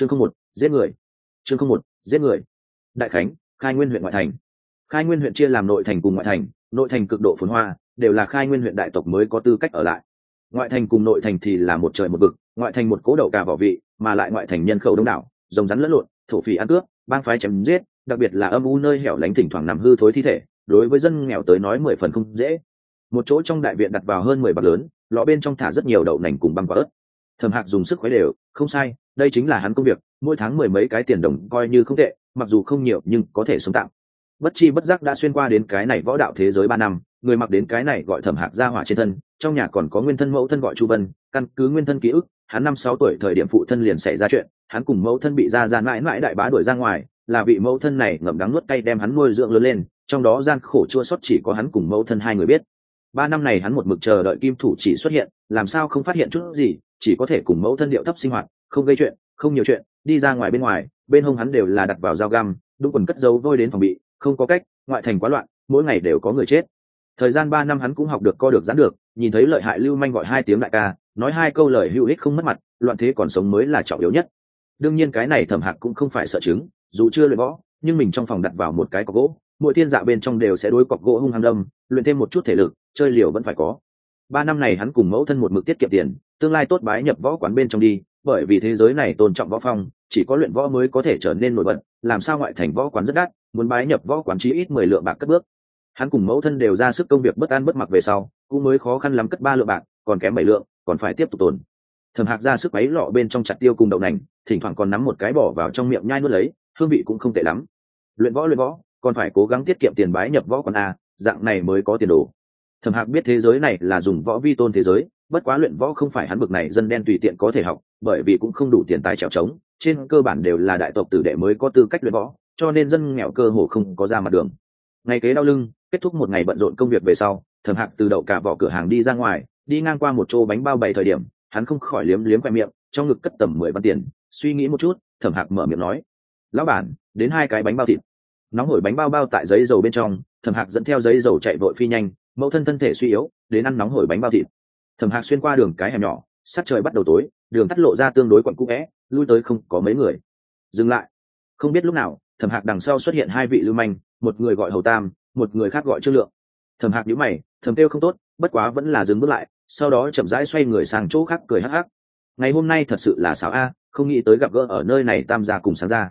chương không một, giết người. Chương không một, giết người. Đại khánh, khai nguyên huyện ngoại thành. Khai nguyên huyện chia làm nội thành cùng ngoại thành, nội thành cực độ phồn hoa, đều là khai nguyên huyện đại tộc mới có tư cách ở lại. Ngoại thành cùng nội thành thì là một trời một vực, ngoại thành một cố đậu cả vỏ vị, mà lại ngoại thành nhân khẩu đông đảo, rồng rắn lẫn lộn, thổ phỉ ăn cướp, bang phái chém giết, đặc biệt là âm u nơi hẻo lánh thỉnh thoảng nằm hư thối thi thể, đối với dân nghèo tới nói mười phần không dễ. Một chỗ trong đại viện đặt vào hơn mười bạc lớn, lọ bên trong thả rất nhiều đậu nành cùng băng quả ớt thẩm hạc dùng sức khuấy đều, không sai, đây chính là hắn công việc, mỗi tháng mười mấy cái tiền đồng coi như không tệ, mặc dù không nhiều nhưng có thể sống tạm. Bất chi bất giác đã xuyên qua đến cái này võ đạo thế giới ba năm, người mặc đến cái này gọi thẩm hạc ra hỏa trên thân, trong nhà còn có nguyên thân mẫu thân gọi chu vân, căn cứ nguyên thân ký ức, hắn năm sáu tuổi thời điểm phụ thân liền xảy ra chuyện, hắn cùng mẫu thân bị ra gian mãi mãi đại bá đuổi ra ngoài, là vị mẫu thân này ngậm đắng nuốt cay đem hắn nuôi dưỡng lớn lên, trong đó gian khổ chua xót chỉ có hắn cùng mẫu thân hai người biết ba năm này hắn một mực chờ đợi kim thủ chỉ xuất hiện, làm sao không phát hiện chút gì, chỉ có thể cùng mẫu thân điệu thấp sinh hoạt, không gây chuyện, không nhiều chuyện, đi ra ngoài bên ngoài, bên hông hắn đều là đặt vào dao găm đúng quần cất dấu vôi đến phòng bị, không có cách, ngoại thành quá loạn, mỗi ngày đều có người chết. Thời gian ba năm hắn cũng học được co được giãn được, nhìn thấy lợi hại lưu manh gọi hai tiếng đại ca, nói hai câu lời hữu ích không mất mặt, loạn thế còn sống mới là trọng yếu nhất. Đương nhiên cái này thẩm hạc cũng không phải sợ chứng, dù chưa luyện võ, nhưng mình trong phòng đặt vào một cái cọc gỗ, mỗi thiên dạ bên trong đều sẽ đối cọc gỗ hung hăng đâm, luyện thêm một chút thể lực chơi liều vẫn phải có. Ba năm này hắn cùng mẫu thân một mực tiết kiệm tiền, tương lai tốt bái nhập võ quán bên trong đi, bởi vì thế giới này tôn trọng võ phong, chỉ có luyện võ mới có thể trở nên nổi bật, làm sao ngoại thành võ quán rất đắt, muốn bái nhập võ quán chí ít mười lượng bạc cất bước. Hắn cùng mẫu thân đều ra sức công việc bất an bất mặc về sau, cũng mới khó khăn lắm cất ba lượng bạc, còn kém bảy lượng, còn phải tiếp tục tồn. Thầm hạc ra sức ấy lọ bên trong chặt tiêu cùng đậu nành, thỉnh thoảng còn nắm một cái bỏ vào trong miệng nhai nuốt lấy, hương vị cũng không tệ lắm. Luyện võ luyện võ, còn phải cố gắng tiết kiệm tiền bái nhập võ quán a, dạng này mới có tiền đồ. Thẩm hạc biết thế giới này là dùng võ vi tôn thế giới, bất quá luyện võ không phải hắn bực này dân đen tùy tiện có thể học, bởi vì cũng không đủ tiền tài trèo trống, trên cơ bản đều là đại tộc tử đệ mới có tư cách luyện võ, cho nên dân nghèo cơ hồ không có ra mặt đường. Ngày kế đau lưng, kết thúc một ngày bận rộn công việc về sau, thẩm hạc từ đậu cả vỏ cửa hàng đi ra ngoài, đi ngang qua một chỗ bánh bao bày thời điểm, hắn không khỏi liếm liếm khoe miệng, trong ngực cất tầm mười văn tiền, suy nghĩ một chút, thẩm hạc mở miệng nói, lão bản, đến hai cái bánh bao thịt. Nóng hổi bánh bao bao tại giấy dầu bên trong, thẩm hạc dẫn theo giấy dầu chạy vội phi nhanh mẫu thân thân thể suy yếu, đến ăn nóng hổi bánh bao thịt. Thẩm hạc xuyên qua đường cái hẻm nhỏ, sát trời bắt đầu tối, đường tắt lộ ra tương đối quặn cũ vẽ, lui tới không có mấy người. Dừng lại. Không biết lúc nào, thẩm hạc đằng sau xuất hiện hai vị lưu manh, một người gọi hầu tam, một người khác gọi trương lượng. Thẩm hạc nhíu mày, thầm kêu không tốt, bất quá vẫn là dừng bước lại, sau đó chậm rãi xoay người sang chỗ khác cười hắc hắc. Ngày hôm nay thật sự là xảo a, không nghĩ tới gặp gỡ ở nơi này tam gia cùng sáng ra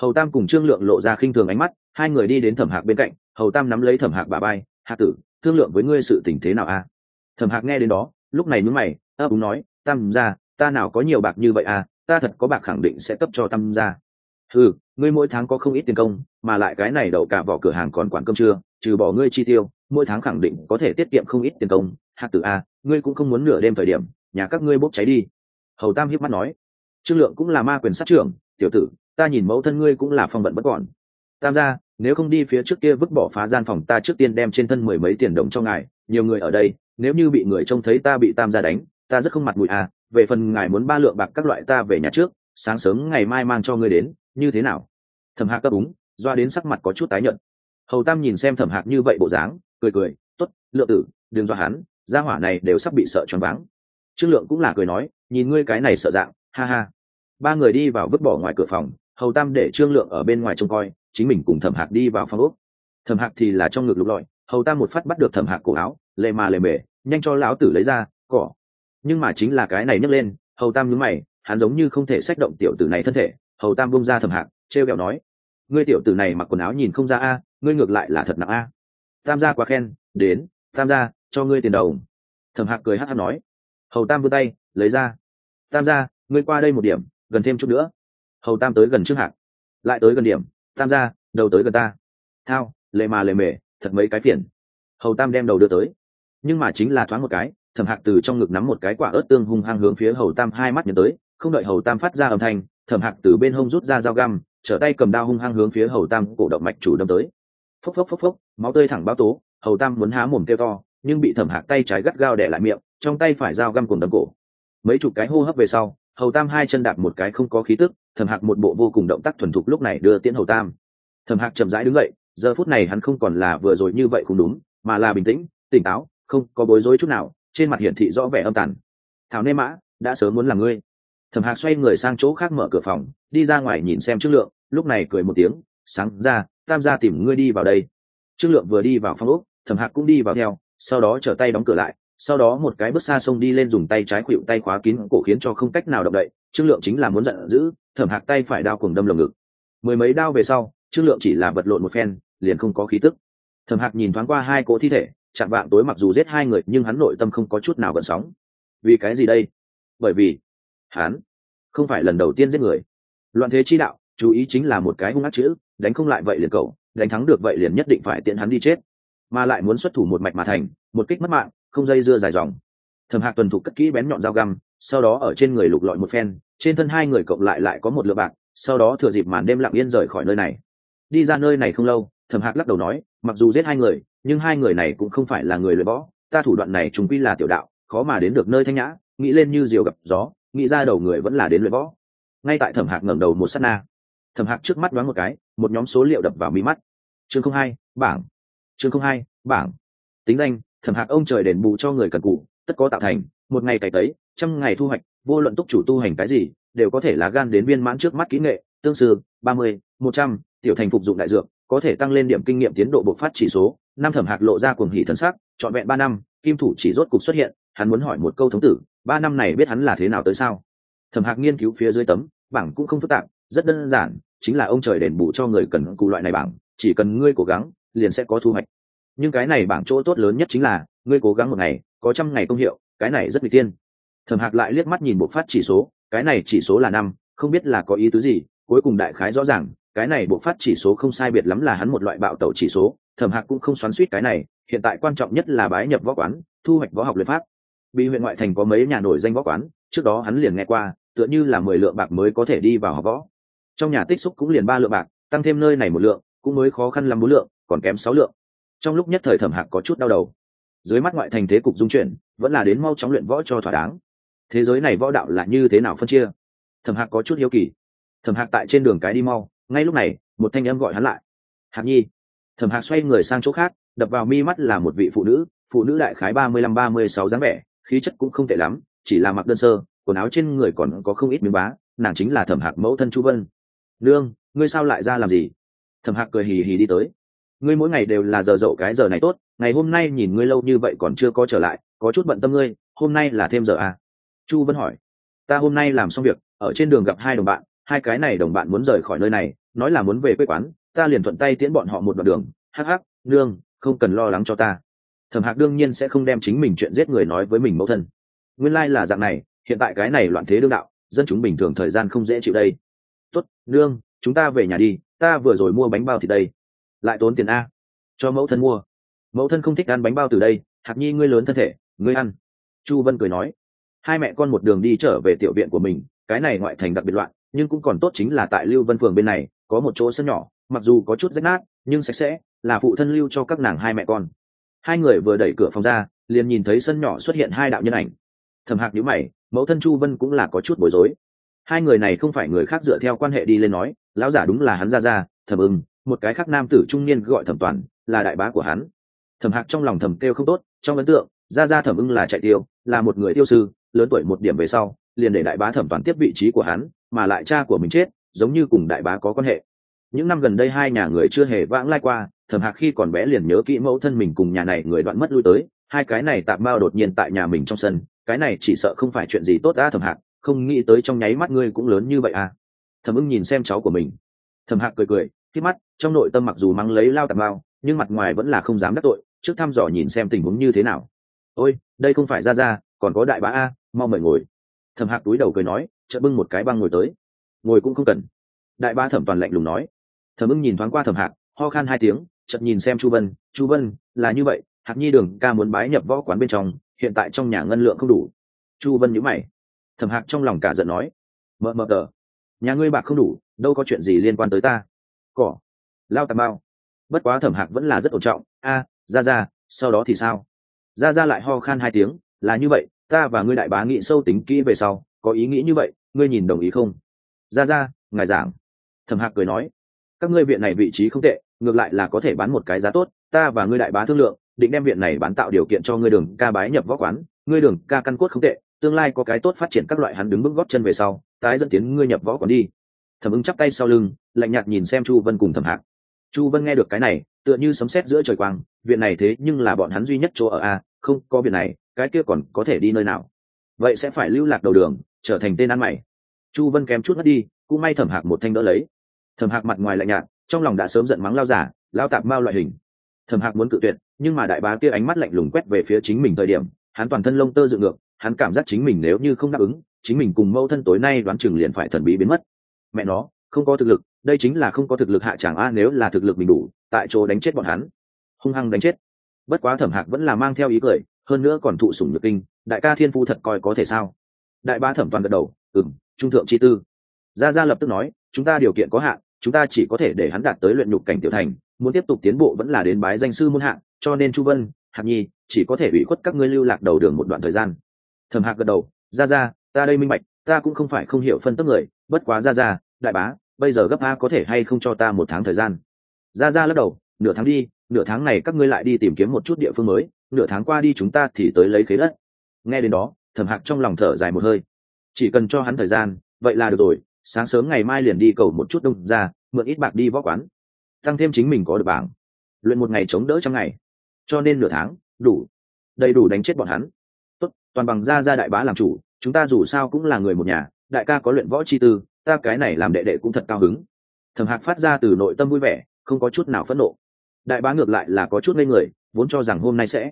hầu tam cùng trương lượng lộ ra khinh thường ánh mắt, hai người đi đến thẩm hạc bên cạnh, hầu tam nắm lấy thẩm hạc bà bay hạ tử thương lượng với ngươi sự tình thế nào a thẩm hạc nghe đến đó, lúc này nhúng mày, ấp úng nói, tam gia, ta nào có nhiều bạc như vậy à? Ta thật có bạc khẳng định sẽ cấp cho tam gia. Ừ ngươi mỗi tháng có không ít tiền công, mà lại cái này đậu cả vỏ cửa hàng còn quản cơm trưa trừ bỏ ngươi chi tiêu, mỗi tháng khẳng định có thể tiết kiệm không ít tiền công. Hạc tử a ngươi cũng không muốn nửa đêm thời điểm, nhà các ngươi bốc cháy đi. Hầu tam hiếp mắt nói, trương lượng cũng là ma quyền sát trưởng, tiểu tử, ta nhìn mẫu thân ngươi cũng là phong vận bất còn. Tam gia nếu không đi phía trước kia vứt bỏ phá gian phòng ta trước tiên đem trên thân mười mấy tiền đồng cho ngài, nhiều người ở đây, nếu như bị người trông thấy ta bị tam gia đánh, ta rất không mặt mũi à về phần ngài muốn ba lượng bạc các loại ta về nhà trước, sáng sớm ngày mai mang cho ngươi đến, như thế nào? Thẩm hạc cấp úng, doa đến sắc mặt có chút tái nhợt. Hầu tam nhìn xem thẩm hạc như vậy bộ dáng, cười cười t ố t lượng tử, đừng do hắn, gia hỏa này đều sắp bị sợ choáng váng. Trương lượng cũng là cười nói, nhìn ngươi cái này sợ dạng, ha ha. Ba người đi vào vứt bỏ ngoài cửa phòng, hầu tam để trương lượng ở bên ngoài trông coi chính mình cùng thẩm hạc đi vào phòng úc thẩm hạc thì là trong ngực lục lọi, hầu tam một phát bắt được thẩm hạc cổ áo, lệ mà lệ mề, nhanh cho lão tử lấy ra, cỏ. Nhưng mà chính là cái này nhấc lên, hầu tam nhướng mày, hắn giống như không thể sách động tiểu tử này thân thể, hầu tam bung ra thẩm hạc t r e o kẹo nói, ngươi tiểu tử này mặc quần áo nhìn không ra a, ngươi ngược lại là thật nặng a. Tam gia quá khen, đến, tam gia, cho ngươi tiền đầu thẩm hạc cười hát hát nói. Hầu tam vươn tay, lấy ra. Tam gia, ngươi qua đây một điểm, gần thêm chút nữa. Hầu tam tới gần trước hạc. Lại tới gần điểm tam gia, đầu tới gần ta. Thao, lệ mà lệ mề, thật mấy cái phiền. Hầu tam đem đầu đưa tới. Nhưng mà chính là thoáng một cái, thẩm hạc từ trong ngực nắm một cái quả ớt tương hung hăng hướng phía hầu tam hai mắt nhìn tới, không đợi hầu tam phát ra âm thanh, thẩm hạc từ bên hông rút ra dao găm, trở tay cầm đao hung hăng hướng phía hầu tam cổ động mạch chủ đâm tới. Phốc phốc phốc phốc, máu tươi thẳng bao tố, hầu tam muốn há mồm kêu to, nhưng bị thẩm hạc tay trái gắt gao đẻ lại miệng, trong tay phải dao găm cùng đấm cổ. Mấy chục cái hô hấp về sau hầu tam hai chân đạp một cái không có khí tức, thẩm hạc một bộ vô cùng động tác thuần thục lúc này đưa tiễn hầu tam. Thẩm hạc chậm rãi đứng dậy, giờ phút này hắn không còn là vừa rồi như vậy không đúng, mà là bình tĩnh, tỉnh táo, không có bối rối chút nào, trên mặt hiển thị rõ vẻ âm tàn. Thảo nê mã, đã sớm muốn làm ngươi. Thẩm hạc xoay người sang chỗ khác mở cửa phòng, đi ra ngoài nhìn xem trương lượng, lúc này cười một tiếng, sáng ra, tam gia tìm ngươi đi vào đây. Trương lượng vừa đi vào phòng úc thẩm hạc cũng đi vào theo, sau đó trở tay đóng cửa lại sau đó một cái bước xa sông đi lên dùng tay trái khuỵu tay khóa kín cổ khiến cho không cách nào động đậy trương lượng chính là muốn giận dữ, thẩm hạc tay phải đao cùng đâm lồng ngực. Mười mấy đao về sau trương lượng chỉ là vật lộn một phen, liền không có khí tức. Thẩm hạc nhìn thoáng qua hai cỗ thi thể, chạm vạng tối mặc dù giết hai người, nhưng hắn nội tâm không có chút nào gợn sóng. Vì cái gì đây? Bởi vì hắn không phải lần đầu tiên giết người. Loạn thế chi đạo, chú ý chính là một cái hung ác chữ, đánh không lại vậy liền cầu đánh thắng được vậy liền nhất định phải tiện hắn đi chết. Mà lại muốn xuất thủ một mạch mà thành, một kích mất mạng không dây dưa dài dòng. Thẩm hạc tuần thủ cất kỹ bén nhọn dao găm, sau đó ở trên người lục lọi một phen, trên thân hai người cộng lại lại có một lựa bạc, sau đó thừa dịp màn đêm lặng yên rời khỏi nơi này. Đi ra nơi này không lâu, thẩm hạc lắc đầu nói, mặc dù giết hai người, nhưng hai người này cũng không phải là người luyện võ, ta thủ đoạn này chúng quy là tiểu đạo, khó mà đến được nơi thanh nhã, nghĩ lên như diều gặp gió, nghĩ ra đầu người vẫn là đến luyện võ. Ngay tại thẩm hạc ngẩng đầu một s á t na, thẩm hạc trước mắt đoán một cái, một nhóm số liệu đập vào mi mắt. Chương không hai, bảng. Chương không hai, bảng. Tính danh thẩm hạc ông trời đền bù cho người cần cụ tất có tạo thành, một ngày cày tấy, trăm ngày thu hoạch, vô luận túc chủ tu hành cái gì, đều có thể là gan đến viên mãn trước mắt kỹ nghệ, tương sư, ba mươi, một trăm, tiểu thành phục dụng đại dược, có thể tăng lên điểm kinh nghiệm tiến độ bộc phát chỉ số. Năm thẩm hạc lộ ra cuồng hỉ thần sắc, trọn vẹn ba năm, kim thủ chỉ rốt cục xuất hiện, hắn muốn hỏi một câu thống tử, ba năm này biết hắn là thế nào tới sao? Thẩm hạc nghiên cứu phía dưới tấm, bảng cũng không phức tạp, rất đơn giản, chính là ông trời đền bù cho người cần cụ loại này bảng, chỉ cần ngươi cố gắng, liền sẽ có thu hoạch nhưng cái này bảng chỗ tốt lớn nhất chính là, ngươi cố gắng một ngày, có trăm ngày công hiệu, cái này rất n tiên. Thẩm hạc lại liếc mắt nhìn bộ phát chỉ số, cái này chỉ số là năm, không biết là có ý tứ gì, cuối cùng đại khái rõ ràng, cái này bộ phát chỉ số không sai biệt lắm là hắn một loại bạo tẩu chỉ số, thẩm hạc cũng không xoắn suýt cái này, hiện tại quan trọng nhất là bái nhập võ quán, thu hoạch võ học luyện pháp. Bị huyện ngoại thành có mấy nhà nổi danh võ quán, trước đó hắn liền nghe qua, tựa như là mười lượng bạc mới có thể đi vào học võ. Trong nhà tích xúc cũng liền ba lượng bạc, tăng thêm nơi này một lượng, cũng mới khó khăn làm bốn lượng, còn kém sáu lượng trong lúc nhất thời thẩm hạc có chút đau đầu. Dưới mắt ngoại thành thế cục dung chuyển, vẫn là đến mau chóng luyện võ cho thỏa đáng. Thế giới này võ đạo là như thế nào phân chia? Thẩm hạc có chút hiếu kỳ. Thẩm hạc tại trên đường cái đi mau, ngay lúc này, một thanh âm gọi hắn lại. Hạc nhi. Thẩm hạc xoay người sang chỗ khác, đập vào mi mắt là một vị phụ nữ phụ nữ đại khái ba mươi lăm ba mươi sáu dáng vẻ, khí chất cũng không tệ lắm, chỉ là mặc đơn sơ, quần áo trên người còn có không ít miếng bá, nàng chính là thẩm hạc mẫu thân chu vân. Nương, ngươi sao lại ra làm gì? Thẩm hạc cười hì hì đi tới ngươi mỗi ngày đều là giờ dậu cái giờ này tốt, ngày hôm nay nhìn ngươi lâu như vậy còn chưa có trở lại, có chút bận tâm ngươi, hôm nay là thêm giờ à? chu vân hỏi. Ta hôm nay làm xong việc, ở trên đường gặp hai đồng bạn, hai cái này đồng bạn muốn rời khỏi nơi này, nói là muốn về quê quán, ta liền thuận tay tiễn bọn họ một đoạn đường. Hắc hắc, nương, không cần lo lắng cho ta. Thẩm hạc đương nhiên sẽ không đem chính mình chuyện giết người nói với mình mẫu thân. Nguyên lai、like、là dạng này, hiện tại cái này loạn thế đương đạo, dân chúng bình thường thời gian không dễ chịu đây. Tốt, nương, chúng ta về nhà đi, ta vừa rồi mua bánh bao thì đây lại tốn tiền a. Cho mẫu thân mua. Mẫu thân không thích ăn bánh bao từ đây hạc nhi ngươi lớn thân thể, ngươi ăn. Chu vân cười nói. Hai mẹ con một đường đi trở về tiểu viện của mình, cái này ngoại thành đặc biệt loạn, nhưng cũng còn tốt chính là tại lưu vân phường bên này, có một chỗ sân nhỏ, mặc dù có chút rách nát, nhưng sạch sẽ, là phụ thân lưu cho các nàng hai mẹ con. Hai người vừa đẩy cửa phòng ra, liền nhìn thấy sân nhỏ xuất hiện hai đạo nhân ảnh. Thầm hạc nhữ mày, mẫu thân chu vân cũng là có chút bối rối. Hai người này không phải người khác dựa theo quan hệ đi lên nói, lão giả đúng là hắn ra ra thầm ưng một cái khác nam tử trung niên gọi thẩm toàn, là đại bá của hắn. Thẩm hạc trong lòng thầm kêu không tốt, trong ấn tượng ra ra thẩm ưng là chạy tiêu, là một người tiêu sư, lớn tuổi một điểm về sau, liền để đại bá thẩm toàn tiếp vị trí của hắn, mà lại cha của mình chết, giống như cùng đại bá có quan hệ. Những năm gần đây hai nhà người chưa hề vãng lai qua, thẩm hạc khi còn bé liền nhớ kỹ mẫu thân mình cùng nhà này người đoạn mất lui tới, hai cái này tạm bao đột nhiên tại nhà mình trong sân, cái này chỉ sợ không phải chuyện gì tốt đã thẩm hạc, không nghĩ tới trong nháy mắt ngươi cũng lớn như vậy à. Thẩm ưng nhìn xem cháu của mình. Thẩm hạc cười cười khi mắt, trong nội tâm mặc dù mắng lấy lao tạm mao, nhưng mặt ngoài vẫn là không dám đắc tội, trước thăm dò nhìn xem tình huống như thế nào. Ôi, đây không phải ra ra còn có đại bá a, mau mời ngồi. Thẩm hạc túi đầu cười nói chợ bưng một cái băng ngồi tới. Ngồi cũng không cần. Đại ba thẩm toàn lạnh lùng nói. Thẩm ưng nhìn thoáng qua thẩm hạc, ho khan hai tiếng, chợt nhìn xem chu vân. Chu vân, là như vậy, hạc nhi đường ca muốn bái nhập võ quán bên trong, hiện tại trong nhà ngân lượng không đủ. Chu vân nhữ mày. Thẩm hạc trong lòng cả giận nói. Mờ mờ tờ, nhà ngươi bạc không đủ, đâu có chuyện gì liên quan tới ta cỏ. Lao tà mao bất quá thẩm hạc vẫn là rất ổn trọng. A ra ra sau đó thì sao? Ra ra lại ho khan hai tiếng, là như vậy, ta và ngươi đại bá nghĩ sâu tính kỹ về sau, có ý nghĩ như vậy, ngươi nhìn đồng ý không? Ra ra ngài giảng. Thẩm hạc cười nói. Các ngươi viện này vị trí không tệ, ngược lại là có thể bán một cái giá tốt, ta và ngươi đại bá thương lượng, định đem viện này bán tạo điều kiện cho ngươi đường ca bái nhập võ quán, ngươi đường ca căn cốt không tệ, tương lai có cái tốt phát triển các loại hắn đứng bước góp chân về sau, tái dẫn tiến ngươi nhập võ còn đi thẩm ứng chắp tay sau lưng, lạnh nhạt nhìn xem chu vân cùng thẩm hạc. Chu vân nghe được cái này, tựa như sấm sét giữa trời quang, viện này thế nhưng là bọn hắn duy nhất chỗ ở a, không, có viện này, cái kia còn có thể đi nơi nào? Vậy sẽ phải lưu lạc đầu đường, trở thành tên ăn mày. Chu vân kém chút mất đi, cũng may thẩm hạc một thanh đỡ lấy. Thẩm hạc mặt ngoài lạnh nhạt, trong lòng đã sớm giận mắng lao giả, lao tạp mao loại hình. Thẩm hạc muốn cự tuyệt, nhưng mà đại bá kia ánh mắt lạnh lùng quét về phía chính mình thời điểm, hắn toàn thân lông tơ dựng ngược, hắn cảm giác chính mình nếu như không đáp ứng, chính mình cùng mâu thân tối nay đoán chừng liền phải thần bí biến mất mẹ nó không có thực lực đây chính là không có thực lực hạ tràng a nếu là thực lực mình đủ tại chỗ đánh chết bọn hắn. Hung hăng đánh chết. Bất quá thẩm hạc vẫn là mang theo ý cười hơn nữa còn thụ sủng nhược kinh đại ca thiên phu thật coi có thể sao? Đại ba thẩm toàn gật đầu ừm, trung thượng chi tư. Gia gia lập tức nói chúng ta điều kiện có hạn chúng ta chỉ có thể để hắn đạt tới luyện nhục cảnh tiểu thành muốn tiếp tục tiến bộ vẫn là đến bái danh sư muôn hạng cho nên chu vân hạc nhi chỉ có thể ủy khuất các ngươi lưu lạc đầu đường một đoạn thời gian. Thẩm hạc gật đầu ra ra ta đây minh bạch ta cũng không phải không hiểu phân tức người bất quá ra ra đại bá, bây giờ gấp a có thể hay không cho ta một tháng thời gian? Ra ra lắc đầu, nửa tháng đi, nửa tháng này các ngươi lại đi tìm kiếm một chút địa phương mới, nửa tháng qua đi chúng ta thì tới lấy khế đất. Nghe đến đó, thẩm hạc trong lòng thở dài một hơi. Chỉ cần cho hắn thời gian, vậy là được rồi, sáng sớm ngày mai liền đi cầu một chút đông ra, mượn ít bạc đi võ quán. Tăng thêm chính mình có được bảng. Luyện một ngày chống đỡ trong ngày. Cho nên nửa tháng, đủ. Đầy đủ đánh chết bọn hắn. Tốt, toàn bằng ra ra đại bá làm chủ, chúng ta dù sao cũng là người một nhà đại ca có luyện võ chi tư, ta cái này làm đệ đệ cũng thật cao hứng. Thẩm hạc phát ra từ nội tâm vui vẻ, không có chút nào phẫn nộ. Đại bá ngược lại là có chút ngây người, vốn cho rằng hôm nay sẽ.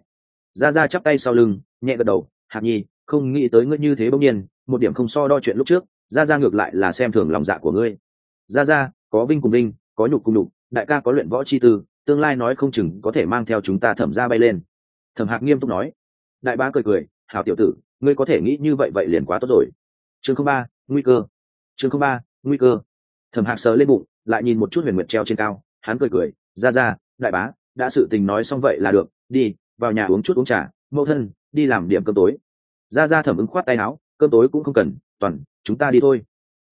Ra ra chắp tay sau lưng, nhẹ gật đầu, hạc nhi, không nghĩ tới ngươi như thế bỗng nhiên, một điểm không so đo chuyện lúc trước ra ra ngược lại là xem thường lòng dạ của ngươi. Ra ra có vinh cùng vinh, có nhục cùng nhục, đại ca có luyện võ chi tư, tương lai nói không chừng có thể mang theo chúng ta thẩm ra bay lên. Thẩm hạc nghiêm túc nói. Đại bá cười cười, hảo tiểu tử, ngươi có thể nghĩ như vậy vậy liền quá tốt rồi chương không ba, nguy cơ. Chương không ba, nguy cơ. Thẩm hạc sờ lên bụng, lại nhìn một chút huyền nguyệt treo trên cao, hắn cười cười, ra ra, đại bá, đã sự tình nói xong vậy là được, đi, vào nhà uống chút uống trà, mẫu thân, đi làm điểm cơm tối. Ra ra thẩm ứng khoát tay áo, cơm tối cũng không cần, toàn, chúng ta đi thôi.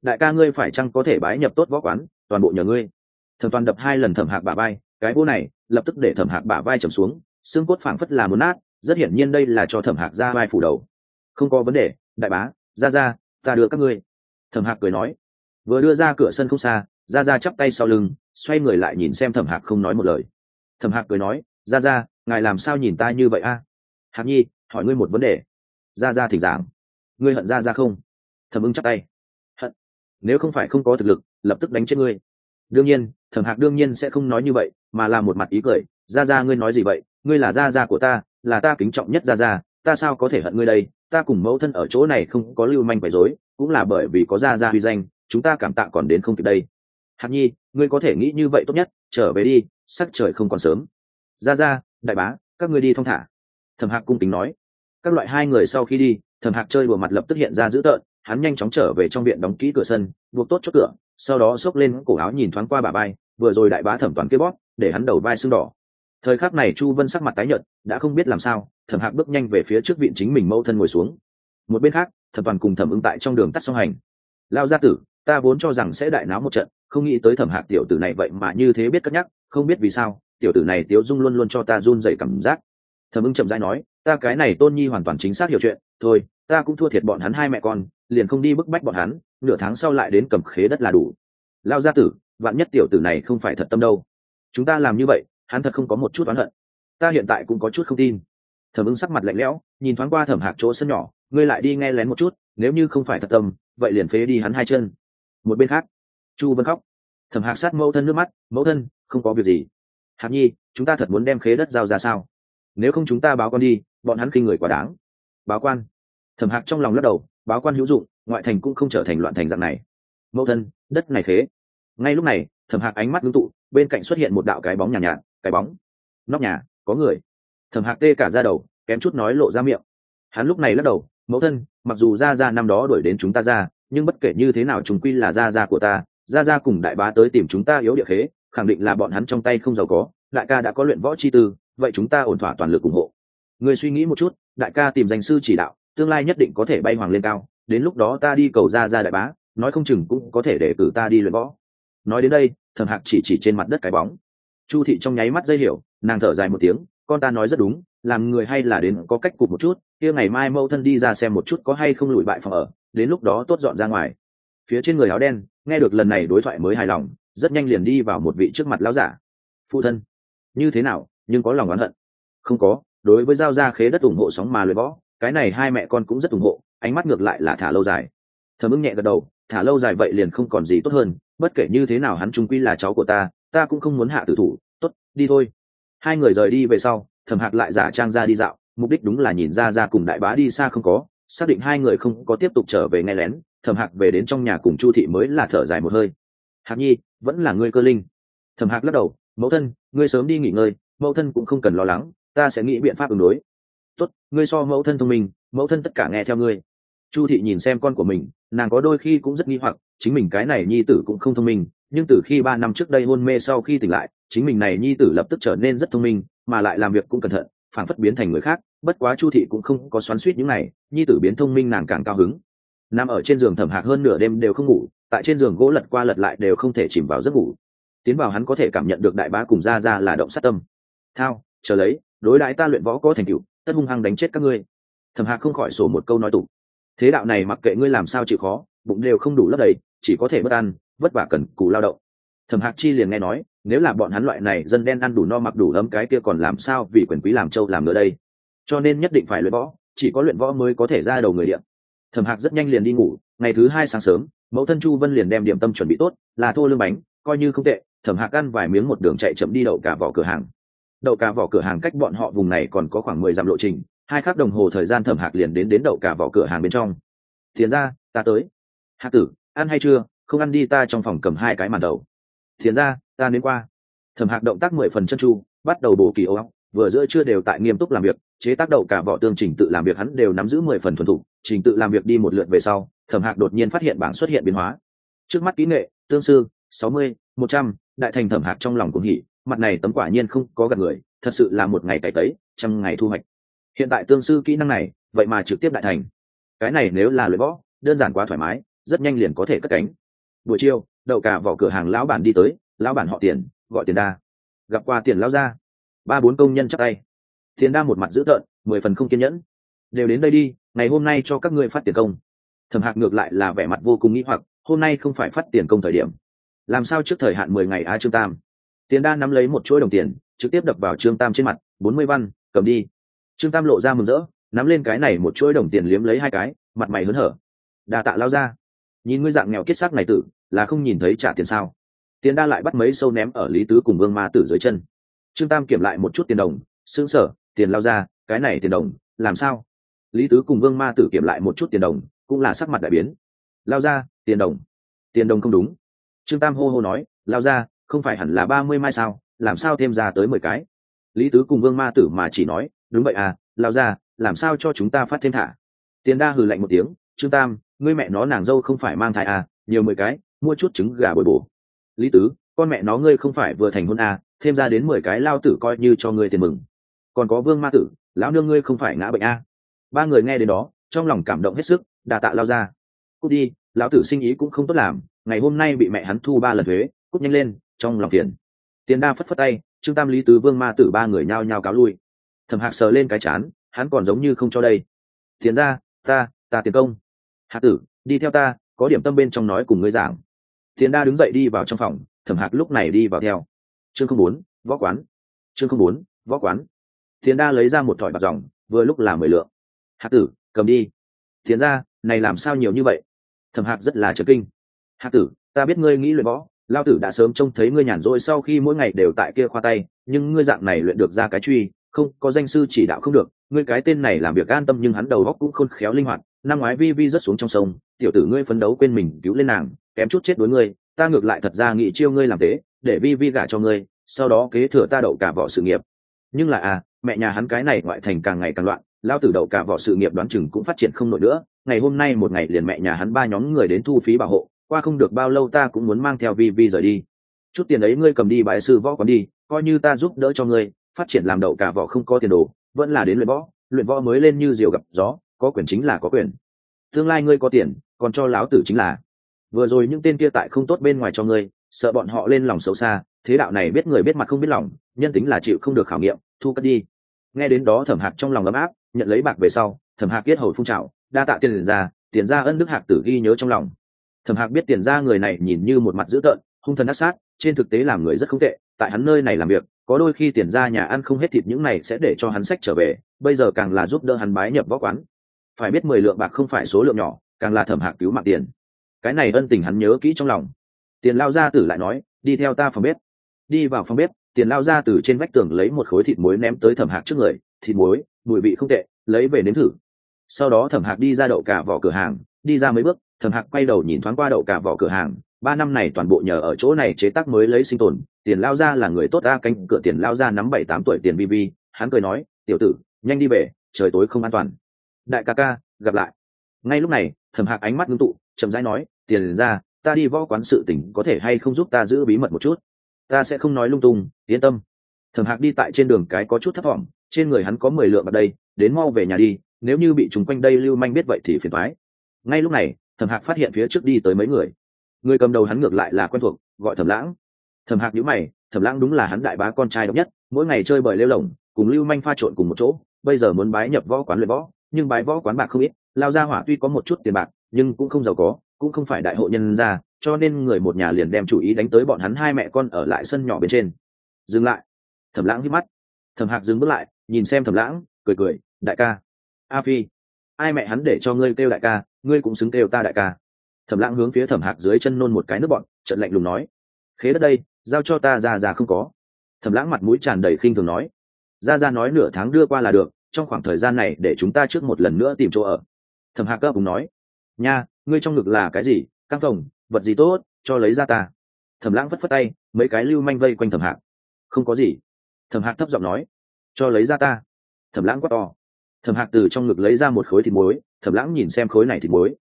Đại ca ngươi phải chăng có thể bái nhập tốt võ quán, toàn bộ nhờ ngươi. Thẩm toàn đập hai lần thẩm hạc bả vai, cái vô này, lập tức để thẩm hạc bả vai trầm xuống, xương cốt phảng phất là muốn nát, rất hiển nhiên đây là cho thẩm hạc ra vai phủ đầu. Không có vấn đề, đại bá, ra ra ta đưa các ngươi. Thẩm hạc cười nói. Vừa đưa ra cửa sân không xa ra ra chắp tay sau lưng, xoay người lại nhìn xem thẩm hạc không nói một lời. Thẩm hạc cười nói ra ra ngài làm sao nhìn ta như vậy a? Hạc nhi, hỏi ngươi một vấn đề. Ra ra thỉnh giảng. Ngươi hận ra ra không? Thẩm ưng chắp tay. Hận? Nếu không phải không có thực lực, lập tức đánh chết ngươi. Đương nhiên, thẩm hạc đương nhiên sẽ không nói như vậy, mà là một mặt ý cười. Ra ra ngươi nói gì vậy? Ngươi là Ra Ra của ta, là ta kính trọng nhất Ra Ra ta sao có thể hận ngươi đây? Ta cùng mẫu thân ở chỗ này không có lưu manh quấy rối, cũng là bởi vì có gia gia uy danh, chúng ta cảm tạ còn đến không kịp đây. Hạc nhi, ngươi có thể nghĩ như vậy tốt nhất, trở về đi, sắc trời không còn sớm. Gia gia, đại bá, các ngươi đi thong thả. Thẩm hạc cung kính nói. Các loại hai người sau khi đi, thẩm hạc chơi bừa mặt lập tức hiện ra dữ tợn, hắn nhanh chóng trở về trong viện đóng kỹ cửa sân, buộc tốt chốt cửa, sau đó xốc lên cổ áo nhìn thoáng qua bà bay vừa rồi đại bá thẩm toàn kia bóp, để hắn đầu vai sưng đỏ thời khắc này chu vân sắc mặt tái nhợt, đã không biết làm sao, thẩm hạc bước nhanh về phía trước viện chính mình mâu thân ngồi xuống. Một bên khác, thẩm toàn cùng thẩm ứng tại trong đường tắt song hành. Lao gia tử, ta vốn cho rằng sẽ đại náo một trận, không nghĩ tới thẩm hạc tiểu tử này vậy mà như thế biết cất nhắc, không biết vì sao, tiểu tử này tiếu dung luôn luôn cho ta run dày cảm giác. Thẩm ứng chậm rãi nói, ta cái này tôn nhi hoàn toàn chính xác hiểu chuyện, thôi, ta cũng thua thiệt bọn hắn hai mẹ con, liền không đi bức bách bọn hắn, nửa tháng sau lại đến cầm khế đất là đủ. Lao gia tử, vạn nhất tiểu tử này không phải thật tâm đâu. Chúng ta làm như vậy hắn thật không có một chút oán hận. Ta hiện tại cũng có chút không tin. Thẩm ứng sắc mặt lạnh lẽo nhìn thoáng qua thẩm hạc chỗ sân nhỏ ngươi lại đi nghe lén một chút nếu như không phải thật tâm vậy liền phế đi hắn hai chân. Một bên khác chu vân khóc. Thẩm hạc sát mẫu thân nước mắt mẫu thân không có việc gì. Hạc nhi chúng ta thật muốn đem khế đất giao ra sao? Nếu không chúng ta báo con đi bọn hắn kinh người quá đáng. Báo quan? Thẩm hạc trong lòng lắc đầu báo quan hữu dụng ngoại thành cũng không trở thành loạn thành dạng này. Mẫu thân đất này thế, ngay lúc này thẩm hạc ánh mắt ngưng tụ bên cạnh xuất hiện một đạo cái bóng nhàn nhạt, nhạt cái bóng. Nóc nhà, có người. Thẩm hạc tê cả ra đầu, kém chút nói lộ ra miệng. Hắn lúc này lắc đầu, mẫu thân, mặc dù ra ra năm đó đuổi đến chúng ta ra, nhưng bất kể như thế nào chúng quy là ra ra của ta ra ra cùng đại bá tới tìm chúng ta yếu địa khế, khẳng định là bọn hắn trong tay không giàu có, đại ca đã có luyện võ chi tư, vậy chúng ta ổn thỏa toàn lực ủng hộ. Người suy nghĩ một chút, đại ca tìm danh sư chỉ đạo, tương lai nhất định có thể bay hoàng lên cao, đến lúc đó ta đi cầu ra ra đại bá, nói không chừng cũng có thể để cử ta đi luyện võ. Nói đến đây, thẩm hạc chỉ chỉ trên mặt đất cái bóng chu thị trong nháy mắt dây hiểu, nàng thở dài một tiếng, con ta nói rất đúng, làm người hay là đến có cách cục một chút, kia ngày mai mâu thân đi ra xem một chút có hay không lùi bại phòng ở, đến lúc đó tốt dọn ra ngoài. Phía trên người áo đen, nghe được lần này đối thoại mới hài lòng, rất nhanh liền đi vào một vị trước mặt lão giả. Phụ thân, như thế nào, nhưng có lòng oán hận? Không có, đối với giao gia khế đất ủng hộ sóng mà luyện võ, cái này hai mẹ con cũng rất ủng hộ, ánh mắt ngược lại là thả lâu dài. Thầm ưng nhẹ gật đầu, thả lâu dài vậy liền không còn gì tốt hơn, bất kể như thế nào hắn trung quy là cháu của ta ta cũng không muốn hạ tử thủ, tốt, đi thôi. Hai người rời đi về sau, thẩm hạc lại giả trang ra đi dạo, mục đích đúng là nhìn ra ra cùng đại bá đi xa không có, xác định hai người không có tiếp tục trở về nghe lén, thẩm hạc về đến trong nhà cùng chu thị mới là thở dài một hơi. Hạc nhi, vẫn là ngươi cơ linh. Thẩm hạc lắc đầu, mẫu thân, ngươi sớm đi nghỉ ngơi, mẫu thân cũng không cần lo lắng, ta sẽ nghĩ biện pháp ứng đối. Tốt, ngươi so mẫu thân thông minh, mẫu thân tất cả nghe theo ngươi. Chu thị nhìn xem con của mình, nàng có đôi khi cũng rất nghi hoặc, chính mình cái này nhi tử cũng không thông minh nhưng từ khi ba năm trước đây hôn mê sau khi tỉnh lại, chính mình này nhi tử lập tức trở nên rất thông minh, mà lại làm việc cũng cẩn thận phản phất biến thành người khác, bất quá chu thị cũng không có xoắn suýt những này, nhi tử biến thông minh nàng càng cao hứng. Nằm ở trên giường thẩm hạc hơn nửa đêm đều không ngủ, tại trên giường gỗ lật qua lật lại đều không thể chìm vào giấc ngủ. Tiến vào hắn có thể cảm nhận được đại bá cùng ra ra là động sát tâm. Thao, chờ lấy, đối đãi ta luyện võ có thành tựu, tất hung hăng đánh chết các ngươi. Thẩm hạc không khỏi sổ một câu nói tủ thế đạo này mặc kệ ngươi làm sao chịu khó, bụng đều không đủ lấp đầy, chỉ có thể bất ăn vất vả cần cù lao động. Thẩm hạc chi liền nghe nói, nếu là bọn hắn loại này dân đen ăn đủ no mặc đủ ấm cái kia còn làm sao vì quyền quý làm châu làm ngựa đây? Cho nên nhất định phải luyện võ, chỉ có luyện võ mới có thể ra đầu người điện thẩm hạc rất nhanh liền đi ngủ, ngày thứ hai sáng sớm, mẫu thân chu vân liền đem điểm tâm chuẩn bị tốt, là thô lương bánh, coi như không tệ, thẩm hạc ăn vài miếng một đường chạy chậm đi đậu cả vỏ cửa hàng. Đậu cả vỏ cửa hàng cách bọn họ vùng này còn có khoảng mười dặm lộ trình, hai khắc đồng hồ thời gian thẩm hạc liền đến đến đậu cả vỏ cửa hàng bên trong. Thiền ra ta tới. Hạc tử, ăn hay chưa? Không ăn đi ta trong phòng cầm hai cái màn đầu. Thiền ra, ta đến qua. Thẩm hạc động tác mười phần chân chu bắt đầu bổ kỳ ô óc. Vừa giữa chưa đều tại nghiêm túc làm việc, chế tác đậu cả vỏ tương trình tự làm việc hắn đều nắm giữ mười phần thuần thục. Trình tự làm việc đi một lượt về sau, thẩm hạc đột nhiên phát hiện bảng xuất hiện biến hóa. Trước mắt kỹ nghệ, tương sư, sáu mươi, một trăm, đại thành thẩm hạc trong lòng cũng hỉ, mặt này tấm quả nhiên không có gặp người, thật sự là một ngày cày tấy, trăm ngày thu hoạch. Hiện tại tương sư kỹ năng này, vậy mà trực tiếp đại thành. Cái này nếu là luyện võ, đơn giản quá thoải mái, rất nhanh liền có thể cất cánh buổi chiều, đậu cả vào cửa hàng lão bản đi tới, lão bản họ tiền, gọi tiền đa. Gặp qua tiền lão ra ba bốn công nhân chắc tay. Tiền đa một mặt dữ tợn, mười phần không kiên nhẫn. Đều đến đây đi, ngày hôm nay cho các ngươi phát tiền công. Thẩm hạc ngược lại là vẻ mặt vô cùng nghĩ hoặc, hôm nay không phải phát tiền công thời điểm. Làm sao trước thời hạn mười ngày á trương tam? Tiền đa nắm lấy một chuỗi đồng tiền, trực tiếp đập vào trương tam trên mặt, bốn mươi văn, cầm đi. Trương tam lộ ra mừng rỡ, nắm lên cái này một chuỗi đồng tiền liếm lấy hai cái, mặt mày hớn hở. Đa tạ lao ra nhìn ngươi dạng nghèo kết sắc này tử là không nhìn thấy trả tiền sao? Tiền đa lại bắt mấy sâu ném ở lý tứ cùng vương ma tử dưới chân. Trương tam kiểm lại một chút tiền đồng xương sở, tiền lao ra, cái này tiền đồng, làm sao? Lý tứ cùng vương ma tử kiểm lại một chút tiền đồng, cũng là sắc mặt đại biến. Lao ra, tiền đồng. Tiền đồng không đúng. Trương tam hô hô nói, lao ra, không phải hẳn là ba mươi mai sao, làm sao thêm ra tới mười cái? Lý tứ cùng vương ma tử mà chỉ nói, đúng vậy à lao ra, làm sao cho chúng ta phát thêm thả? Tiền đa hừ lạnh một tiếng, trương tam, ngươi mẹ nó nàng dâu không phải mang thai à nhiều mười cái mua chút trứng gà bồi bổ. Lý tứ, con mẹ nó ngươi không phải vừa thành hôn à thêm ra đến mười cái lao tử coi như cho ngươi tiền mừng. Còn có vương ma tử, lão nương ngươi không phải ngã bệnh à. ba người nghe đến đó, trong lòng cảm động hết sức, đà tạ lao ra. Cút đi, lão tử sinh ý cũng không tốt làm, ngày hôm nay bị mẹ hắn thu ba lần thuế, cút nhanh lên, trong lòng tiền tiền đa phất phất tay, trương tam lý tứ, vương ma tử ba người nhao nhao cáo lui. Thẩm hạc sờ lên cái chán, hắn còn giống như không cho đây. Tiền ra, ta ta tiền công. Hạ tử, đi theo ta, có điểm tâm bên trong nói cùng ngươi giảng tiền đa đứng dậy đi vào trong phòng thẩm hạc lúc này đi vào theo. Chương không bốn võ quán. Chương không bốn võ quán. Tiền đa lấy ra một thỏi bạc ròng, vừa lúc là mười lượng. Hạc tử cầm đi. Tiền ra này làm sao nhiều như vậy? Thẩm hạc rất là chấn kinh. Hạc tử ta biết ngươi nghĩ luyện võ lao tử đã sớm trông thấy ngươi nhàn rỗi sau khi mỗi ngày đều tại kia khoa tay nhưng ngươi dạng này luyện được ra cái truy không có danh sư chỉ đạo không được ngươi cái tên này làm việc an tâm nhưng hắn đầu óc cũng khôn khéo linh hoạt năm ngoái vi vi rất xuống trong sông tiểu tử ngươi phấn đấu quên mình cứu lên nàng kém chút chết đối ngươi, ta ngược lại thật ra nghĩ chiêu ngươi làm thế, để vi vi gả cho ngươi, sau đó kế thừa ta đậu cả vỏ sự nghiệp. Nhưng là à mẹ nhà hắn cái này ngoại thành càng ngày càng loạn lao tử đậu cả vỏ sự nghiệp đoán chừng cũng phát triển không nổi nữa, ngày hôm nay một ngày liền mẹ nhà hắn ba nhóm người đến thu phí bảo hộ, qua không được bao lâu ta cũng muốn mang theo vi vi rời đi. Chút tiền ấy ngươi cầm đi bãi sư võ còn đi, coi như ta giúp đỡ cho ngươi, phát triển làm đậu cả vỏ không có tiền đồ, vẫn là đến luyện võ luyện võ mới lên như diều gặp gió, có quyền chính là có quyền. Tương lai ngươi có tiền, còn cho láo tử chính là vừa rồi những tên kia tại không tốt bên ngoài cho ngươi, sợ bọn họ lên lòng xấu xa, thế đạo này biết người biết mặt không biết lòng, nhân tính là chịu không được khảo nghiệm, thu cất đi. Nghe đến đó thẩm hạc trong lòng ấm áp, nhận lấy bạc về sau, thẩm hạc biết hầu phun trào, đa tạ tiền ra tiền ra ân đức hạc tử ghi nhớ trong lòng. Thẩm hạc biết tiền ra người này nhìn như một mặt dữ tợn, hung thần ác sát, trên thực tế làm người rất không tệ, tại hắn nơi này làm việc, có đôi khi tiền ra nhà ăn không hết thịt những này sẽ để cho hắn sách trở về, bây giờ càng là giúp đỡ hắn bái nhập võ quán. Phải biết mười lượng bạc không phải số lượng nhỏ, càng là thẩm hạc cứu mạng tiền cái này ân tình hắn nhớ kỹ trong lòng. Tiền lao gia tử lại nói, đi theo ta phòng bếp. Đi vào phòng bếp, tiền lao Gia Tử trên vách tường lấy một khối thịt muối ném tới thẩm hạc trước người. Thịt muối, mùi vị không tệ, lấy về nếm thử. Sau đó thẩm hạc đi ra đậu cả vỏ cửa hàng, đi ra mấy bước, thẩm hạc quay đầu nhìn thoáng qua đậu cả vỏ cửa hàng. Ba năm này toàn bộ nhờ ở chỗ này chế tác mới lấy sinh tồn. Tiền lao ra là người tốt ta, canh cửa tiền lao ra nắm bảy tám tuổi tiền vi vi hắn cười nói, tiểu tử, nhanh đi về, trời tối không an toàn. Đại ca ca, gặp lại. Ngay lúc này, thẩm hạc ánh mắt ngưng tụ chậm rãi nói, tiền ra, ta đi võ quán sự tỉnh có thể hay không giúp ta giữ bí mật một chút? Ta sẽ không nói lung tung, yên tâm. Thẩm hạc đi tại trên đường cái có chút thấp thỏm, trên người hắn có mười lượng ở đây, đến mau về nhà đi, nếu như bị chúng quanh đây lưu manh biết vậy thì phiền thoái ngay lúc này, thẩm hạc phát hiện phía trước đi tới mấy người. Người cầm đầu hắn ngược lại là quen thuộc, gọi thẩm lãng. Thẩm hạc nhữ mày, thẩm lãng đúng là hắn đại bá con trai độc nhất, mỗi ngày chơi bời lêu lồng cùng lưu manh pha trộn cùng một chỗ, bây giờ muốn bái nhập võ quán luyện võ, nhưng bái võ quán bạc không ít, lao ra hỏa tuy có một chút tiền bạc nhưng cũng không giàu có, cũng không phải đại hộ nhân gia, cho nên người một nhà liền đem chủ ý đánh tới bọn hắn hai mẹ con ở lại sân nhỏ bên trên. Dừng lại. Thẩm lãng hít mắt. Thẩm hạc dừng bước lại, nhìn xem thẩm lãng, cười cười, đại ca, a phi, ai mẹ hắn để cho ngươi kêu đại ca, ngươi cũng xứng kêu ta đại ca. Thẩm lãng hướng phía thẩm hạc dưới chân nôn một cái nước bọn, trận lạnh lùng nói, khế đất đây, giao cho ta ra ra không có. Thẩm lãng mặt mũi tràn đầy khinh thường nói, ra ra nói nửa tháng đưa qua là được, trong khoảng thời gian này để chúng ta trước một lần nữa tìm chỗ ở. Thẩm hạc cơ cùng nói nha, ngươi trong ngực là cái gì? Căng phòng vật gì tốt, cho lấy ra ta. Thẩm lãng phất phất tay, mấy cái lưu manh vây quanh thẩm hạc. Không có gì. Thẩm hạc thấp giọng nói, cho lấy ra ta. Thẩm lãng quát to. Thẩm hạc từ trong ngực lấy ra một khối thịt muối, thẩm lãng nhìn xem khối này thịt muối.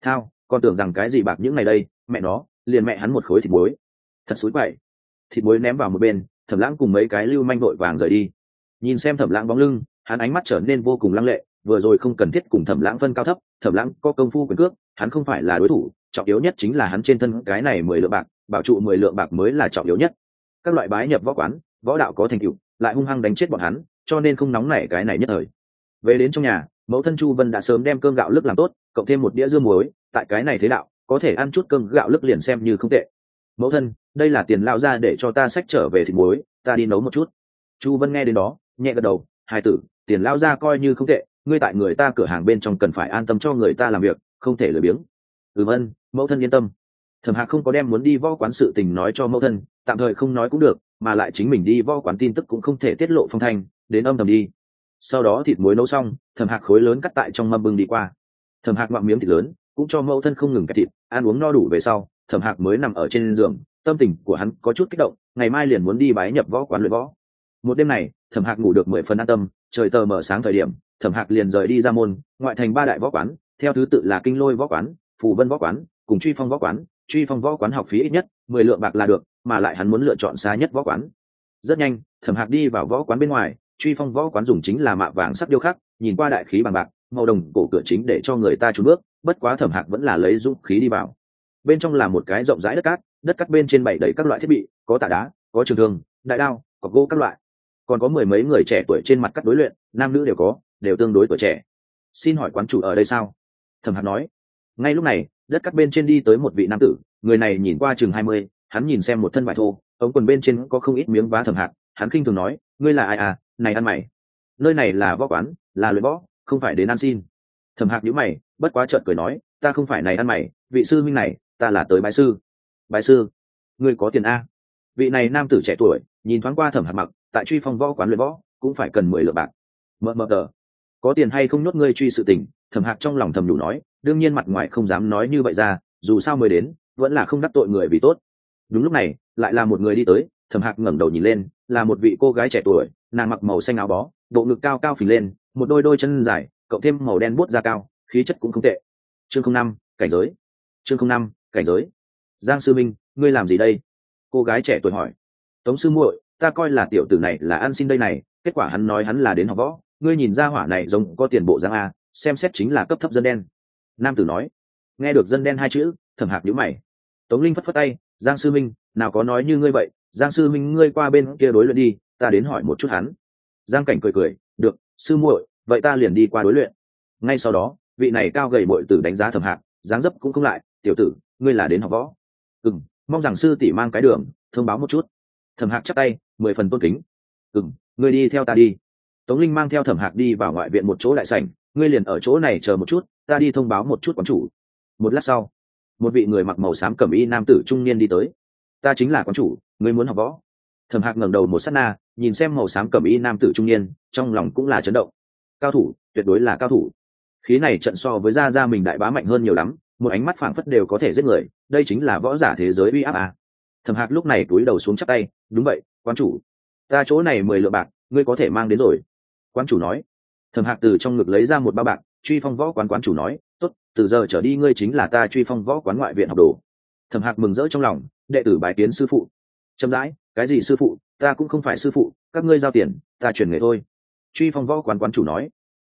Thao, con tưởng rằng cái gì bạc những ngày đây, mẹ nó, liền mẹ hắn một khối thịt muối. Thật xúi quậy. Thịt muối ném vào một bên, thẩm lãng cùng mấy cái lưu manh vội vàng rời đi. Nhìn xem thẩm lãng bóng lưng, hắn ánh mắt trở nên vô cùng lăng lệ vừa rồi không cần thiết cùng thẩm lãng phân cao thấp, thẩm lãng có công phu quyền cước, hắn không phải là đối thủ, trọng yếu nhất chính là hắn trên thân cái này mười lượng bạc, bảo trụ mười lượng bạc mới là trọng yếu nhất. Các loại bái nhập võ quán, võ đạo có thành tựu, lại hung hăng đánh chết bọn hắn, cho nên không nóng nảy cái này nhất thời. Về đến trong nhà, mẫu thân chu vân đã sớm đem cơm gạo lức làm tốt, cộng thêm một đĩa dưa muối, tại cái này thế đạo, có thể ăn chút cơm gạo lức liền xem như không tệ. Mẫu thân, đây là tiền lao ra để cho ta sách trở về thịt muối, ta đi nấu một chút. Chu vân nghe đến đó, nhẹ gật đầu hai tử, tiền lao ra coi như không tệ ngươi tại người ta cửa hàng bên trong cần phải an tâm cho người ta làm việc, không thể lười biếng. Ừm ân, mẫu thân yên tâm. Thẩm hạc không có đem muốn đi võ quán sự tình nói cho mẫu thân, tạm thời không nói cũng được, mà lại chính mình đi võ quán tin tức cũng không thể tiết lộ phong thanh, đến âm thầm đi. Sau đó thịt muối nấu xong, thẩm hạc khối lớn cắt tại trong mâm bưng đi qua. Thẩm hạc ngoạm miếng thịt lớn, cũng cho mẫu thân không ngừng cắt thịt, ăn uống no đủ về sau, thẩm hạc mới nằm ở trên giường, tâm tình của hắn có chút kích động, ngày mai liền muốn đi bái nhập võ quán luyện võ. Một đêm này, thẩm hạc ngủ được mười phần an tâm, trời tờ mở sáng thời điểm thẩm hạc liền rời đi ra môn, ngoại thành ba đại võ quán, theo thứ tự là kinh lôi võ quán, phù vân võ quán, cùng truy phong võ quán. Truy phong võ quán học phí ít nhất mười lượng bạc là được, mà lại hắn muốn lựa chọn xa nhất võ quán. Rất nhanh, thẩm hạc đi vào võ quán bên ngoài, truy phong võ quán dùng chính là mạ vàng sắc điêu khắc, nhìn qua đại khí bằng bạc, màu đồng cổ cửa chính để cho người ta trốn bước, bất quá thẩm hạc vẫn là lấy dũng khí đi vào. Bên trong là một cái rộng rãi đất cát đất cát bên trên bảy đầy các loại thiết bị, có tạ đá, có trường thương, đại đao, có gỗ các loại. Còn có mười mấy người trẻ tuổi trên mặt cắt đối luyện, nam nữ đều có đều tương đối tuổi trẻ. Xin hỏi quán chủ ở đây sao? Thẩm hạc nói. Ngay lúc này, đất cắt bên trên đi tới một vị nam tử, người này nhìn qua chừng hai mươi, hắn nhìn xem một thân vải thô, ống quần bên trên có không ít miếng vá thẩm hạc, hắn khinh thường nói, ngươi là ai à? Này ăn mày. Nơi này là võ quán, là luyện võ, không phải đến ăn xin. Thẩm hạc nhữ mày, bất quá trợn cười nói, ta không phải này ăn mày, vị sư minh này, ta là tới bái sư. Bái sư? Ngươi có tiền a? Vị này nam tử trẻ tuổi, nhìn thoáng qua thẩm hạc mặc, tại truy phong võ quán luyện võ, cũng phải cần mười lượng bạc. Mờ mờ tờ có tiền hay không nhốt ngươi truy sự tình, thẩm hạc trong lòng thầm đủ nói, đương nhiên mặt ngoài không dám nói như vậy ra, dù sao mới đến, vẫn là không đắc tội người vì tốt. Đúng lúc này, lại là một người đi tới, thẩm hạc ngẩng đầu nhìn lên, là một vị cô gái trẻ tuổi, nàng mặc màu xanh áo bó, bộ ngực cao cao phình lên, một đôi đôi chân dài, cộng thêm màu đen bút da cao, khí chất cũng không tệ. Chương không năm, cảnh giới. Chương không năm, cảnh giới. Giang sư minh, ngươi làm gì đây? Cô gái trẻ tuổi hỏi. Tống sư muội, ta coi là tiểu tử này là ăn xin đây này, kết quả hắn nói hắn là đến học võ ngươi nhìn ra hỏa này giống có tiền bộ giang a, xem xét chính là cấp thấp dân đen. Nam tử nói. Nghe được dân đen hai chữ, thẩm hạc nhữ mày. Tống linh phất phất tay, giang sư minh, nào có nói như ngươi vậy, giang sư minh ngươi qua bên kia đối luyện đi, ta đến hỏi một chút hắn. Giang cảnh cười cười, được, sư muội, vậy ta liền đi qua đối luyện. Ngay sau đó, vị này cao gầy bội tử đánh giá thẩm hạc, dáng dấp cũng không lại, tiểu tử, ngươi là đến học võ. Ừ mong rằng sư tỷ mang cái đường, thông báo một chút. Thẩm hạc chắc tay, mười phần tôn kính. Ừ ngươi đi theo ta đi tống linh mang theo thẩm hạc đi vào ngoại viện một chỗ đại sảnh, ngươi liền ở chỗ này chờ một chút, ta đi thông báo một chút quán chủ. Một lát sau, một vị người mặc màu xám cẩm y nam tử trung niên đi tới. Ta chính là quán chủ, ngươi muốn học võ? Thẩm hạc ngẩng đầu một s á t na, nhìn xem màu xám cẩm y nam tử trung niên, trong lòng cũng là chấn động. Cao thủ, tuyệt đối là cao thủ. Khí này trận so với gia gia mình đại bá mạnh hơn nhiều lắm, một ánh mắt phảng phất đều có thể giết người, đây chính là võ giả thế giới uy áp à. thẩm hạc lúc này túi đầu xuống chắc tay, đúng vậy, quán chủ, ta chỗ này mười lượng bạc, ngươi có thể mang đến rồi quán chủ nói. Thẩm hạc từ trong ngực lấy ra một bao bạc truy phong võ quán quán chủ nói tốt, từ giờ trở đi ngươi chính là ta truy phong võ quán ngoại viện học đồ. Thẩm hạc mừng rỡ trong lòng đệ tử bài kiến sư phụ. Chậm rãi cái gì sư phụ? Ta cũng không phải sư phụ các ngươi giao tiền ta chuyển nghề thôi. Truy phong võ quán quán chủ nói.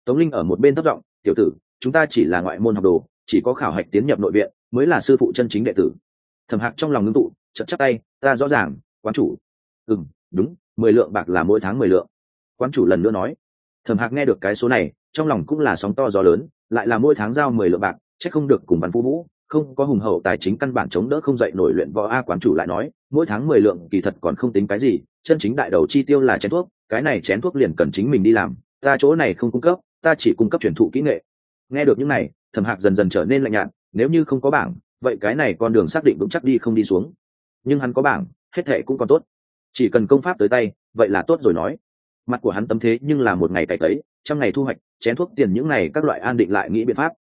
Tống linh ở một bên thất giọng tiểu tử chúng ta chỉ là ngoại môn học đồ chỉ có khảo hạch tiến nhập nội viện mới là sư phụ chân chính đệ tử. Thẩm hạc trong lòng ngưng tụ chật chắc tay ta rõ ràng quán chủ. Ừ đúng mười lượng bạc là mỗi tháng mười lượng. Quán chủ lần nữa nói thẩm hạc nghe được cái số này, trong lòng cũng là sóng to gió lớn, lại là mỗi tháng giao mười lượng bạc c h ắ c không được cùng văn phú vũ, không có hùng hậu tài chính căn bản chống đỡ không dậy nổi luyện võ a quán chủ lại nói, mỗi tháng mười lượng kỳ thật còn không tính cái gì, chân chính đại đầu chi tiêu là chén thuốc, cái này chén thuốc liền cần chính mình đi làm, ta chỗ này không cung cấp, ta chỉ cung cấp truyền thụ kỹ nghệ. Nghe được những này, thẩm hạc dần dần trở nên lạnh nhạt, nếu như không có bảng, vậy cái này con đường xác định vững chắc đi không đi xuống. Nhưng hắn có bảng, hết thệ cũng còn tốt. Chỉ cần công pháp tới tay, vậy là tốt rồi nói mặt của hắn tấm thế nhưng là một ngày cày tấy trăm ngày thu hoạch, chén thuốc tiền những ngày các loại an định lại nghĩ biện pháp.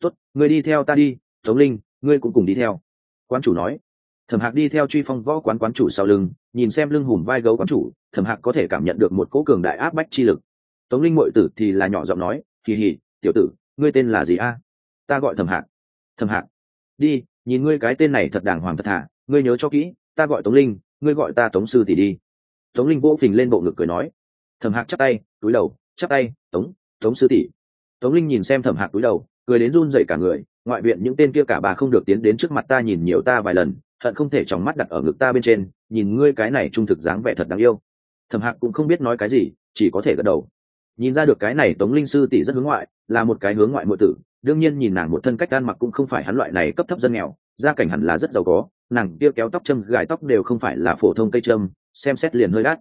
Tốt người đi theo ta đi, tống linh, ngươi cũng cùng đi theo. Quán chủ nói. Thẩm hạc đi theo truy phong võ quán quán chủ sau lưng, nhìn xem lưng hùm vai gấu quán chủ, thẩm hạc có thể cảm nhận được một cỗ cường đại áp bách chi lực. Tống linh mội tử thì là nhỏ giọng nói kỳ hỉ tiểu tử, ngươi tên là gì a? Ta gọi thẩm hạc. Thẩm hạc, đi, nhìn ngươi cái tên này thật đàng hoàng thật thà, ngươi nhớ cho kỹ, ta gọi tống linh, ngươi gọi ta tống sư thì đi. Tống linh vỗ phình lên bộ ngực cười nói thẩm hạc chắp tay, túi đầu, chắp tay, tống tống sư tỷ. Tống linh nhìn xem thẩm hạc túi đầu, cười đến run dậy cả người, ngoại viện những tên kia cả bà không được tiến đến trước mặt ta nhìn nhiều ta vài lần, hận không thể chóng mắt đặt ở ngực ta bên trên, nhìn ngươi cái này trung thực dáng vẻ thật đáng yêu. Thẩm hạc cũng không biết nói cái gì, chỉ có thể gật đầu. Nhìn ra được cái này tống linh sư tỷ rất hướng ngoại, là một cái hướng ngoại muội tử, đương nhiên nhìn nàng một thân cách ăn mặc cũng không phải hắn loại này cấp thấp dân nghèo, gia cảnh hẳn là rất giàu có, nàng kia kéo tóc châm, gài tóc đều không phải là phổ thông cây châm, xem xét liền hơi đắt.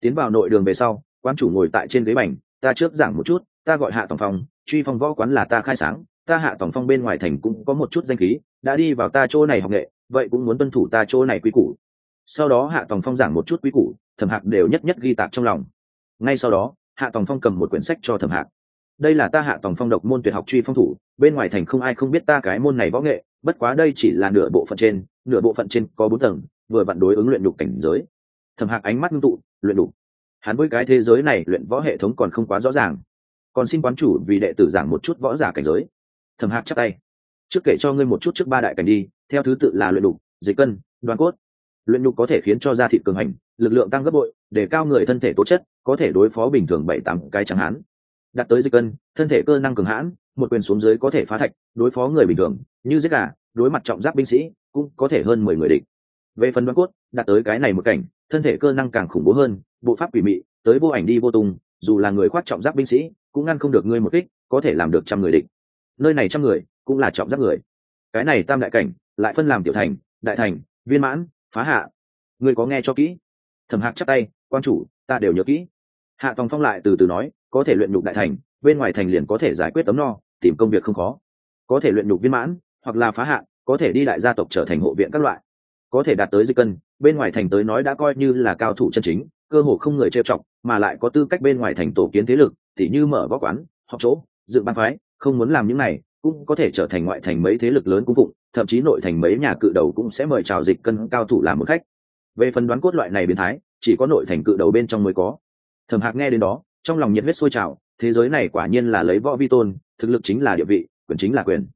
Tiến vào nội đường về sau quan chủ ngồi tại trên ghế bành, ta trước giảng một chút, ta gọi hạ tổng phong, truy phong võ quán là ta khai sáng, ta hạ tổng phong bên ngoài thành cũng có một chút danh khí, đã đi vào ta chỗ này học nghệ, vậy cũng muốn tuân thủ ta chỗ này quý củ. Sau đó hạ tổng phong giảng một chút quý củ, thẩm hạc đều nhất nhất ghi tạc trong lòng. Ngay sau đó, hạ tổng phong cầm một quyển sách cho thẩm hạc. Đây là ta hạ tổng phong độc môn tuyệt học truy phong thủ, bên ngoài thành không ai không biết ta cái môn này võ nghệ, bất quá đây chỉ là nửa bộ phận trên, nửa bộ phận trên có bốn tầng, vừa vặn đối ứng luyện đục cảnh giới. Thẩm hạc ánh mắt ngưng tụ, luyện đục hắn với cái thế giới này luyện võ hệ thống còn không quá rõ ràng. Còn xin quán chủ vì đệ tử giảng một chút võ giả cảnh giới. Thẩm hạc chắc tay. Trước kể cho ngươi một chút trước ba đại cảnh đi, theo thứ tự là luyện đục, dịch cân đoàn cốt. Luyện nhục có thể khiến cho da thịt cường hành, lực lượng tăng gấp bội, để cao người thân thể tố chất, có thể đối phó bình thường bảy tám cái chẳng hán. Đặt tới dịch cân, thân thể cơ năng cường hãn, một quyền xuống dưới có thể phá thạch, đối phó người bình thường, như giết gà, đối mặt trọng giáp binh sĩ, cũng có thể hơn mười người địch. Về phần đoan cốt, đặt tới cái này một cảnh, thân thể cơ năng càng khủng bố hơn bộ pháp quỷ mị, tới vô ảnh đi vô tung, dù là người khoác trọng giáp binh sĩ, cũng ngăn không được ngươi một kích, có thể làm được trăm người địch. Nơi này trăm người, cũng là trọng giáp người. Cái này tam đại cảnh, lại phân làm tiểu thành, đại thành, viên mãn, phá hạ. Ngươi có nghe cho kỹ? Thẩm hạc chắc tay, quan chủ, ta đều nhớ kỹ. Hạ tòng phong lại từ từ nói, có thể luyện nhục đại thành, bên ngoài thành liền có thể giải quyết tấm no, tìm công việc không khó. Có thể luyện nhục viên mãn, hoặc là phá hạ, có thể đi đại gia tộc trở thành hộ viện các loại. Có thể đạt tới di cân, bên ngoài thành tới nói đã coi như là cao thủ chân chính cơ hồ không người trêu chọc, mà lại có tư cách bên ngoài thành tổ kiến thế lực, tỉ như mở võ quán học chỗ, dựng ban phái, không muốn làm những này, cũng có thể trở thành ngoại thành mấy thế lực lớn cung phụng, thậm chí nội thành mấy nhà cự đầu cũng sẽ mời chào dịch cân cao thủ làm một khách. Về phần đoán cốt loại này biến thái, chỉ có nội thành cự đầu bên trong mới có. Thẩm hạc nghe đến đó, trong lòng nhiệt huyết sôi trào, thế giới này quả nhiên là lấy võ vi tôn, thực lực chính là địa vị, quyền chính là quyền.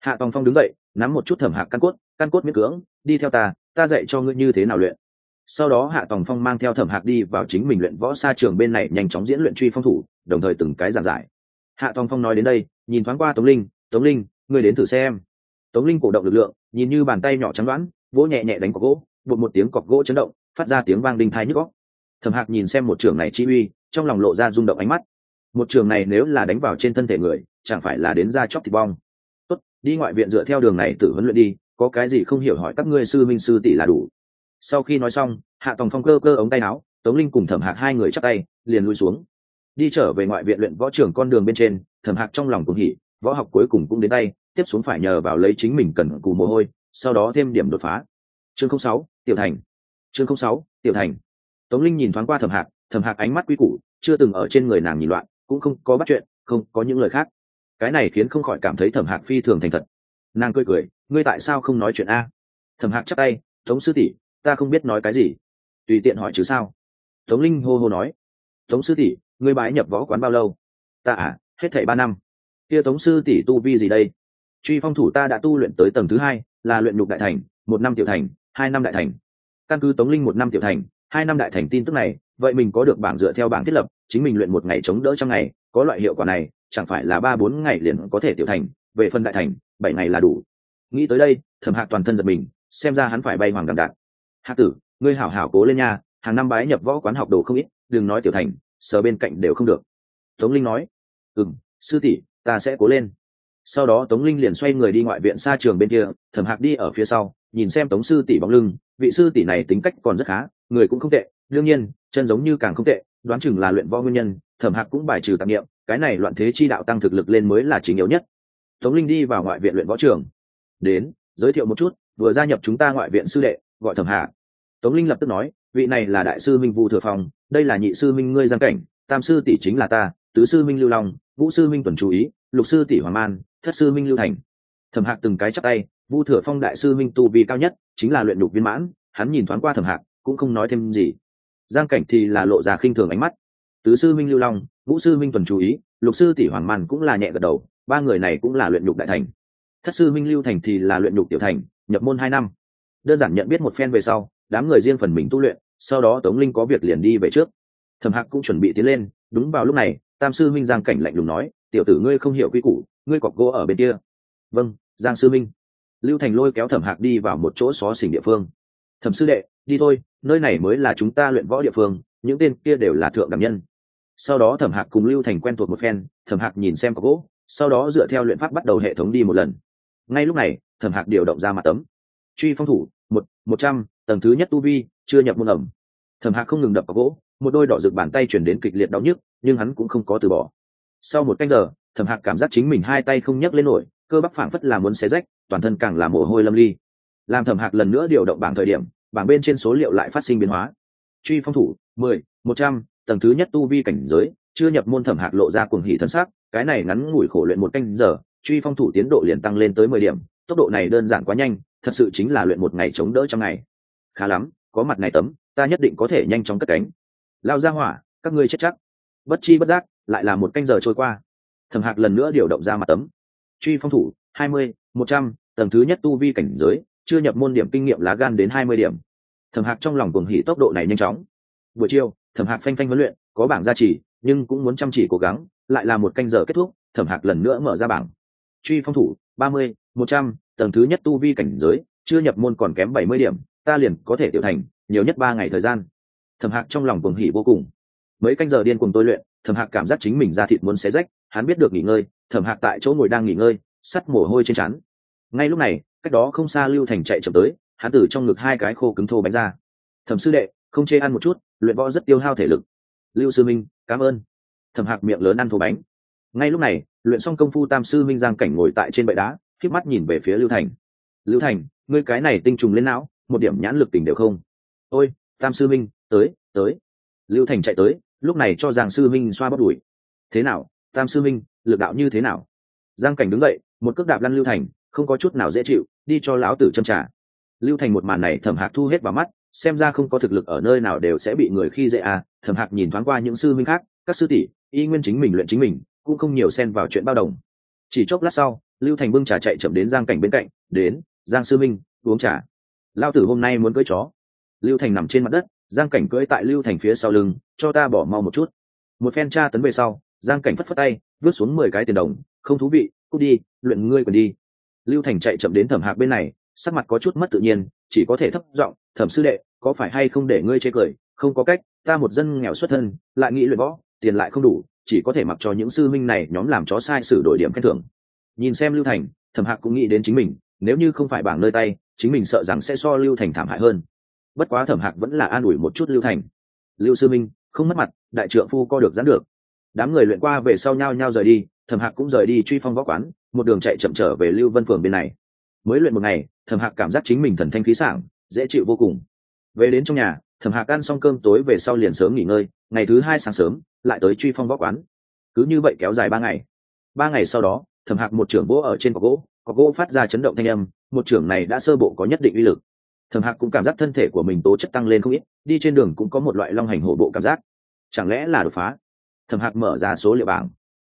Hạ tòng phong đứng dậy, nắm một chút thẩm hạc căn cốt căn cốt miễn cưỡng, đi theo ta ta dạy cho ngươi như thế nào luyện sau đó hạ tòng phong mang theo thẩm hạc đi vào chính mình luyện võ xa trường bên này nhanh chóng diễn luyện truy phong thủ, đồng thời từng cái giảng giải. Hạ tòng phong nói đến đây, nhìn thoáng qua tống linh tống linh, ngươi đến thử xem. Tống linh cổ động lực lượng, nhìn như bàn tay nhỏ trắng đoán, vỗ nhẹ nhẹ đánh cọc gỗ, bột một tiếng cọc gỗ chấn động, phát ra tiếng vang đinh thai nhức góc thẩm hạc nhìn xem một trường này chi uy, trong lòng lộ ra rung động ánh mắt. Một trường này nếu là đánh vào trên thân thể người, chẳng phải là đến ra chóc thịt bong. Tốt, đi ngoại viện dựa theo đường này tự huấn luyện đi, có cái gì không hiểu hỏi các ngươi sư minh sư tỷ là đủ sau khi nói xong, hạ tòng phong cơ cơ ống tay áo, tống linh cùng thẩm hạc hai người chắc tay, liền lui xuống. Đi trở về ngoại viện luyện võ trưởng con đường bên trên, thẩm hạc trong lòng cũng hỉ, võ học cuối cùng cũng đến tay, tiếp xuống phải nhờ vào lấy chính mình cần cù mồ hôi, sau đó thêm điểm đột phá. Chương sáu, tiểu thành. Chương sáu, tiểu thành. Tống linh nhìn thoáng qua thẩm hạc thẩm hạc ánh mắt quy củ, chưa từng ở trên người nàng nhìn loạn, cũng không có bắt chuyện, không có những lời khác. Cái này khiến không khỏi cảm thấy thẩm hạc phi thường thành thật. Nàng cười cười, ngươi tại sao không nói chuyện a? Thẩm hạc chắc tay, tống sư tỷ ta không biết nói cái gì. Tùy tiện hỏi chứ sao? Tống linh hô hô nói. Tống sư tỷ, ngươi bái nhập võ quán bao lâu? Ta à hết thảy ba năm. Kia tống sư tỷ tu vi gì đây? Truy phong thủ ta đã tu luyện tới tầng thứ hai, là luyện nhục đại thành, một năm tiểu thành, hai năm đại thành. Căn cứ tống linh một năm tiểu thành, hai năm đại thành tin tức này, vậy mình có được bảng dựa theo bảng thiết lập, chính mình luyện một ngày chống đỡ trong ngày, có loại hiệu quả này, chẳng phải là ba bốn ngày liền có thể tiểu thành, về phần đại thành, bảy ngày là đủ. Nghĩ tới đây, thẩm hạc toàn thân giật mình, xem ra hắn phải bay hoàng đằng đạn Hạ tử, ngươi hảo hảo cố lên nha, hàng năm bái nhập võ quán học đồ không ít, đừng nói tiểu thành, sờ bên cạnh đều không được. Tống linh nói ừ m sư tỷ, ta sẽ cố lên. Sau đó tống linh liền xoay người đi ngoại viện xa trường bên kia, thẩm hạc đi ở phía sau, nhìn xem tống sư tỷ bóng lưng, vị sư tỷ này tính cách còn rất khá, người cũng không tệ, đương nhiên, chân giống như càng không tệ, đoán chừng là luyện võ nguyên nhân, thẩm hạc cũng bài trừ tạp nghiệm cái này loạn thế chi đạo tăng thực lực lên mới là chính yếu nhất. Tống linh đi vào ngoại viện luyện võ trường. Đến, giới thiệu một chút, vừa gia nhập chúng ta ngoại viện sư đệ gọi thẩm hạ, tống linh lập tức nói vị này là đại sư minh vu thừa phong đây là nhị sư minh ngươi giang cảnh tam sư tỷ chính là ta tứ sư minh lưu long ngũ sư minh tuần chú ý lục sư tỷ hoàng man thất sư minh lưu thành. Thẩm hạc từng cái chắc tay vu thừa phong đại sư minh tu vi cao nhất chính là luyện đục viên mãn hắn nhìn thoáng qua thẩm hạc cũng không nói thêm gì. Giang cảnh thì là lộ ra khinh thường ánh mắt. Tứ sư minh lưu long ngũ sư minh tuần chú ý lục sư tỷ hoàng man cũng là nhẹ gật đầu ba người này cũng là luyện nhục đại thành. Thất sư minh lưu thành thì là luyện nhục tiểu thành nhập môn hai năm đơn giản nhận biết một phen về sau, đám người riêng phần mình tu luyện, sau đó tống linh có việc liền đi về trước. Thẩm hạc cũng chuẩn bị tiến lên, đúng vào lúc này, tam sư minh giang cảnh lạnh lùng nói, tiểu tử ngươi không hiểu quy củ, ngươi cọc gỗ ở bên kia. Vâng giang sư minh lưu thành lôi kéo thẩm hạc đi vào một chỗ xó xỉnh địa phương. Thẩm sư đệ, đi thôi, nơi này mới là chúng ta luyện võ địa phương, những tên kia đều là thượng đẳng nhân. Sau đó thẩm hạc cùng lưu thành quen thuộc một phen, thẩm hạc nhìn xem cọc gỗ, sau đó dựa theo luyện pháp bắt đầu hệ thống đi một lần. Ngay lúc này, thẩm hạc điều động ra mặt tấm truy phong thủ, một một trăm, tầng thứ nhất tu vi, chưa nhập môn ẩm. Thẩm hạc không ngừng đập vào gỗ, một đôi đỏ rực bàn tay chuyển đến kịch liệt đau nhức, nhưng hắn cũng không có từ bỏ. Sau một canh giờ, thẩm hạc cảm giác chính mình hai tay không nhấc lên nổi, cơ bắp phảng phất là muốn xé rách, toàn thân càng là mồ hôi lâm ly. Làm thẩm hạc lần nữa điều động bảng thời điểm, bảng bên trên số liệu lại phát sinh biến hóa. Truy phong thủ, mười, một trăm, tầng thứ nhất tu vi cảnh giới, chưa nhập môn thẩm hạc lộ ra cuồng hỉ thân xác cái này ngắn ngủi khổ luyện một canh giờ, truy phong thủ tiến độ liền tăng lên tới mười điểm, tốc độ này đơn giản quá nhanh thật sự chính là luyện một ngày chống đỡ trong ngày. Khá lắm, có mặt này tấm, ta nhất định có thể nhanh chóng cất cánh. Lao ra hỏa, các ngươi chết chắc. Bất chi bất giác, lại là một canh giờ trôi qua. Thẩm hạc lần nữa điều động ra mặt tấm. Truy phong thủ, hai mươi, một trăm, tầng thứ nhất tu vi cảnh giới, chưa nhập môn điểm kinh nghiệm lá gan đến hai mươi điểm. Thẩm hạc trong lòng cuồng hỉ tốc độ này nhanh chóng. Buổi chiều, thẩm hạc phanh phanh huấn luyện, có bảng gia trì, nhưng cũng muốn chăm chỉ cố gắng, lại là một canh giờ kết thúc, thẩm hạc lần nữa mở ra bảng. Truy phong thủ, ba mươi, một trăm tầng thứ nhất tu vi cảnh giới, chưa nhập môn còn kém bảy mươi điểm, ta liền có thể tiểu thành, nhiều nhất ba ngày thời gian. Thẩm hạc trong lòng cuồng hỉ vô cùng. Mấy canh giờ điên cùng tôi luyện, thẩm hạc cảm giác chính mình ra thịt muốn xé rách, hắn biết được nghỉ ngơi, thẩm hạc tại chỗ ngồi đang nghỉ ngơi, sắt mồ hôi trên trán. Ngay lúc này, cách đó không xa lưu thành chạy chậm tới, hắn từ trong ngực hai cái khô cứng thô bánh ra. Thẩm sư đệ, không chê ăn một chút, luyện võ rất tiêu hao thể lực. Lưu sư minh, cảm ơn. Thẩm hạc miệng lớn ăn thô bánh. Ngay lúc này, luyện xong công phu tam sư minh giang cảnh ngồi tại trên bệ đá k mắt nhìn về phía lưu thành. Lưu thành, ngươi cái này tinh trùng lên não, một điểm nhãn lực tình đều không. Ôi, tam sư minh, tới tới. Lưu thành chạy tới, lúc này cho giang sư minh xoa bóp đùi. Thế nào, tam sư minh, lực đạo như thế nào? Giang cảnh đứng dậy, một cước đạp lăn lưu thành, không có chút nào dễ chịu, đi cho lão tử châm trả lưu thành một màn này thẩm hạc thu hết vào mắt, xem ra không có thực lực ở nơi nào đều sẽ bị người khi dễ à. Thẩm hạc nhìn thoáng qua những sư minh khác, các sư tỷ, y nguyên chính mình luyện chính mình, cũng không nhiều xen vào chuyện bao đồng. Chỉ chốc lát sau lưu thành bưng trà chạy chậm đến giang cảnh bên cạnh, đến, giang sư minh, uống trà. Lao tử hôm nay muốn cưỡi chó. Lưu thành nằm trên mặt đất, giang cảnh cưỡi tại lưu thành phía sau lưng, cho ta bỏ mau một chút. Một phen tra tấn về sau, giang cảnh phất phất tay, vứt xuống mười cái tiền đồng, không thú vị, cút đi, luyện ngươi còn đi. Lưu thành chạy chậm đến thẩm hạc bên này, sắc mặt có chút mất tự nhiên, chỉ có thể thấp giọng, thẩm sư đệ, có phải hay không để ngươi chê cười? Không có cách, ta một dân nghèo xuất thân, lại nghĩ luyện võ, tiền lại không đủ, chỉ có thể mặc cho những sư minh này nhóm làm chó sai sử đổi điểm khen thưởng nhìn xem lưu thành, thẩm hạc cũng nghĩ đến chính mình, nếu như không phải bảng nơi tay, chính mình sợ rằng sẽ so lưu thành thảm hại hơn. Bất quá thẩm hạc vẫn là an ủi một chút lưu thành. Lưu sư minh, không mất mặt, đại trượng phu co được giãn được. Đám người luyện qua về sau nhau nhau rời đi, thẩm hạc cũng rời đi truy phong võ quán, một đường chạy chậm trở về lưu vân phường bên này. Mới luyện một ngày, thẩm hạc cảm giác chính mình thần thanh khí sảng, dễ chịu vô cùng. Về đến trong nhà, thẩm hạc ăn xong cơm tối về sau liền sớm nghỉ ngơi, ngày thứ hai sáng sớm, lại tới truy phong võ quán. Cứ như vậy kéo dài ba ngày. Ba ngày sau đó thẩm hạc một trưởng gỗ ở trên cọc gỗ cọc gỗ phát ra chấn động thanh âm, một trưởng này đã sơ bộ có nhất định uy lực. Thẩm hạc cũng cảm giác thân thể của mình tố chất tăng lên không ít, đi trên đường cũng có một loại long hành hổ bộ cảm giác. Chẳng lẽ là đột phá? Thẩm hạc mở ra số liệu bảng.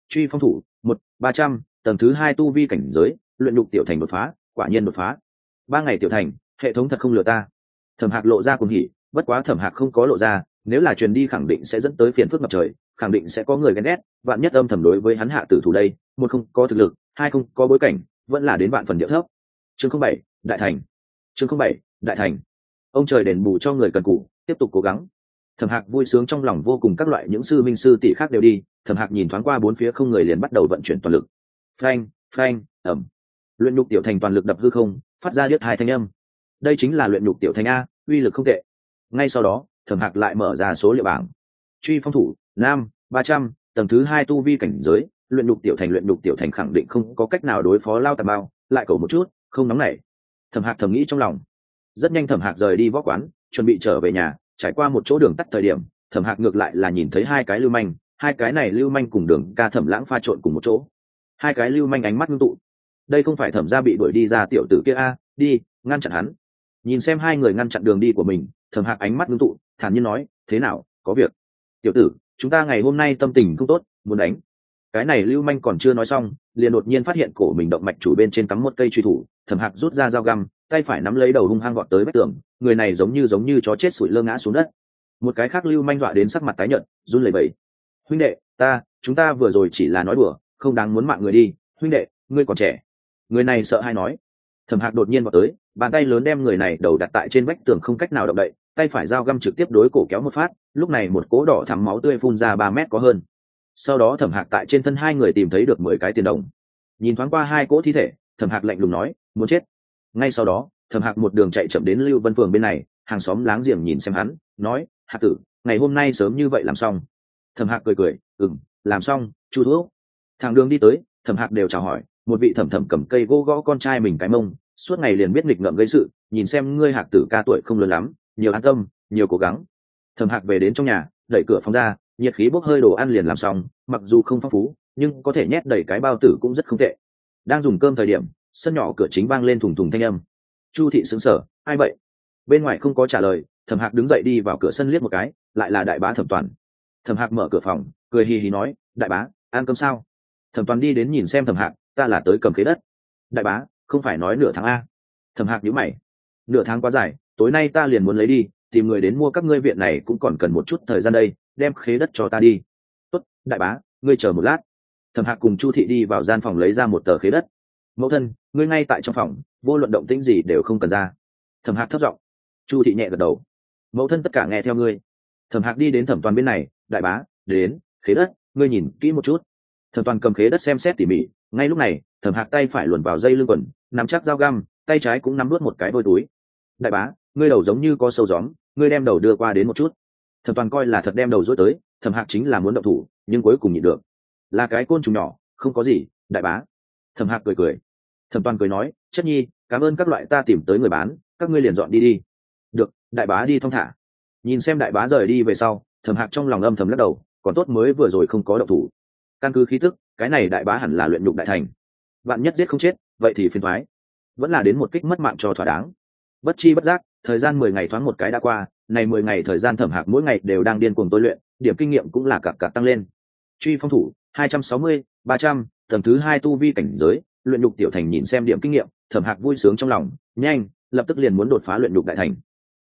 Truy phong thủ, một, ba trăm, tầng thứ hai tu vi cảnh giới, luyện đục tiểu thành đột phá, quả nhiên đột phá. Ba ngày tiểu thành, hệ thống thật không lừa ta. Thẩm hạc lộ ra cùng hỉ, bất quá thẩm hạc không có lộ ra nếu là truyền đi khẳng định sẽ dẫn tới phiền phức ngập trời, khẳng định sẽ có người ghen ghét, vạn nhất âm thầm đối với hắn hạ tử thủ đây, một không có thực lực, hai không có bối cảnh, vẫn là đến vạn phần địa thấp. Chương không bảy, đại thành. Chương không bảy, đại thành. Ông trời đền bù cho người cần cũ tiếp tục cố gắng. Thẩm hạc vui sướng trong lòng vô cùng các loại những sư minh sư tỷ khác đều đi, thẩm hạc nhìn thoáng qua bốn phía không người liền bắt đầu vận chuyển toàn lực. Phanh phanh ẩm luyện nhục tiểu thành toàn lực đập hư không, phát ra điếc hai thanh âm. Đây chính là luyện nhục tiểu thành a, uy lực không tệ. Ngay sau đó thẩm hạc lại mở ra số liệu bảng. Truy phong thủ, nam, ba trăm, tầng thứ hai tu vi cảnh giới, luyện đục tiểu thành, luyện đục tiểu thành khẳng định không có cách nào đối phó lao tà bao, lại cầu một chút, không nóng nảy. Thẩm hạc thầm nghĩ trong lòng. Rất nhanh thẩm hạc rời đi võ quán, chuẩn bị trở về nhà, trải qua một chỗ đường tắt thời điểm, thẩm hạc ngược lại là nhìn thấy hai cái lưu manh, hai cái này lưu manh cùng đường ca thẩm lãng pha trộn cùng một chỗ. Hai cái lưu manh ánh mắt ngưng tụ. Đây không phải thẩm ra bị đuổi đi ra tiểu tử kia a, đi, ngăn chặn hắn. Nhìn xem hai người ngăn chặn đường đi của mình, thẩm hạc ánh mắt ngưng tụ thản nhiên nói, thế nào, có việc? Tiểu tử, chúng ta ngày hôm nay tâm tình không tốt, muốn đánh. Cái này lưu manh còn chưa nói xong, liền đột nhiên phát hiện cổ mình động mạch chủ bên trên cắm một cây truy thủ, thẩm hạc rút ra dao găm, tay phải nắm lấy đầu hung hăng gọn tới vách tường, người này giống như giống như chó chết sủi lơ ngã xuống đất. Một cái khác lưu manh dọa đến sắc mặt tái nhợt, run lẩy bẩy. Huynh đệ, ta, chúng ta vừa rồi chỉ là nói đùa, không đáng muốn mạng người đi, huynh đệ, ngươi còn trẻ. Người này sợ hay nói. Thẩm hạc đột nhiên vào tới, bàn tay lớn đem người này đầu đặt tại trên vách tường không cách nào động đậy tay phải dao găm trực tiếp đối cổ kéo một phát, lúc này một cố đỏ thắm máu tươi phun ra ba mét có hơn. Sau đó thẩm hạc tại trên thân hai người tìm thấy được mười cái tiền đồng. Nhìn thoáng qua hai cỗ thi thể, thẩm hạc lạnh lùng nói, muốn chết. Ngay sau đó, thẩm hạc một đường chạy chậm đến lưu vân phường bên này, hàng xóm láng giềng nhìn xem hắn, nói, hạc tử, ngày hôm nay sớm như vậy làm xong. Thẩm hạc cười cười ừng làm xong, chu thuốc. Thằng đường đi tới, thẩm hạc đều chào hỏi, một vị thẩm thẩm cầm cây gỗ gõ con trai mình cái mông, suốt ngày liền biết nghịch ngợm gây sự, nhìn xem ngươi hạc tử ca tuổi không lớn lắm nhiều an tâm, nhiều cố gắng. Thẩm hạc về đến trong nhà, đẩy cửa phòng ra, nhiệt khí bốc hơi đồ ăn liền làm xong, mặc dù không phong phú, nhưng có thể nhét đầy cái bao tử cũng rất không tệ. Đang dùng cơm thời điểm, sân nhỏ cửa chính vang lên thùng thùng thanh âm. Chu thị xứng sở ai vậy? Bên ngoài không có trả lời, thẩm hạc đứng dậy đi vào cửa sân liếc một cái, lại là đại bá thẩm toàn. Thẩm hạc mở cửa phòng, cười hì hì nói, đại bá, ăn cơm sao? Thẩm toàn đi đến nhìn xem thẩm hạc, ta là tới cầm khế đất. Đại bá, không phải nói nửa tháng a. Thẩm hạc nhíu mày, nửa tháng quá dài tối nay ta liền muốn lấy đi, tìm người đến mua các ngươi viện này cũng còn cần một chút thời gian đây, đem khế đất cho ta đi. Tốt, đại bá, ngươi chờ một lát. Thẩm hạc cùng chu thị đi vào gian phòng lấy ra một tờ khế đất. Mẫu thân, ngươi ngay tại trong phòng, vô luận động tĩnh gì đều không cần ra. Thẩm hạc thất giọng. Chu thị nhẹ gật đầu. Mẫu thân tất cả nghe theo ngươi. Thẩm hạc đi đến thẩm toàn bên này, đại bá, đến, khế đất, ngươi nhìn kỹ một chút. Thẩm toàn cầm khế đất xem xét tỉ mỉ, ngay lúc này, thẩm hạc tay phải luồn vào dây lưng quần, nắm chắc dao găm, tay trái cũng nắm nuốt một cái vôi túi. Đại bá ngươi đầu giống như có sâu gióm, ngươi đem đầu đưa qua đến một chút. Thẩm toàn coi là thật đem đầu dối tới, thẩm hạc chính là muốn động thủ, nhưng cuối cùng nhịn được. Là cái côn trùng nhỏ, không có gì, đại bá. Thẩm hạc cười cười. Thẩm toàn cười nói, chất nhi, cảm ơn các loại ta tìm tới người bán, các ngươi liền dọn đi đi. Được, đại bá đi thong thả. Nhìn xem đại bá rời đi về sau, thẩm hạc trong lòng âm thầm lắc đầu, còn tốt mới vừa rồi không có động thủ. Căn cứ khí tức, cái này đại bá hẳn là luyện nhục đại thành. Bạn nhất giết không chết, vậy thì phiền thoái vẫn là đến một kích mất mạng cho thỏa đáng. Bất chi bất giác thời gian mười ngày thoáng một cái đã qua, này mười ngày thời gian thẩm hạc mỗi ngày đều đang điên cuồng tôi luyện, điểm kinh nghiệm cũng là cặp cặp tăng lên. Truy phong thủ, hai trăm sáu mươi, ba trăm, tầng thứ hai tu vi cảnh giới, luyện nhục tiểu thành nhìn xem điểm kinh nghiệm, thẩm hạc vui sướng trong lòng, nhanh, lập tức liền muốn đột phá luyện nhục đại thành.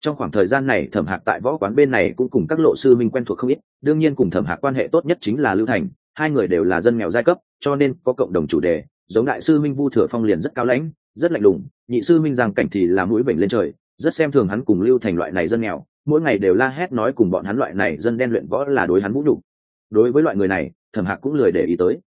Trong khoảng thời gian này, thẩm hạc tại võ quán bên này cũng cùng các lộ sư minh quen thuộc không ít, đương nhiên cùng thẩm hạc quan hệ tốt nhất chính là lưu thành, hai người đều là dân nghèo giai cấp, cho nên có cộng đồng chủ đề, giống đại sư minh vu thừa phong liền rất cao lãnh, rất lạnh lùng, nhị sư minh giang cảnh thì là mũi bệnh lên trời rất xem thường hắn cùng lưu thành loại này dân nghèo, mỗi ngày đều la hét nói cùng bọn hắn loại này dân đen luyện võ là đối hắn vũ đủ đối với loại người này, thẩm hạc cũng lười để ý tới.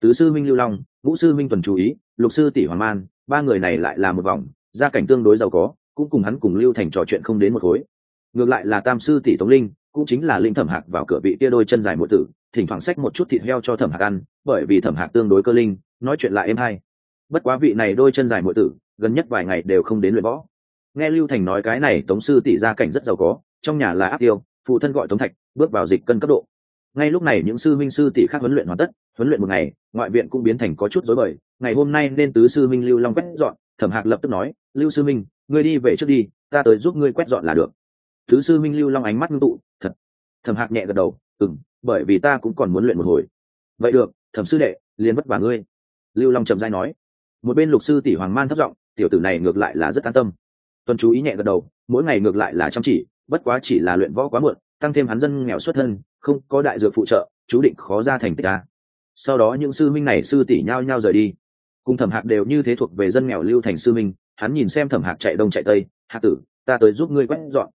Tứ sư minh lưu long, ngũ sư minh tuần chú ý, lục sư tỷ hoàng man, ba người này lại là một vòng, gia cảnh tương đối giàu có, cũng cùng hắn cùng lưu thành trò chuyện không đến một khối. Ngược lại là tam sư tỷ tống linh, cũng chính là linh thẩm hạc vào cửa vị kia đôi chân dài một tử, thỉnh thoảng xách một chút thịt heo cho thẩm hạc ăn, bởi vì thẩm hạc tương đối cơ linh, nói chuyện lại êm hay. Bất quá vị này đôi chân dài mỗi tử, gần nhất vài ngày đều không đến luyện võ nghe lưu thành nói cái này, tống sư tỷ gia cảnh rất giàu có, trong nhà là áp tiêu, phụ thân gọi tống thạch, bước vào dịch cân cấp độ. Ngay lúc này, những sư minh sư tỷ khác huấn luyện hoàn tất, huấn luyện một ngày, ngoại viện cũng biến thành có chút rối bời. Ngày hôm nay nên tứ sư minh lưu long quét dọn, thẩm hạc lập tức nói, lưu sư minh ngươi đi về trước đi, ta tới giúp ngươi quét dọn là được. Tứ sư minh lưu long ánh mắt ngưng tụ, thật. Thẩm hạc nhẹ gật đầu ừng bởi vì ta cũng còn muốn luyện một hồi. Vậy được, thẩm sư đệ, liền vất vả ngươi. Lưu long trầm dai nói. Một bên lục sư tỷ hoàng man thất giọng, tiểu tử này ngược lại là rất an tâm tuân chú ý nhẹ gật đầu, mỗi ngày ngược lại là chăm chỉ, bất quá chỉ là luyện võ quá muộn, tăng thêm hắn dân nghèo xuất thân, không có đại dược phụ trợ, chú định khó ra thành tích ta sau đó những sư minh này sư tỷ nhau nhau rời đi. Cùng thẩm hạc đều như thế thuộc về dân nghèo lưu thành sư minh, hắn nhìn xem thẩm hạc chạy đông chạy tây hạ tử, ta tới giúp ngươi quét dọn.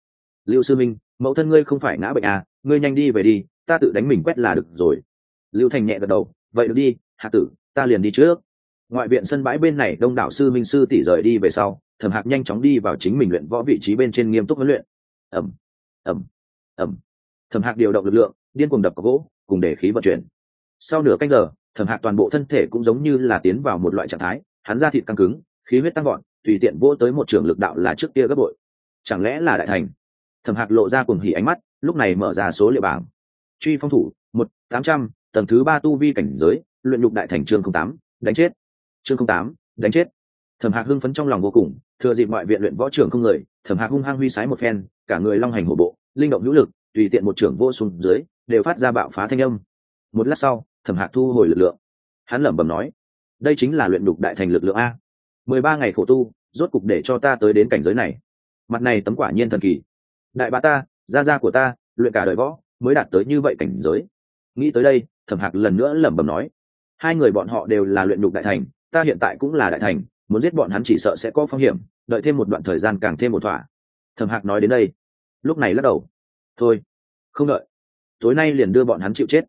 Lưu sư minh, mẫu thân ngươi không phải ngã bệnh à ngươi nhanh đi về đi, ta tự đánh mình quét là được rồi. Lưu thành nhẹ gật đầu, vậy được đi hạ tử, ta liền đi trước. Ngoại viện sân bãi bên này đông đảo sư minh sư tỷ rời đi về sau thẩm hạc nhanh chóng đi vào chính mình luyện võ vị trí bên trên nghiêm túc huấn luyện. Ẩm ẩm ẩm. Thẩm hạc điều động lực lượng, điên cuồng đập có gỗ, cùng để khí vận chuyển. Sau nửa canh giờ, thẩm hạc toàn bộ thân thể cũng giống như là tiến vào một loại trạng thái, hắn ra thịt căng cứng, khí huyết tăng gọn tùy tiện vô tới một trường lực đạo là trước kia gấp bội. Chẳng lẽ là đại thành? Thẩm hạc lộ ra cùng hỉ ánh mắt, lúc này mở ra số liệu bảng. Truy phong thủ, một, tám trăm, tầng thứ ba tu vi cảnh giới, luyện nhục đại thành chương tám, đánh chết. Chương tám, đánh chết thẩm hạc hưng phấn trong lòng vô cùng, thừa dịp mọi viện luyện võ trưởng không người, thẩm hạc hung hăng huy sái một phen, cả người long hành hổ bộ, linh động hữu lực, tùy tiện một trưởng vô xuống dưới, đều phát ra bạo phá thanh âm. Một lát sau, thẩm hạc thu hồi lực lượng. Hắn lẩm bẩm nói, đây chính là luyện đục đại thành lực lượng a. Mười ba ngày khổ tu, rốt cục để cho ta tới đến cảnh giới này. Mặt này tấm quả nhiên thần kỳ. Đại bá ta, gia gia của ta, luyện cả đời võ, mới đạt tới như vậy cảnh giới. Nghĩ tới đây, thẩm hạc lần nữa lẩm bẩm nói, hai người bọn họ đều là luyện đục đại thành, ta hiện tại cũng là đại thành muốn giết bọn hắn chỉ sợ sẽ có phong hiểm, đợi thêm một đoạn thời gian càng thêm một thỏa. Thẩm hạc nói đến đây, lúc này lắc đầu. Thôi, không đợi. Tối nay liền đưa bọn hắn chịu chết.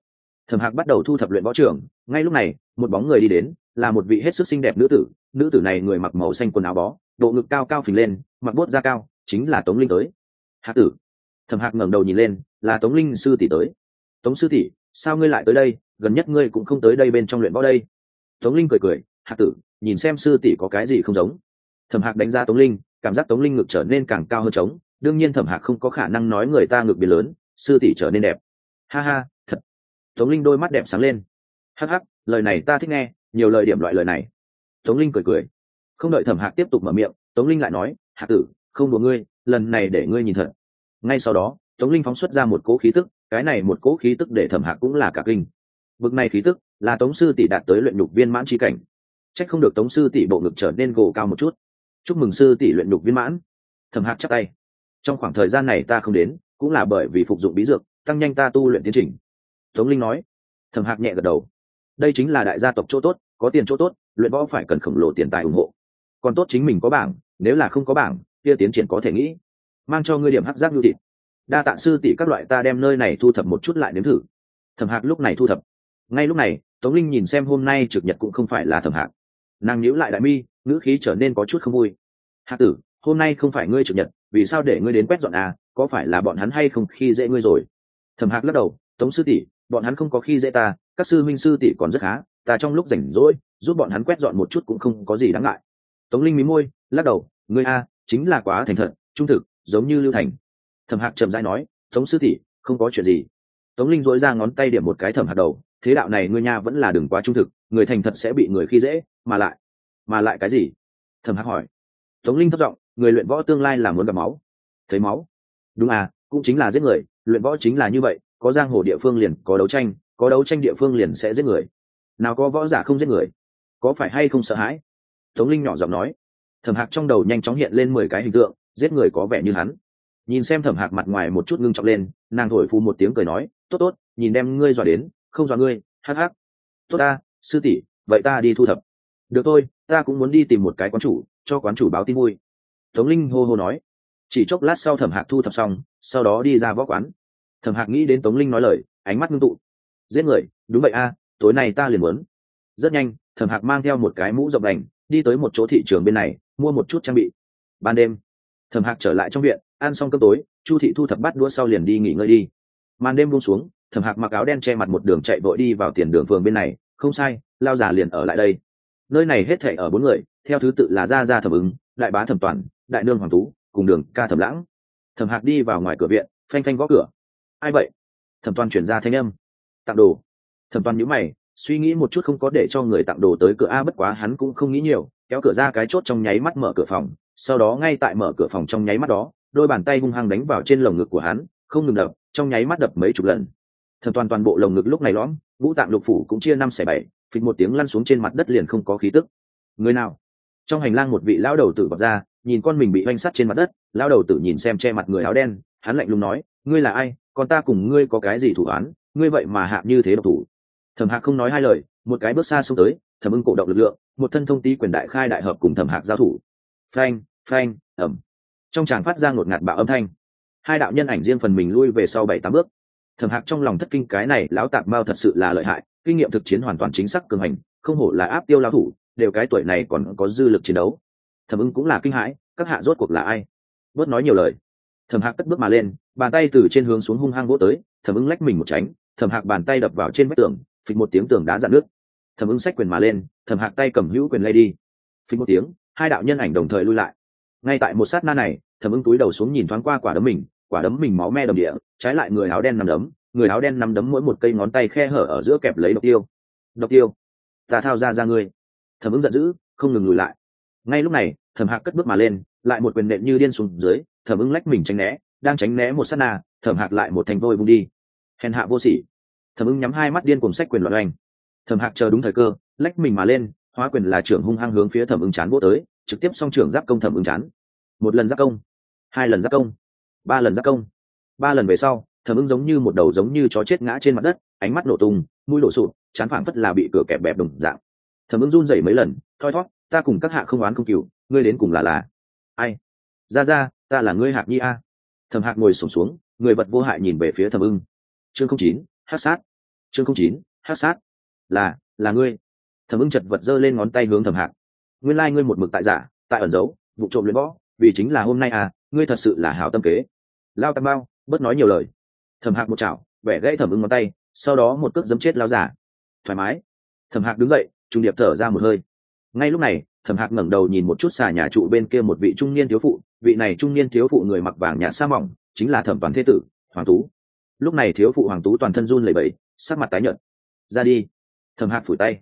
Thẩm hạc bắt đầu thu thập luyện võ trưởng ngay lúc này, một bóng người đi đến, là một vị hết sức xinh đẹp nữ tử. Nữ tử này người mặc màu xanh quần áo bó độ ngực cao cao phình lên, mặc bốt da cao, chính là tống linh tới. Hạc tử. Thẩm hạc ngẩng đầu nhìn lên, là tống linh sư tỷ tới. Tống sư tỷ, sao ngươi lại tới đây? Gần nhất ngươi cũng không tới đây bên trong luyện võ đây. Tống linh cười cười hạc tử nhìn xem sư tỷ có cái gì không giống. Thẩm hạc đánh giá tống linh, cảm giác tống linh ngực trở nên càng cao hơn trống. Đương nhiên thẩm hạc không có khả năng nói người ta ngực biến lớn, sư tỷ trở nên đẹp. Ha ha, thật. Tống linh đôi mắt đẹp sáng lên. Hắc hắc, lời này ta thích nghe, nhiều lời điểm loại lời này. Tống linh cười cười. Không đợi thẩm hạc tiếp tục mở miệng, tống linh lại nói, hạc tử, không đùa ngươi, lần này để ngươi nhìn thật. Ngay sau đó, tống linh phóng xuất ra một cỗ khí tức, cái này một cỗ khí tức để thẩm hạc cũng là cả kinh. Bực này khí tức là tống sư tỷ đạt tới luyện nhục viên mãn tri cảnh trách không được tống sư tỷ bộ ngực trở nên gồ cao một chút. Chúc mừng sư tỷ luyện nhục viên mãn. Thầm hạc chắc tay. Trong khoảng thời gian này ta không đến, cũng là bởi vì phục dụng bí dược, tăng nhanh ta tu luyện tiến trình. Tống linh nói. Thầm hạc nhẹ gật đầu. Đây chính là đại gia tộc chỗ tốt, có tiền chỗ tốt, luyện võ phải cần khổng lồ tiền tài ủng hộ. Còn tốt chính mình có bảng, nếu là không có bảng, kia tiến triển có thể nghĩ. Mang cho ngươi điểm hắc giác nhu thịt. Đa tạ sư tỷ các loại ta đem nơi này thu thập một chút lại nếm thử. Thẩm hạc lúc này thu thập. Ngay lúc này, tống linh nhìn xem hôm nay trực nhật cũng không phải là thẩm hạc nàng nhíu lại đại mi, ngữ khí trở nên có chút không vui. Hạ tử, hôm nay không phải ngươi trực nhật, vì sao để ngươi đến quét dọn à có phải là bọn hắn hay không khi dễ ngươi rồi? Thẩm hạc lắc đầu, tống sư tỷ, bọn hắn không có khi dễ ta, các sư minh sư tỷ còn rất khá, ta trong lúc rảnh rỗi, giúp bọn hắn quét dọn một chút cũng không có gì đáng ngại. Tống linh mí môi, lắc đầu, ngươi a chính là quá thành thật, trung thực, giống như lưu thành. Thẩm hạc trầm dai nói, tống sư tỷ, không có chuyện gì. Tống linh dỗi ra ngón tay điểm một cái thẩm hạc đầu, thế đạo này ngươi nha vẫn là đừng quá trung thực, người thành thật sẽ bị người khi dễ mà lại mà lại cái gì? Thẩm hạc hỏi. Tống linh thất giọng, người luyện võ tương lai là muốn gặp máu. Thấy máu? Đúng à cũng chính là giết người, luyện võ chính là như vậy, có giang hồ địa phương liền có đấu tranh, có đấu tranh địa phương liền sẽ giết người. Nào có võ giả không giết người, có phải hay không sợ hãi? Tống linh nhỏ giọng nói. Thẩm hạc trong đầu nhanh chóng hiện lên mười cái hình tượng, giết người có vẻ như hắn. Nhìn xem thẩm hạc mặt ngoài một chút ngưng trọng lên, nàng thổi phu một tiếng cười nói, tốt tốt, nhìn đem ngươi dọa đến, không dọa ngươi, hắc hắc. Tốt ta, sư tỷ, vậy ta đi thu thập được thôi, ta cũng muốn đi tìm một cái quán chủ, cho quán chủ báo tin vui. Tống linh hô hô nói. Chỉ chốc lát sau thẩm hạc thu thập xong, sau đó đi ra võ quán. Thẩm hạc nghĩ đến tống linh nói lời, ánh mắt ngưng tụ. Giết người, đúng vậy a, tối nay ta liền muốn. Rất nhanh, thẩm hạc mang theo một cái mũ rộng đành, đi tới một chỗ thị trường bên này, mua một chút trang bị. Ban đêm, thẩm hạc trở lại trong viện, ăn xong cơm tối, chu thị thu thập bắt đũa sau liền đi nghỉ ngơi đi. Màn đêm buông xuống, thẩm hạc mặc áo đen che mặt một đường chạy vội đi vào tiền đường phường bên này. Không sai, lao già liền ở lại đây nơi này hết thể ở bốn người, theo thứ tự là gia gia thẩm ứng, đại bá thẩm toàn, đại nương hoàng tú, cùng đường ca thẩm lãng. Thẩm hạc đi vào ngoài cửa viện, phanh phanh gõ cửa. Ai vậy? Thẩm toàn chuyển ra thanh âm. Tặng đồ. Thẩm toàn nhữ mày, suy nghĩ một chút không có để cho người tặng đồ tới cửa a, bất quá hắn cũng không nghĩ nhiều, kéo cửa ra cái chốt trong nháy mắt mở cửa phòng. Sau đó ngay tại mở cửa phòng trong nháy mắt đó, đôi bàn tay hung hăng đánh vào trên lồng ngực của hắn, không ngừng đập, trong nháy mắt đập mấy chục lần. Thẩm toàn toàn bộ lồng ngực lúc này lõm, vũ tạng lục phủ cũng chia năm xẻ bảy phịch một tiếng lăn xuống trên mặt đất liền không có khí tức. Người nào? Trong hành lang một vị lão đầu tử vọt ra, nhìn con mình bị oanh sắt trên mặt đất, lão đầu tử nhìn xem che mặt người áo đen, hắn lạnh lùng nói, ngươi là ai? Còn ta cùng ngươi có cái gì thủ án? Ngươi vậy mà hạ như thế độc thủ. Thẩm hạc không nói hai lời, một cái bước xa xuống tới, thẩm ưng cổ động lực lượng, một thân thông tí quyền đại khai đại hợp cùng thẩm hạc giao thủ. Phanh phanh ẩm trong tràng phát ra ngột ngạt bạo âm thanh. Hai đạo nhân ảnh riêng phần mình lui về sau bảy tám bước. Thẩm hạc trong lòng thất kinh, cái này lão tạp mao thật sự là lợi hại kinh nghiệm thực chiến hoàn toàn chính xác cường hành, không hổ là áp tiêu lao thủ, đều cái tuổi này còn có dư lực chiến đấu. Thẩm ưng cũng là kinh hãi, các hạ rốt cuộc là ai? Bớt nói nhiều lời. Thẩm hạc cất bước mà lên, bàn tay từ trên hướng xuống hung hăng vỗ tới, thẩm ưng lách mình một tránh, thẩm hạc bàn tay đập vào trên vách tường, phịch một tiếng tường đá dạn nước thẩm ưng sách quyền mà lên, thẩm hạc tay cầm hữu quyền lay đi. Phịch một tiếng, hai đạo nhân ảnh đồng thời lui lại. Ngay tại một sát na này, thẩm ưng túi đầu xuống nhìn thoáng qua quả đấm mình, quả đấm mình máu me đầm địa, trái lại người áo đen nằm đấm người áo đen nắm đấm mỗi một cây ngón tay khe hở ở giữa kẹp lấy độc tiêu. Độc tiêu, ta thao ra ra ngươi. Thẩm ứng giận dữ, không ngừng lùi lại. Ngay lúc này, thẩm hạc cất bước mà lên, lại một quyền nện như điên xuống dưới, thẩm ứng lách mình tránh né, đang tránh né một sát na, thẩm hạc lại một thành vôi vung đi. Hèn hạ vô sỉ. Thẩm ứng nhắm hai mắt điên cùng sách quyền loạn oanh. Thẩm hạc chờ đúng thời cơ, lách mình mà lên, hóa quyền là trưởng hung hăng hướng phía thẩm ứng chán vô tới, trực tiếp xong trưởng giáp công thẩm ứng chán. Một lần giáp công, hai lần giáp công, ba lần giáp công, ba lần về sau thẩm ưng giống như một đầu giống như chó chết ngã trên mặt đất ánh mắt nổ tung mũi đổ sụt chán phảng phất là bị cửa kẹp bẹp đùng dạng. Thẩm ưng run rẩy mấy lần thoi thót ta cùng các hạ không oán không cừu ngươi đến cùng là là ai? Ra ra ta là ngươi hạc nhi a. Thẩm hạc ngồi sổm xuống, xuống người vật vô hại nhìn về phía thẩm ưng. Chương không chín hát sát. Chương không chín hát sát. Là là ngươi. Thẩm ưng chật vật giơ lên ngón tay hướng thẩm hạc. Nguyên lai ngươi một mực tại giả tại ẩn giấu vụ trộm luyện võ vì chính là hôm nay à ngươi thật sự là hảo tâm kế. Lao tam bao bớt nói nhiều lời thẩm hạc một chảo, vẻ gãy thẩm ưng ngón tay, sau đó một cước dấm chết lao giả thoải mái. Thẩm hạc đứng dậy, trung điệp thở ra một hơi. Ngay lúc này, thẩm hạc ngẩng đầu nhìn một chút xà nhà trụ bên kia một vị trung niên thiếu phụ. Vị này trung niên thiếu phụ người mặc vàng nhạt sa mỏng, chính là thẩm toàn thế tử, hoàng tú. Lúc này thiếu phụ hoàng tú toàn thân run lẩy bẩy, sắc mặt tái nhợt. Ra đi. Thẩm hạc phủi tay.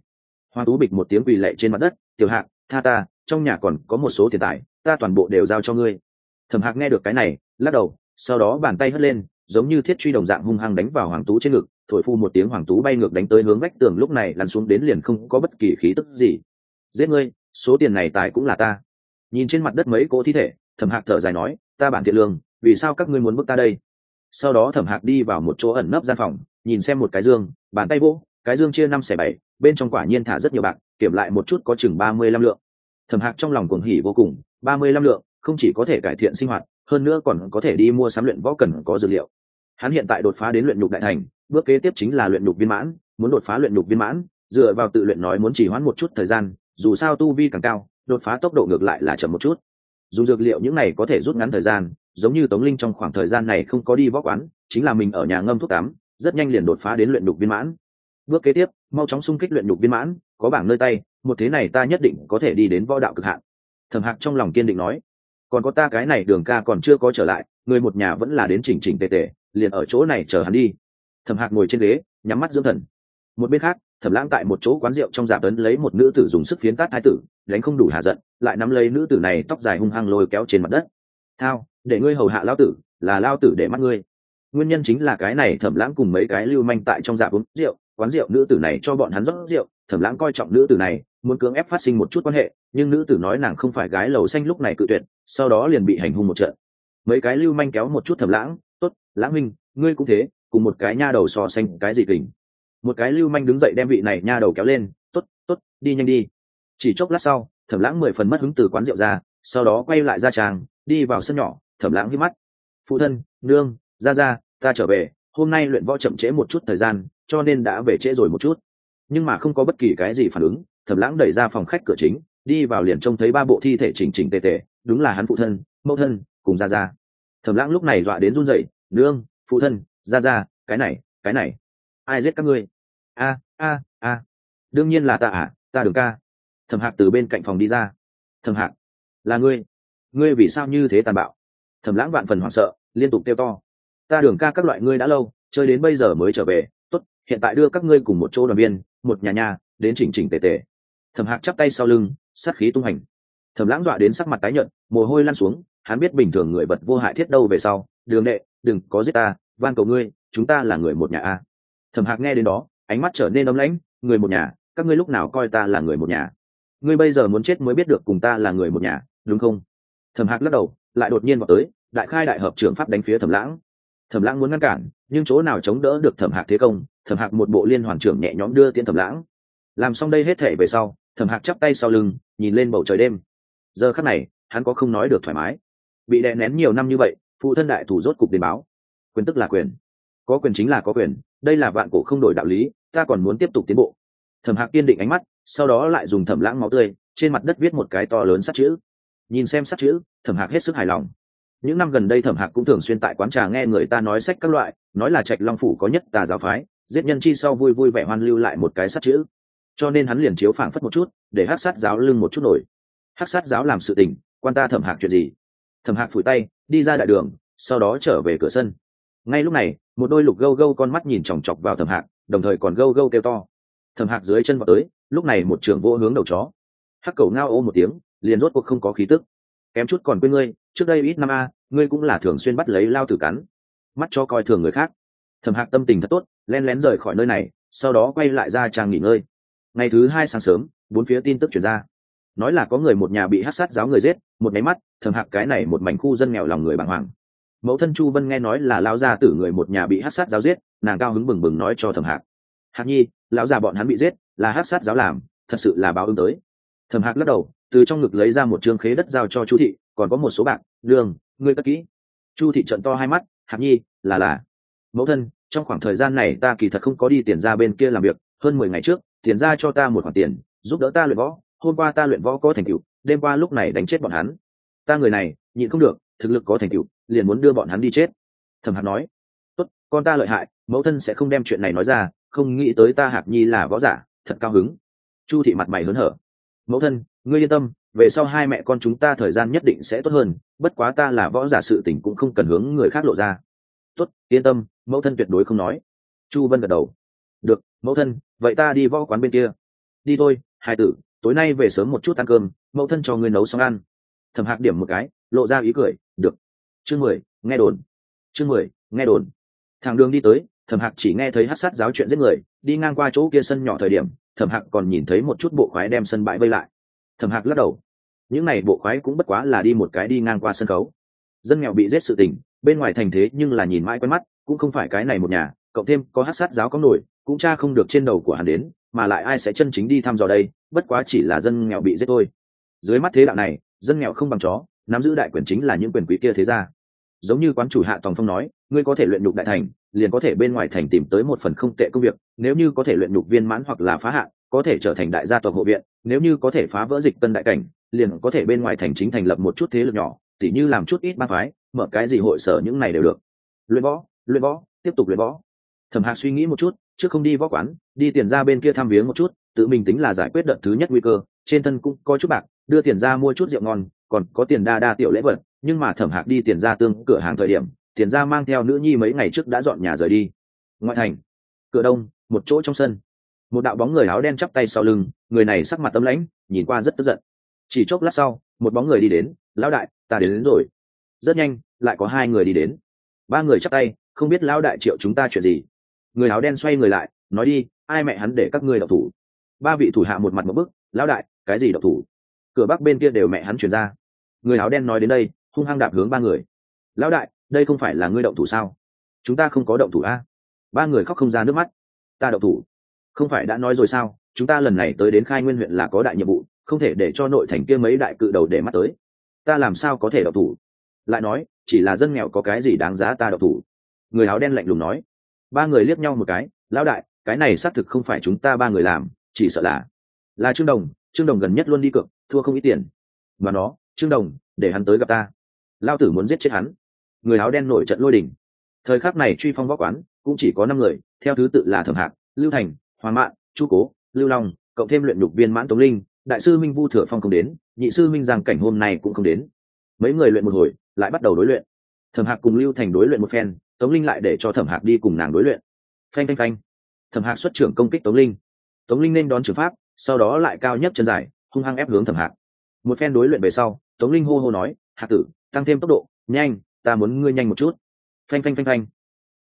Hoàng tú bịch một tiếng quỳ lệ trên mặt đất, tiểu hạc, tha ta, trong nhà còn có một số tiền tài, ta toàn bộ đều giao cho ngươi. Thẩm hạc nghe được cái này, lắc đầu, sau đó bàn tay hất lên giống như thiết truy đồng dạng hung hăng đánh vào hoàng tú trên ngực, thổi phu một tiếng hoàng tú bay ngược đánh tới hướng vách tường lúc này lăn xuống đến liền không có bất kỳ khí tức gì. Giết ngươi, số tiền này tài cũng là ta. Nhìn trên mặt đất mấy cỗ thi thể, thẩm hạc thở dài nói, ta bản thiện lương, vì sao các ngươi muốn bước ta đây? Sau đó thẩm hạc đi vào một chỗ ẩn nấp gian phòng, nhìn xem một cái dương, bàn tay vỗ, cái dương chia năm xẻ bảy, bên trong quả nhiên thả rất nhiều bạc, kiểm lại một chút có chừng ba mươi lăm lượng. Thẩm hạc trong lòng cuồng hỉ vô cùng, ba mươi lăm lượng, không chỉ có thể cải thiện sinh hoạt hơn nữa còn có thể đi mua sắm luyện võ cần có dược liệu. Hắn hiện tại đột phá đến luyện nhục đại thành, bước kế tiếp chính là luyện nhục viên mãn, muốn đột phá luyện nhục viên mãn, dựa vào tự luyện nói muốn chỉ hoãn một chút thời gian, dù sao tu vi càng cao, đột phá tốc độ ngược lại là chậm một chút. Dùng dược liệu những này có thể rút ngắn thời gian, giống như tống linh trong khoảng thời gian này không có đi võ quán, chính là mình ở nhà ngâm thuốc tắm, rất nhanh liền đột phá đến luyện đục viên mãn. Bước kế tiếp, mau chóng xung kích luyện đục viên mãn, có bảng nơi tay, một thế này ta nhất định có thể đi đến võ đạo cực hạn. Thẩm hạc trong lòng kiên định nói còn có ta cái này đường ca còn chưa có trở lại, người một nhà vẫn là đến chỉnh chỉnh tề tề, liền ở chỗ này chờ hắn đi. Thẩm hạc ngồi trên ghế, nhắm mắt dưỡng thần. Một bên khác, thẩm lãng tại một chỗ quán rượu trong dạp ấn lấy một nữ tử dùng sức phiến tát thái tử, đánh không đủ hạ giận, lại nắm lấy nữ tử này tóc dài hung hăng lôi kéo trên mặt đất. Thao, để ngươi hầu hạ lao tử, là lao tử để mắt ngươi. Nguyên nhân chính là cái này thẩm lãng cùng mấy cái lưu manh tại trong dạp uống rượu, quán rượu nữ tử này cho bọn hắn rót rượu, thẩm lãng coi trọng nữ tử này muốn cưỡng ép phát sinh một chút quan hệ, nhưng nữ tử nói nàng không phải gái lầu xanh lúc này cự tuyệt, sau đó liền bị hành hung một trận. Mấy cái lưu manh kéo một chút thầm lãng, tốt, lãng minh ngươi cũng thế, cùng một cái nha đầu so xanh cái gì kình. Một cái lưu manh đứng dậy đem vị này nha đầu kéo lên t ố t t ố t đi nhanh đi. Chỉ chốc lát sau, thẩm lãng mười phần mất hứng từ quán rượu ra, sau đó quay lại ra tràng, đi vào sân nhỏ, thẩm lãng hít mắt. Phụ thân, nương, ra ra, ta trở về, hôm nay luyện võ chậm trễ một chút thời gian, cho nên đã về trễ rồi một chút. Nhưng mà không có bất kỳ cái gì phản ứng thẩm lãng đẩy ra phòng khách cửa chính, đi vào liền trông thấy ba bộ thi thể chỉnh chỉnh tề tề, đúng là hắn phụ thân, mẫu thân, cùng ra ra thẩm lãng lúc này dọa đến run rẩy, nương, phụ thân ra ra cái này cái này, ai giết các ngươi? A a a, đương nhiên là ta à ta đường ca. Thẩm hạc từ bên cạnh phòng đi ra. Thẩm hạc, là ngươi ngươi vì sao như thế tàn bạo? Thẩm lãng vạn phần hoảng sợ, liên tục kêu to. Ta đường ca các loại ngươi đã lâu, chơi đến bây giờ mới trở về, tốt, hiện tại đưa các ngươi cùng một chỗ đoàn viên, một nhà nhà, đến chỉnh chỉnh tề tề thẩm hạc chắp tay sau lưng, sát khí tung hành thẩm lãng dọa đến sắc mặt tái nhợt, mồ hôi lăn xuống, hắn biết bình thường người vật vô hại thiết đâu về sau, đường đệ, đừng có giết ta, van cầu ngươi, chúng ta là người một nhà a. Thẩm hạc nghe đến đó, ánh mắt trở nên ấm lãnh, người một nhà, các ngươi lúc nào coi ta là người một nhà? Ngươi bây giờ muốn chết mới biết được cùng ta là người một nhà, đúng không? Thẩm hạc lắc đầu, lại đột nhiên vào tới, đại khai đại hợp trưởng pháp đánh phía thẩm lãng. Thẩm lãng muốn ngăn cản, nhưng chỗ nào chống đỡ được thẩm hạc thế công, thẩm hạc một bộ liên hoàn trưởng nhẹ nhõm đưa tiễn thẩm lãng. Làm xong đây hết thể về sau thẩm hạc chắp tay sau lưng, nhìn lên bầu trời đêm. Giờ khắc này, hắn có không nói được thoải mái. Bị đè nén nhiều năm như vậy, phụ thân đại thủ rốt cục đền báo. Quyền tức là quyền. Có quyền chính là có quyền, đây là vạn cổ không đổi đạo lý, ta còn muốn tiếp tục tiến bộ. Thẩm hạc kiên định ánh mắt, sau đó lại dùng thẩm lãng máu tươi, trên mặt đất viết một cái to lớn sắt chữ. Nhìn xem sắt chữ, thẩm hạc hết sức hài lòng. Những năm gần đây thẩm hạc cũng thường xuyên tại quán trà nghe người ta nói sách các loại, nói là trạch long phủ có nhất tà giáo phái, giết nhân chi sau vui vui vẻ hoan lưu lại một cái sắt chữ cho nên hắn liền chiếu phảng phất một chút, để hát sát giáo lưng một chút nổi. Hát sát giáo làm sự tình, quan ta thẩm hạc chuyện gì? Thẩm hạc phủi tay, đi ra đại đường, sau đó trở về cửa sân. Ngay lúc này, một đôi lục gâu gâu con mắt nhìn chòng chọc vào thẩm hạc, đồng thời còn gâu gâu kêu to. Thẩm hạc dưới chân vào tới, lúc này một trưởng vô hướng đầu chó. Hắc cầu ngao ô một tiếng, liền rốt cuộc không có khí tức. Kém chút còn quên ngươi, trước đây ít năm a, ngươi cũng là thường xuyên bắt lấy lao tử cắn. Mắt cho coi thường người khác. Thẩm hạc tâm tình thật tốt len lén rời khỏi nơi này, sau đó quay lại ra trang nghỉ ngơi ngày thứ hai sáng sớm, bốn phía tin tức chuyển ra. Nói là có người một nhà bị hát sát giáo người giết, một máy mắt, thầm hạc cái này một mảnh khu dân nghèo lòng người bàng hoàng. Mẫu thân chu vân nghe nói là lao gia tử người một nhà bị hát sát giáo giết, nàng cao hứng bừng bừng nói cho thầm hạc. Hạc nhi, lão già bọn hắn bị giết, là hát sát giáo làm, thật sự là báo ứng tới. Thầm hạc lắc đầu, từ trong ngực lấy ra một trương khế đất giao cho chu thị, còn có một số bạc, đường, ngươi cất kỹ. Chu thị trận to hai mắt, hạc nhi, là là. Mẫu thân, trong khoảng thời gian này ta kỳ thật không có đi tiền ra bên kia làm việc, hơn mười ngày trước tiền ra cho ta một khoản tiền, giúp đỡ ta luyện võ, hôm qua ta luyện võ có thành tựu, đêm qua lúc này đánh chết bọn hắn. Ta người này, nhịn không được, thực lực có thành tựu, liền muốn đưa bọn hắn đi chết. Thẩm hạc nói. Tốt, con ta lợi hại, mẫu thân sẽ không đem chuyện này nói ra, không nghĩ tới ta hạc nhi là võ giả, thật cao hứng. Chu thị mặt mày hớn hở. Mẫu thân, ngươi yên tâm, về sau hai mẹ con chúng ta thời gian nhất định sẽ tốt hơn, bất quá ta là võ giả sự tình cũng không cần hướng người khác lộ ra. Tốt, yên tâm, mẫu thân tuyệt đối không nói. Chu vân gật đầu. Được, mẫu thân vậy ta đi võ quán bên kia. Đi thôi, hai tử, tối nay về sớm một chút ăn cơm, mẫu thân cho ngươi nấu xong ăn. Thẩm hạc điểm một cái, lộ ra ý cười, được. Chương mười, nghe đồn. Chương mười, nghe đồn. Thằng đường đi tới, thẩm hạc chỉ nghe thấy hát sát giáo chuyện giết người, đi ngang qua chỗ kia sân nhỏ thời điểm, thẩm hạc còn nhìn thấy một chút bộ khoái đem sân bãi vây lại. Thẩm hạc lắc đầu. Những n à y bộ khoái cũng bất quá là đi một cái đi ngang qua sân khấu. Dân nghèo bị giết sự tình, bên ngoài thành thế nhưng là nhìn mãi quen mắt, cũng không phải cái này một nhà, cộng thêm có hát sát giáo có nổi cũng cha không được trên đầu của hắn đến, mà lại ai sẽ chân chính đi thăm dò đây, bất quá chỉ là dân nghèo bị giết thôi. Dưới mắt thế đạo này, dân nghèo không bằng chó, nắm giữ đại quyền chính là những quyền quý kia thế ra giống như quán chủ hạ tòng phong nói, ngươi có thể luyện nhục đại thành, liền có thể bên ngoài thành tìm tới một phần không tệ công việc, nếu như có thể luyện nhục viên mãn hoặc là phá hạn có thể trở thành đại gia tộc hộ viện, nếu như có thể phá vỡ dịch tân đại cảnh, liền có thể bên ngoài thành chính thành lập một chút thế lực nhỏ, tỉ như làm chút ít bác phái, mở cái gì hội sở những này đều được. Luyện võ luyện võ, tiếp tục luyện võ thẩm hạc suy nghĩ một chút trước không đi võ quán đi tiền ra bên kia thăm viếng một chút tự mình tính là giải quyết đợt thứ nhất nguy cơ trên thân cũng có chút bạc đưa tiền ra mua chút rượu ngon còn có tiền đa đa tiểu lễ vật nhưng mà thẩm hạc đi tiền ra tương cửa hàng thời điểm tiền ra mang theo nữ nhi mấy ngày trước đã dọn nhà rời đi. Ngoại thành cửa đông một chỗ trong sân. Một đạo bóng người áo đen chắp tay sau lưng người này sắc mặt tấm lãnh nhìn qua rất tức giận. Chỉ chốc lát sau một bóng người đi đến lão đại ta đến, đến rồi. Rất nhanh lại có hai người đi đến. Ba người chắp tay không biết lão đại triệu chúng ta chuyện gì? Người áo đen xoay người lại, nói đi, ai mẹ hắn để các ngươi đậu thủ? Ba vị thủ hạ một mặt một bức, lão đại, cái gì đậu thủ? Cửa bắc bên kia đều mẹ hắn chuyển ra. Người áo đen nói đến đây, hung hăng đạp hướng ba người. Lão đại, đây không phải là ngươi động thủ sao? Chúng ta không có động thủ a. Ba người khóc không ra nước mắt. Ta động thủ? Không phải đã nói rồi sao? Chúng ta lần này tới đến khai nguyên huyện là có đại nhiệm vụ, không thể để cho nội thành kia mấy đại cự đầu để mắt tới. Ta làm sao có thể động thủ? Lại nói, chỉ là dân nghèo có cái gì đáng giá ta động thủ? Người áo đen lạnh lùng nói ba người liếc nhau một cái lão đại cái này xác thực không phải chúng ta ba người làm chỉ sợ là là trương đồng trương đồng gần nhất luôn đi cược thua không ít tiền. Và nó trương đồng để hắn tới gặp ta. Lao tử muốn giết chết hắn. Người áo đen nổi trận lôi đình, thời khắc này truy phong võ quán cũng chỉ có năm người theo thứ tự là thẩm hạc lưu thành hoàng mạn chu cố lưu long cộng thêm luyện nhục viên mãn tống linh đại sư minh vu thừa phong không đến nhị sư minh giang cảnh hôm nay cũng không đến. Mấy người luyện một hồi lại bắt đầu đối luyện. Thẩm hạc cùng lưu thành đối luyện một phen tống linh lại để cho thẩm hạc đi cùng nàng đối luyện. Phanh phanh phanh. Thẩm hạc xuất trưởng công kích tống linh. Tống linh nên đón trừng pháp, sau đó lại cao nhất chân dài, hung hăng ép hướng thẩm hạc. Một phen đối luyện về sau, tống linh hô hô nói, hạc tử, tăng thêm tốc độ, nhanh, ta muốn ngươi nhanh một chút. Phanh phanh phanh phanh.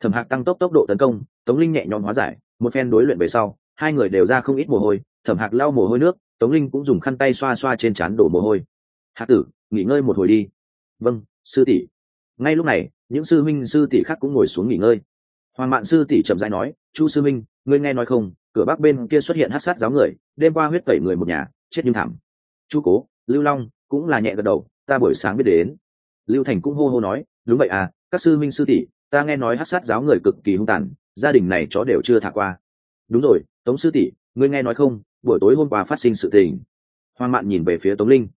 Thẩm hạc tăng tốc tốc độ tấn công, tống linh nhẹ nhõm hóa giải. Một phen đối luyện về sau, hai người đều ra không ít mồ hôi, thẩm hạc lau mồ hôi nước, tống linh cũng dùng khăn tay xoa xoa trên trán đổ mồ hôi. Hạc tử, nghỉ ngơi một hồi đi. Vâng sư tỷ ngay lúc này, những sư minh sư tỷ khác cũng ngồi xuống nghỉ ngơi. Hoàng mạn sư tỷ chậm rãi nói, chu sư minh ngươi nghe nói không, cửa bắc bên kia xuất hiện hát sát giáo người, đêm qua huyết tẩy người một nhà, chết nhưng thảm. Chu cố, lưu long cũng là nhẹ gật đầu, ta buổi sáng biết đến. Lưu thành cũng hô hô nói, đúng vậy à các sư minh sư tỷ, ta nghe nói hát sát giáo người cực kỳ hung tàn, gia đình này chó đều chưa thả qua. Đúng rồi, tống sư tỷ, ngươi nghe nói không, buổi tối hôm qua phát sinh sự tình. Hoàng mạn nhìn về phía tống linh.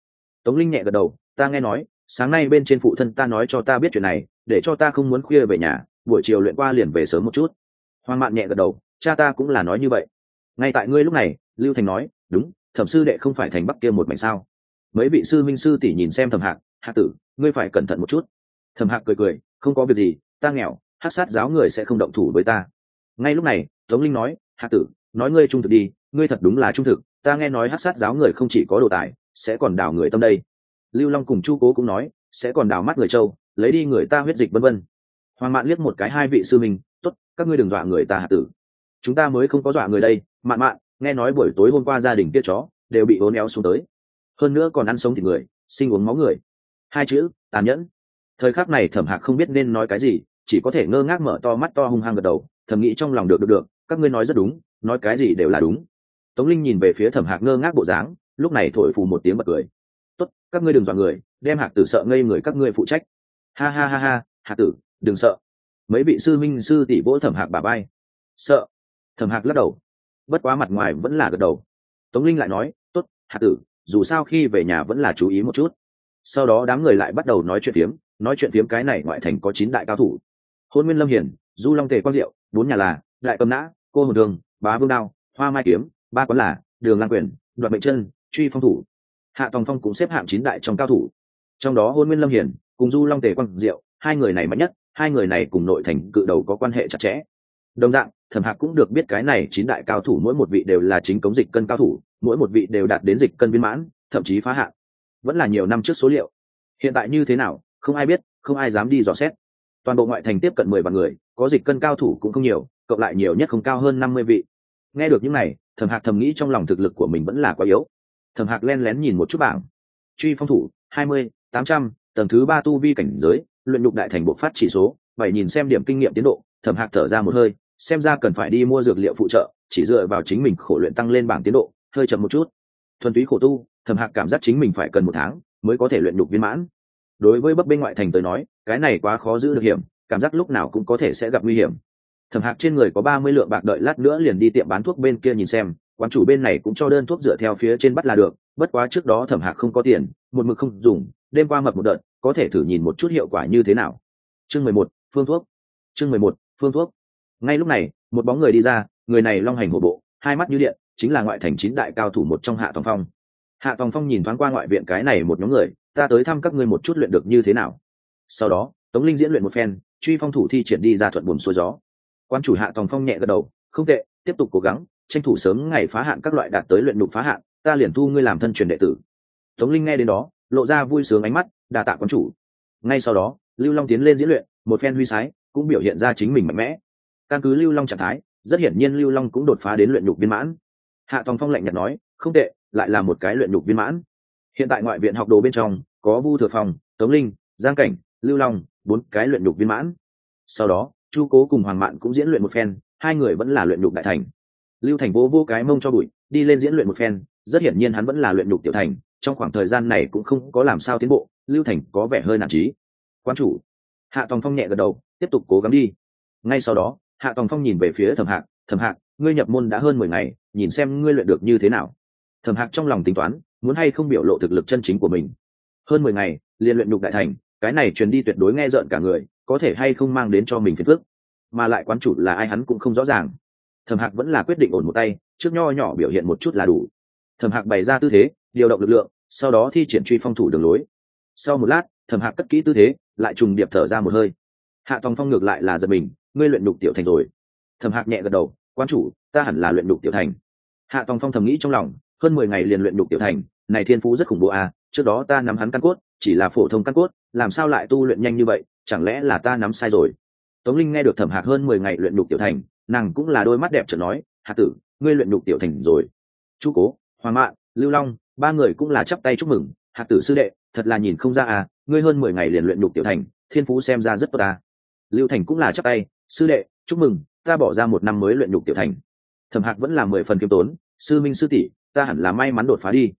Tống linh nhẹ gật đầu, ta nghe nói sáng nay bên trên phụ thân ta nói cho ta biết chuyện này, để cho ta không muốn khuya về nhà, buổi chiều luyện qua liền về sớm một chút. Hoàng mạn nhẹ gật đầu, cha ta cũng là nói như vậy. Ngay tại ngươi lúc này, lưu thành nói, đúng, thẩm sư đệ không phải thành bắc kia một mảnh sao? Mấy vị sư minh sư tỷ nhìn xem thẩm hạc hạ tử, ngươi phải cẩn thận một chút. Thẩm hạc cười cười, không có việc gì, ta nghèo hát sát giáo người sẽ không động thủ với ta. Ngay lúc này, tống linh nói hạ tử, nói ngươi trung thực đi, ngươi thật đúng là trung thực, ta nghe nói hát sát giáo người không chỉ có đồ tài, sẽ còn đào người tâm đây lưu long cùng chu cố cũng nói sẽ còn đào mắt người châu lấy đi người ta huyết dịch vân vân. Hoàng mạn liếc một cái hai vị sư mình, t ố t các ngươi đừng dọa người ta hạ tử. Chúng ta mới không có dọa người đây. Mạn mạn nghe nói buổi tối hôm qua gia đình kia chó đều bị hố néo xuống tới. Hơn nữa còn ăn sống thịt người sinh uống máu người. Hai chữ tàn nhẫn. Thời khắc này thẩm hạc không biết nên nói cái gì chỉ có thể ngơ ngác mở to mắt to hung hăng gật đầu thầm nghĩ trong lòng được được được các ngươi nói rất đúng nói cái gì đều là đúng. Tống linh nhìn về phía thẩm hạc ngơ ngác bộ dáng lúc này thổi phù một tiếng bật cười tốt các ngươi đừng dọa người đem hạc tử sợ ngây người các ngươi phụ trách. Ha ha ha ha hạc tử đừng sợ. Mấy vị sư minh sư tỷ vỗ thẩm hạc bà bay sợ? Thẩm hạc lắc đầu. Bất quá mặt ngoài vẫn là gật đầu. Tống linh lại nói tốt hạc tử dù sao khi về nhà vẫn là chú ý một chút. Sau đó đám người lại bắt đầu nói chuyện phiếm nói chuyện phiếm cái này ngoại thành có chín đại cao thủ. Hôn nguyên lâm hiền, du long tề quang diệu bốn nhà là đại cầm nã cô hồn đường bá vương đao hoa mai kiếm ba quán là đường lan quyền đoạn bệnh chân truy phong thủ hạ tòng phong cũng xếp hạng chín đại trong cao thủ. Trong đó hôn nguyên lâm hiển cùng du long tề quang diệu, hai người này mạnh nhất, hai người này cùng nội thành cự đầu có quan hệ chặt chẽ. Đồng dạng, thẩm hạc cũng được biết cái này chín đại cao thủ mỗi một vị đều là chính cống dịch cân cao thủ, mỗi một vị đều đạt đến dịch cân viên mãn, thậm chí phá hạn vẫn là nhiều năm trước số liệu. Hiện tại như thế nào, không ai biết, không ai dám đi dò xét. Toàn bộ ngoại thành tiếp cận mười vạn người, có dịch cân cao thủ cũng không nhiều, cộng lại nhiều nhất không cao hơn năm mươi vị. Nghe được những này, thẩm hạc thầm nghĩ trong lòng thực lực của mình vẫn là quá yếu thẩm hạc len lén nhìn một chút bảng. Truy phong thủ, hai mươi, tám trăm, tầng thứ ba tu vi cảnh giới, luyện nhục đại thành bộ phát chỉ số, bảy nhìn xem điểm kinh nghiệm tiến độ, thẩm hạc thở ra một hơi, xem ra cần phải đi mua dược liệu phụ trợ, chỉ dựa vào chính mình khổ luyện tăng lên bảng tiến độ, hơi chậm một chút. Thuần túy khổ tu, thẩm hạc cảm giác chính mình phải cần một tháng mới có thể luyện nhục viên mãn. Đối với bấp bên ngoại thành tới nói, cái này quá khó giữ được hiểm, cảm giác lúc nào cũng có thể sẽ gặp nguy hiểm. Thẩm hạc trên người có ba mươi lượng bạc đợi lát nữa liền đi tiệm bán thuốc bên kia nhìn xem quán chủ bên này cũng cho đơn thuốc dựa theo phía trên bắt là được, bất quá trước đó thẩm hạc không có tiền, một mực không dùng, đêm qua mập một đợt, có thể thử nhìn một chút hiệu quả như thế nào. Chương mười một, phương thuốc. Chương mười một, phương thuốc. Ngay lúc này, một bóng người đi ra, người này long hành hổ bộ, hai mắt như điện, chính là ngoại thành chín đại cao thủ một trong hạ tòng phong. Hạ tòng phong nhìn thoáng qua ngoại viện cái này một nhóm người, ta tới thăm các ngươi một chút luyện được như thế nào? Sau đó, tống linh diễn luyện một phen, truy phong thủ thi triển đi ra thuận buồn xuôi gió. Quan chủ hạ tòng phong nhẹ gật đầu, không tệ, tiếp tục cố gắng tranh thủ sớm ngày phá hạn các loại đạt tới luyện đục phá hạn ta liền thu ngươi làm thân truyền đệ tử. Tống linh nghe đến đó, lộ ra vui sướng ánh mắt đà tạ quán chủ. Ngay sau đó, lưu long tiến lên diễn luyện, một phen huy sái, cũng biểu hiện ra chính mình mạnh mẽ. Căn cứ lưu long trạng thái, rất hiển nhiên lưu long cũng đột phá đến luyện nhục viên mãn. Hạ tòng phong lạnh nhạt nói, không tệ, lại là một cái luyện nhục viên mãn. Hiện tại ngoại viện học đồ bên trong, có vu thừa phong, tống linh, giang cảnh, lưu long, bốn cái luyện nhục viên mãn. Sau đó, chu cố cùng hoàng mạn cũng diễn luyện một phen, hai người vẫn là luyện nhục đại thành lưu thành vô vô cái mông cho bụi, đi lên diễn luyện một phen, rất hiển nhiên hắn vẫn là luyện nhục tiểu thành, trong khoảng thời gian này cũng không có làm sao tiến bộ, lưu thành có vẻ hơi nản trí. Quan chủ, hạ tòng phong nhẹ gật đầu, tiếp tục cố gắng đi. Ngay sau đó, hạ tòng phong nhìn về phía thẩm hạc thẩm hạc, ngươi nhập môn đã hơn mười ngày, nhìn xem ngươi luyện được như thế nào. Thẩm hạc trong lòng tính toán, muốn hay không biểu lộ thực lực chân chính của mình. Hơn mười ngày, liền luyện nhục đại thành, cái này truyền đi tuyệt đối nghe rợn cả người, có thể hay không mang đến cho mình phiền phước mà lại quán chủ là ai hắn cũng không rõ ràng thẩm hạc vẫn là quyết định ổn một tay, trước nho nhỏ biểu hiện một chút là đủ. Thẩm hạc bày ra tư thế, điều động lực lượng, sau đó thi triển truy phong thủ đường lối. Sau một lát, thẩm hạc cất kỹ tư thế, lại trùng điệp thở ra một hơi. Hạ tòng phong ngược lại là giật mình, ngươi luyện đục tiểu thành rồi. Thẩm hạc nhẹ gật đầu, quan chủ, ta hẳn là luyện đục tiểu thành. Hạ tòng phong thầm nghĩ trong lòng, hơn mười ngày liền luyện đục tiểu thành, này thiên phú rất khủng bố à trước đó ta nắm hắn căn cốt, chỉ là phổ thông căn cốt, làm sao lại tu luyện nhanh như vậy, chẳng lẽ là ta nắm sai rồi? Tống linh nghe được thẩm hạc hơn mười ngày luyện đục tiểu thành nàng cũng là đôi mắt đẹp chợt nói hạ tử, ngươi luyện đục tiểu thành rồi. Chu cố, hoàng mạn, lưu long, ba người cũng là chắp tay chúc mừng. Hạ tử sư đệ, thật là nhìn không ra à ngươi hơn mười ngày liền luyện đục tiểu thành, thiên phú xem ra rất tốt à. Lưu thành cũng là chắp tay, sư đệ, chúc mừng, ta bỏ ra một năm mới luyện đục tiểu thành. Thẩm hạc vẫn là mười phần kiêm tốn, sư minh sư tỷ, ta hẳn là may mắn đột phá đi.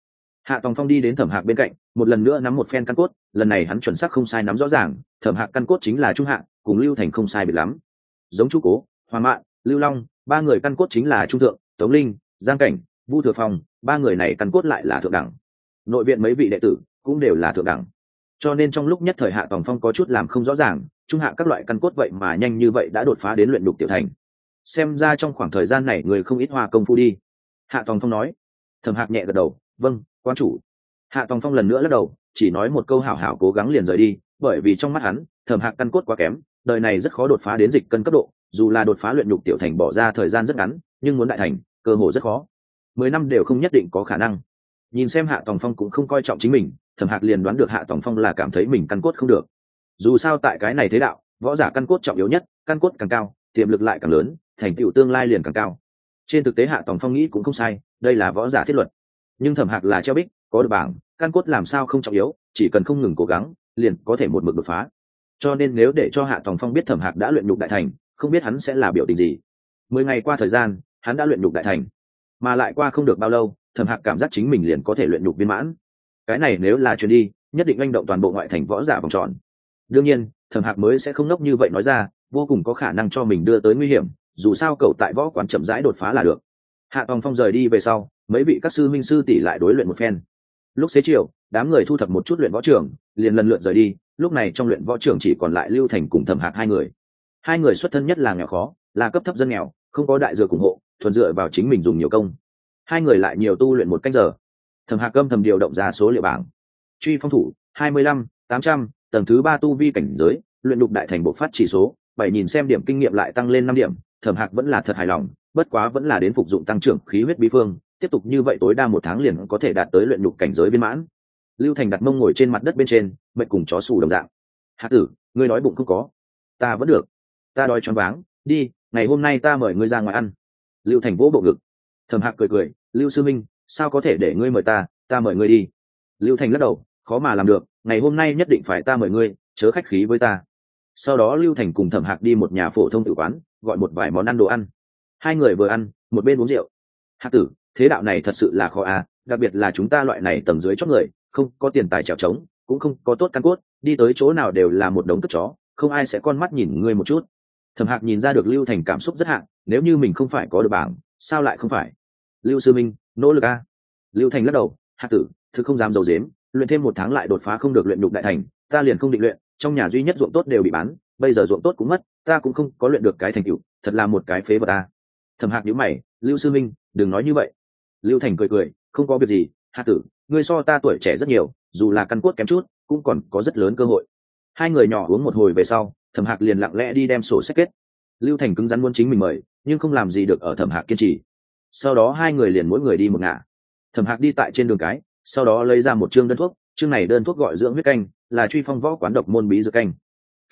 Hạ tòng phong đi đến thẩm hạc bên cạnh, một lần nữa nắm một phen căn cốt, lần này hắn chuẩn xác không sai nắm rõ ràng, thẩm hạc căn cốt chính là trung hạng cùng lưu thành không sai biệt lắm. Giống chu cố, hoàng mạn lưu long, ba người căn cốt chính là trung thượng, tống linh, giang cảnh, vu thừa phong, ba người này căn cốt lại là thượng đẳng. Nội viện mấy vị đệ tử cũng đều là thượng đẳng. Cho nên trong lúc nhất thời hạ tòng phong có chút làm không rõ ràng, trung hạ các loại căn cốt vậy mà nhanh như vậy đã đột phá đến luyện đục tiểu thành. Xem ra trong khoảng thời gian này người không ít hoa công phu đi. Hạ tòng phong nói. Thầm hạc nhẹ gật đầu. Vâng quan chủ. Hạ tòng phong lần nữa lắc đầu, chỉ nói một câu hảo hảo cố gắng liền rời đi, bởi vì trong mắt hắn thầm hạc căn cốt quá kém, đời này rất khó đột phá đến dịch cân cấp độ dù là đột phá luyện nhục tiểu thành bỏ ra thời gian rất ngắn, nhưng muốn đại thành, cơ hồ rất khó. Mười năm đều không nhất định có khả năng. Nhìn xem hạ tòng phong cũng không coi trọng chính mình, thẩm hạc liền đoán được hạ tòng phong là cảm thấy mình căn cốt không được. Dù sao tại cái này thế đạo, võ giả căn cốt trọng yếu nhất, căn cốt càng cao, tiềm lực lại càng lớn, thành tựu tương lai liền càng cao. Trên thực tế hạ tòng phong nghĩ cũng không sai, đây là võ giả thiết luật. Nhưng thẩm hạc là treo bích, có được bảng, căn cốt làm sao không trọng yếu, chỉ cần không ngừng cố gắng, liền có thể một mực đột phá. Cho nên nếu để cho hạ tòng phong biết thẩm hạc đã luyện nhục đại thành không biết hắn sẽ là biểu tình gì. Mười ngày qua thời gian hắn đã luyện nhục đại thành mà lại qua không được bao lâu thẩm hạc cảm giác chính mình liền có thể luyện nhục viên mãn. Cái này nếu là chuyến đi nhất định manh động toàn bộ ngoại thành võ giả vòng tròn. Đương nhiên thẩm hạc mới sẽ không nốc như vậy nói ra vô cùng có khả năng cho mình đưa tới nguy hiểm dù sao cậu tại võ quán chậm rãi đột phá là được. Hạ tòng phong rời đi về sau mấy vị các sư minh sư tỷ lại đối luyện một phen. Lúc xế chiều đám người thu thập một chút luyện võ trưởng, liền lần lượt rời đi lúc này trong luyện võ trưởng chỉ còn lại lưu thành cùng thẩm hạc hai người hai người xuất thân nhất là nghèo khó, là cấp thấp dân nghèo, không có đại dược ủng hộ, thuần dựa vào chính mình dùng nhiều công. Hai người lại nhiều tu luyện một cách giờ. Thẩm hạc âm thầm điều động ra số liệu bảng. Truy phong thủ, hai mươi lăm, tám trăm, tầng thứ ba tu vi cảnh giới, luyện đục đại thành bộ phát chỉ số, bảy nhìn xem điểm kinh nghiệm lại tăng lên năm điểm. Thẩm hạc vẫn là thật hài lòng, bất quá vẫn là đến phục dụng tăng trưởng khí huyết bí phương, tiếp tục như vậy tối đa một tháng liền có thể đạt tới luyện đục cảnh giới viên mãn. Lưu thành đặt mông ngồi trên mặt đất bên trên, mệnh cùng chó xù đồng dạng. Hạc tử, ngươi nói bụng không có. Ta vẫn được ta đói choáng váng, đi, ngày hôm nay ta mời ngươi ra ngoài ăn. Lưu thành vỗ bộ ngực. Thầm hạc cười cười, lưu sư minh, sao có thể để ngươi mời ta ta mời ngươi đi. Lưu thành lắc đầu, khó mà làm được, ngày hôm nay nhất định phải ta mời ngươi, chớ khách khí với ta. Sau đó lưu thành cùng thẩm hạc đi một nhà phổ thông tự quán, gọi một vài món ăn đồ ăn. Hai người vừa ăn, một bên uống rượu. Hạc tử, thế đạo này thật sự là khó à đặc biệt là chúng ta loại này tầng dưới chót người, không có tiền tài trèo trống, cũng không có tốt căn cốt, đi tới chỗ nào đều là một đống cất chó, không ai sẽ con mắt nhìn ngươi một chút thẩm hạc nhìn ra được lưu thành cảm xúc rất hạng nếu như mình không phải có được bảng, sao lại không phải? Lưu sư minh, nỗ lực a. Lưu thành lắc đầu, hạc tử thực không dám dầu dếm, luyện thêm một tháng lại đột phá không được luyện đục đại thành, ta liền không định luyện, trong nhà duy nhất ruộng tốt đều bị bán, bây giờ ruộng tốt cũng mất, ta cũng không có luyện được cái thành tựu, thật là một cái phế vật ta thẩm hạc nhữ mày, lưu sư minh, đừng nói như vậy. Lưu thành cười cười, không có việc gì hạ tử, ngươi so ta tuổi trẻ rất nhiều, dù là căn cốt kém chút, cũng còn có rất lớn cơ hội. Hai người nhỏ uống một hồi về sau thẩm hạc liền lặng lẽ đi đem sổ sách kết. Lưu thành cứng rắn muốn chính mình mời, nhưng không làm gì được ở thẩm hạc kiên trì. Sau đó hai người liền mỗi người đi một ngả. Thẩm hạc đi tại trên đường cái, sau đó lấy ra một chương đơn thuốc, chương này đơn thuốc gọi dưỡng huyết canh, là truy phong võ quán độc môn bí dược canh.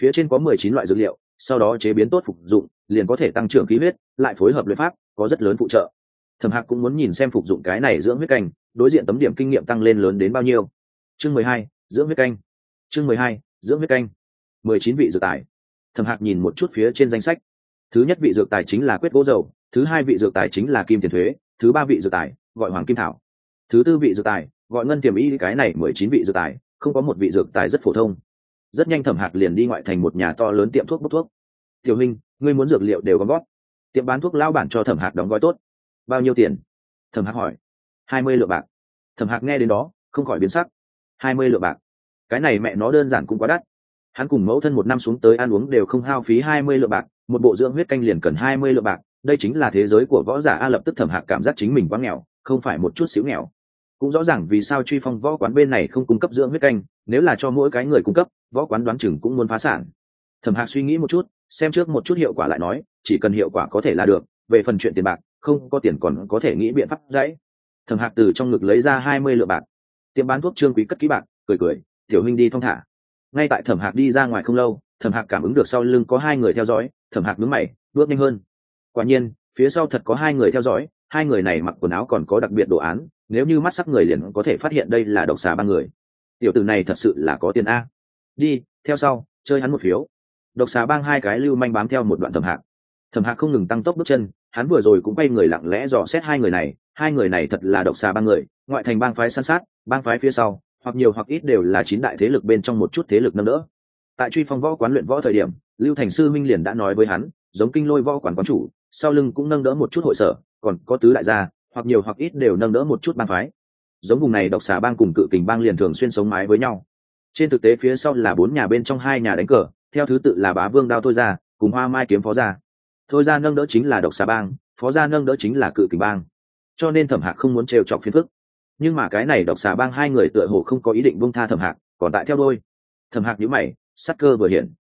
Phía trên có mười chín loại dược liệu, sau đó chế biến tốt phục dụng, liền có thể tăng trưởng khí huyết, lại phối hợp luyện pháp, có rất lớn phụ trợ. Thẩm hạc cũng muốn nhìn xem phục dụng cái này dưỡng huyết canh, đối diện tấm điểm kinh nghiệm tăng lên lớn đến bao nhiêu. Chương mười hai, dưỡng huyết canh. Chương mười hai, dưỡng huyết canh. Mười chín vị dược tài thẩm hạc nhìn một chút phía trên danh sách. Thứ nhất vị dược tài chính là quyết gỗ dầu, thứ hai vị dược tài chính là kim tiền thuế, thứ ba vị dược tài, gọi hoàng kim thảo. Thứ tư vị dược tài, gọi ngân tiềm y, cái này mười chín vị dược tài, không có một vị dược tài rất phổ thông. Rất nhanh thẩm hạc liền đi ngoại thành một nhà to lớn tiệm thuốc bốc thuốc. Tiểu hình ngươi muốn dược liệu đều gom gót tiệm bán thuốc lao bản cho thẩm hạc đóng gói tốt. Bao nhiêu tiền? thẩm hạc hỏi. Hai mươi lượng bạc. Thẩm hạc nghe đến đó, không khỏi biến sắc. Hai mươi lượng bạc? Cái này mẹ nó đơn giản cũng quá đắt hắn cùng mẫu thân một năm xuống tới ăn uống đều không hao phí hai mươi lượng bạc, một bộ dưỡng huyết canh liền cần hai mươi lượng bạc, đây chính là thế giới của võ giả a lập tức thẩm hạc cảm giác chính mình quá nghèo, không phải một chút xíu nghèo. Cũng rõ ràng vì sao truy phong võ quán bên này không cung cấp dưỡng huyết canh, nếu là cho mỗi cái người cung cấp, võ quán đoán chừng cũng muốn phá sản. Thẩm hạc suy nghĩ một chút, xem trước một chút hiệu quả lại nói, chỉ cần hiệu quả có thể là được, về phần chuyện tiền bạc, không có tiền còn có thể nghĩ biện pháp dãy. Thẩm hạc từ trong ngực lấy ra hai mươi lượng bạc. Tiệm bán thuốc trương quý cất ký bạc, cười cười, tiểu huynh đi thong thả ngay tại thẩm hạc đi ra ngoài không lâu, thẩm hạc cảm ứng được sau lưng có hai người theo dõi, thẩm hạc đứng mày, bước nhanh hơn. Quả nhiên, phía sau thật có hai người theo dõi, hai người này mặc quần áo còn có đặc biệt đồ án, nếu như mắt sắc người liền có thể phát hiện đây là độc xà ba người. Tiểu tử này thật sự là có tiền a. Đi, theo sau, chơi hắn một phiếu. Độc xà bang hai cái lưu manh bám theo một đoạn thẩm hạc. Thẩm hạc không ngừng tăng tốc bước chân, hắn vừa rồi cũng quay người lặng lẽ dò xét hai người này, hai người này thật là độc xà bang người, ngoại thành bang phái săn sát, bang phái phía sau hoặc nhiều hoặc ít đều là chín đại thế lực bên trong một chút thế lực nâng đỡ. Tại truy phong võ quán luyện võ thời điểm, lưu thành sư minh liền đã nói với hắn, giống kinh lôi võ quán quán chủ, sau lưng cũng nâng đỡ một chút hội sở, còn có tứ đại gia, hoặc nhiều hoặc ít đều nâng đỡ một chút bang phái. Giống vùng này độc xà bang cùng cự kình bang liền thường xuyên sống mái với nhau. Trên thực tế phía sau là bốn nhà bên trong hai nhà đánh cờ, theo thứ tự là bá vương đao thôi ra cùng hoa mai kiếm phó gia. Thôi ra nâng đỡ chính là độc xà bang, phó gia nâng đỡ chính là cự kình bang. Cho nên thẩm hạc không muốn trêu chọc phiền phức nhưng mà cái này độc xà bang hai người tựa hồ không có ý định bông tha thẩm hạc, còn tại theo đôi thẩm hạc nhữ mày, sắc cơ vừa hiện.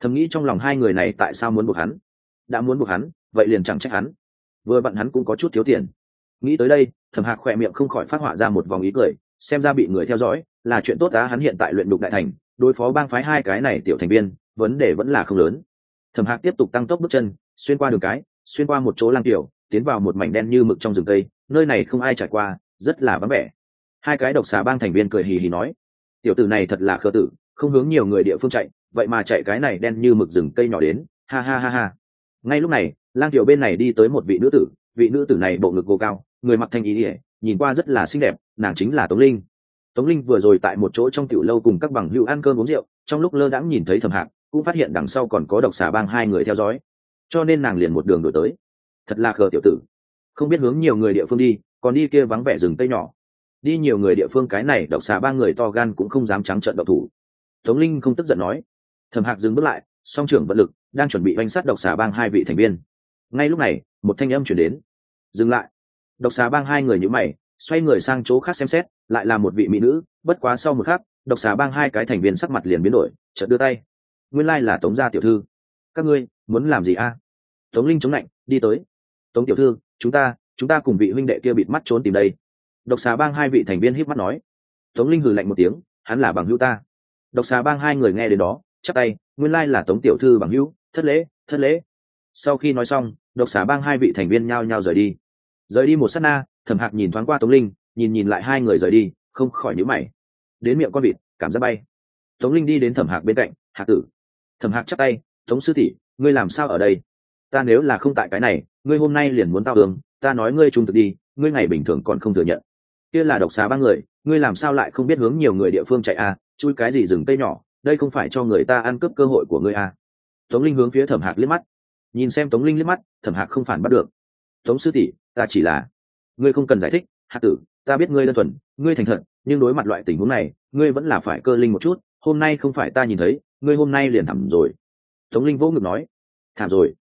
Thầm nghĩ trong lòng hai người này tại sao muốn buộc hắn? Đã muốn buộc hắn, vậy liền chẳng trách hắn. Vừa bận hắn cũng có chút thiếu tiền. Nghĩ tới đây, thẩm hạc khỏe miệng không khỏi phát họa ra một vòng ý cười, xem ra bị người theo dõi là chuyện tốt đã hắn hiện tại luyện đục đại thành, đối phó bang phái hai cái này tiểu thành viên, vấn đề vẫn là không lớn. Thẩm hạc tiếp tục tăng tốc bước chân, xuyên qua đường cái, xuyên qua một chỗ lang tiểu, tiến vào một mảnh đen như mực trong rừng cây, nơi này không ai trải qua rất là vắng vẻ. Hai cái độc xà bang thành viên cười hì hì nói, tiểu tử này thật là khờ tử, không hướng nhiều người địa phương chạy, vậy mà chạy cái này đen như mực rừng cây nhỏ đến, ha ha ha ha. Ngay lúc này, lang tiểu bên này đi tới một vị nữ tử, vị nữ tử này bộ ngực gô cao, người mặc thanh ý ỉa nhìn qua rất là xinh đẹp, nàng chính là tống linh. Tống linh vừa rồi tại một chỗ trong tiểu lâu cùng các bằng hữu ăn cơm uống rượu, trong lúc lơ đãng nhìn thấy thầm hạc cũng phát hiện đằng sau còn có độc xà bang hai người theo dõi. Cho nên nàng liền một đường đổi tới. Thật là khờ tiểu tử, không biết hướng nhiều người địa phương đi còn đi kia vắng vẻ rừng tây nhỏ. Đi nhiều người địa phương cái này độc xà ba người to gan cũng không dám trắng trận độc thủ. Tống linh không tức giận nói. Thầm hạc dừng bước lại, song trưởng vận lực, đang chuẩn bị oanh sát độc xà bang hai vị thành viên. Ngay lúc này, một thanh âm chuyển đến. Dừng lại. Độc xà bang hai người nhữ mày, xoay người sang chỗ khác xem xét, lại là một vị mỹ nữ, bất quá sau một khắc, độc xà bang hai cái thành viên sắc mặt liền biến đổi, chợt đưa tay. Nguyên lai là tống gia tiểu thư. Các ngươi, muốn làm gì a? Tống linh chống lạnh, đi tới. Tống tiểu thư, chúng ta chúng ta cùng vị huynh đệ kia bịt mắt trốn tìm đây. Độc xà bang hai vị thành viên híp mắt nói. Tống linh hừ lạnh một tiếng, hắn là bằng hữu ta. Độc xà bang hai người nghe đến đó chắc tay, nguyên lai là tống tiểu thư bằng hữu, thất lễ thất lễ. Sau khi nói xong, độc xà bang hai vị thành viên nhao nhao rời đi. Rời đi một s á t na, thẩm hạc nhìn thoáng qua tống linh, nhìn nhìn lại hai người rời đi, không khỏi nhữ mày. Đến miệng con vịt, cảm giác bay. Tống linh đi đến thẩm hạc bên cạnh, hạc tử. Thẩm hạc chắc tay, tống sư thị ngươi làm sao ở đây? Ta nếu là không tại cái này, ngươi hôm nay liền muốn tao tường ta nói ngươi trung thực đi, ngươi ngày bình thường còn không thừa nhận. Kia là độc xá ba người, ngươi làm sao lại không biết hướng nhiều người địa phương chạy à chui cái gì rừng tây nhỏ, đây không phải cho người ta ăn cướp cơ hội của ngươi à. Tống linh hướng phía thẩm hạc liếc mắt. Nhìn xem tống linh liếc mắt, thẩm hạc không phản bắt được. Tống sư tỷ, ta chỉ là, ngươi không cần giải thích, hạc tử, ta biết ngươi đơn thuần, ngươi thành thật, nhưng đối mặt loại tình huống này, ngươi vẫn là phải cơ linh một chút, hôm nay không phải ta nhìn thấy, ngươi hôm nay liền thẳm rồi. Tống linh vỗ ngực nói, thảm rồi.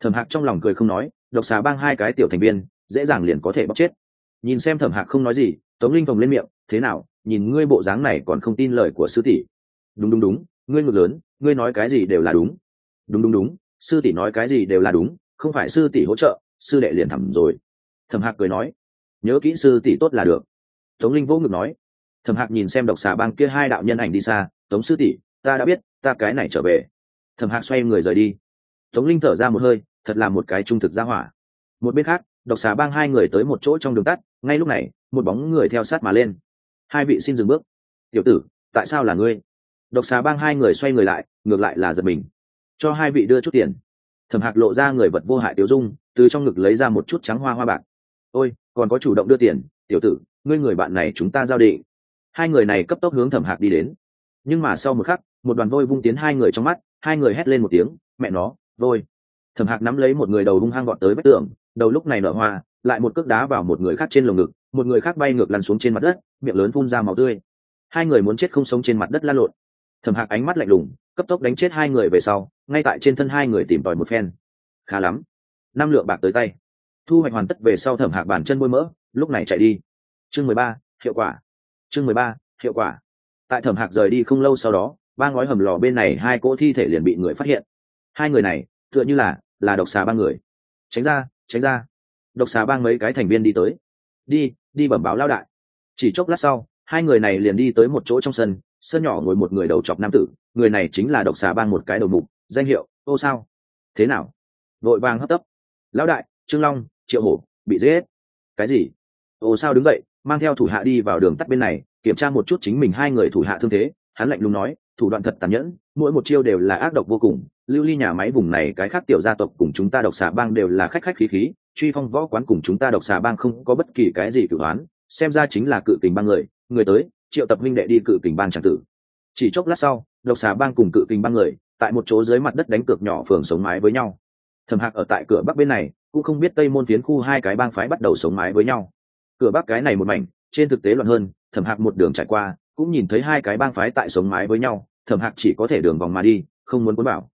Thẩm hạc trong lòng cười không nói độc xà bang hai cái tiểu thành viên, dễ dàng liền có thể bóc chết. Nhìn xem thẩm hạc không nói gì, tống linh vòng lên miệng, thế nào, nhìn ngươi bộ dáng này còn không tin lời của sư tỷ? Đúng đúng đúng, ngươi ngược lớn, ngươi nói cái gì đều là đúng. Đúng đúng đúng, sư tỷ nói cái gì đều là đúng, không phải sư tỷ hỗ trợ, sư đệ liền thẩm rồi. Thẩm hạc cười nói, nhớ kỹ sư tỷ tốt là được. Tống linh vỗ ngực nói, thẩm hạc nhìn xem độc xà bang kia hai đạo nhân ảnh đi xa, tống sư tỷ, ta đã biết, ta cái này trở về. Thẩm hạc xoay người rời đi. Tống linh thở ra một hơi thật là một cái trung thực ra hỏa. Một bên khác, độc xà bang hai người tới một chỗ trong đường tắt, ngay lúc này, một bóng người theo sát mà lên. Hai vị xin dừng bước. Tiểu tử, tại sao là ngươi? Độc xà bang hai người xoay người lại, ngược lại là giật mình. Cho hai vị đưa chút tiền. Thẩm hạc lộ ra người vật vô hại tiểu dung, từ trong ngực lấy ra một chút trắng hoa hoa bạc. Ôi, còn có chủ động đưa tiền, tiểu tử, ngươi người bạn này chúng ta giao định. Hai người này cấp tốc hướng thẩm hạc đi đến. Nhưng mà sau một khắc, một đoàn vôi vung tiến hai người trong mắt, hai người hét lên một tiếng, mẹ nó, vôi thẩm hạc nắm lấy một người đầu hung hăng gọn tới vách tường, đầu lúc này nở hoa, lại một cước đá vào một người khác trên lồng ngực, một người khác bay ngược lăn xuống trên mặt đất, miệng lớn phun ra máu tươi. Hai người muốn chết không sống trên mặt đất lan lộn. Thẩm hạc ánh mắt lạnh lùng, cấp tốc đánh chết hai người về sau, ngay tại trên thân hai người tìm tòi một phen. Khá lắm. Năm lượng bạc tới tay. Thu hoạch hoàn tất về sau thẩm hạc bàn chân bôi mỡ, lúc này chạy đi. Chương mười ba, hiệu quả. Chương mười ba, hiệu quả. Tại thẩm hạc rời đi không lâu sau đó, ba ngói hầm lò bên này hai cỗ thi thể liền bị người phát hiện. Hai người này, tựa như là là độc xà ba người. Tránh ra tránh ra. Độc xà bang mấy cái thành viên đi tới. Đi đi bẩm báo lao đại. Chỉ chốc lát sau, hai người này liền đi tới một chỗ trong sân sân nhỏ ngồi một người đầu chọc nam tử, người này chính là độc xà bang một cái đầu mục, danh hiệu, ô sao. Thế nào? Vội vàng hấp tấp. Lão đại, trương long, triệu hổ, bị giết. Cái gì? Ô sao đứng dậy, mang theo thủ hạ đi vào đường tắt bên này, kiểm tra một chút chính mình hai người thủ hạ thương thế, hắn lạnh lùng nói thủ đoạn thật tàn nhẫn, mỗi một chiêu đều là ác độc vô cùng. Lưu ly nhà máy vùng này cái khác tiểu gia tộc cùng chúng ta độc xà bang đều là khách khách khí khí, truy phong võ quán cùng chúng ta độc xà bang không có bất kỳ cái gì cử đoán xem ra chính là cự kình bang người. Người tới, triệu tập huynh đệ đi cự kình bang tràng tử. Chỉ chốc lát sau, độc xà bang cùng cự kình bang người, tại một chỗ dưới mặt đất đánh cược nhỏ phường sống mái với nhau. Thầm hạc ở tại cửa bắc bên này, cũng không biết tây môn phiến khu hai cái bang phái bắt đầu sống mái với nhau. Cửa bắc cái này một mảnh, trên thực tế loạn hơn thầm hạc một đường trải qua cũng nhìn thấy hai cái bang phái tại sống mái với nhau, thẩm hạc chỉ có thể đường vòng mà đi, không muốn cuốn bảo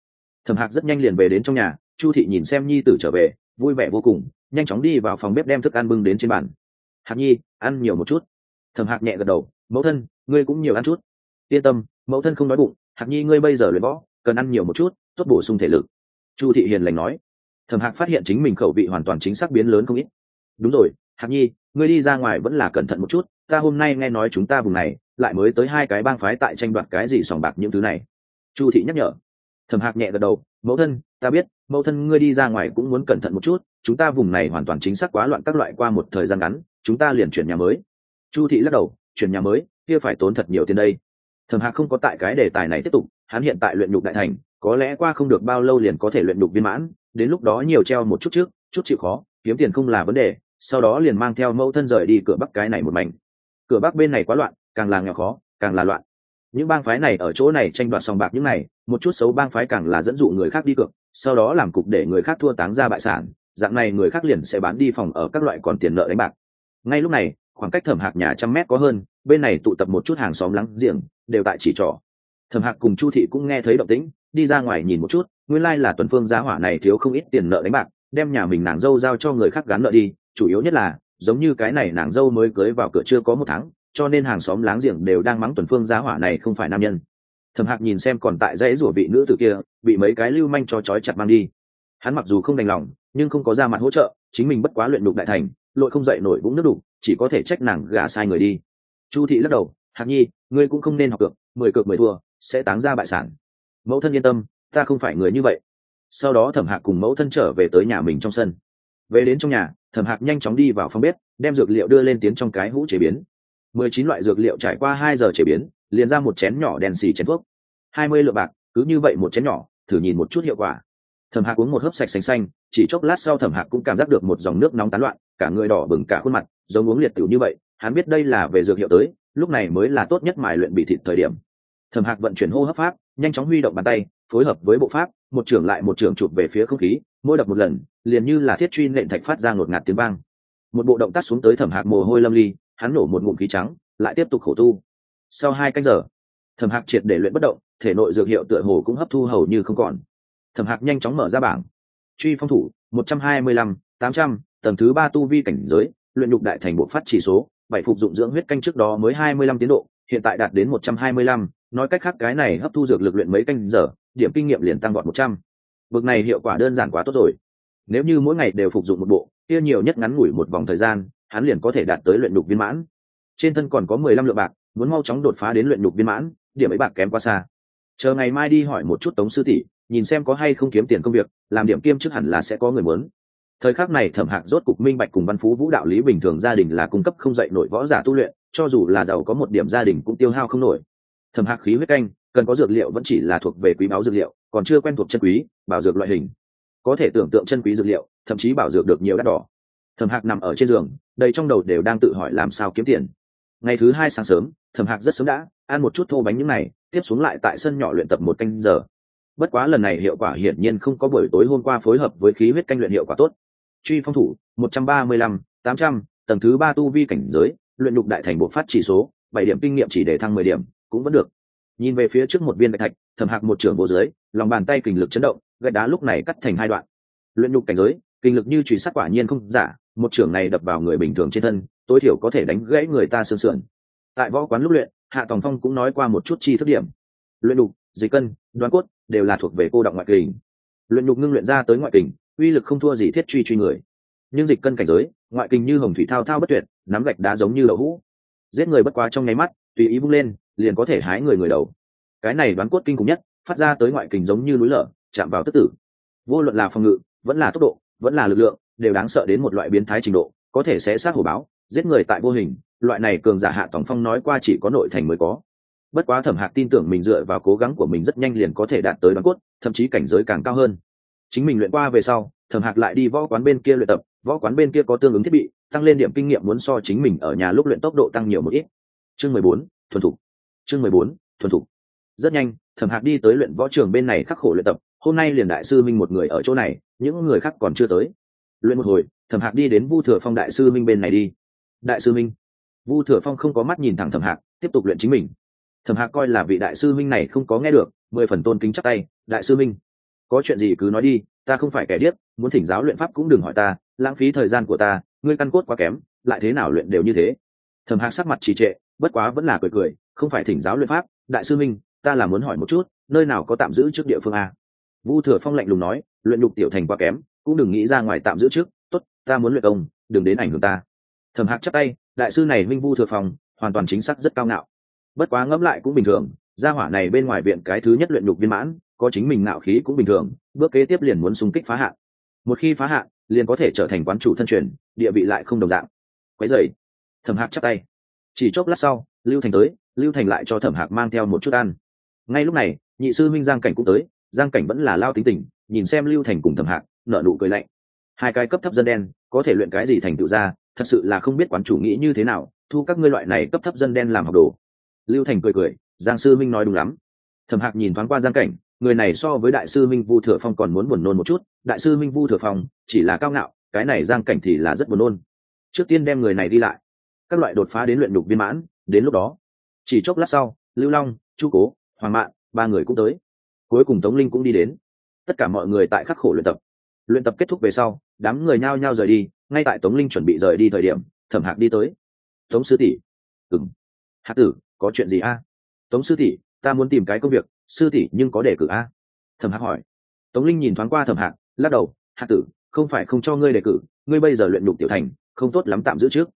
thẩm hạc rất nhanh liền về đến trong nhà, chu thị nhìn xem nhi tử trở về, vui vẻ vô cùng, nhanh chóng đi vào phòng bếp đem thức ăn bưng đến trên bàn. Hạc nhi, ăn nhiều một chút. Thẩm hạc nhẹ gật đầu, mẫu thân, ngươi cũng nhiều ăn chút. Yên tâm, mẫu thân không nói bụng, hạc nhi ngươi bây giờ luyện võ, cần ăn nhiều một chút, tốt bổ sung thể lực. Chu thị hiền lành nói. Thẩm hạc phát hiện chính mình khẩu vị hoàn toàn chính xác biến lớn không ít. Đúng rồi, hạc nhi, ngươi đi ra ngoài vẫn là cẩn thận một chút, ta hôm nay nghe nói chúng ta vùng này lại mới tới hai cái bang phái tại tranh đoạt cái gì sòng bạc những thứ này. Chu thị nhắc nhở. Thẩm hạc nhẹ gật đầu, mẫu thân, ta biết, mẫu thân ngươi đi ra ngoài cũng muốn cẩn thận một chút, chúng ta vùng này hoàn toàn chính xác quá loạn các loại qua một thời gian ngắn, chúng ta liền chuyển nhà mới. Chu thị lắc đầu, chuyển nhà mới, kia phải tốn thật nhiều tiền đây. Thẩm hạc không có tại cái đề tài này tiếp tục, hắn hiện tại luyện nhục đại thành, có lẽ qua không được bao lâu liền có thể luyện nhục viên mãn, đến lúc đó nhiều treo một chút trước, chút chịu khó, kiếm tiền không là vấn đề, sau đó liền mang theo mẫu thân rời đi cửa bắc cái này một mảnh. Cửa bắc bên này quá loạn càng là nghèo khó, càng là loạn. Những bang phái này ở chỗ này tranh đoạt sòng bạc những này một chút xấu bang phái càng là dẫn dụ người khác đi cược, sau đó làm cục để người khác thua táng ra bại sản, dạng này người khác liền sẽ bán đi phòng ở các loại còn tiền nợ đánh bạc. Ngay lúc này, khoảng cách thẩm hạc nhà trăm mét có hơn, bên này tụ tập một chút hàng xóm lắng giềng, đều tại chỉ trỏ. Thẩm hạc cùng chu thị cũng nghe thấy động tĩnh, đi ra ngoài nhìn một chút, nguyên lai、like、là tuần phương giá hỏa này thiếu không ít tiền nợ đánh bạc, đem nhà mình nàng dâu giao cho người khác gán nợ đi, chủ yếu nhất là, giống như cái này nàng dâu mới cưới vào cửa chưa có một tháng cho nên hàng xóm láng giềng đều đang mắng tuần phương giá hỏa này không phải nam nhân. Thẩm hạc nhìn xem còn tại dãy rủa vị nữ tử kia, bị mấy cái lưu manh cho trói chặt mang đi. Hắn mặc dù không đành lòng, nhưng không có ra mặt hỗ trợ, chính mình bất quá luyện đục đại thành, lội không dậy nổi vũng nước đục, chỉ có thể trách nàng gả sai người đi. Chu thị lắc đầu, hạc nhi, ngươi cũng không nên học cược, mười cược mười thua, sẽ táng ra bại sản. Mẫu thân yên tâm, ta không phải người như vậy. Sau đó thẩm hạc cùng mẫu thân trở về tới nhà mình trong sân. Về đến trong nhà, thẩm hạc nhanh chóng đi vào phòng bếp, đem dược liệu đưa lên tiến trong cái hũ chế biến mười chín loại dược liệu trải qua hai giờ chế biến, liền ra một chén nhỏ đèn xì chén thuốc. hai mươi lượng bạc, cứ như vậy một chén nhỏ, thử nhìn một chút hiệu quả. Thẩm hạc uống một hớp sạch xanh xanh, chỉ chốc lát sau thẩm hạc cũng cảm giác được một dòng nước nóng tán loạn, cả người đỏ bừng cả khuôn mặt, giống uống liệt tiểu như vậy, hắn biết đây là về dược hiệu tới, lúc này mới là tốt nhất mài luyện bị thịt thời điểm. Thẩm hạc vận chuyển hô hấp pháp, nhanh chóng huy động bàn tay, phối hợp với bộ pháp, một trưởng lại một trưởng chụp về phía không khí, mỗi đập một lần, liền như là thiết truy nện thạch phát ra ngột ngạt tiếng vang. Một bộ động tác xuống tới thẩm hạc mồ hôi lâm ly hắn nổ một ngụm khí trắng, lại tiếp tục khổ tu. Sau hai canh giờ, thẩm hạc triệt để luyện bất động, thể nội dược hiệu tựa hồ cũng hấp thu hầu như không còn. Thẩm hạc nhanh chóng mở ra bảng. Truy phong thủ, một trăm hai mươi lăm, tám trăm, tầng thứ ba tu vi cảnh giới, luyện nhục đại thành bộ phát chỉ số, bảy phục dụng dưỡng huyết canh trước đó mới hai mươi lăm tiến độ, hiện tại đạt đến một trăm hai mươi lăm. Nói cách khác, cái này hấp thu dược lực luyện mấy canh giờ, điểm kinh nghiệm liền tăng vọt một trăm. Bực này hiệu quả đơn giản quá tốt rồi. Nếu như mỗi ngày đều phục dụng một bộ, kia nhiều nhất ngắn ngủi một vòng thời gian hắn liền có thể đạt tới luyện nhục viên mãn. Trên thân còn có mười lăm lượng bạc, muốn mau chóng đột phá đến luyện nhục viên mãn, điểm ấy bạc kém quá xa. Chờ ngày mai đi hỏi một chút tống sư tỷ, nhìn xem có hay không kiếm tiền công việc, làm điểm kiêm trước hẳn là sẽ có người muốn. Thời khắc này thẩm hạc rốt cục minh bạch cùng văn phú vũ đạo lý bình thường gia đình là cung cấp không dạy nổi võ giả tu luyện, cho dù là giàu có một điểm gia đình cũng tiêu hao không nổi. Thẩm hạc khí huyết canh, cần có dược liệu vẫn chỉ là thuộc về quý báo dược liệu, còn chưa quen thuộc chân quý, bảo dược loại hình. Có thể tưởng tượng chân quý dược liệu, thậm chí bảo dược được nhiều đắt đỏ. Thẩm hạc nằm ở trên giường đầy trong đầu đều đang tự hỏi làm sao kiếm tiền. Ngày thứ hai sáng sớm, thẩm hạc rất sớm đã ăn một chút thô bánh những này, tiếp xuống lại tại sân nhỏ luyện tập một canh giờ. Bất quá lần này hiệu quả hiển nhiên không có buổi tối hôm qua phối hợp với khí huyết canh luyện hiệu quả tốt. Truy phong thủ, một trăm ba mươi lăm, tám trăm, tầng thứ ba tu vi cảnh giới, luyện lục đại thành bộ phát chỉ số, bảy điểm kinh nghiệm chỉ để thăng mười điểm, cũng vẫn được. Nhìn về phía trước một viên gạch thạch, thẩm hạc một trưởng bộ dưới, lòng bàn tay kình lực chấn động, gạch đá lúc này cắt thành hai đoạn. Luyện nhục cảnh giới kinh lực như truy sát quả nhiên không giả một trưởng này đập vào người bình thường trên thân, tối thiểu có thể đánh gãy người ta sương sườn. Tại võ quán lúc luyện, hạ tòng phong cũng nói qua một chút chi thức điểm. Luyện đục, dịch cân, đoán cốt đều là thuộc về cô động ngoại kình. Luyện đục ngưng luyện ra tới ngoại kình, uy lực không thua gì thiết truy truy người. Nhưng dịch cân cảnh giới, ngoại kình như hồng thủy thao thao bất tuyệt, nắm gạch đá giống như đậu hũ. Giết người bất quá trong nháy mắt, tùy ý vung lên, liền có thể hái người người đầu. Cái này đoán cốt kinh khủng nhất, phát ra tới ngoại kình giống như núi lở, chạm vào tức tử. Vô luận là phòng ngự, vẫn là tốc độ, vẫn là lực lượng đều đáng sợ đến một loại biến thái trình độ, có thể sẽ sát hổ báo, giết người tại vô hình, loại này cường giả hạ tổng phong nói qua chỉ có nội thành mới có. Bất quá thẩm hạc tin tưởng mình dựa vào cố gắng của mình rất nhanh liền có thể đạt tới bắn cốt, thậm chí cảnh giới càng cao hơn. Chính mình luyện qua về sau, thẩm hạc lại đi võ quán bên kia luyện tập, võ quán bên kia có tương ứng thiết bị, tăng lên điểm kinh nghiệm muốn so chính mình ở nhà lúc luyện tốc độ tăng nhiều một ít. Chương mười bốn, thuần thục. Chương mười bốn, thuần thục. Rất nhanh, thẩm hạc đi tới luyện võ trường bên này khắc khổ luyện tập, hôm nay liền đại sư minh một người ở chỗ này, những người khác còn chưa tới luyện một hồi, thẩm hạc đi đến vu thừa phong đại sư minh bên này đi. Đại sư minh. Vu thừa phong không có mắt nhìn thẳng thẩm hạc, tiếp tục luyện chính mình. Thẩm hạc coi là vị đại sư minh này không có nghe được, mười phần tôn kính chắc tay, đại sư minh, có chuyện gì cứ nói đi, ta không phải kẻ điếc, muốn thỉnh giáo luyện pháp cũng đừng hỏi ta, lãng phí thời gian của ta, ngươi căn cốt quá kém, lại thế nào luyện đều như thế. Thẩm hạc sắc mặt trì trệ, bất quá vẫn là cười cười, không phải thỉnh giáo luyện pháp, đại sư minh, ta là muốn hỏi một chút, nơi nào có tạm giữ trước địa phương a? Vu thừa phong lạnh lùng nói, luyện lục tiểu thành quá kém cũng đừng nghĩ ra ngoài tạm giữ trước. Tốt, ta muốn luyện công, đừng đến ảnh hưởng ta. Thẩm hạc chắc tay, đại sư này minh vu thừa phòng, hoàn toàn chính xác rất cao ngạo. Bất quá ngẫm lại cũng bình thường, gia hỏa này bên ngoài viện cái thứ nhất luyện nhục viên mãn, có chính mình ngạo khí cũng bình thường, bước kế tiếp liền muốn xung kích phá hạn. Một khi phá hạn, liền có thể trở thành quán chủ thân truyền, địa vị lại không đồng dạng. Quấy dày thẩm hạc chắc tay. Chỉ chốc lát sau, lưu thành tới, lưu thành lại cho thẩm hạc mang theo một chút ăn. Ngay lúc này, nhị sư minh giang cảnh cũng tới, giang cảnh vẫn là lao tính tình, nhìn xem lưu thành cùng thẩm hạc nợ nụ cười lạnh. Hai cái cấp thấp dân đen, có thể luyện cái gì thành tựu ra, thật sự là không biết quán chủ nghĩ như thế nào, thu các ngươi loại này cấp thấp dân đen làm học đồ. Lưu thành cười cười, giang sư minh nói đúng lắm. Thẩm hạc nhìn thoáng qua giang cảnh, người này so với đại sư minh vu thừa phong còn muốn buồn nôn một chút, đại sư minh vu thừa phong, chỉ là cao ngạo, cái này giang cảnh thì là rất buồn nôn. Trước tiên đem người này đi lại. Các loại đột phá đến luyện đục viên mãn, đến lúc đó, chỉ chốc lát sau, lưu long, chu cố, hoàng mạn, ba người cũng tới. Cuối cùng tống linh cũng đi đến. Tất cả mọi người tại khắc khổ luyện tập luyện tập kết thúc về sau, đám người nhao nhao rời đi, ngay tại tống linh chuẩn bị rời đi thời điểm, thẩm hạc đi tới. Tống sư tỷ. Ừng hạc tử, có chuyện gì a? Tống sư tỷ, ta muốn tìm cái công việc, sư tỷ nhưng có đề cử a. Thẩm hạc hỏi. Tống linh nhìn thoáng qua thẩm hạc, lắc đầu. Hạc tử, không phải không cho ngươi đề cử, ngươi bây giờ luyện nhục tiểu thành, không tốt lắm tạm giữ trước.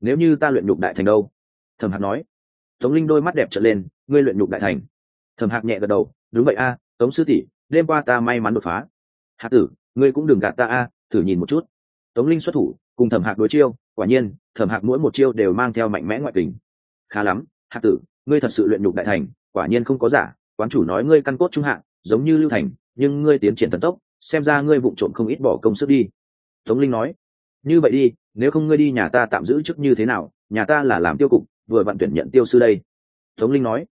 Nếu như ta luyện nhục đại thành đâu? Thẩm hạc nói. Tống linh đôi mắt đẹp trở lên. Ngươi luyện nhục đại thành. Thẩm hạc nhẹ gật đầu. Đúng vậy a, tống sư tỷ, đêm qua ta may mắn đột phá. Hạc tử ngươi cũng đừng gạt ta a, thử nhìn một chút. Tống linh xuất thủ, cùng thẩm hạc đối chiêu, quả nhiên, thẩm hạc mỗi một chiêu đều mang theo mạnh mẽ ngoại tình. Khá lắm, hạc tử, ngươi thật sự luyện nhục đại thành, quả nhiên không có giả, quán chủ nói ngươi căn cốt trung hạng giống như lưu thành, nhưng ngươi tiến triển thần tốc, xem ra ngươi vụng trộm không ít bỏ công sức đi. Tống linh nói, như vậy đi, nếu không ngươi đi nhà ta tạm giữ chức như thế nào, nhà ta là làm tiêu cục, vừa vặn tuyển nhận tiêu sư đây. Tống linh nói,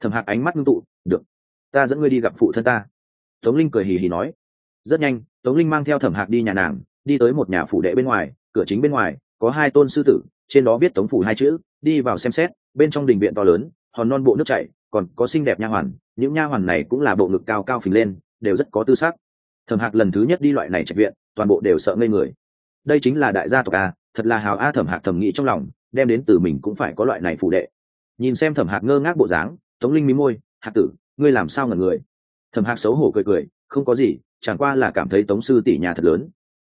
thẩm hạc ánh mắt ngưng tụ, được, ta dẫn ngươi đi gặp phụ thân ta. Tống linh cười hì hì nói, rất nhanh tống linh mang theo thẩm hạc đi nhà nàng, đi tới một nhà phủ đệ bên ngoài, cửa chính bên ngoài, có hai tôn sư tử, trên đó viết tống phủ hai chữ, đi vào xem xét, bên trong đình viện to lớn, hòn non bộ nước chảy, còn có xinh đẹp nha hoàn, những nha hoàn này cũng là bộ ngực cao cao phình lên, đều rất có tư sắc. Thẩm hạc lần thứ nhất đi loại này trạch viện, toàn bộ đều sợ ngây người. Đây chính là đại gia tộc a, thật là hào a thẩm hạc thẩm nghĩ trong lòng, đem đến từ mình cũng phải có loại này phụ đệ. Nhìn xem thẩm hạc ngơ ngác bộ dáng, tống linh mí môi, hạc tử, ngươi làm sao ngẩn người? Thẩm hạc xấu hổ cười cười không có gì, chẳng qua là cảm thấy tống sư tỷ nhà thật lớn.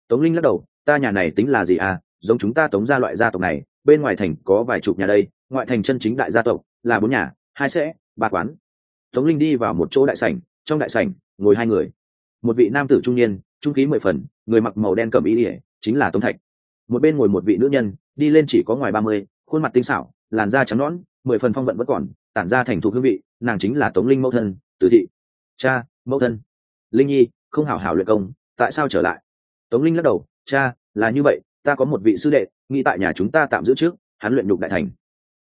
Tống linh lắc đầu, ta nhà này tính là gì à? Giống chúng ta tống ra loại gia tộc này, bên ngoài thành có vài chục nhà đây, ngoại thành chân chính đại gia tộc, là bốn nhà, hai sẽ, ba quán. Tống linh đi vào một chỗ đại sảnh, trong đại sảnh ngồi hai người. Một vị nam tử trung niên, trung ký mười phần, người mặc màu đen cầm ý ỉa chính là tống thạch. Một bên ngồi một vị nữ nhân, đi lên chỉ có ngoài ba mươi, khuôn mặt tinh xảo, làn da trắng nõn, mười phần phong vận vẫn còn, tản ra thành thục hương vị, nàng chính là tống linh mẫu thân tử thị. Cha, mẫu thân linh nhi, không hảo hảo luyện công, tại sao trở lại? Tống linh lắc đầu, cha, là như vậy, ta có một vị sư đệ, nghĩ tại nhà chúng ta tạm giữ trước, hắn luyện nhục đại thành.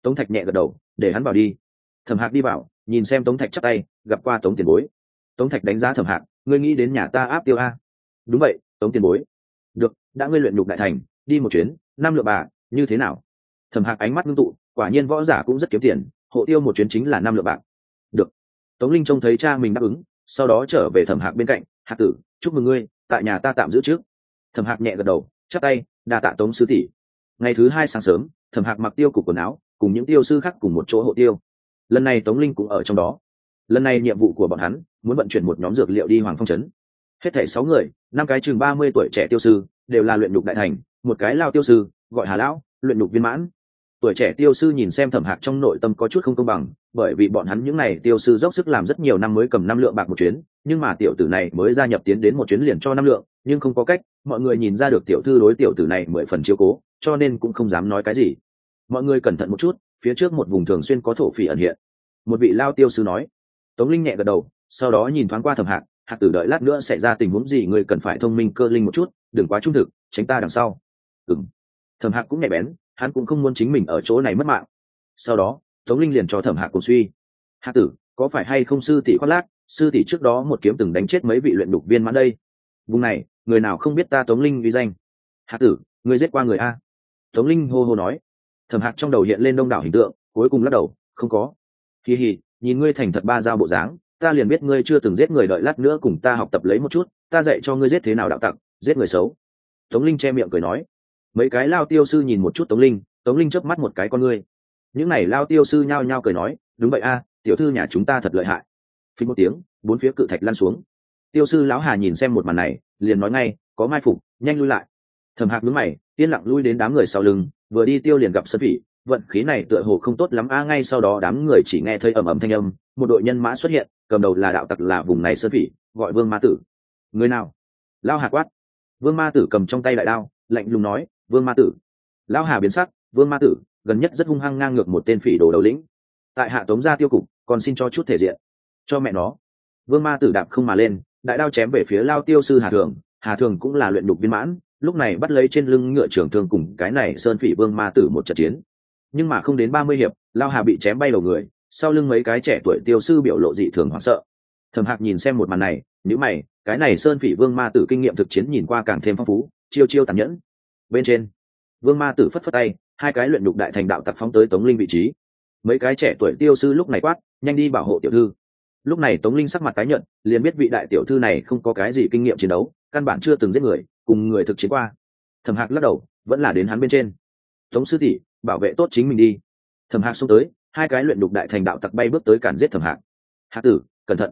Tống thạch nhẹ gật đầu, để hắn vào đi. Thẩm hạc đi vào, nhìn xem tống thạch chắc tay, gặp qua tống tiền bối. Tống thạch đánh giá thẩm hạc, ngươi nghĩ đến nhà ta áp tiêu a? Đúng vậy, tống tiền bối. Được, đã ngươi luyện nhục đại thành, đi một chuyến, năm lượng bạc như thế nào? Thẩm hạc ánh mắt ngưng tụ, quả nhiên võ giả cũng rất kiếm tiền, hộ tiêu một chuyến chính là năm lượng bạc. Được. Tống linh trông thấy cha mình đáp ứng sau đó trở về thẩm hạc bên cạnh, hạc tử, chúc mừng ngươi, tại nhà ta tạm giữ trước. Thẩm hạc nhẹ gật đầu chắc tay, đa tạ tống sư tỷ. Ngày thứ hai sáng sớm, thẩm hạc mặc tiêu cục quần áo, cùng những tiêu sư khác cùng một chỗ hộ tiêu. Lần này tống linh cũng ở trong đó. Lần này nhiệm vụ của bọn hắn, muốn vận chuyển một nhóm dược liệu đi hoàng phong trấn. Hết thảy sáu người, năm cái chừng ba mươi tuổi trẻ tiêu sư, đều là luyện nhục đại thành, một cái lao tiêu sư, gọi hà lão, luyện nhục viên mãn tuổi trẻ tiêu sư nhìn xem thẩm hạc trong nội tâm có chút không công bằng, bởi vì bọn hắn những n à y tiêu sư dốc sức làm rất nhiều năm mới cầm năm lượng bạc một chuyến, nhưng mà tiểu tử này mới gia nhập tiến đến một chuyến liền cho năm lượng, nhưng không có cách, mọi người nhìn ra được tiểu thư đối tiểu tử này mười phần chiếu cố, cho nên cũng không dám nói cái gì. Mọi người cẩn thận một chút, phía trước một vùng thường xuyên có thổ phỉ ẩn hiện. Một vị lao tiêu sư nói. Tống linh nhẹ gật đầu, sau đó nhìn thoáng qua thẩm hạc hạc tử đợi lát nữa sẽ ra tình huống gì người cần phải thông minh cơ linh một chút, đừng quá trung thực, tránh ta đằng sau. Ừng thẩm hạc cũng nhạy bén hắn cũng không muốn chính mình ở chỗ này mất mạng. Sau đó, tống linh liền cho thẩm hạc cùng suy. Hạ tử, có phải hay không sư tỷ khoác lác? Sư tỷ trước đó một kiếm từng đánh chết mấy vị luyện đục viên mãn đây. Vùng này, người nào không biết ta tống linh vi danh? Hạ tử, người giết qua người a. Tống linh hô hô nói. Thẩm hạc trong đầu hiện lên đông đảo hình tượng, cuối cùng lắc đầu, không có. Kỳ hì nhìn ngươi thành thật ba dao bộ dáng, ta liền biết ngươi chưa từng giết người đợi lát nữa cùng ta học tập lấy một chút, ta dạy cho ngươi giết thế nào đạo tặc, giết người xấu. Tống linh che miệng cười nói mấy cái lao tiêu sư nhìn một chút tống linh tống linh chớp mắt một cái con ngươi. Những n à y lao tiêu sư nhao nhao cười nói, đúng vậy a, tiểu thư nhà chúng ta thật lợi hại. Phí một tiếng, bốn phía cự thạch lăn xuống. Tiêu sư lão hà nhìn xem một màn này, liền nói ngay, có mai phục, nhanh lui lại. Thầm hạc đứng mày, yên lặng lui đến đám người sau lưng, vừa đi tiêu liền gặp sơn phỉ, vận khí này tựa hồ không tốt lắm a, ngay sau đó đám người chỉ nghe thấy ầm ầm thanh âm, một đội nhân mã xuất hiện, cầm đầu là đạo tặc là vùng này sơn phỉ, gọi vương ma tử. Người nào? Lao Hạc quát. Vương ma tử cầm trong tay đại đao, lạnh lùng nói vương ma tử. Lão hà biến sắc, vương ma tử, gần nhất rất hung hăng ngang ngược một tên phỉ đồ đầu lĩnh. Tại hạ tống gia tiêu cục, còn xin cho chút thể diện. Cho mẹ nó. Vương ma tử đạp không mà lên, đại đao chém về phía lao tiêu sư hà thường. Hà thường cũng là luyện đục viên mãn, lúc này bắt lấy trên lưng ngựa trưởng thương cùng cái này sơn phỉ vương ma tử một trận chiến. Nhưng mà không đến ba mươi hiệp, lao hà bị chém bay đầu người, sau lưng mấy cái trẻ tuổi tiêu sư biểu lộ dị thường hoảng sợ. Thầm hạc nhìn xem một màn này nếu mày, cái này sơn phỉ vương ma tử kinh nghiệm thực chiến nhìn qua càng thêm phong phú, chiêu chiêu tàn nhẫn bên trên. Vương ma tử phất phất tay, hai cái luyện nhục đại thành đạo tặc phóng tới tống linh vị trí. Mấy cái trẻ tuổi tiêu sư lúc này quát, nhanh đi bảo hộ tiểu thư. Lúc này tống linh sắc mặt tái nhận liền biết vị đại tiểu thư này không có cái gì kinh nghiệm chiến đấu, căn bản chưa từng giết người, cùng người thực chiến qua. Thẩm hạc lắc đầu, vẫn là đến hắn bên trên. Tống sư tỷ, bảo vệ tốt chính mình đi. Thẩm hạc xông tới, hai cái luyện đục đại thành đạo tặc bay bước tới cản giết thẩm hạc. Hạc tử, cẩn thận.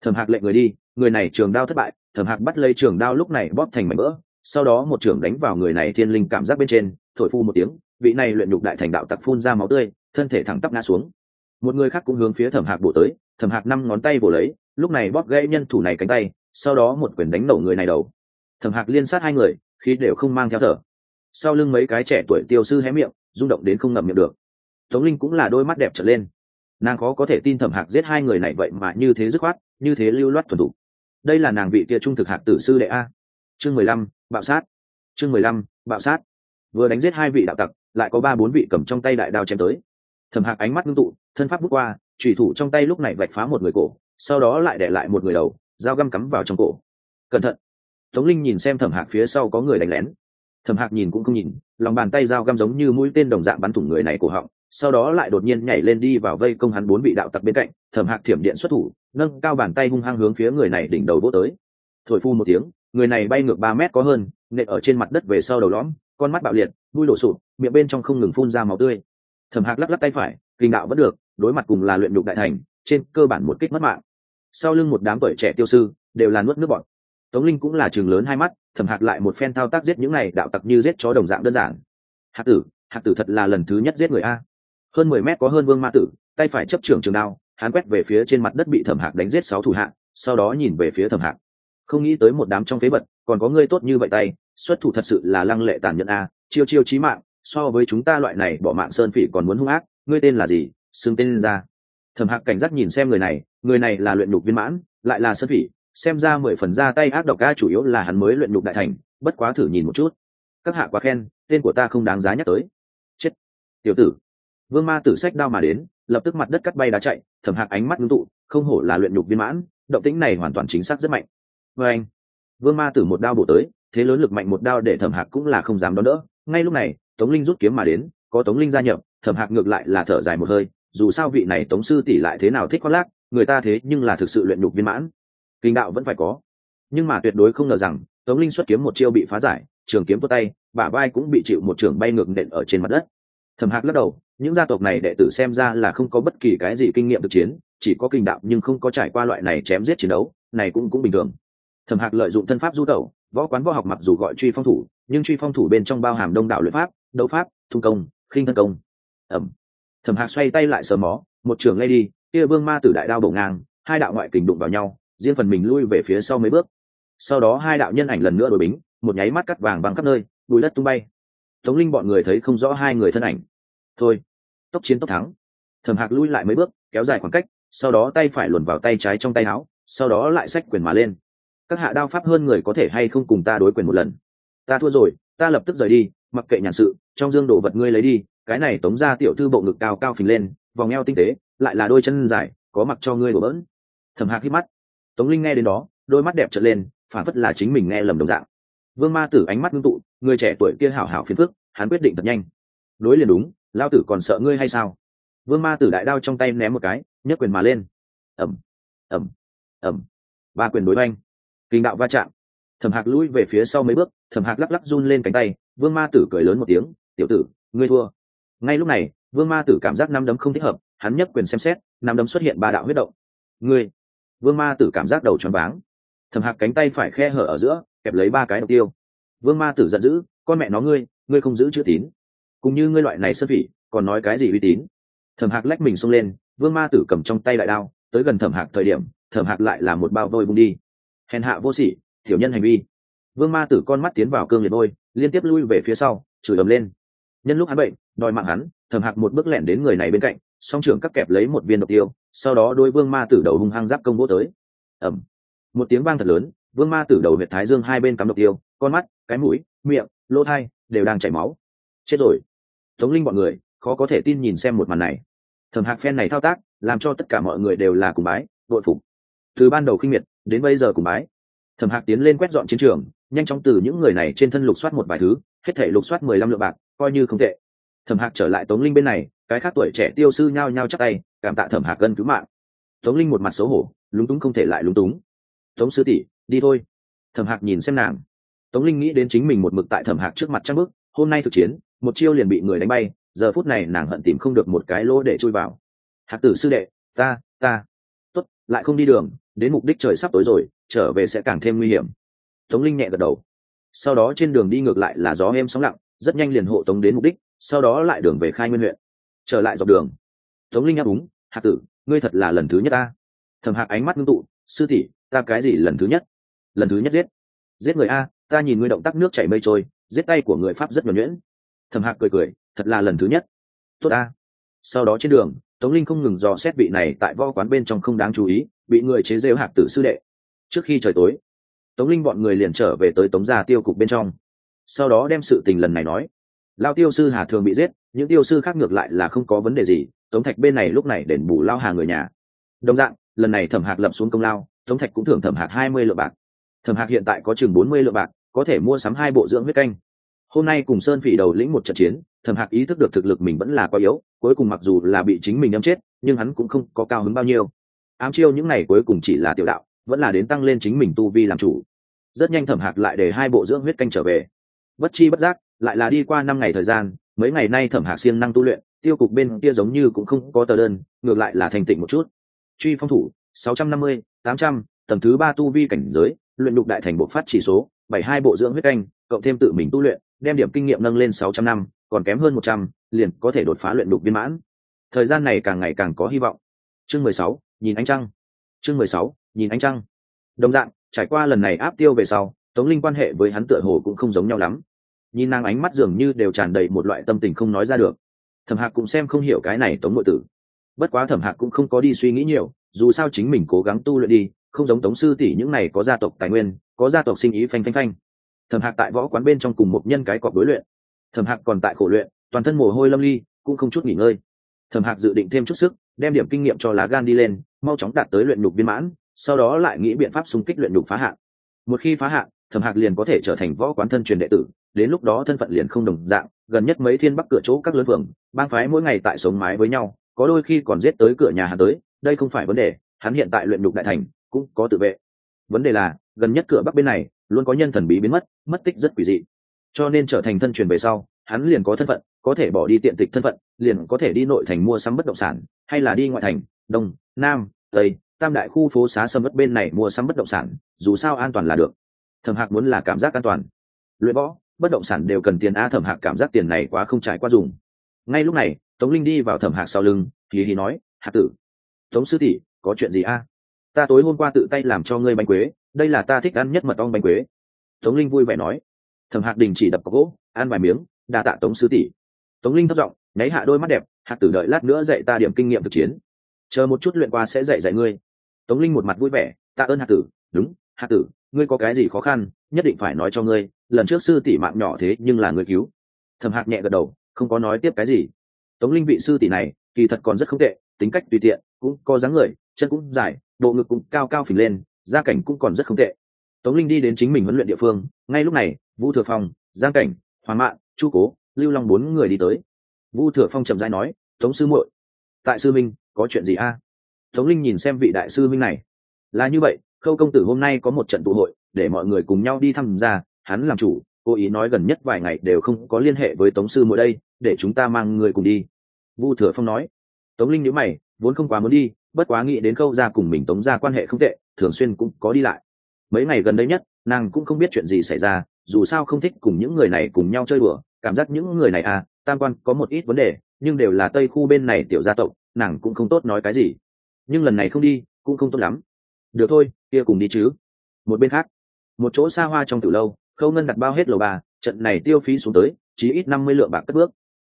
Thẩm hạc lệnh người đi, người này trường đao thất bại, thẩm hạc bắt lấy trường đao lúc này bóp thành mảnh vỡ sau đó một trưởng đánh vào người này thiên linh cảm giác bên trên, thổi phu một tiếng, vị này luyện nhục đại thành đạo tặc phun ra máu tươi, thân thể thẳng tắp ngã xuống. Một người khác cũng hướng phía thẩm hạc bổ tới, thẩm hạc năm ngón tay bổ lấy, lúc này bóp gãy nhân thủ này cánh tay, sau đó một quyền đánh nổ người này đầu. Thẩm hạc liên sát hai người khi đều không mang theo thở. Sau lưng mấy cái trẻ tuổi tiêu sư hé miệng, rung động đến không ngậm miệng được. Tống linh cũng là đôi mắt đẹp trở lên. Nàng khó có thể tin thẩm hạc giết hai người này vậy mà như thế dứt khoát, như thế lưu loát thuần thủ. Đây là nàng vị kia trung thực hạc tử sư đệ a chương mười lăm, bạo sát. Chương mười lăm, bạo sát. Vừa đánh giết hai vị đạo tặc, lại có ba bốn vị cầm trong tay đại đao chém tới. Thẩm hạc ánh mắt ngưng tụ, thân pháp bước qua trùy thủ trong tay lúc này vạch phá một người cổ, sau đó lại để lại một người đầu, dao găm cắm vào trong cổ. Cẩn thận. Tống linh nhìn xem thẩm hạc phía sau có người đánh lén. Thẩm hạc nhìn cũng không nhìn, lòng bàn tay dao găm giống như mũi tên đồng dạng bắn thủng người này cổ họng, sau đó lại đột nhiên nhảy lên đi vào vây công hắn bốn vị đạo tặc bên cạnh. Thẩm hạc thiểm điện xuất thủ, nâng cao bàn tay hung hăng hướng phía người này đỉnh đầu vô tới. Thổi phu một tiếng người này bay ngược ba mét có hơn, nện ở trên mặt đất về sau đầu lõm, con mắt bạo liệt, đuôi đổ sụp, miệng bên trong không ngừng phun ra máu tươi. Thẩm hạc lắc lắc tay phải, kinh đạo vẫn được, đối mặt cùng là luyện nhục đại thành, trên cơ bản một kích mất mạng. Sau lưng một đám tuổi trẻ tiêu sư, đều là nuốt nước bọt. Tống linh cũng là trường lớn hai mắt, thẩm hạc lại một phen thao tác giết những này đạo tặc như giết chó đồng dạng đơn giản. Hạc tử hạc tử thật là lần thứ nhất giết người a. Hơn mười mét có hơn vương ma tử, tay phải chấp trưởng trường đao, hắn quét về phía trên mặt đất bị thẩm hạc đánh giết sáu thủ hạng sau đó nhìn về phía thẩm hạc không nghĩ tới một đám trong phế vật, còn có ngươi tốt như vậy tay, xuất thủ thật sự là lăng lệ tàn nhẫn a, chiêu chiêu chí mạng, so với chúng ta loại này bỏ mạng sơn phỉ còn muốn hung ác, ngươi tên là gì? Xưng tên lên ra. Thẩm hạc cảnh giác nhìn xem người này người này là luyện nhục viên mãn, lại là sơn phỉ, xem ra mười phần ra tay ác độc ca chủ yếu là hắn mới luyện nhục đại thành, bất quá thử nhìn một chút. Các hạ quá khen, tên của ta không đáng giá nhắc tới. Chết. Tiểu tử. Vương ma tử sách đao mà đến, lập tức mặt đất cắt bay đá chạy, thẩm hạc ánh mắt ngưng tụ, không hổ là luyện nhục viên mãn, động tĩnh này hoàn toàn chính xác rất mạnh vê anh. Vương ma tử một đao bổ tới, thế lớn lực mạnh một đao để thẩm hạc cũng là không dám đón đỡ. Ngay lúc này, tống linh rút kiếm mà đến, có tống linh gia nhập, thẩm hạc ngược lại là thở dài một hơi, dù sao vị này tống sư tỷ lại thế nào thích khoác lác, người ta thế nhưng là thực sự luyện nhục viên mãn. Kinh đạo vẫn phải có. Nhưng mà tuyệt đối không ngờ rằng, tống linh xuất kiếm một chiêu bị phá giải, trường kiếm vút tay, bả vai cũng bị chịu một trường bay ngược nện ở trên mặt đất. Thẩm hạc lắc đầu, những gia tộc này đệ tử xem ra là không có bất kỳ cái gì kinh nghiệm thực chiến, chỉ có kinh đạo nhưng không có trải qua loại này chém giết chiến đấu, này cũng cũng bình thường thẩm hạc lợi dụng thân pháp du tẩu, võ quán võ học mặc dù gọi truy phong thủ, nhưng truy phong thủ bên trong bao hàm đông đảo luyện pháp, đấu pháp, thung công, khinh thân công. Ẩm. Thẩm hạc xoay tay lại sờ mó, một trường lay đi, kia vương ma tử đại đao bổ ngang, hai đạo ngoại kình đụng vào nhau, riêng phần mình lui về phía sau mấy bước. Sau đó hai đạo nhân ảnh lần nữa đổi bính, một nháy mắt cắt vàng bằng khắp nơi, bùi đất tung bay. Tống linh bọn người thấy không rõ hai người thân ảnh. Thôi, tốc chiến tốc thắng. Thẩm hạc lui lại mấy bước, kéo dài khoảng cách, sau đó tay phải luồn vào tay trái trong tay áo, sau đó lại xách quyền mà lên các hạ đao pháp hơn người có thể hay không cùng ta đối quyền một lần. Ta thua rồi, ta lập tức rời đi, mặc kệ nhàn sự, trong dương đồ vật ngươi lấy đi, cái này tống ra tiểu thư bộ ngực cao cao phình lên, vòng eo tinh tế, lại là đôi chân dài, có mặc cho ngươi đổ bỡn. Thầm hạc hít mắt. Tống linh nghe đến đó, đôi mắt đẹp trở lên, phản phất là chính mình nghe lầm đồng dạng. Vương ma tử ánh mắt ngưng tụ, người trẻ tuổi kia hảo hảo phiền phức, hắn quyết định thật nhanh. Đối liền đúng, lao tử còn sợ ngươi hay sao? Vương ma tử đại đao trong tay ném một cái, nhấc quyền mà lên. Ẩm ẩm ẩm ba quyền đối oanh kinh đạo va chạm. Thẩm hạc lùi về phía sau mấy bước, thẩm hạc lắc lắc run lên cánh tay, vương ma tử cười lớn một tiếng, tiểu tử, ngươi thua. Ngay lúc này, vương ma tử cảm giác năm đấm không thích hợp, hắn nhấc quyền xem xét năm đấm xuất hiện ba đạo huyết động. Ngươi. Vương ma tử cảm giác đầu tròn váng. Thẩm hạc cánh tay phải khe hở ở giữa, kẹp lấy ba cái độc tiêu. Vương ma tử giận dữ, con mẹ nó ngươi ngươi không giữ chữ tín. Cũng như ngươi loại này sơ phỉ, còn nói cái gì uy tín? Thẩm hạc lách mình xông lên, vương ma tử cầm trong tay đại đao, tới gần thẩm hạc thời điểm, thẩm hạc lại là một bao vôi bung đi hèn hạ vô sỉ thiểu nhân hành vi. Vương ma tử con mắt tiến vào cương liệt bôi, liên tiếp lui về phía sau chửi ầm lên. Nhân lúc hắn bệnh đòi mạng hắn thẩm hạc một bước lẻn đến người này bên cạnh song trưởng cắt kẹp lấy một viên độc tiêu sau đó đôi vương ma tử đầu hung hăng giáp công bố tới. Ẩm một tiếng vang thật lớn vương ma tử đầu huyệt thái dương hai bên cắm độc tiêu con mắt cái mũi miệng lỗ thai đều đang chảy máu. Chết rồi. Tống linh bọn người khó có thể tin nhìn xem một màn này. Thẩm hạc phen này thao tác làm cho tất cả mọi người đều là cùng bái đội phục. Từ ban đầu khinh miệt đến bây giờ cùng bái. Thẩm hạc tiến lên quét dọn chiến trường, nhanh chóng từ những người này trên thân lục soát một vài thứ, hết thể lục soát mười lăm lượng bạc, coi như không tệ. Thẩm hạc trở lại tống linh bên này, cái khác tuổi trẻ tiêu sư nhao nhao chắc tay, cảm tạ thẩm hạc gân cứu mạng. Tống linh một mặt xấu hổ, lúng túng không thể lại lúng túng. Tống sư tỷ, đi thôi. Thẩm hạc nhìn xem nàng. Tống linh nghĩ đến chính mình một mực tại thẩm hạc trước mặt trăng bước, hôm nay thực chiến, một chiêu liền bị người đánh bay, giờ phút này nàng hận tìm không được một cái lỗ để chui vào. Hạc tử sư đệ, ta ta. Tốt, lại không đi đường đến mục đích trời sắp tối rồi, trở về sẽ càng thêm nguy hiểm. Tống linh nhẹ gật đầu. Sau đó trên đường đi ngược lại là gió êm sóng lặng, rất nhanh liền hộ tống đến mục đích, sau đó lại đường về khai nguyên huyện. Trở lại dọc đường. Tống linh ngáp úng hạ tử, ngươi thật là lần thứ nhất ta. Thầm hạc ánh mắt ngưng tụ, sư tỷ, ta cái gì lần thứ nhất? Lần thứ nhất giết. Giết người a, ta nhìn ngươi động tác nước chảy mây trôi, giết tay của người pháp rất nhuẩn nhuyễn. Thầm hạc cười cười, thật là lần thứ nhất. Tốt a. Sau đó trên đường, tống linh không ngừng dò xét vị này tại vo quán bên trong không đáng chú ý bị người chế rêu hạc tử sư đệ. Trước khi trời tối, tống linh bọn người liền trở về tới tống gia tiêu cục bên trong. Sau đó đem sự tình lần này nói. Lao tiêu sư hà thường bị giết, những tiêu sư khác ngược lại là không có vấn đề gì, tống thạch bên này lúc này đền bù lao hà người nhà. Đồng dạng, lần này thẩm hạc lập xuống công lao, tống thạch cũng thưởng thẩm hạc hai mươi lượng bạc. Thẩm hạc hiện tại có chừng bốn mươi lượng bạc, có thể mua sắm hai bộ dưỡng huyết canh. Hôm nay cùng sơn phỉ đầu lĩnh một trận chiến, thẩm hạc ý thức được thực lực mình vẫn là quá yếu, cuối cùng mặc dù là bị chính mình đâm chết, nhưng hắn cũng không có cao hứng bao nhiêu ám chiêu những này cuối cùng chỉ là tiểu đạo, vẫn là đến tăng lên chính mình tu vi làm chủ. Rất nhanh thẩm hạc lại để hai bộ dưỡng huyết canh trở về. Bất chi bất giác, lại là đi qua năm ngày thời gian, mấy ngày nay thẩm hạc siêng năng tu luyện, tiêu cục bên kia giống như cũng không có tờ đơn, ngược lại là thành tịnh một chút. Truy phong thủ, sáu trăm năm mươi, tám trăm, tầng thứ ba tu vi cảnh giới, luyện đục đại thành bộ phát chỉ số, bảy hai bộ dưỡng huyết canh, cộng thêm tự mình tu luyện, đem điểm kinh nghiệm nâng lên sáu trăm năm, còn kém hơn một trăm, liền có thể đột phá luyện đục viên mãn. Thời gian này càng ngày càng có hy vọng chương mười sáu, nhìn ánh trăng. Chương mười sáu, nhìn ánh trăng. Đồng dạng, trải qua lần này áp tiêu về sau, tống linh quan hệ với hắn tựa hồ cũng không giống nhau lắm. Nhìn nàng ánh mắt dường như đều tràn đầy một loại tâm tình không nói ra được. Thẩm hạc cũng xem không hiểu cái này tống nội tử. Bất quá thẩm hạc cũng không có đi suy nghĩ nhiều, dù sao chính mình cố gắng tu luyện đi, không giống tống sư tỷ những này có gia tộc tài nguyên, có gia tộc sinh ý phanh phanh phanh. Thẩm hạc tại võ quán bên trong cùng một nhân cái cọp đối luyện. Thẩm hạc còn tại khổ luyện, toàn thân mồ hôi lâm ly, cũng không chút nghỉ ngơi. Thẩm hạc dự định thêm chút sức đem điểm kinh nghiệm cho lá gan đi lên, mau chóng đạt tới luyện nhục viên mãn, sau đó lại nghĩ biện pháp xung kích luyện nhục phá hạn một khi phá hạn thẩm hạc liền có thể trở thành võ quán thân truyền đệ tử, đến lúc đó thân phận liền không đồng dạng, gần nhất mấy thiên bắc cửa chỗ các lớn phường, bang phái mỗi ngày tại sống mái với nhau, có đôi khi còn giết tới cửa nhà hắn tới, đây không phải vấn đề, hắn hiện tại luyện nhục đại thành, cũng có tự vệ. Vấn đề là, gần nhất cửa bắc bên này, luôn có nhân thần bí biến mất mất tích rất quỷ dị. Cho nên trở thành thân truyền về sau, hắn liền có thân phận có thể bỏ đi tiện tịch thân phận, liền có thể đi nội thành mua sắm bất động sản, hay là đi ngoại thành, đông, nam, tây, tam đại khu phố xá sâm mất bên này mua sắm bất động sản, dù sao an toàn là được. Thẩm hạc muốn là cảm giác an toàn. Luyện võ, bất động sản đều cần tiền a, thẩm hạc cảm giác tiền này quá không trải qua dùng. Ngay lúc này, tống linh đi vào thẩm hạc sau lưng thì hì nói, hạc tử, tống sư tỷ, có chuyện gì a? Ta tối hôm qua tự tay làm cho ngươi bánh quế, đây là ta thích ăn nhất mật ong bánh quế. Tống linh vui vẻ nói. Thẩm hạc đình chỉ đập có gỗ ăn vài miếng, đa tạ tống sư tỷ tống linh thất giọng, nháy hạ đôi mắt đẹp Hạt tử đợi lát nữa dạy ta điểm kinh nghiệm thực chiến. Chờ một chút luyện qua sẽ dạy dạy ngươi. Tống linh một mặt vui vẻ, tạ ơn Hạt tử, đúng Hạt tử, ngươi có cái gì khó khăn, nhất định phải nói cho ngươi, lần trước sư tỷ mạng nhỏ thế nhưng là ngươi cứu. Thẩm hạc nhẹ gật đầu, không có nói tiếp cái gì. Tống linh vị sư tỷ này, kỳ thật còn rất không tệ, tính cách tùy tiện, cũng có dáng người, chân cũng dài, bộ ngực cũng cao cao phình lên, gia cảnh cũng còn rất không tệ. Tống linh đi đến chính mình huấn luyện địa phương, ngay lúc này, vũ thừa phong, giang cảnh, hoàng mạn, chu cố lưu long bốn người đi tới. Vu thừa phong trầm dai nói, tống sư muội, tại sư minh, có chuyện gì a? Tống linh nhìn xem vị đại sư minh này. Là như vậy, khâu công tử hôm nay có một trận tụ hội, để mọi người cùng nhau đi tham gia hắn làm chủ, cố ý nói gần nhất vài ngày đều không có liên hệ với tống sư mỗi đây, để chúng ta mang người cùng đi. Vu thừa phong nói. Tống linh nhíu mày, vốn không quá muốn đi, bất quá nghĩ đến khâu ra cùng mình tống ra quan hệ không tệ, thường xuyên cũng có đi lại. Mấy ngày gần đây nhất, nàng cũng không biết chuyện gì xảy ra, dù sao không thích cùng những người này cùng nhau chơi đùa cảm giác những người này à tam quan có một ít vấn đề, nhưng đều là tây khu bên này tiểu gia tộc, nàng cũng không tốt nói cái gì. Nhưng lần này không đi, cũng không tốt lắm. Được thôi, kia cùng đi chứ. Một bên khác, một chỗ xa hoa trong từ lâu, khâu ngân đặt bao hết lầu ba trận này tiêu phí xuống tới chỉ ít năm mươi lượng bạc cất bước.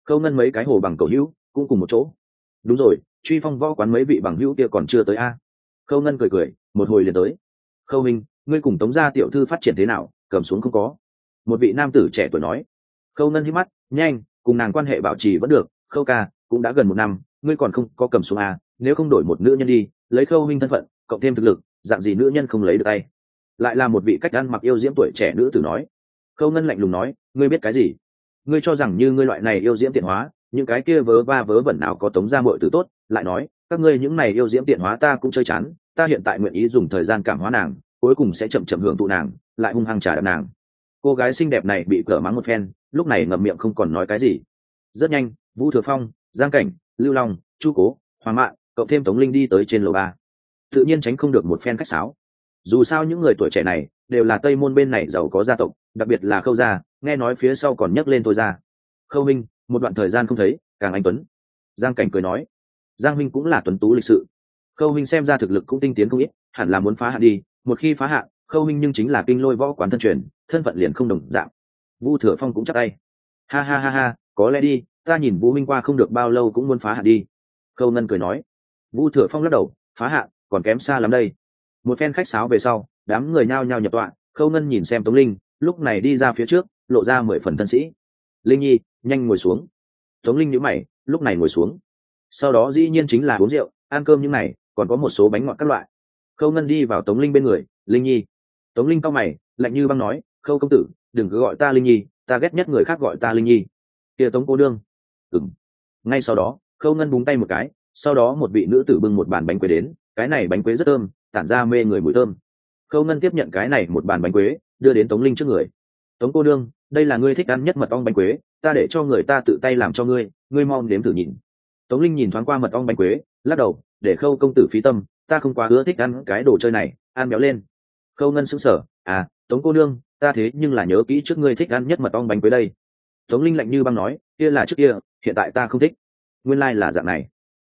Khâu ngân mấy cái hồ bằng cầu hữu, cũng cùng một chỗ. Đúng rồi, truy phong võ quán mấy vị bằng hữu kia còn chưa tới a. Khâu ngân cười cười, một hồi liền tới. Khâu minh, ngươi cùng tống gia tiểu thư phát triển thế nào, cầm xuống không có. Một vị nam tử trẻ tuổi nói khâu ngân hít mắt, nhanh, cùng nàng quan hệ bảo trì vẫn được, khâu ca, cũng đã gần một năm, ngươi còn không có cầm xuống à? nếu không đổi một nữ nhân đi, lấy khâu minh thân phận, cộng thêm thực lực, dạng gì nữ nhân không lấy được tay? Lại là một vị cách ăn mặc yêu diễm tuổi trẻ nữ tử nói. Khâu ngân lạnh lùng nói, ngươi biết cái gì? Ngươi cho rằng như ngươi loại này yêu diễm tiện hóa, những cái kia vớ va vớ vẩn nào có tống ra mọi từ tốt, lại nói, các ngươi những này yêu diễm tiện hóa ta cũng chơi chán, ta hiện tại nguyện ý dùng thời gian cảm hóa nàng, cuối cùng sẽ chậm chậm hưởng tụ nàng, lại hung hăng trả đạp nàng cô gái xinh đẹp này bị cỡ mắng một phen, lúc này ngậm miệng không còn nói cái gì. Rất nhanh, vũ thừa phong, giang cảnh, lưu long, chu cố, hoàng mạn, cộng thêm tống linh đi tới trên lầu ba. Tự nhiên tránh không được một phen khách sáo. Dù sao những người tuổi trẻ này đều là tây môn bên này giàu có gia tộc, đặc biệt là khâu gia, nghe nói phía sau còn nhấc lên thôi ra khâu minh, một đoạn thời gian không thấy, càng anh tuấn. Giang cảnh cười nói, giang minh cũng là tuấn tú lịch sự. Khâu minh xem ra thực lực cũng tinh tiến không ít, hẳn là muốn phá hạn đi. Một khi phá hạn, khâu minh nhưng chính là kinh lôi võ quán thân truyền thân phận liền không đồng dạng. Vu thừa phong cũng chắc tay. Ha ha ha ha, có lẽ đi, ta nhìn vũ minh qua không được bao lâu cũng muốn phá hạn đi. Khâu ngân cười nói. Vu thừa phong lắc đầu, phá hạn, còn kém xa lắm đây. Một phen khách sáo về sau, đám người nhao nhao nhập tọa, khâu ngân nhìn xem tống linh, lúc này đi ra phía trước, lộ ra mười phần thân sĩ. Linh nhi, nhanh ngồi xuống. Tống linh nhữ mày, lúc này ngồi xuống. Sau đó dĩ nhiên chính là uống rượu, ăn cơm những này, còn có một số bánh ngọt các loại. Khâu ngân đi vào tống linh bên người, linh nhi. Tống linh cao mày, lạnh như băng nói khâu công tử, đừng cứ gọi ta linh nhi, ta ghét nhất người khác gọi ta linh nhi. Kia tống cô đương. Ừng ngay sau đó, khâu ngân búng tay một cái, sau đó một vị nữ tử bưng một bàn bánh quế đến, cái này bánh quế rất thơm, tản ra mê người mùi thơm. Khâu ngân tiếp nhận cái này một bàn bánh quế, đưa đến tống linh trước người. Tống cô đương, đây là ngươi thích ăn nhất mật ong bánh quế, ta để cho người ta tự tay làm cho ngươi ngươi mong đếm thử nhìn. Tống linh nhìn thoáng qua mật ong bánh quế, lắc đầu, để khâu công tử phí tâm, ta không quá ưa thích ăn cái đồ chơi này, ăn béo lên. Khâu ngân sững sờ à tống cô đương ta thế nhưng là nhớ kỹ trước ngươi thích ăn nhất mật ong bánh quế đây. Tống linh lạnh như băng nói, kia là trước kia, hiện tại ta không thích. Nguyên lai、like、là dạng này.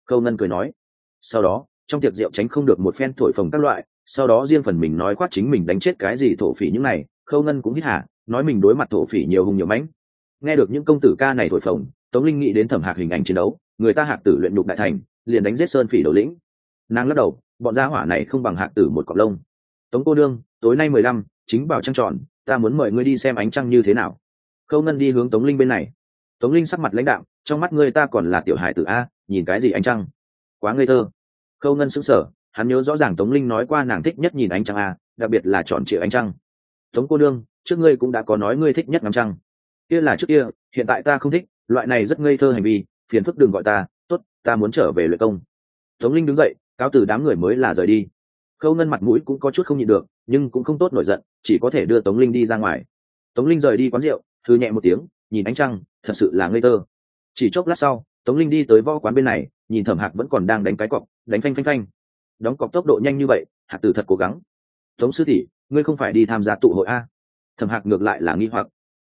Khâu ngân cười nói. Sau đó, trong tiệc rượu tránh không được một phen thổi phồng các loại, sau đó riêng phần mình nói quát chính mình đánh chết cái gì thổ phỉ những này, khâu ngân cũng hít hả nói mình đối mặt thổ phỉ nhiều hùng nhiều mãnh. Nghe được những công tử ca này thổi phồng, tống linh nghĩ đến thẩm hạc hình ảnh chiến đấu, người ta hạc tử luyện nhục đại thành, liền đánh giết sơn phỉ đầu lĩnh. Nàng lắc đầu, bọn gia hỏa này không bằng hạc tử một cọc lông. Tống cô đương tối nay mười lăm, chính bảo trăng tròn ta muốn mời ngươi đi xem ánh trăng như thế nào. Khâu ngân đi hướng tống linh bên này. Tống linh sắc mặt lãnh đạo trong mắt ngươi ta còn là tiểu hải tử a, nhìn cái gì ánh trăng? Quá ngây thơ. Khâu ngân sững sờ, hắn nhớ rõ ràng tống linh nói qua nàng thích nhất nhìn ánh trăng a, đặc biệt là chọn chịu ánh trăng. Tống cô đương trước ngươi cũng đã có nói ngươi thích nhất ngắm trăng. Kia là trước kia, hiện tại ta không thích, loại này rất ngây thơ hành vi, phiền phức đừng gọi ta, tốt, ta muốn trở về luyện công. Tống linh đứng dậy, cáo từ đám người mới là rời đi. Khâu ngân mặt mũi cũng có chút không nhịn được nhưng cũng không tốt nổi giận, chỉ có thể đưa tống linh đi ra ngoài. Tống linh rời đi quán rượu thư nhẹ một tiếng, nhìn ánh trăng, thật sự là ngây thơ. Chỉ chốc lát sau, tống linh đi tới võ quán bên này, nhìn thẩm hạc vẫn còn đang đánh cái cọc, đánh phanh phanh phanh. Đóng cọc tốc độ nhanh như vậy, hạc tử thật cố gắng. Tống sư tỷ, ngươi không phải đi tham gia tụ hội a thẩm hạc ngược lại là nghi hoặc.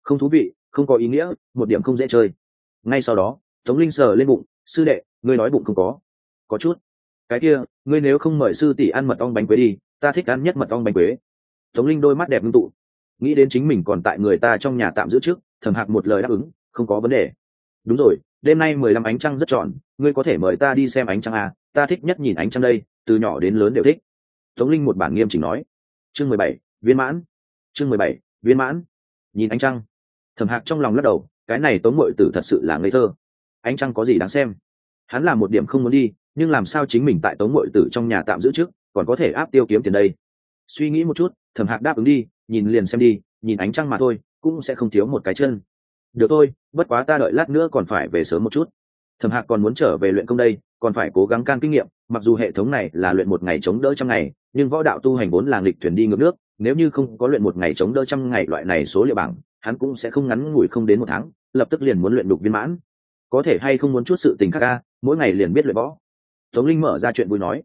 Không thú vị, không có ý nghĩa, một điểm không dễ chơi. Ngay sau đó, tống linh sờ lên bụng, sư đệ, ngươi nói bụng không có. Có chút. Cái kia, ngươi nếu không mời sư tỷ ăn mật ong bánh quế đi ta thích ăn nhất mật ong bánh quế. Tống linh đôi mắt đẹp ngưng tụ. Nghĩ đến chính mình còn tại người ta trong nhà tạm giữ trước thẩm hạc một lời đáp ứng không có vấn đề. Đúng rồi đêm nay mười lăm ánh trăng rất tròn ngươi có thể mời ta đi xem ánh trăng à, ta thích nhất nhìn ánh trăng đây từ nhỏ đến lớn đều thích. Tống linh một bản nghiêm chỉnh nói. Chương mười bảy viên mãn. Chương mười bảy viên mãn. Nhìn ánh trăng. Thẩm hạc trong lòng lắc đầu cái này tống mội tử thật sự là ngây thơ. Ánh trăng có gì đáng xem? Hắn là một điểm không muốn đi nhưng làm sao chính mình tại tống mội tử trong nhà tạm giữ trước? Còn có thể áp tiêu kiếm tiền đây. Suy nghĩ một chút, thẩm hạc đáp ứng đi, nhìn liền xem đi, nhìn ánh trăng mà thôi, cũng sẽ không thiếu một cái chân. Được thôi, bất quá ta đợi lát nữa còn phải về sớm một chút. Thẩm hạc còn muốn trở về luyện công đây, còn phải cố gắng can kinh nghiệm, mặc dù hệ thống này là luyện một ngày chống đỡ trăm ngày, nhưng võ đạo tu hành vốn là nghịch thuyền đi ngược nước, nếu như không có luyện một ngày chống đỡ trăm ngày loại này số liệu bảng, hắn cũng sẽ không ngắn ngủi không đến một tháng, lập tức liền muốn luyện đục viên mãn. Có thể hay không muốn chút sự tình khác ca mỗi ngày liền biết luyện võ. Tống linh mở ra chuyện vui nói.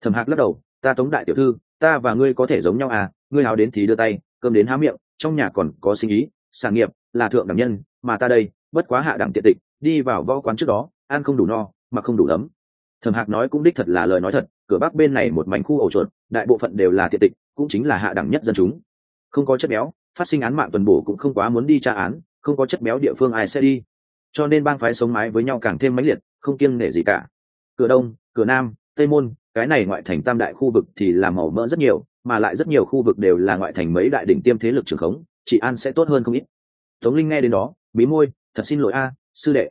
Thẩm hạc lắc đầu ta tống đại tiểu thư, ta và ngươi có thể giống nhau à ngươi háo đến thì đưa tay, cơm đến há miệng, trong nhà còn có sinh ý, sản nghiệp, là thượng đẳng nhân, mà ta đây, bất quá hạ đẳng tiện tịch, đi vào võ quán trước đó, ăn không đủ no, mà không đủ ấm thẩm hạc nói cũng đích thật là lời nói thật, cửa bắc bên này một mảnh khu ổ chuột, đại bộ phận đều là tiện tịch, cũng chính là hạ đẳng nhất dân chúng. Không có chất béo, phát sinh án mạng tuần bổ cũng không quá muốn đi tra án, không có chất béo địa phương ai sẽ đi. Cho nên bang phái sống mái với nhau càng thêm mãnh liệt, không kiêng nể gì cả. Cửa đông, cửa nam, tây môn cái này ngoại thành tam đại khu vực thì là màu mỡ rất nhiều mà lại rất nhiều khu vực đều là ngoại thành mấy đại đỉnh tiêm thế lực trường khống chị an sẽ tốt hơn không ít. Tống linh nghe đến đó bí môi thật xin lỗi a sư đệ.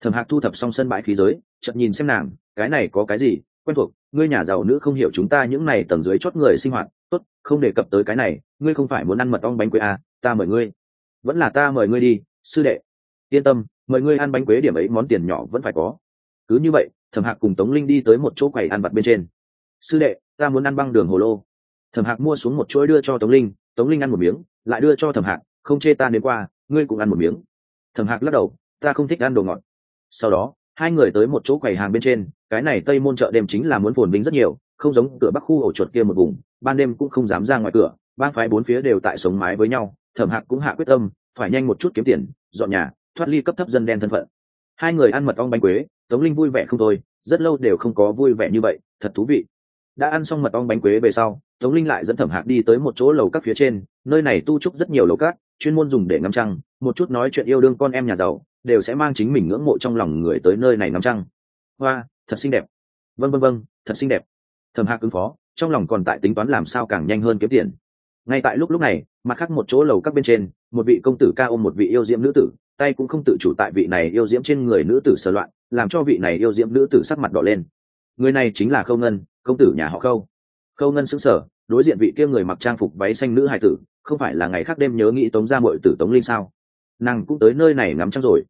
Thẩm hạc thu thập xong sân bãi khí giới chậm nhìn xem nàng cái này có cái gì? Quen thuộc ngươi nhà giàu nữ không hiểu chúng ta những này tầng dưới chót người sinh hoạt tốt không đề cập tới cái này ngươi không phải muốn ăn mật ong bánh quế à, ta mời ngươi. Vẫn là ta mời ngươi đi sư đệ. Yên tâm mời ngươi ăn bánh quế điểm ấy món tiền nhỏ vẫn phải có cứ như vậy, thẩm hạc cùng tống linh đi tới một chỗ quầy ăn vặt bên trên. Sư đệ, ta muốn ăn băng đường hồ lô. Thẩm hạc mua xuống một chuỗi đưa cho tống linh tống linh ăn một miếng, lại đưa cho thẩm hạc, không chê ta đến qua, ngươi cũng ăn một miếng. Thẩm hạc lắc đầu, ta không thích ăn đồ ngọt. Sau đó, hai người tới một chỗ quầy hàng bên trên, cái này tây môn chợ đêm chính là muốn phồn vinh rất nhiều, không giống cửa bắc khu ổ chuột kia một vùng, ban đêm cũng không dám ra ngoài cửa, bang phái bốn phía đều tại sống mái với nhau, thẩm hạc cũng hạ quyết tâm, phải nhanh một chút kiếm tiền, dọn nhà, thoát ly cấp thấp dân đen thân phận. Hai người ăn mật ong bánh quế tống linh vui vẻ không thôi, rất lâu đều không có vui vẻ như vậy, thật thú vị. Đã ăn xong mật ong bánh quế về sau, tống linh lại dẫn thẩm hạc đi tới một chỗ lầu các phía trên, nơi này tu trúc rất nhiều lầu các, chuyên môn dùng để ngắm trăng, một chút nói chuyện yêu đương con em nhà giàu, đều sẽ mang chính mình ngưỡng mộ trong lòng người tới nơi này ngắm trăng. Hoa, thật xinh đẹp. Vân vân vân thật xinh đẹp. Thẩm hạc ứng phó, trong lòng còn tại tính toán làm sao càng nhanh hơn kiếm tiền. Ngay tại lúc lúc này, mặt khác một chỗ lầu các bên trên, một vị công tử ca ôm một vị yêu diễm nữ tử tay cũng không tự chủ tại vị này yêu diễm trên người nữ tử sờ loạn, làm cho vị này yêu diễm nữ tử sắc mặt đỏ lên. Người này chính là khâu ngân, công tử nhà họ khâu. Khâu ngân xứng sở đối diện vị kia người mặc trang phục váy xanh nữ hài tử, không phải là ngày khác đêm nhớ nghĩ tống ra mội tử tống linh sao? Nàng cũng tới nơi này ngắm trăng rồi.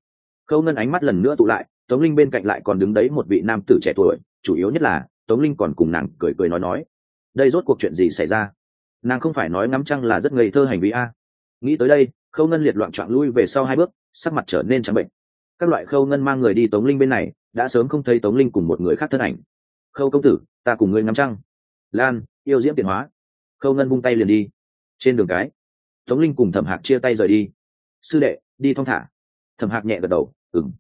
Khâu ngân ánh mắt lần nữa tụ lại, tống linh bên cạnh lại còn đứng đấy một vị nam tử trẻ tuổi, chủ yếu nhất là, tống linh còn cùng nàng cười cười nói nói. Đây rốt cuộc chuyện gì xảy ra? Nàng không phải nói ngắm trăng là rất ngây thơ hành vi a. Nghĩ tới đây, khâu ngân liệt loạn trọn lui về sau hai bước sắc mặt trở nên trắng bệnh. Các loại khâu ngân mang người đi tống linh bên này, đã sớm không thấy tống linh cùng một người khác thân ảnh. Khâu công tử, ta cùng ngươi ngắm trăng. Lan, yêu diễm tiền hóa. Khâu ngân vung tay liền đi. Trên đường cái, tống linh cùng thẩm hạc chia tay rời đi. Sư đệ, đi thong thả. Thẩm hạc nhẹ gật đầu. Ừng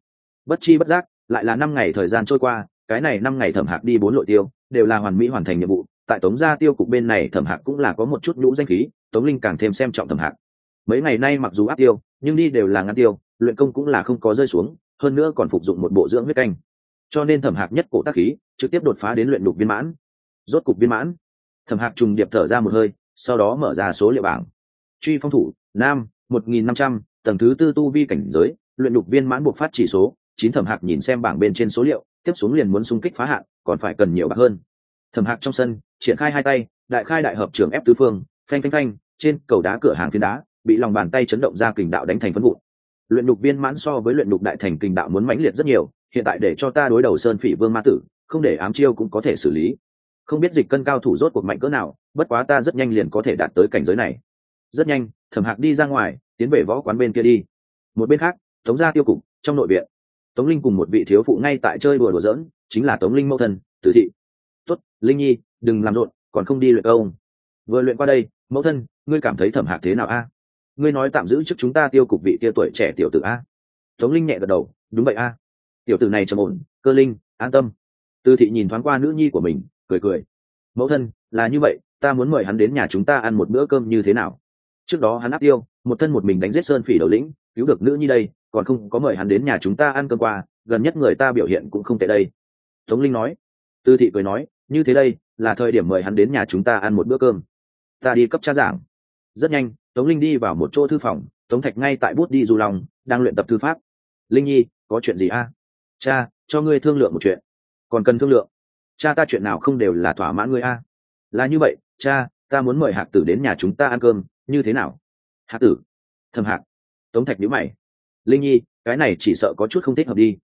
bất chi bất giác, lại là năm ngày thời gian trôi qua, cái này năm ngày thẩm hạc đi bốn lội tiêu, đều là hoàn mỹ hoàn thành nhiệm vụ. Tại tống gia tiêu cục bên này, thẩm hạc cũng là có một chút nhũ danh khí, tống linh càng thêm xem trọng thẩm hạc mấy ngày nay mặc dù áp tiêu, nhưng đi đều là ngăn tiêu, luyện công cũng là không có rơi xuống, hơn nữa còn phục dụng một bộ dưỡng huyết canh. Cho nên thẩm hạc nhất cổ tác khí, trực tiếp đột phá đến luyện đục viên mãn. Rốt cục viên mãn. Thẩm hạc trùng điệp thở ra một hơi, sau đó mở ra số liệu bảng. Truy phong thủ, nam, một nghìn năm trăm, tầng thứ tư tu vi cảnh giới, luyện đục viên mãn buộc phát chỉ số. Chín thẩm hạc nhìn xem bảng bên trên số liệu, tiếp xuống liền muốn xung kích phá hạn, còn phải cần nhiều bạc hơn. Thẩm hạc trong sân, triển khai hai tay, đại khai đại hợp trưởng ép tứ phương, phanh phanh phanh, trên cầu đá cửa hàng phiến đá bị lòng bàn tay chấn động ra kình đạo đánh thành phân vụ luyện đục viên mãn so với luyện đục đại thành kình đạo muốn mãnh liệt rất nhiều, hiện tại để cho ta đối đầu sơn phỉ vương ma tử, không để ám chiêu cũng có thể xử lý. Không biết dịch cân cao thủ rốt cuộc mạnh cỡ nào, bất quá ta rất nhanh liền có thể đạt tới cảnh giới này. Rất nhanh, thẩm hạc đi ra ngoài, tiến về võ quán bên kia đi. Một bên khác, tống gia tiêu cục, trong nội viện. Tống linh cùng một vị thiếu phụ ngay tại chơi đùa đùa giỡn, chính là tống linh mẫu thân, tử thị. Tuất linh nhi, đừng làm rộn, còn không đi luyện công vừa luyện qua đây, mẫu thân, ngươi cảm thấy thẩm hạc thế nào a? Ngươi nói tạm giữ trước chúng ta tiêu cục vị kia tuổi trẻ tiểu tử a. Tống linh nhẹ gật đầu, đúng vậy a. Tiểu tử này trầm ổn, cơ linh, an tâm. Tư thị nhìn thoáng qua nữ nhi của mình, cười cười. Mẫu thân, là như vậy, ta muốn mời hắn đến nhà chúng ta ăn một bữa cơm như thế nào? Trước đó hắn áp tiêu, một thân một mình đánh giết sơn phỉ đầu lĩnh, cứu được nữ nhi đây, còn không có mời hắn đến nhà chúng ta ăn cơm qua, gần nhất người ta biểu hiện cũng không tệ đây. Tống linh nói. Tư thị cười nói, như thế đây, là thời điểm mời hắn đến nhà chúng ta ăn một bữa cơm. Ta đi cấp tra giảng. Rất nhanh tống linh đi vào một chỗ thư phòng, tống thạch ngay tại bút đi du lòng đang luyện tập thư pháp. Linh nhi, có chuyện gì a? Cha, cho ngươi thương lượng một chuyện. Còn cần thương lượng? Cha ta chuyện nào không đều là thỏa mãn ngươi a? Là như vậy, cha, ta muốn mời hạc tử đến nhà chúng ta ăn cơm, như thế nào? Hạc tử. Thầm hạc. Tống thạch nhữ mày. Linh nhi, cái này chỉ sợ có chút không thích hợp đi.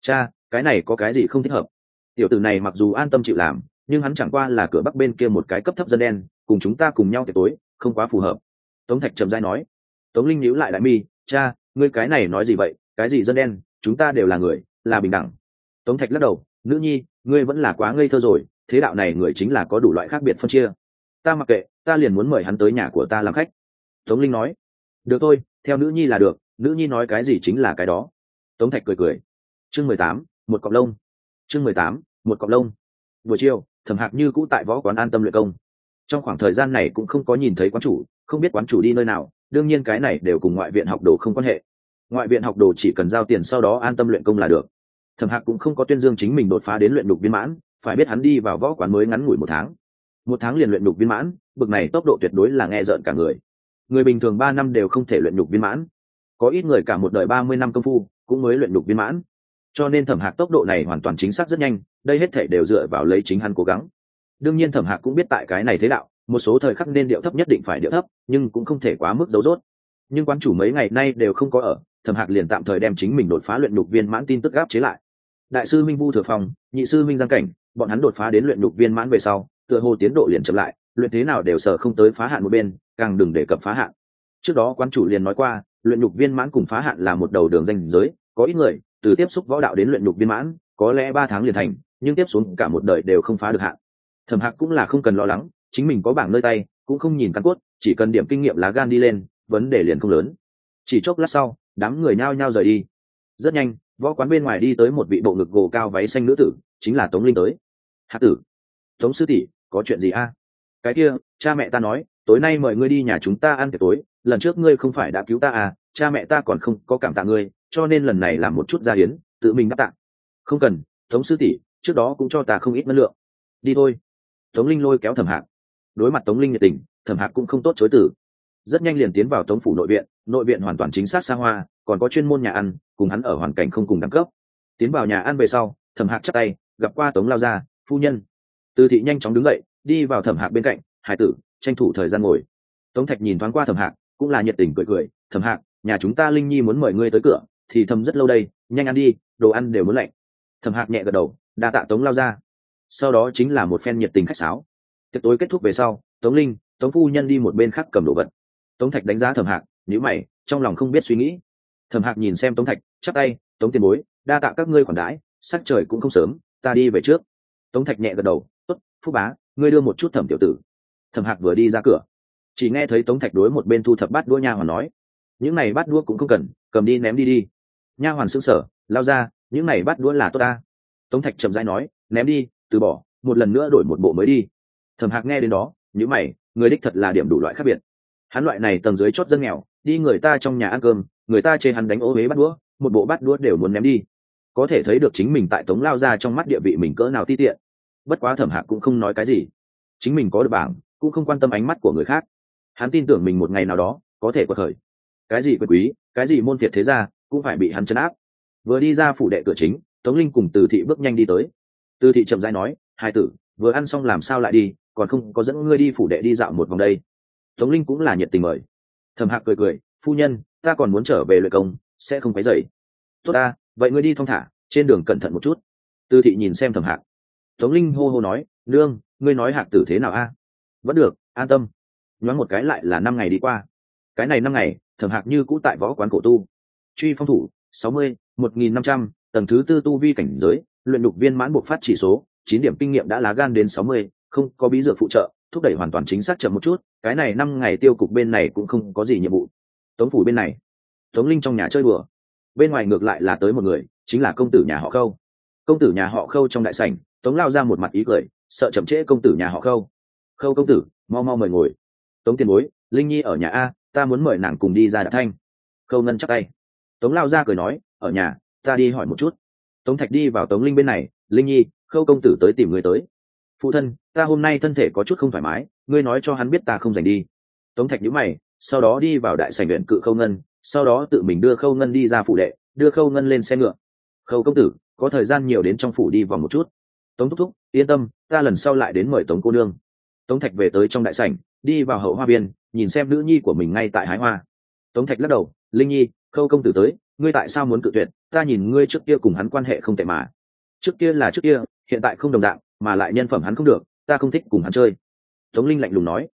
Cha, cái này có cái gì không thích hợp? Tiểu tử này mặc dù an tâm chịu làm, nhưng hắn chẳng qua là cửa bắc bên kia một cái cấp thấp dân đen, cùng chúng ta cùng nhau tiệc tối, không quá phù hợp tống thạch trầm dai nói. Tống linh nhíu lại đại mi, cha, ngươi cái này nói gì vậy? Cái gì dân đen? Chúng ta đều là người, là bình đẳng. Tống thạch lắc đầu, nữ nhi, ngươi vẫn là quá ngây thơ rồi, thế đạo này người chính là có đủ loại khác biệt phân chia. Ta mặc kệ, ta liền muốn mời hắn tới nhà của ta làm khách. Tống linh nói. Được thôi, theo nữ nhi là được, nữ nhi nói cái gì chính là cái đó. Tống thạch cười cười. Chương mười tám, một cọc lông. Chương mười tám, một cọc lông. Buổi chiều, thẩm hạc như cũ tại võ quán an tâm luyện công. Trong khoảng thời gian này cũng không có nhìn thấy quán chủ không biết quán chủ đi nơi nào, đương nhiên cái này đều cùng ngoại viện học đồ không quan hệ. Ngoại viện học đồ chỉ cần giao tiền sau đó an tâm luyện công là được. Thẩm hạc cũng không có tuyên dương chính mình đột phá đến luyện đục viên mãn, phải biết hắn đi vào võ quán mới ngắn ngủi một tháng. Một tháng liền luyện đục viên mãn, bực này tốc độ tuyệt đối là nghe rợn cả người. Người bình thường ba năm đều không thể luyện đục viên mãn. Có ít người cả một đời ba mươi năm công phu cũng mới luyện đục viên mãn. Cho nên thẩm hạc tốc độ này hoàn toàn chính xác rất nhanh, đây hết thể đều dựa vào lấy chính hắn cố gắng. Đương nhiên thẩm hạc cũng biết tại cái này thế đạo một số thời khắc nên điệu thấp nhất định phải điệu thấp, nhưng cũng không thể quá mức dấu dốt nhưng quán chủ mấy ngày nay đều không có ở, thẩm hạc liền tạm thời đem chính mình đột phá luyện đục viên mãn tin tức gáp chế lại. Đại sư minh vu thừa phong nhị sư minh giang cảnh, bọn hắn đột phá đến luyện đục viên mãn về sau, tựa hồ tiến độ liền chậm lại, luyện thế nào đều sợ không tới phá hạn một bên, càng đừng đề cập phá hạn. Trước đó quán chủ liền nói qua, luyện đục viên mãn cùng phá hạn là một đầu đường danh giới, có ít người, từ tiếp xúc võ đạo đến luyện đục viên mãn, có lẽ ba tháng liền thành, nhưng tiếp xuống cả một đời đều không phá được hạn. Thẩm hạc cũng là không cần lo lắng chính mình có bảng nơi tay, cũng không nhìn căn cốt, chỉ cần điểm kinh nghiệm lá gan đi lên, vấn đề liền không lớn. Chỉ chốc lát sau, đám người nhao nhao rời đi. Rất nhanh, võ quán bên ngoài đi tới một vị bộ ngực gồ cao váy xanh nữ tử, chính là tống linh tới. Hạ tử, tống sư tỷ, có chuyện gì a? Cái kia, cha mẹ ta nói, tối nay mời ngươi đi nhà chúng ta ăn tiệc tối, lần trước ngươi không phải đã cứu ta à cha mẹ ta còn không có cảm tạ ngươi, cho nên lần này làm một chút gia hiến, tự mình đáp tạ. Không cần, tống sư tỷ, trước đó cũng cho ta không ít năng lượng. Đi thôi. Tống linh lôi kéo thẩm hạc đối mặt tống linh nhiệt tình, thẩm hạc cũng không tốt chối từ. Rất nhanh liền tiến vào tống phủ nội viện nội viện hoàn toàn chính xác xa hoa, còn có chuyên môn nhà ăn, cùng hắn ở hoàn cảnh không cùng đẳng cấp. Tiến vào nhà ăn về sau, thẩm hạc chắc tay, gặp qua tống lao gia, phu nhân. Từ thị nhanh chóng đứng dậy, đi vào thẩm hạc bên cạnh, hải tử, tranh thủ thời gian ngồi. Tống thạch nhìn thoáng qua thẩm hạc, cũng là nhiệt tình cười cười, thẩm hạc, nhà chúng ta linh nhi muốn mời ngươi tới cửa, thì thầm rất lâu đây, nhanh ăn đi, đồ ăn đều muốn lạnh. Thẩm hạc nhẹ gật đầu, đa tạ tống lao ra sau đó chính là một phen nhiệt tình khách sáo tiệc tối kết thúc về sau, tống linh, tống phu nhân đi một bên khác cầm đồ vật. Tống thạch đánh giá thẩm hạc nhữ mày, trong lòng không biết suy nghĩ. Thẩm hạc nhìn xem tống thạch chắc tay, tống tiền bối, đa tạ các ngươi khoản đãi, sắc trời cũng không sớm, ta đi về trước. Tống thạch nhẹ gật đầu t ố t phúc bá, ngươi đưa một chút thẩm tiểu tử. Thẩm hạc vừa đi ra cửa, chỉ nghe thấy tống thạch đối một bên thu thập bát đũa nha hoàn nói, những này bát đũa cũng không cần, cầm đi ném đi đi. Nha hoàn xương sở lao ra, những này bát đũa là tốt ta. Tống thạch chậm dãi nói, ném đi, từ bỏ, một lần nữa đổi một bộ mới đi thẩm hạc nghe đến đó những mày, người đích thật là điểm đủ loại khác biệt. Hắn loại này tầng dưới chót dân nghèo, đi người ta trong nhà ăn cơm, người ta chê hắn đánh ô huế bắt đũa, một bộ bắt đũa đều muốn ném đi. Có thể thấy được chính mình tại tống lao ra trong mắt địa vị mình cỡ nào ti tiện. Bất quá thẩm hạc cũng không nói cái gì. Chính mình có được bảng, cũng không quan tâm ánh mắt của người khác. Hắn tin tưởng mình một ngày nào đó, có thể quật khởi. Cái gì quyền quý, cái gì môn phiệt thế ra cũng phải bị hắn chấn áp. Vừa đi ra phủ đệ cửa chính, tống linh cùng từ thị bước nhanh đi tới. Từ thị chậm dãi nói, hai tử, vừa ăn xong làm sao lại đi còn không có dẫn ngươi đi phủ đệ đi dạo một vòng đây. Tống linh cũng là nhiệt tình mời. Thẩm hạc cười cười, phu nhân, ta còn muốn trở về luyện công, sẽ không phải dậy tốt ta, vậy ngươi đi thong thả, trên đường cẩn thận một chút. Tư thị nhìn xem thẩm hạc. Tống linh hô hô nói, nương, ngươi nói hạc tử thế nào a? Vẫn được, an tâm. Nhoáng một cái lại là năm ngày đi qua. Cái này năm ngày, thẩm hạc như cũ tại võ quán cổ tu. Truy phong thủ, sáu mươi, một nghìn năm trăm, tầng thứ tư tu vi cảnh giới, luyện đục viên mãn bộ phát chỉ số, chín điểm kinh nghiệm đã lá gan đến sáu mươi không có bí dược phụ trợ, thúc đẩy hoàn toàn chính xác chậm một chút, cái này năm ngày tiêu cục bên này cũng không có gì nhiệm vụ. Tống phủ bên này, tống linh trong nhà chơi bừa bên ngoài ngược lại là tới một người, chính là công tử nhà họ khâu. Công tử nhà họ khâu trong đại sảnh, tống lao ra một mặt ý cười, sợ chậm trễ công tử nhà họ khâu. Khâu công tử, mau mau mời ngồi. Tống tiền bối, linh nhi ở nhà a, ta muốn mời nàng cùng đi ra đạp thanh. Khâu ngân chắc tay. Tống lao ra cười nói, ở nhà, ta đi hỏi một chút. Tống thạch đi vào tống linh bên này, linh nhi, khâu công tử tới tìm người tới phụ thân, ta hôm nay thân thể có chút không thoải mái, ngươi nói cho hắn biết ta không giành đi. Tống thạch nhữ mày, sau đó đi vào đại sảnh luyện cự khâu ngân, sau đó tự mình đưa khâu ngân đi ra phủ đệ, đưa khâu ngân lên xe ngựa. Khâu công tử, có thời gian nhiều đến trong phủ đi vòng một chút. Tống thúc thúc, yên tâm, ta lần sau lại đến mời tống cô nương. Tống thạch về tới trong đại sảnh, đi vào hậu hoa viên, nhìn xem nữ nhi của mình ngay tại hái hoa. Tống thạch lắc đầu, linh nhi, khâu công tử tới, ngươi tại sao muốn cự tuyệt? Ta nhìn ngươi trước kia cùng hắn quan hệ không tệ mà. Trước kia là trước kia, hiện tại không đồng dạng mà lại nhân phẩm hắn không được, ta không thích cùng hắn chơi. Tống linh lạnh lùng nói,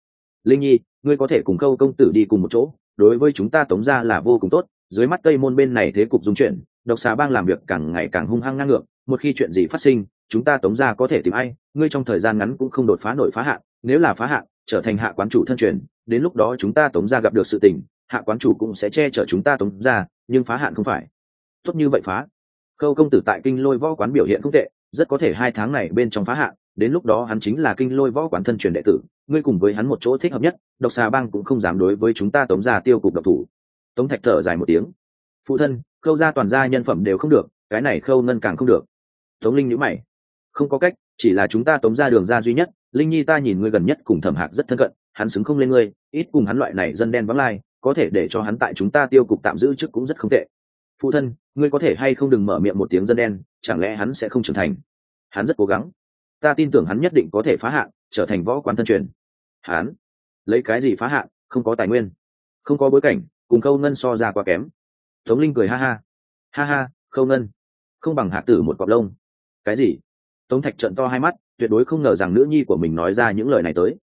linh nhi, ngươi có thể cùng khâu công tử đi cùng một chỗ, đối với chúng ta tống ra là vô cùng tốt, dưới mắt tây môn bên này thế cục dung chuyển độc xà bang làm việc càng ngày càng hung hăng ngang ngược, một khi chuyện gì phát sinh, chúng ta tống ra có thể tìm ai, ngươi trong thời gian ngắn cũng không đột phá nổi phá hạn, nếu là phá hạn, trở thành hạ quán chủ thân truyền, đến lúc đó chúng ta tống ra gặp được sự tình, hạ quán chủ cũng sẽ che chở chúng ta tống ra nhưng phá hạn không phải. Tốt như vậy phá. Khâu công tử tại kinh lôi võ quán biểu hiện không tệ rất có thể hai tháng này bên trong phá hạn, đến lúc đó hắn chính là kinh lôi võ quán thân truyền đệ tử, ngươi cùng với hắn một chỗ thích hợp nhất, độc xà bang cũng không dám đối với chúng ta tống ra tiêu cục độc thủ. Tống thạch thở dài một tiếng. Phụ thân, khâu ra toàn gia nhân phẩm đều không được, cái này khâu ngân càng không được. Tống linh nhữ mày. Không có cách, chỉ là chúng ta tống ra đường ra duy nhất, linh nhi ta nhìn ngươi gần nhất cùng thẩm hạc rất thân cận, hắn xứng không lên ngươi, ít cùng hắn loại này dân đen vắng lai, có thể để cho hắn tại chúng ta tiêu cục tạm giữ chức cũng rất không tệ phụ thân, ngươi có thể hay không đừng mở miệng một tiếng dân đen, chẳng lẽ hắn sẽ không trưởng thành? Hắn rất cố gắng. Ta tin tưởng hắn nhất định có thể phá hạn, trở thành võ quán thân truyền. Hắn? Lấy cái gì phá hạn, không có tài nguyên. Không có bối cảnh, cùng khâu ngân so ra quá kém. Tống linh cười ha ha. Ha ha, khâu ngân. Không bằng hạ tử một cọc lông. Cái gì? Tống thạch trận to hai mắt, tuyệt đối không ngờ rằng nữ nhi của mình nói ra những lời này tới.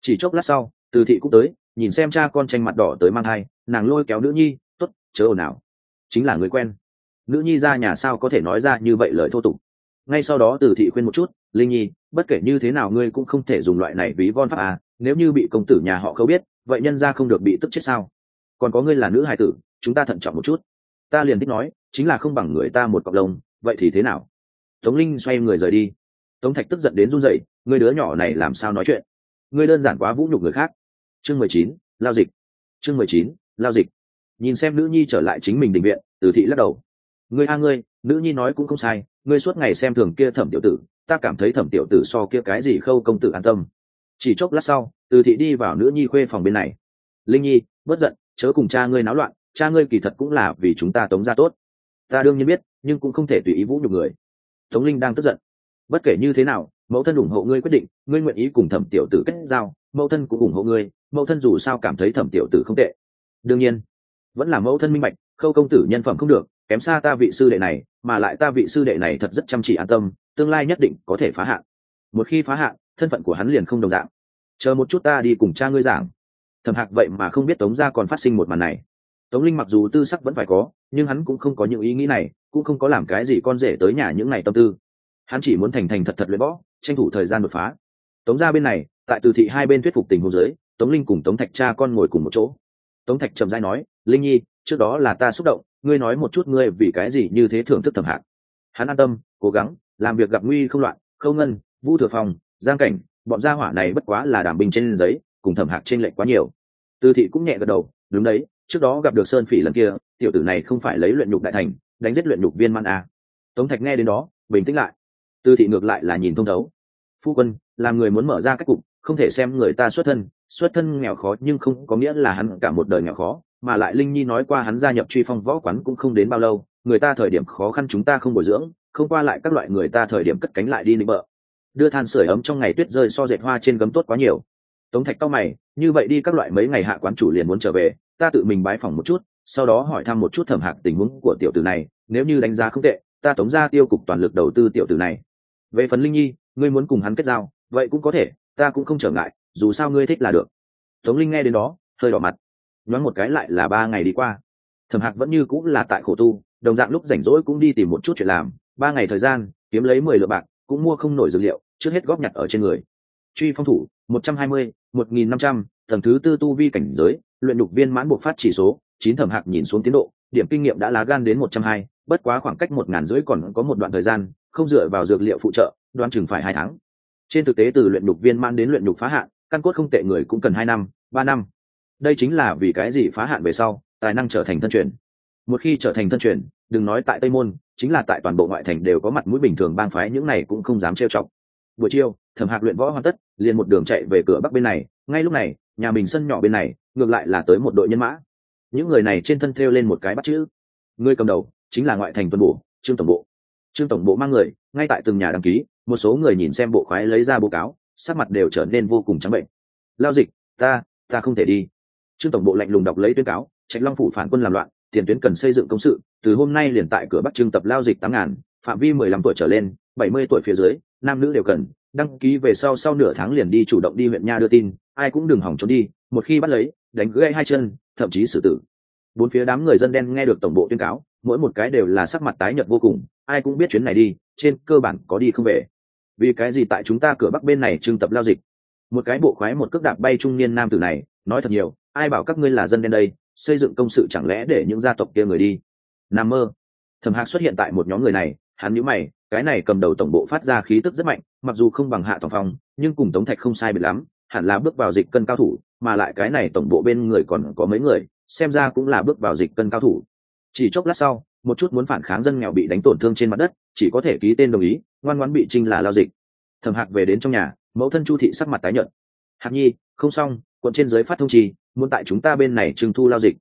Chỉ chốc lát sau, từ thị cũng tới, nhìn xem cha con tranh mặt đỏ tới mang hai nàng lôi kéo nữ nhi t ố t chớ ồn ào chính là người quen. Nữ nhi ra nhà sao có thể nói ra như vậy lời thô tục? Ngay sau đó từ thị khuyên một chút, linh nhi, bất kể như thế nào ngươi cũng không thể dùng loại này ví von pháp à nếu như bị công tử nhà họ khâu biết, vậy nhân ra không được bị tức chết sao? Còn có ngươi là nữ hài tử, chúng ta thận trọng một chút. Ta liền thích nói, chính là không bằng người ta một cọc lông, vậy thì thế nào? Tống linh xoay người rời đi. Tống thạch tức giận đến run rẩy người đứa nhỏ này làm sao nói chuyện? Ngươi đơn giản quá vũ nhục người khác. Chương mười chín, lao dịch. Chương mười chín, lao dịch nhìn xem nữ nhi trở lại chính mình định viện, từ thị lắc đầu. Ngươi a ngươi, nữ nhi nói cũng không sai, ngươi suốt ngày xem thường kia thẩm tiểu tử, ta cảm thấy thẩm tiểu tử so kia cái gì khâu công tử an tâm. Chỉ chốc lát sau, từ thị đi vào nữ nhi khuê phòng bên này. Linh nhi bất giận, chớ cùng cha ngươi náo loạn, cha ngươi kỳ thật cũng là vì chúng ta tống ra tốt. Ta đương nhiên biết, nhưng cũng không thể tùy ý vũ nhục người. Tống linh đang tức giận. Bất kể như thế nào, mẫu thân ủng hộ ngươi quyết định, ngươi nguyện ý cùng thẩm tiểu tử kết giao, mẫu thân cũng ủng hộ ngươi, mẫu thân dù sao cảm thấy thẩm tiểu tử không tệ. Đương nhiên vẫn là mẫu thân minh bạch, khâu công tử nhân phẩm không được, kém xa ta vị sư đệ này, mà lại ta vị sư đệ này thật rất chăm chỉ an tâm, tương lai nhất định có thể phá hạn. Một khi phá hạn, thân phận của hắn liền không đồng dạng. Chờ một chút ta đi cùng cha ngươi giảng. Thẩm hạc vậy mà không biết tống gia còn phát sinh một màn này. Tống linh mặc dù tư sắc vẫn phải có, nhưng hắn cũng không có những ý nghĩ này, cũng không có làm cái gì con rể tới nhà những ngày tâm tư. Hắn chỉ muốn thành thành thật thật luyện võ, tranh thủ thời gian đột phá. Tống gia bên này, tại từ thị hai bên thuyết phục tình hồ dưới, tống linh cùng tống thạch cha con ngồi cùng một chỗ. Tống thạch trầm dai nói linh nhi, trước đó là ta xúc động, ngươi nói một chút ngươi vì cái gì như thế thưởng thức thẩm hạc. Hắn an tâm, cố gắng, làm việc gặp nguy không loạn, khâu ngân vũ thừa phòng giang cảnh, bọn gia hỏa này bất quá là đảm binh trên giấy, cùng thẩm hạc trên lệnh quá nhiều. Tư thị cũng nhẹ gật đầu, đúng đấy, trước đó gặp được sơn phỉ lần kia, tiểu tử này không phải lấy luyện nhục đại thành, đánh giết luyện nhục viên man a. Tống thạch nghe đến đó, bình tĩnh lại. Tư thị ngược lại là nhìn thông thấu. Phu quân làm người muốn mở ra cách cục, không thể xem người ta xuất thân xuất thân nghèo khó nhưng không có nghĩa là hắn cả một đời nghèo khó, mà lại linh nhi nói qua hắn gia nhập truy phong võ quán cũng không đến bao lâu, người ta thời điểm khó khăn chúng ta không bồi dưỡng, không qua lại các loại người ta thời điểm cất cánh lại đi nịnh bợ. Đưa than sửa ấm trong ngày tuyết rơi so dệt hoa trên gấm tốt quá nhiều. Tống thạch tao mày, như vậy đi các loại mấy ngày hạ quán chủ liền muốn trở về, ta tự mình bái phỏng một chút, sau đó hỏi thăm một chút thẩm hạc tình huống của tiểu tử này, nếu như đánh giá không tệ, ta tống ra tiêu cục toàn lực đầu tư tiểu tử này. Về phần linh nhi, ngươi muốn cùng hắn kết giao, vậy cũng có thể, ta cũng không trở ngại dù sao ngươi thích là được. Tống linh nghe đến đó, hơi đỏ mặt. Nhoáng một cái lại là ba ngày đi qua. Thẩm hạc vẫn như cũng là tại khổ tu, đồng dạng lúc rảnh rỗi cũng đi tìm một chút chuyện làm. Ba ngày thời gian, kiếm lấy mười lượng bạc, cũng mua không nổi dược liệu, trước hết góp nhặt ở trên người. Truy phong thủ, một trăm hai mươi, một nghìn năm trăm, tầng thứ tư tu vi cảnh giới, luyện đục viên mãn bộc phát chỉ số, chín thẩm hạc nhìn xuống tiến độ, điểm kinh nghiệm đã lá gan đến một trăm hai, bất quá khoảng cách một ngàn rưỡi còn có một đoạn thời gian, không dựa vào dược liệu phụ trợ đoan chừng phải hai tháng. Trên thực tế từ luyện đục viên mãn đến luyện đục phá hạn căn cốt không tệ người cũng cần hai năm, ba năm. Đây chính là vì cái gì phá hạn về sau, tài năng trở thành thân truyền. Một khi trở thành thân truyền, đừng nói tại tây môn, chính là tại toàn bộ ngoại thành đều có mặt mũi bình thường bang phái, những này cũng không dám trêu chọc. Buổi chiều, thẩm hạc luyện võ hoàn tất, liền một đường chạy về cửa bắc bên này. Ngay lúc này, nhà mình sân nhỏ bên này, ngược lại là tới một đội nhân mã. Những người này trên thân thêu lên một cái bắt chữ. Người cầm đầu, chính là ngoại thành tuần bộ, trương tổng bộ. Trương tổng bộ mang người, ngay tại từng nhà đăng ký, một số người nhìn xem bộ khoái lấy ra báo cáo sắc mặt đều trở nên vô cùng trắng bệnh. Lao dịch, ta ta không thể đi. Trương tổng bộ lạnh lùng đọc lấy tuyên cáo, trạch long phủ phản quân làm loạn, tiền tuyến cần xây dựng công sự, từ hôm nay liền tại cửa bắc trương tập lao dịch tám ngàn, phạm vi mười lăm tuổi trở lên, bảy mươi tuổi phía dưới, nam nữ đều cần, đăng ký về sau sau nửa tháng liền đi chủ động đi huyện nha đưa tin, ai cũng đừng hỏng trốn đi, một khi bắt lấy, đánh gãy hai chân, thậm chí xử tử. Bốn phía đám người dân đen nghe được tổng bộ tuyên cáo, mỗi một cái đều là sắc mặt tái nhợt vô cùng, ai cũng biết chuyến này đi, trên cơ bản có đi không về vì cái gì tại chúng ta cửa bắc bên này trưng tập lao dịch? Một cái bộ khoái một cước đạp bay trung niên nam tử này, nói thật nhiều, ai bảo các ngươi là dân đen đây, xây dựng công sự chẳng lẽ để những gia tộc kia người đi? Nam mơ. Thẩm hạc xuất hiện tại một nhóm người này, hắn nhíu mày, cái này cầm đầu tổng bộ phát ra khí tức rất mạnh, mặc dù không bằng hạ tổng phong, nhưng cùng tống thạch không sai biệt lắm, hẳn là bước vào dịch cân cao thủ, mà lại cái này tổng bộ bên người còn có mấy người, xem ra cũng là bước vào dịch cân cao thủ. Chỉ chốc lát sau, một chút muốn phản kháng dân nghèo bị đánh tổn thương trên mặt đất chỉ có thể ký tên đồng ý, ngoan ngoãn bị trinh là lao dịch. Thẩm hạc về đến trong nhà, mẫu thân chu thị sắc mặt tái nhợt. Hạc nhi, không xong, quận trên giới phát thông trì, muốn tại chúng ta bên này trưng thu lao dịch.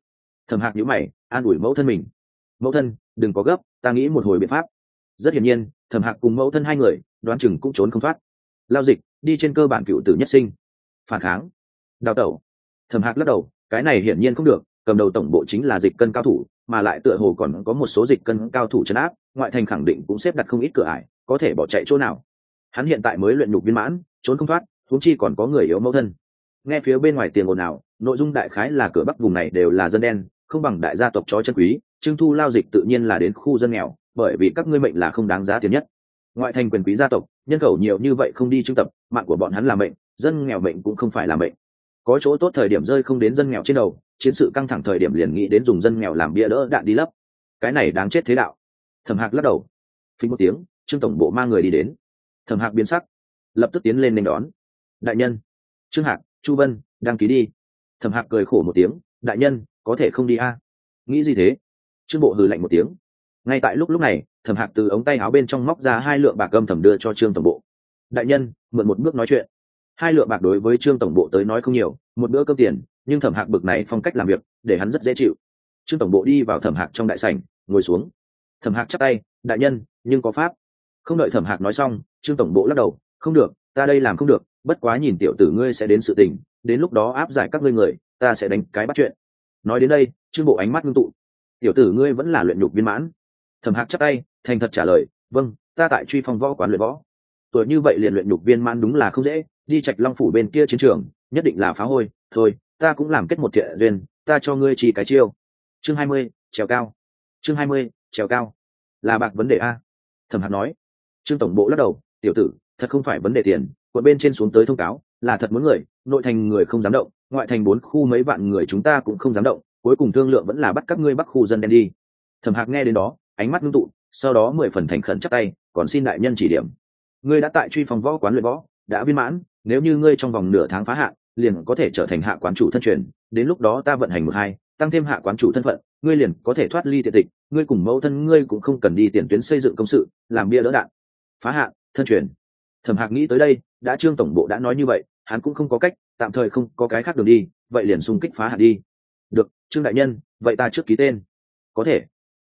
Thẩm hạc nhữ mày, an ủi mẫu thân mình. Mẫu thân, đừng có gấp, ta nghĩ một hồi biện pháp. Rất hiển nhiên, thẩm hạc cùng mẫu thân hai người, đoán chừng cũng trốn không thoát. Lao dịch, đi trên cơ bản cựu tử nhất sinh. Phản kháng. Đào tẩu. Thẩm hạc lắc đầu, cái này hiển nhiên không được, cầm đầu tổng bộ chính là dịch cân cao thủ mà lại tựa hồ còn có một số dịch cân cao thủ chấn áp, ngoại thành khẳng định cũng xếp đặt không ít cửa ải, có thể bỏ chạy chỗ nào. Hắn hiện tại mới luyện nhục viên mãn, trốn không thoát, huống chi còn có người yếu mẫu thân. Nghe phía bên ngoài tiền ồn ào, nội dung đại khái là cửa bắc vùng này đều là dân đen, không bằng đại gia tộc chó chân quý trưng thu lao dịch tự nhiên là đến khu dân nghèo, bởi vì các ngươi mệnh là không đáng giá tiền nhất. Ngoại thành quyền quý gia tộc, nhân khẩu nhiều như vậy không đi trưng tập, mạng của bọn hắn là mệnh, dân nghèo mệnh cũng không phải là mệnh có chỗ tốt thời điểm rơi không đến dân nghèo trên đầu, chiến sự căng thẳng thời điểm liền nghĩ đến dùng dân nghèo làm bia đỡ đạn đi lấp. Cái này đáng chết thế đạo. Thẩm hạc lắc đầu. Phí một tiếng, trương tổng bộ mang người đi đến. Thẩm hạc biến sắc, lập tức tiến lên nên đón. Đại nhân, trương hạc, chu vân, đăng ký đi. Thẩm hạc cười khổ một tiếng, đại nhân, có thể không đi a? Nghĩ gì thế? Trương bộ hừ lạnh một tiếng. Ngay tại lúc lúc này, thẩm hạc từ ống tay áo bên trong móc ra hai lượng bạc gâm thẩm đưa cho trương tổng bộ. Đại nhân, mượn một bước nói chuyện hai lượng bạc đối với trương tổng bộ tới nói không nhiều, một bữa cơm tiền, nhưng thẩm hạc bực này phong cách làm việc, để hắn rất dễ chịu. Trương tổng bộ đi vào thẩm hạc trong đại sảnh, ngồi xuống. Thẩm hạc chắc tay, đại nhân, nhưng có pháp. Không đợi thẩm hạc nói xong, trương tổng bộ lắc đầu, không được, ta đây làm không được, bất quá nhìn tiểu tử ngươi sẽ đến sự tình, đến lúc đó áp giải các ngươi người, ta sẽ đánh cái bắt chuyện. Nói đến đây, trương bộ ánh mắt ngưng tụ. Tiểu tử ngươi vẫn là luyện nhục viên mãn. Thẩm hạc chắc tay, thành thật trả lời vâng ta tại truy phong võ quán luyện võ. Tuổi như vậy liền luyện nhục viên mãn đúng là không dễ đi trạch long phủ bên kia chiến trường, nhất định là phá hôi. Thôi, ta cũng làm kết một thiện duyên, ta cho ngươi chỉ cái chiêu. Chương hai mươi, trèo cao. Chương hai mươi, trèo cao. Là bạc vấn đề a. Thẩm hạc nói. Trương tổng bộ lắc đầu. Tiểu tử, thật không phải vấn đề tiền. Quận bên trên xuống tới thông cáo, là thật muốn người. Nội thành người không dám động, ngoại thành bốn khu mấy vạn người chúng ta cũng không dám động. Cuối cùng thương lượng vẫn là bắt các ngươi bắc khu dân đen đi. Thẩm hạc nghe đến đó, ánh mắt ngưng tụ, sau đó mười phần thành khẩn chắc tay, còn xin đại nhân chỉ điểm. Ngươi đã tại truy phòng võ quán luyện võ, đã viên mãn nếu như ngươi trong vòng nửa tháng phá hạn, liền có thể trở thành hạ quán chủ thân truyền, đến lúc đó ta vận hành một hai, tăng thêm hạ quán chủ thân phận, ngươi liền có thể thoát ly tiện tịch, ngươi cùng mẫu thân ngươi cũng không cần đi tiền tuyến xây dựng công sự, làm bia đỡ đạn. Phá hạn, thân truyền. Thẩm hạc nghĩ tới đây, đã trương tổng bộ đã nói như vậy, hắn cũng không có cách, tạm thời không có cái khác đường đi, vậy liền xung kích phá hạn đi. Được, trương đại nhân, vậy ta trước ký tên. Có thể.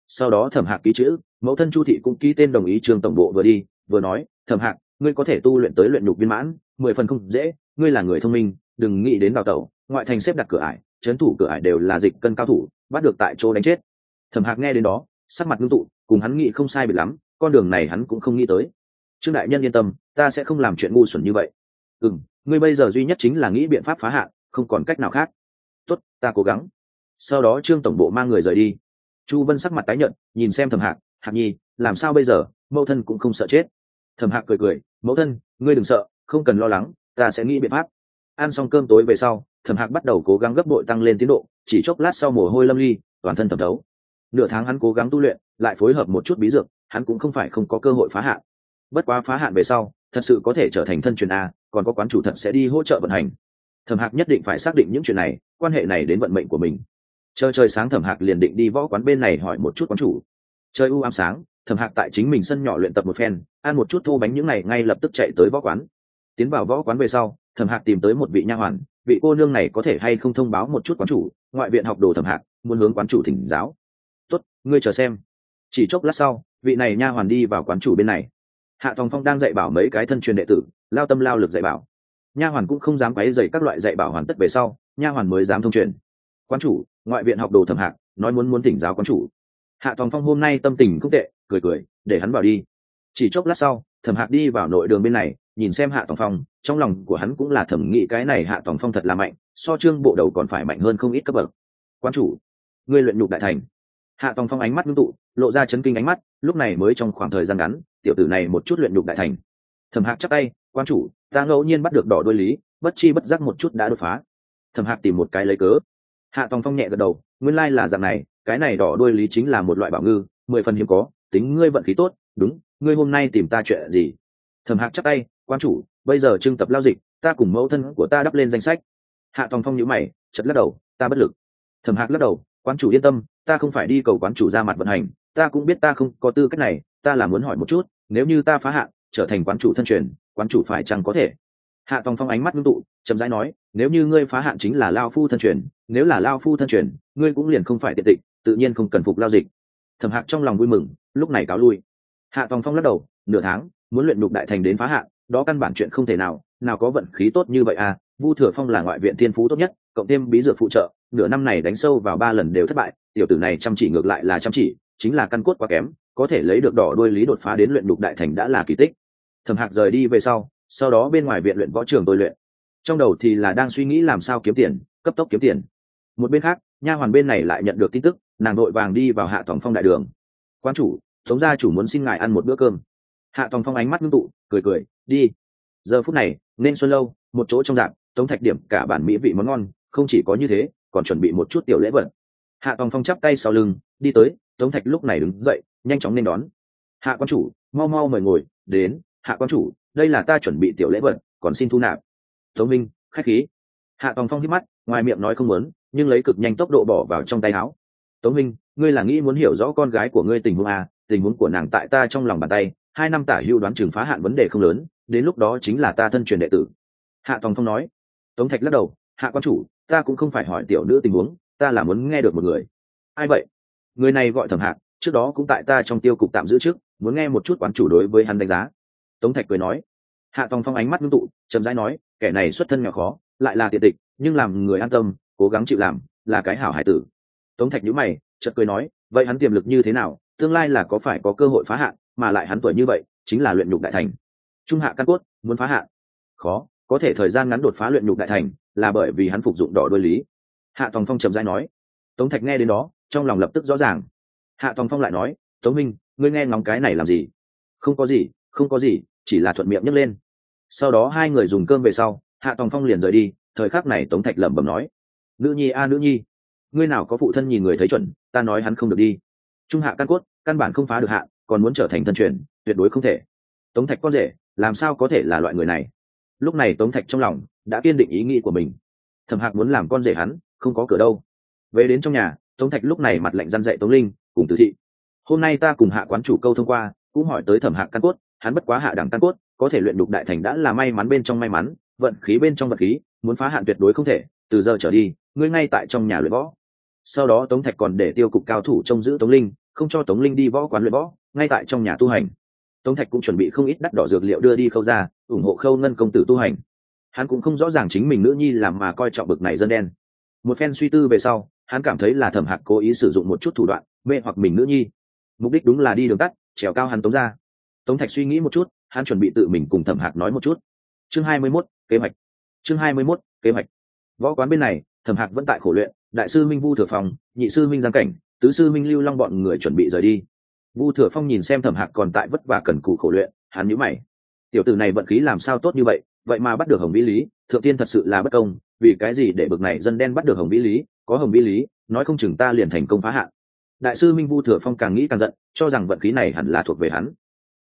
Sau đó thẩm hạc ký chữ, mẫu thân chu thị cũng ký tên đồng ý trương tổng bộ vừa đi, vừa nói, thẩm hạc, ngươi có thể tu luyện tới luyện nhục viên mãn mười phần không dễ, ngươi là người thông minh, đừng nghĩ đến đào tẩu, ngoại thành xếp đặt cửa ải, trấn thủ cửa ải đều là dịch cân cao thủ, bắt được tại chỗ đánh chết. Thẩm hạc nghe đến đó, sắc mặt ngưng tụ, cùng hắn nghĩ không sai bị lắm, con đường này hắn cũng không nghĩ tới. Trương đại nhân yên tâm, ta sẽ không làm chuyện ngu xuẩn như vậy. Ừ m ngươi bây giờ duy nhất chính là nghĩ biện pháp phá hạn, không còn cách nào khác. Tốt, ta cố gắng. Sau đó trương tổng bộ mang người rời đi. Chu vân sắc mặt tái nhận nhìn xem thẩm hạc hạc nhi, làm sao bây giờ? Mẫu thân cũng không sợ chết. Thẩm hạc cười cười, mẫu thân, ngươi đừng sợ không cần lo lắng, ta sẽ nghĩ biện pháp. Ăn xong cơm tối về sau, thẩm hạc bắt đầu cố gắng gấp đội tăng lên tiến độ, chỉ chốc lát sau mồ hôi lâm ly, toàn thân thẩm thấu. Nửa tháng hắn cố gắng tu luyện, lại phối hợp một chút bí dược, hắn cũng không phải không có cơ hội phá hạn. Bất quá phá hạn về sau, thật sự có thể trở thành thân truyền a, còn có quán chủ thật sẽ đi hỗ trợ vận hành. Thẩm hạc nhất định phải xác định những chuyện này, quan hệ này đến vận mệnh của mình. Chờ trời sáng thẩm hạc liền định đi võ quán bên này hỏi một chút quán chủ. Chơi u ám sáng, thẩm hạc tại chính mình sân nhỏ luyện tập một phen, ăn một chút thô bánh những này ngay lập tức chạy tới võ quán tiến vào võ quán về sau, thẩm hạc tìm tới một vị nha hoàn, vị cô nương này có thể hay không thông báo một chút quán chủ, ngoại viện học đồ thẩm hạc, muốn hướng quán chủ thỉnh giáo. Tốt, ngươi chờ xem. Chỉ chốc lát sau, vị này nha hoàn đi vào quán chủ bên này. Hạ tòng phong đang dạy bảo mấy cái thân truyền đệ tử, lao tâm lao lực dạy bảo. Nha hoàn cũng không dám quấy dày các loại dạy bảo hoàn tất về sau, nha hoàn mới dám thông truyền. Quán chủ, ngoại viện học đồ thẩm hạc, nói muốn muốn thỉnh giáo quán chủ. Hạ tòng phong hôm nay tâm tình không tệ, cười cười, để hắn vào đi. Chỉ chốc lát sau thẩm hạc đi vào nội đường bên này, nhìn xem hạ tòng phong, trong lòng của hắn cũng là thẩm nghĩ cái này hạ tòng phong thật là mạnh, so trương bộ đầu còn phải mạnh hơn không ít cấp bậc. Quan chủ, ngươi luyện nhục đại thành. Hạ tòng phong ánh mắt ngưng tụ, lộ ra chấn kinh ánh mắt, lúc này mới trong khoảng thời gian ngắn, tiểu tử này một chút luyện nhục đại thành. Thẩm hạc chắc tay, quan chủ, ta ngẫu nhiên bắt được đỏ đôi lý, bất chi bất giác một chút đã đột phá. Thẩm hạc tìm một cái lấy cớ. Hạ tòng phong nhẹ gật đầu, nguyên lai là dạng này, cái này đỏ đôi lý chính là một loại bảo ngư, mười phần hiếm có, tính ngươi vận khí tốt, đúng ngươi hôm nay tìm ta chuyện gì? Thẩm hạc chắc tay, quan chủ, bây giờ trưng tập lao dịch, ta cùng mẫu thân của ta đắp lên danh sách. Hạ tòng phong nhữ mày chật lắc đầu, ta bất lực. Thẩm hạc lắc đầu quán chủ yên tâm, ta không phải đi cầu quán chủ ra mặt vận hành, ta cũng biết ta không có tư cách này, ta là muốn hỏi một chút, nếu như ta phá hạn, trở thành quán chủ thân truyền, quán chủ phải chăng có thể? Hạ tòng phong ánh mắt ngưng tụ, chậm rãi nói, nếu như ngươi phá hạn chính là lao phu thân truyền, nếu là lao phu thân truyền, ngươi cũng liền không phải tiện tịch, tự nhiên không cần phục lao dịch. Thẩm hạc trong lòng vui mừng, lúc này cáo lui hạ tòng phong lắc đầu nửa tháng muốn luyện đục đại thành đến phá hạ, đó căn bản chuyện không thể nào nào có vận khí tốt như vậy à? Vu thừa phong là ngoại viện thiên phú tốt nhất cộng thêm bí dược phụ trợ nửa năm này đánh sâu vào ba lần đều thất bại tiểu tử này chăm chỉ ngược lại là chăm chỉ chính là căn cốt quá kém có thể lấy được đỏ đuôi lý đột phá đến luyện đục đại thành đã là kỳ tích. Thẩm hạc rời đi về sau sau đó bên ngoài viện luyện võ trường tôi luyện. Trong đầu thì là đang suy nghĩ làm sao kiếm tiền cấp tốc kiếm tiền. Một bên khác nha hoàn bên này lại nhận được tin tức nàng đội vàng đi vào hạ tổng phong đại đường. Quan chủ tống gia chủ muốn xin ngài ăn một bữa cơm. Hạ tòng phong ánh mắt ngưng tụ cười cười đi. Giờ phút này nên xuân lâu một chỗ trong dạng tống thạch điểm cả bản mỹ vị món ngon không chỉ có như thế còn chuẩn bị một chút tiểu lễ vật. Hạ tòng phong chắp tay sau lưng đi tới tống thạch lúc này đứng dậy nhanh chóng nên đón. Hạ quan chủ mau mau mời ngồi đến. Hạ quan chủ đây là ta chuẩn bị tiểu lễ vật còn xin thu nạp. Tống minh khách khí. Hạ tòng phong hít mắt ngoài miệng nói không muốn nhưng lấy cực nhanh tốc độ bỏ vào trong tay áo. Tống minh ngươi là nghĩ muốn hiểu rõ con gái của ngươi tình huống à, tình huống của nàng tại ta trong lòng bàn tay, hai năm tả hưu đoán chừng phá hạn vấn đề không lớn, đến lúc đó chính là ta thân truyền đệ tử. Hạ tòng phong nói. Tống thạch lắc đầu, hạ quan chủ, ta cũng không phải hỏi tiểu nữ tình huống, ta là muốn nghe được một người. Ai vậy? Người này gọi thẩm hạc trước đó cũng tại ta trong tiêu cục tạm giữ trước, muốn nghe một chút quán chủ đối với hắn đánh giá. Tống thạch cười nói. Hạ tòng phong ánh mắt ngưng tụ, chậm rãi nói, kẻ này xuất thân nhỏ khó, lại là tiện tịch, nhưng làm người an tâm, cố gắng chịu làm, là cái hảo hải tử. Tống thạch nhữ mày, chợt cười nói, vậy hắn tiềm lực như thế nào tương lai là có phải có cơ hội phá hạn, mà lại hắn tuổi như vậy, chính là luyện nhục đại thành. Trung hạ căn cốt, muốn phá hạn. Khó, có thể thời gian ngắn đột phá luyện nhục đại thành, là bởi vì hắn phục dụng đỏ đôi lý. Hạ tòng phong trầm dai nói. Tống thạch nghe đến đó, trong lòng lập tức rõ ràng. Hạ tòng phong lại nói, tống minh, ngươi nghe ngóng cái này làm gì? Không có gì, không có gì, chỉ là thuận miệng nhấc lên. Sau đó hai người dùng cơm về sau, hạ tòng phong liền rời đi, thời khắc này tống thạch lẩm bẩm nói. Nữ nhi a, nữ nhi, ngươi nào có phụ thân nhìn người thấy chuẩn, ta nói hắn không được đi trung hạ căn cốt, căn bản không phá được hạ, còn muốn trở thành thân truyền, tuyệt đối không thể. Tống thạch con rể, làm sao có thể là loại người này? Lúc này tống thạch trong lòng đã kiên định ý nghĩ của mình. Thẩm hạc muốn làm con rể hắn, không có cửa đâu. Về đến trong nhà, tống thạch lúc này mặt lạnh răn dậy tống linh, cùng tử thị. Hôm nay ta cùng hạ quán chủ câu thông qua, cũng hỏi tới thẩm hạc căn cốt, hắn bất quá hạ đẳng căn cốt, có thể luyện đục đại thành đã là may mắn bên trong may mắn, vận khí bên trong vận khí, muốn phá hạn tuyệt đối không thể, từ giờ trở đi, ngươi ngay tại trong nhà luyện võ sau đó tống thạch còn để tiêu cục cao thủ trông giữ tống linh không cho tống linh đi võ quán luyện võ ngay tại trong nhà tu hành. Tống thạch cũng chuẩn bị không ít đắt đỏ dược liệu đưa đi khâu ra ủng hộ khâu ngân công tử tu hành. Hắn cũng không rõ ràng chính mình nữ nhi làm mà coi trọng bực này dân đen. Một phen suy tư về sau hắn cảm thấy là thẩm hạc cố ý sử dụng một chút thủ đoạn mê hoặc mình nữ nhi. Mục đích đúng là đi đường tắt trèo cao hắn tống ra. Tống thạch suy nghĩ một chút hắn chuẩn bị tự mình cùng thẩm hạc nói một chút. Chương hai mươi 21, kế hoạch. Chương hai mươi 21, kế hoạch. Võ quán bên này thẩm hạc vẫn tại khổ luyện đại sư minh vu thừa Phong, nhị sư minh giang cảnh tứ sư minh lưu long bọn người chuẩn bị rời đi. Vu thừa phong nhìn xem thẩm hạc còn tại vất vả cần cù khổ luyện hắn nhíu mày. Tiểu tử này vận khí làm sao tốt như vậy vậy mà bắt được hồng vĩ lý thượng tiên thật sự là bất công vì cái gì để bực này dân đen bắt được hồng vĩ lý có hồng vĩ lý nói không chừng ta liền thành công phá hạn. Đại sư minh vu thừa phong càng nghĩ càng giận cho rằng vận khí này hẳn là thuộc về hắn.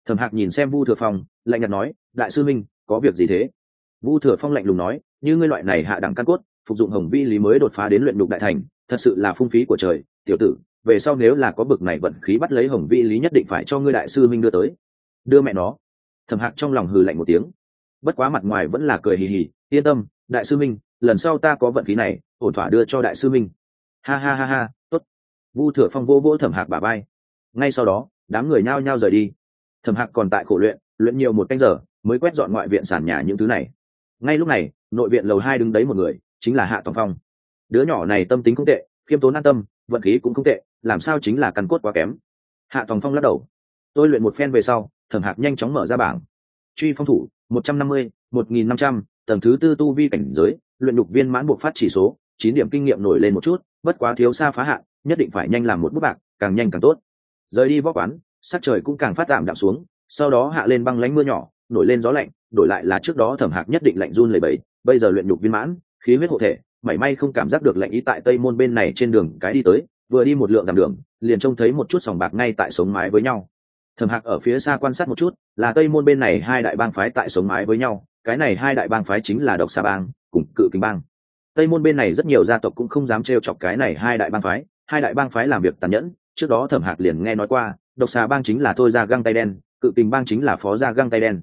Thẩm hạc nhìn xem vu thừa phong lạnh nhạt nói đại sư minh có việc gì thế? Vu thừa phong lạnh lùng nói như ngươi loại này hạ đẳng căn cốt phục dụng hồng vi lý mới đột phá đến luyện đục đại thành, thật sự là phung phí của trời, tiểu tử, về sau nếu là có bực này vận khí bắt lấy hồng vi lý nhất định phải cho ngươi đại sư minh đưa tới. Đưa mẹ nó. Thẩm hạc trong lòng hừ lạnh một tiếng. Bất quá mặt ngoài vẫn là cười hì hì, yên tâm, đại sư minh lần sau ta có vận khí này, ổn thỏa đưa cho đại sư minh ha ha ha ha, tốt. Vu thừa phong vô vỗ thẩm hạc bà bay ngay sau đó, đám người nhao nhao rời đi. Thẩm hạc còn tại khổ luyện luyện nhiều một canh giờ, mới quét dọn ngoại viện sàn nhà những thứ này. Ngay lúc này, nội viện lầu hai đứng đấy một người chính là hạ toàn phong. Đứa nhỏ này tâm tính không tệ, khiêm tốn an tâm, vận khí cũng không tệ, làm sao chính là căn cốt quá kém. Hạ toàn phong lắc đầu. Tôi luyện một phen về sau, thẩm hạc nhanh chóng mở ra bảng. Truy phong thủ, một trăm năm mươi, một nghìn năm trăm, tầng thứ tư tu vi cảnh giới, luyện đục viên mãn buộc phát chỉ số, chín điểm kinh nghiệm nổi lên một chút, bất quá thiếu xa phá hạn, nhất định phải nhanh làm một bút bạc, càng nhanh càng tốt. Rời đi võ quán, sắc trời cũng càng phát tạm đạm xuống, sau đó hạ lên băng lánh mưa nhỏ, nổi lên gió lạnh, đổi lại là trước đó thẩm hạc nhất định lạnh run lầy bẫy bây giờ luyện nhục viên mãn khí huyết hộ thể, mảy may không cảm giác được lạnh ý tại tây môn bên này trên đường cái đi tới, vừa đi một lượng dặm đường, liền trông thấy một chút sòng bạc ngay tại sống mái với nhau. Thẩm hạc ở phía xa quan sát một chút, là tây môn bên này hai đại bang phái tại sống mái với nhau, cái này hai đại bang phái chính là độc xà bang, cùng cự kính bang. Tây môn bên này rất nhiều gia tộc cũng không dám trêu chọc cái này hai đại bang phái, hai đại bang phái làm việc tàn nhẫn, trước đó thẩm hạc liền nghe nói qua, độc xà bang chính là thôi ra găng tay đen, cự kình bang chính là phó gia găng tay đen.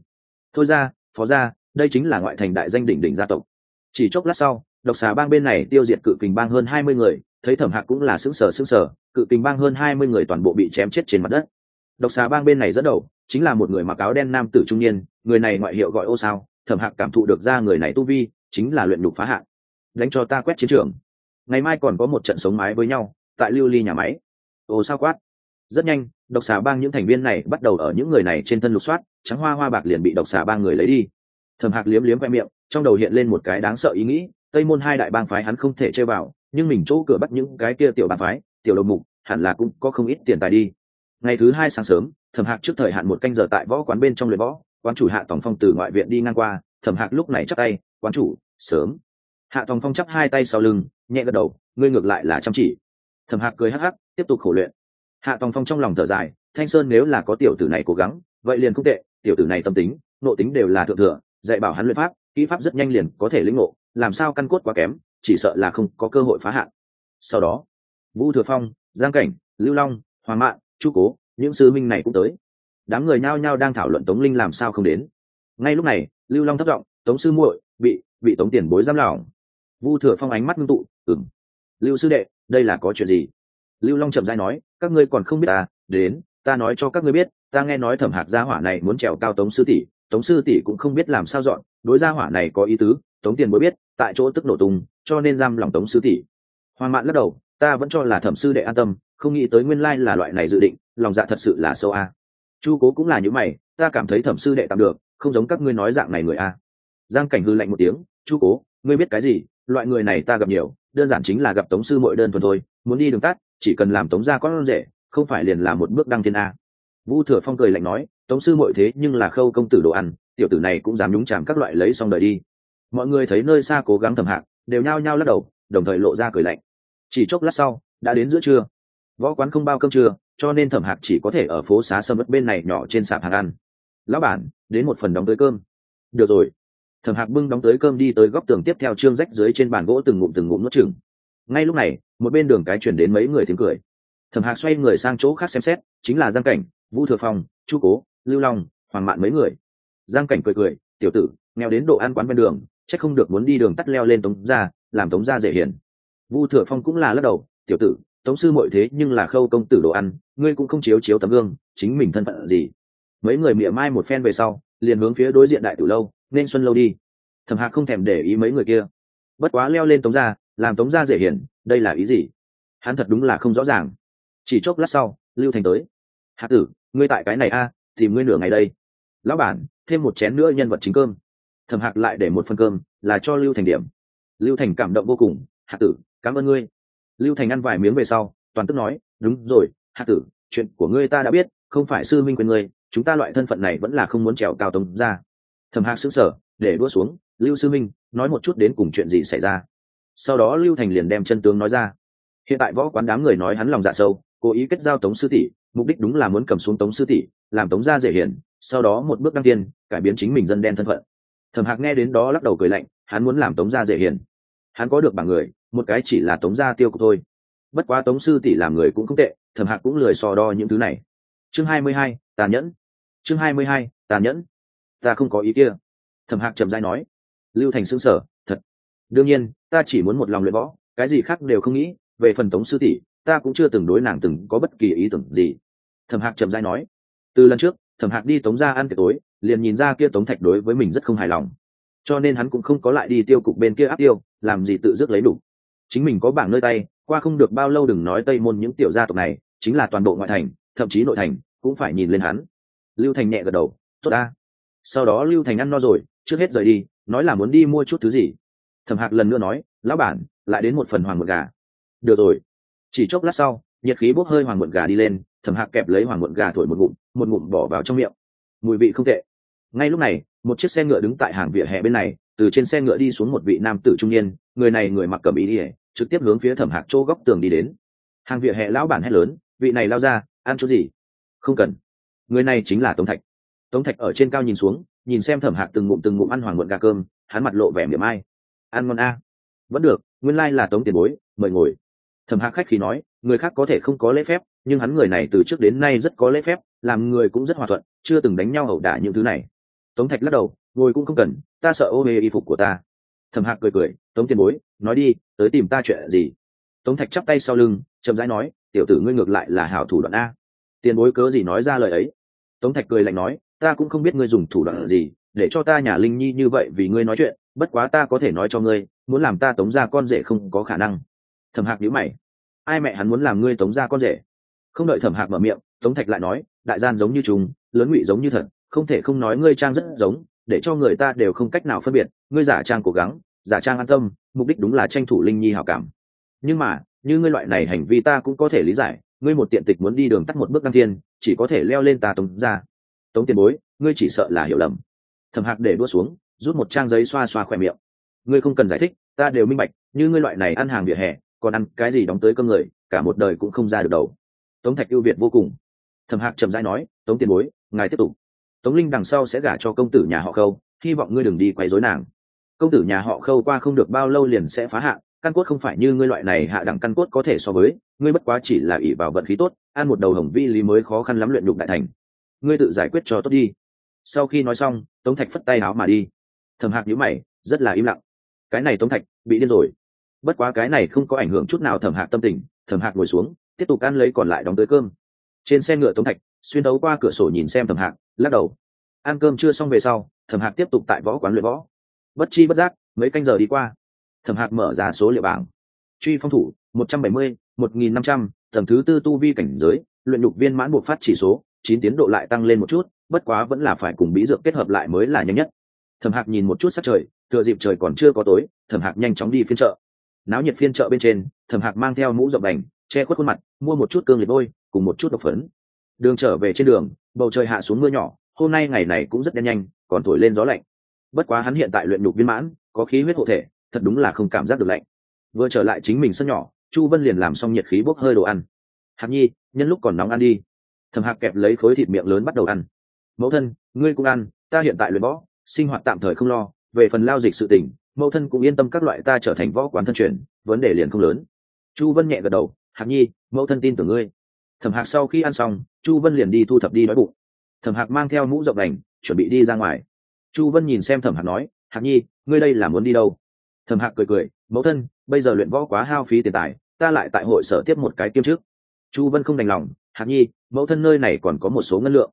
Thôi ra phó gia, đây chính là ngoại thành đại danh đỉnh đỉnh gia tộc chỉ chốc lát sau, độc xà bang bên này tiêu diệt cự kình bang hơn hai mươi người, thấy thẩm hạc cũng là xứng sở xứng sở cự kình bang hơn hai mươi người toàn bộ bị chém chết trên mặt đất. Độc xà bang bên này dẫn đầu, chính là một người mặc áo đen nam tử trung niên, người này ngoại hiệu gọi ô sao, thẩm hạc cảm thụ được ra người này tu vi, chính là luyện đục phá hạn đánh cho ta quét chiến trường. Ngày mai còn có một trận sống mái với nhau, tại lưu ly nhà máy. Ô sao quát. Rất nhanh, độc xà bang những thành viên này bắt đầu ở những người này trên thân lục soát, trắng hoa hoa bạc liền bị độc xà bang người lấy đi. Thẩm hạc liếm liếm khoe miệng trong đầu hiện lên một cái đáng sợ ý nghĩ, tây môn hai đại bang phái hắn không thể chơi vào, nhưng mình chỗ cửa bắt những cái kia tiểu bang phái, tiểu đầu mục, hẳn là cũng có không ít tiền tài đi. Ngày thứ hai sáng sớm, thẩm hạc trước thời hạn một canh giờ tại võ quán bên trong luyện võ, quán chủ hạ tòng phong từ ngoại viện đi ngang qua, thẩm hạc lúc này chắc tay, quán chủ, sớm. Hạ tòng phong chắp hai tay sau lưng, nhẹ gật đầu, ngươi ngược lại là chăm chỉ. Thẩm hạc cười hắc hắc, tiếp tục khổ luyện. Hạ tòng phong trong lòng thở dài, thanh sơn nếu là có tiểu tử này cố gắng, vậy liền không tệ, tiểu tử này tâm tính, nội tính đều là thượng thừa, dạy bảo hắn luyện pháp kỹ pháp rất nhanh liền có thể lĩnh ngộ, làm sao căn cốt quá kém, chỉ sợ là không có cơ hội phá hạn. Sau đó, vũ thừa phong, giang cảnh, lưu long, hoàng mạn, chu cố, những sư minh này cũng tới. Đám người nhao nhao đang thảo luận tống linh làm sao không đến. Ngay lúc này, lưu long thất giọng, tống sư muội bị bị tống tiền bối giam lỏng. Vu thừa phong ánh mắt ngưng tụ ừng lưu sư đệ, đây là có chuyện gì? Lưu long chậm dai nói, các ngươi còn không biết ta đến, ta nói cho các ngươi biết, ta nghe nói thẩm hạc gia hỏa này muốn trèo cao tống sư tỷ tống sư tỷ cũng không biết làm sao dọn, đối gia hỏa này có ý tứ, tống tiền mới biết, tại chỗ tức nổ tung, cho nên giam lòng tống sư tỷ. Hoàng mạn lắc đầu, ta vẫn cho là thẩm sư đệ an tâm, không nghĩ tới nguyên lai là loại này dự định, lòng dạ thật sự là sâu a. Chu cố cũng là những mày, ta cảm thấy thẩm sư đệ tạm được, không giống các ngươi nói dạng này người a. Giang cảnh hư lạnh một tiếng, chu cố, ngươi biết cái gì? Loại người này ta gặp nhiều, đơn giản chính là gặp tống sư mội đơn thuần thôi, muốn đi đường tắt, chỉ cần làm tống ra con rể, không phải liền là một bước đăng thiên a. Vu thừa phong cười lạnh nói tống sư mội thế nhưng là khâu công tử đồ ăn, tiểu tử này cũng dám nhúng chàm các loại lấy xong đời đi. Mọi người thấy nơi xa cố gắng thầm hạc đều nhao nhao lắc đầu, đồng thời lộ ra cười lạnh. Chỉ chốc lát sau, đã đến giữa trưa. Võ quán không bao cơm trưa, cho nên thẩm hạc chỉ có thể ở phố xá sâm ớt bên này nhỏ trên sạp hàng ăn. Lão bản, đến một phần đóng tới cơm. Được rồi. Thẩm hạc bưng đóng tới cơm đi tới góc tường tiếp theo trương rách dưới trên bàn gỗ từng ngụm từng ngụm nuốt chừng ngay lúc này, một bên đường cái chuyển đến mấy người tiếng cười. Thẩm hạc xoay người sang chỗ khác xem xét, chính là giang cảnh, vũ thừa phong, chu cố lưu long hoàng mạn mấy người. Giang cảnh cười cười, tiểu tử, nghèo đến độ ăn quán ven đường c h ắ c không được muốn đi đường tắt leo lên tống ra làm tống ra dễ hiền. Vu thừa phong cũng là lắc đầu, tiểu tử, tống sư mọi thế nhưng là khâu công tử đồ ăn, ngươi cũng không chiếu chiếu tấm gương, chính mình thân phận gì? Mấy người mỉa mai một phen về sau, liền hướng phía đối diện đại tử lâu, nên xuân lâu đi. Thẩm hạc không thèm để ý mấy người kia. Bất quá leo lên tống gia, làm tống gia dễ hiển đây là ý gì? Hắn thật đúng là không rõ ràng. Chỉ chốc lát sau, lưu thành tới. Hạ tử, ngươi tại cái này a tìm ngươi nửa ngày đây. Lão bản, thêm một chén nữa nhân vật chính cơm. Thẩm hạc lại để một phần cơm, là cho lưu thành điểm. Lưu thành cảm động vô cùng, hạ tử, cảm ơn ngươi. Lưu thành ăn vài miếng về sau, toàn tức nói, đúng rồi, hạ tử, chuyện của ngươi ta đã biết, không phải sư minh quyền ngươi, chúng ta loại thân phận này vẫn là không muốn trèo cao tống ra. Thẩm hạc xứng sở để đua xuống, lưu sư minh, nói một chút đến cùng chuyện gì xảy ra? Sau đó lưu thành liền đem chân tướng nói ra. Hiện tại võ quán đám người nói hắn lòng dạ sâu, cố ý kết giao tống sư tỷ mục đích đúng là muốn cầm xuống tống sư tỷ, làm tống gia dễ hiển, sau đó một bước đăng tiên, cải biến chính mình dân đen thân phận. Thẩm hạc nghe đến đó lắc đầu cười lạnh, hắn muốn làm tống gia dễ hiển. Hắn có được bảng người, một cái chỉ là tống gia tiêu cục thôi. Bất quá tống sư tỷ làm người cũng không tệ, thẩm hạc cũng lười so đo những thứ này. Chương hai mươi hai, tàn nhẫn. Chương hai mươi hai, tàn nhẫn. Ta không có ý kia. Thẩm hạc trầm dai nói. Lưu thành xương sở thật. Đương nhiên, ta chỉ muốn một lòng luyện võ, cái gì khác đều không nghĩ, về phần tống sư tỷ, ta cũng chưa từng đối nàng từng có bất kỳ ý tưởng gì thẩm hạc trầm dai nói, từ lần trước, thẩm hạc đi tống ra ăn tiệc tối, liền nhìn ra kia tống thạch đối với mình rất không hài lòng. Cho nên hắn cũng không có lại đi tiêu cục bên kia áp tiêu, làm gì tự dứt lấy đủ. Chính mình có bảng nơi tay, qua không được bao lâu đừng nói tây môn những tiểu gia tộc này, chính là toàn bộ ngoại thành, thậm chí nội thành, cũng phải nhìn lên hắn. Lưu thành nhẹ gật đầu, tốt ta sau đó lưu thành ăn no rồi, trước hết rời đi, nói là muốn đi mua chút thứ gì. Thẩm hạc lần nữa nói, lão bản, lại đến một phần hoàng một gà. Được rồi. Chỉ chốc lát sau nhiệt khí bốc hơi hoàng muộn gà đi lên, thẩm hạc kẹp lấy hoàng muộn gà thổi một ngụm một ngụm bỏ vào trong miệng. Mùi vị không tệ. Ngay lúc này, một chiếc xe ngựa đứng tại hàng vỉa hè bên này, từ trên xe ngựa đi xuống một vị nam tử trung niên, người này người mặc cầm ý ỉa trực tiếp hướng phía thẩm hạc chỗ góc tường đi đến. Hàng vỉa hè lão bản hét lớn, vị này lao ra, ăn chỗ gì? Không cần. Người này chính là tống thạch. Tống thạch ở trên cao nhìn xuống, nhìn xem thẩm hạc từng ngụm từng ngụm ăn hoàng muộn gà cơm, hắn mặt lộ vẻ miệng ai ăn ngon a. Vẫn được, nguyên lai là tống tiền bối, mời ngồi. Thẩm hạc khách khí nói người khác có thể không có lễ phép, nhưng hắn người này từ trước đến nay rất có lễ phép, làm người cũng rất hòa thuận, chưa từng đánh nhau ẩu đả những thứ này. Tống thạch lắc đầu, ngồi cũng không cần, ta sợ ô mê y phục của ta. Thẩm hạc cười cười, tống tiền bối, nói đi, tới tìm ta chuyện gì? Tống thạch chắp tay sau lưng, chậm rãi nói, tiểu tử ngươi ngược lại là hảo thủ đoạn a. Tiền bối cớ gì nói ra lời ấy? Tống thạch cười lạnh nói, ta cũng không biết ngươi dùng thủ đoạn gì, để cho ta nhà linh nhi như vậy vì ngươi nói chuyện, bất quá ta có thể nói cho ngươi, muốn làm ta tống ra con rể không có khả năng. Thẩm hạc nhíu mày ai mẹ hắn muốn làm ngươi tống ra con rể? Không đợi thẩm hạc mở miệng, tống thạch lại nói, đại gian giống như chúng lớn ngụy giống như thật, không thể không nói ngươi trang rất giống, để cho người ta đều không cách nào phân biệt, ngươi giả trang cố gắng, giả trang an tâm, mục đích đúng là tranh thủ linh nhi hảo cảm. Nhưng mà, như ngươi loại này hành vi ta cũng có thể lý giải, ngươi một tiện tịch muốn đi đường tắt một bước đăng thiên, chỉ có thể leo lên ta tống ra. Tống tiền bối, ngươi chỉ sợ là hiểu lầm. Thẩm hạc để đua xuống, rút một trang giấy xoa xoa khỏe miệng. Ngươi không cần giải thích, ta đều minh bạch, như ngươi loại này ăn hàng vỉa hè còn ăn cái gì đóng tới cơm người, cả một đời cũng không ra được đầu. Tống thạch ưu việt vô cùng. Thẩm hạc trầm dai nói, tống tiền bối, ngài tiếp tục. Tống linh đằng sau sẽ gả cho công tử nhà họ khâu, hy vọng ngươi đừng đi quấy rối nàng. Công tử nhà họ khâu qua không được bao lâu liền sẽ phá hạ căn cốt không phải như ngươi loại này hạ đẳng căn cốt có thể so với, ngươi bất quá chỉ là ỷ vào vận khí tốt, ăn một đầu hồng vi lý mới khó khăn lắm luyện nhục đại thành. Ngươi tự giải quyết cho tốt đi. Sau khi nói xong, tống thạch phất tay áo mà đi. Thầm hạc nhíu mày, rất là im lặng. Cái này tống thạch, bị điên rồi bất quá cái này không có ảnh hưởng chút nào thẩm hạc tâm tình, thẩm hạc ngồi xuống, tiếp tục ăn lấy còn lại đóng tới cơm. Trên xe ngựa tống thạch, xuyên đấu qua cửa sổ nhìn xem thẩm hạc, lắc đầu. Ăn cơm chưa xong về sau, thẩm hạc tiếp tục tại võ quán luyện võ. Bất chi bất giác, mấy canh giờ đi qua. Thẩm hạc mở ra số liệu bảng. Truy phong thủ, một trăm bảy mươi, một nghìn năm trăm thẩm thứ tư tu vi cảnh giới, luyện nhục viên mãn buộc phát chỉ số, chín tiến độ lại tăng lên một chút, bất quá vẫn là phải cùng bí dược kết hợp lại mới là nhanh nhất. Thẩm hạc nhìn một chút sắc trời, thừa dịp trời còn chưa có tối, thẩm hạc nhanh chóng đi phiên chợ náo nhiệt phiên chợ bên trên, thẩm hạc mang theo mũ rộng đành, che khuất khuôn mặt, mua một chút cương liệt vôi cùng một chút độc phấn. Đường trở về trên đường, bầu trời hạ xuống mưa nhỏ, hôm nay ngày này cũng rất đen nhanh, còn thổi lên gió lạnh. Bất quá hắn hiện tại luyện nhục viên mãn, có khí huyết hộ thể, thật đúng là không cảm giác được lạnh. Vừa trở lại chính mình sân nhỏ, chu vân liền làm xong nhiệt khí bốc hơi đồ ăn. Hạc nhi, nhân lúc còn nóng ăn đi. Thầm hạc kẹp lấy khối thịt miệng lớn bắt đầu ăn. Mẫu thân, ngươi cũng ăn, ta hiện tại luyện võ, sinh hoạt tạm thời không lo, về phần lao dịch sự tỉnh mẫu thân cũng yên tâm các loại ta trở thành võ quán thân truyền, vấn đề liền không lớn. Chu vân nhẹ gật đầu, hạc nhi, mẫu thân tin tưởng ngươi. Thẩm hạc sau khi ăn xong, chu vân liền đi thu thập đi đói bụng. Thẩm hạc mang theo mũ rộng đành, chuẩn bị đi ra ngoài. Chu vân nhìn xem thẩm hạc nói, hạc nhi, ngươi đây là muốn đi đâu? Thẩm hạc cười cười, mẫu thân, bây giờ luyện võ quá hao phí tiền tài, ta lại tại hội sở tiếp một cái kiêm trước chu vân không đành lòng, hạc nhi, mẫu thân nơi này còn có một số ngân lượng.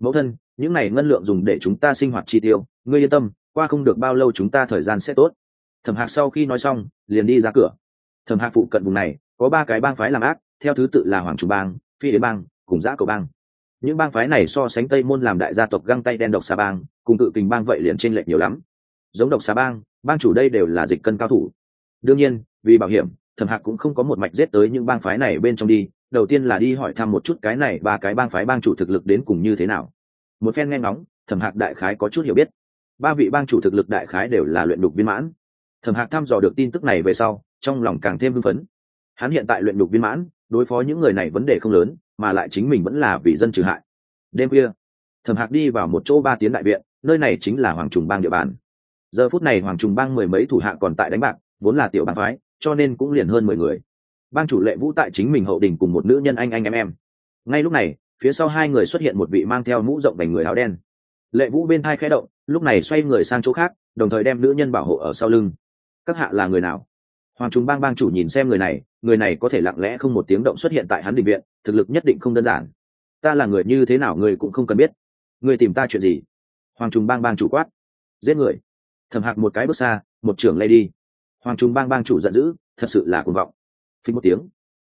Mẫu thân, những này ngân lượng dùng để chúng ta sinh hoạt chi tiêu, ngươi yên tâm qua không được bao lâu chúng ta thời gian sẽ tốt. Thẩm hạc sau khi nói xong, liền đi ra cửa. Thẩm hạc phụ cận vùng này, có ba cái bang phái làm ác, theo thứ tự là hoàng chủ bang, phi đến bang, cùng giã cầu bang. Những bang phái này so sánh tây môn làm đại gia tộc găng tay đen độc xà bang, cùng cự kình bang vậy liền t r ê n lệch nhiều lắm. Giống độc xà bang bang chủ đây đều là dịch cân cao thủ. Đương nhiên, vì bảo hiểm, thẩm hạc cũng không có một mạch giết tới những bang phái này bên trong đi, đầu tiên là đi hỏi thăm một chút cái này ba cái bang phái bang chủ thực lực đến cùng như thế nào. Một phen nghe ngóng, thẩm hạc đại khái có chút hiểu biết ba vị bang chủ thực lực đại khái đều là luyện đục viên mãn. Thẩm hạc thăm dò được tin tức này về sau, trong lòng càng thêm hưng phấn. Hắn hiện tại luyện đục viên mãn, đối phó những người này vấn đề không lớn, mà lại chính mình vẫn là vì dân trừ hại. Đêm khuya, thẩm hạc đi vào một chỗ ba tiến đại viện, nơi này chính là hoàng trùng bang địa bàn. Giờ phút này hoàng trùng bang mười mấy thủ hạ còn tại đánh bạc, vốn là tiểu bang phái, cho nên cũng liền hơn mười người. Bang chủ lệ vũ tại chính mình hậu đình cùng một nữ nhân anh anh em em. Ngay lúc này, phía sau hai người xuất hiện một vị mang theo mũ rộng vành người áo đen lệ vũ bên thai khẽ động, lúc này xoay người sang chỗ khác, đồng thời đem nữ nhân bảo hộ ở sau lưng. Các hạ là người nào? Hoàng trung bang bang chủ nhìn xem người này người này có thể lặng lẽ không một tiếng động xuất hiện tại hắn định viện, thực lực nhất định không đơn giản. Ta là người như thế nào người cũng không cần biết. Người tìm ta chuyện gì? Hoàng trung bang bang chủ quát. Giết người. Thầm hạc một cái bước xa, một trưởng lay đi. Hoàng trung bang bang chủ giận dữ, thật sự là cuồng vọng. Phí một tiếng.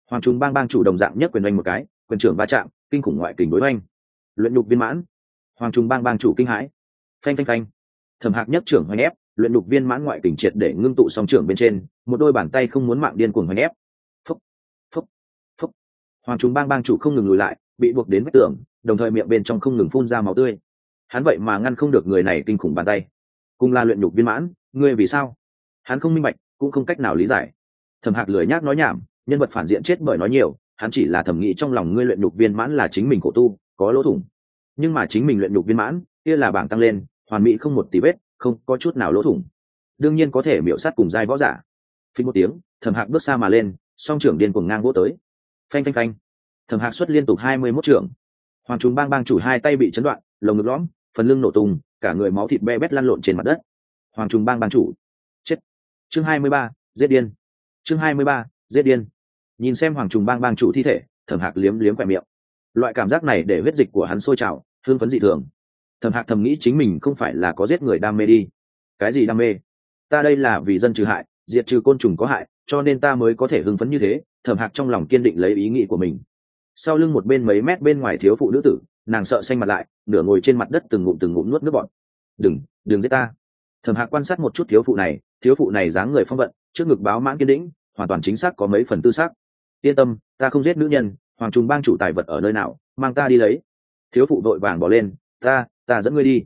Hoàng trung bang bang chủ đồng dạng nhất quyền oanh một cái, quyền trưởng va chạm, kinh khủng ngoại kình đối oanh. Luyện nhục viên mãn hoàng trung bang bang chủ kinh hãi. Phanh phanh phanh. Thẩm hạc nhất trưởng hoành ép, luyện nhục viên mãn ngoại tỉnh triệt để ngưng tụ song trưởng bên trên, một đôi bàn tay không muốn mạng điên cuồng hoành ép. Phúc phúc phúc hoàng trung bang bang chủ không ngừng lùi lại, bị buộc đến vách tường, đồng thời miệng bên trong không ngừng phun ra máu tươi. Hắn vậy mà ngăn không được người này kinh khủng bàn tay. Cùng là luyện nhục viên mãn, ngươi vì sao? Hắn không minh bạch, cũng không cách nào lý giải. Thẩm hạc lười nhác nói nhảm, nhân vật phản diện chết bởi nói nhiều, hắn chỉ là thẩm nghĩ trong lòng ngươi luyện nhục viên mãn là chính mình cổ tu, có lỗ thủng nhưng mà chính mình luyện nhục viên mãn, kia là bảng tăng lên, hoàn mỹ không một tí vết, không có chút nào lỗ thủng. Đương nhiên có thể miễu sát cùng giai võ giả. Phí một tiếng thầm hạc bước xa mà lên, song trưởng điên cuồng ngang vỗ tới. Phanh phanh phanh. Thẩm hạc xuất liên tục hai mươi mốt trưởng. Hoàng trùng bang bang chủ hai tay bị chấn đoạn, lồng ngực lõm, phần lưng nổ tung, cả người máu thịt be bét lăn lộn trên mặt đất. Hoàng trùng bang bang chủ. Chết. Chương hai mươi ba, giết điên. Chương hai mươi ba, giết điên. Nhìn xem hoàng trùng bang bang chủ thi thể, thẩm hạc liếm liếm khoe miệng. Loại cảm giác này để huyết dịch của hắn sôi trào hưng phấn dị thường. Thầm hạc thầm nghĩ chính mình không phải là có giết người đam mê đi. Cái gì đam mê? Ta đây là vì dân trừ hại, diệt trừ côn trùng có hại, cho nên ta mới có thể hưng phấn như thế, thẩm hạc trong lòng kiên định lấy ý nghĩ của mình. Sau lưng một bên mấy mét bên ngoài thiếu phụ nữ tử, nàng sợ xanh mặt lại, nửa ngồi trên mặt đất từng ngụm từng ngụm nuốt nước bọn đừng đừng giết ta. Thẩm hạc quan sát một chút thiếu phụ này, thiếu phụ này dáng người phong vận, trước ngực báo mãn kiên đĩnh hoàn toàn chính xác có mấy phần tư xác yên tâm, ta không giết nữ nhân, hoàng trùng bang chủ tài vật ở nơi nào, mang ta đi lấy thiếu phụ vội vàng bỏ lên, ta ta dẫn ngươi đi.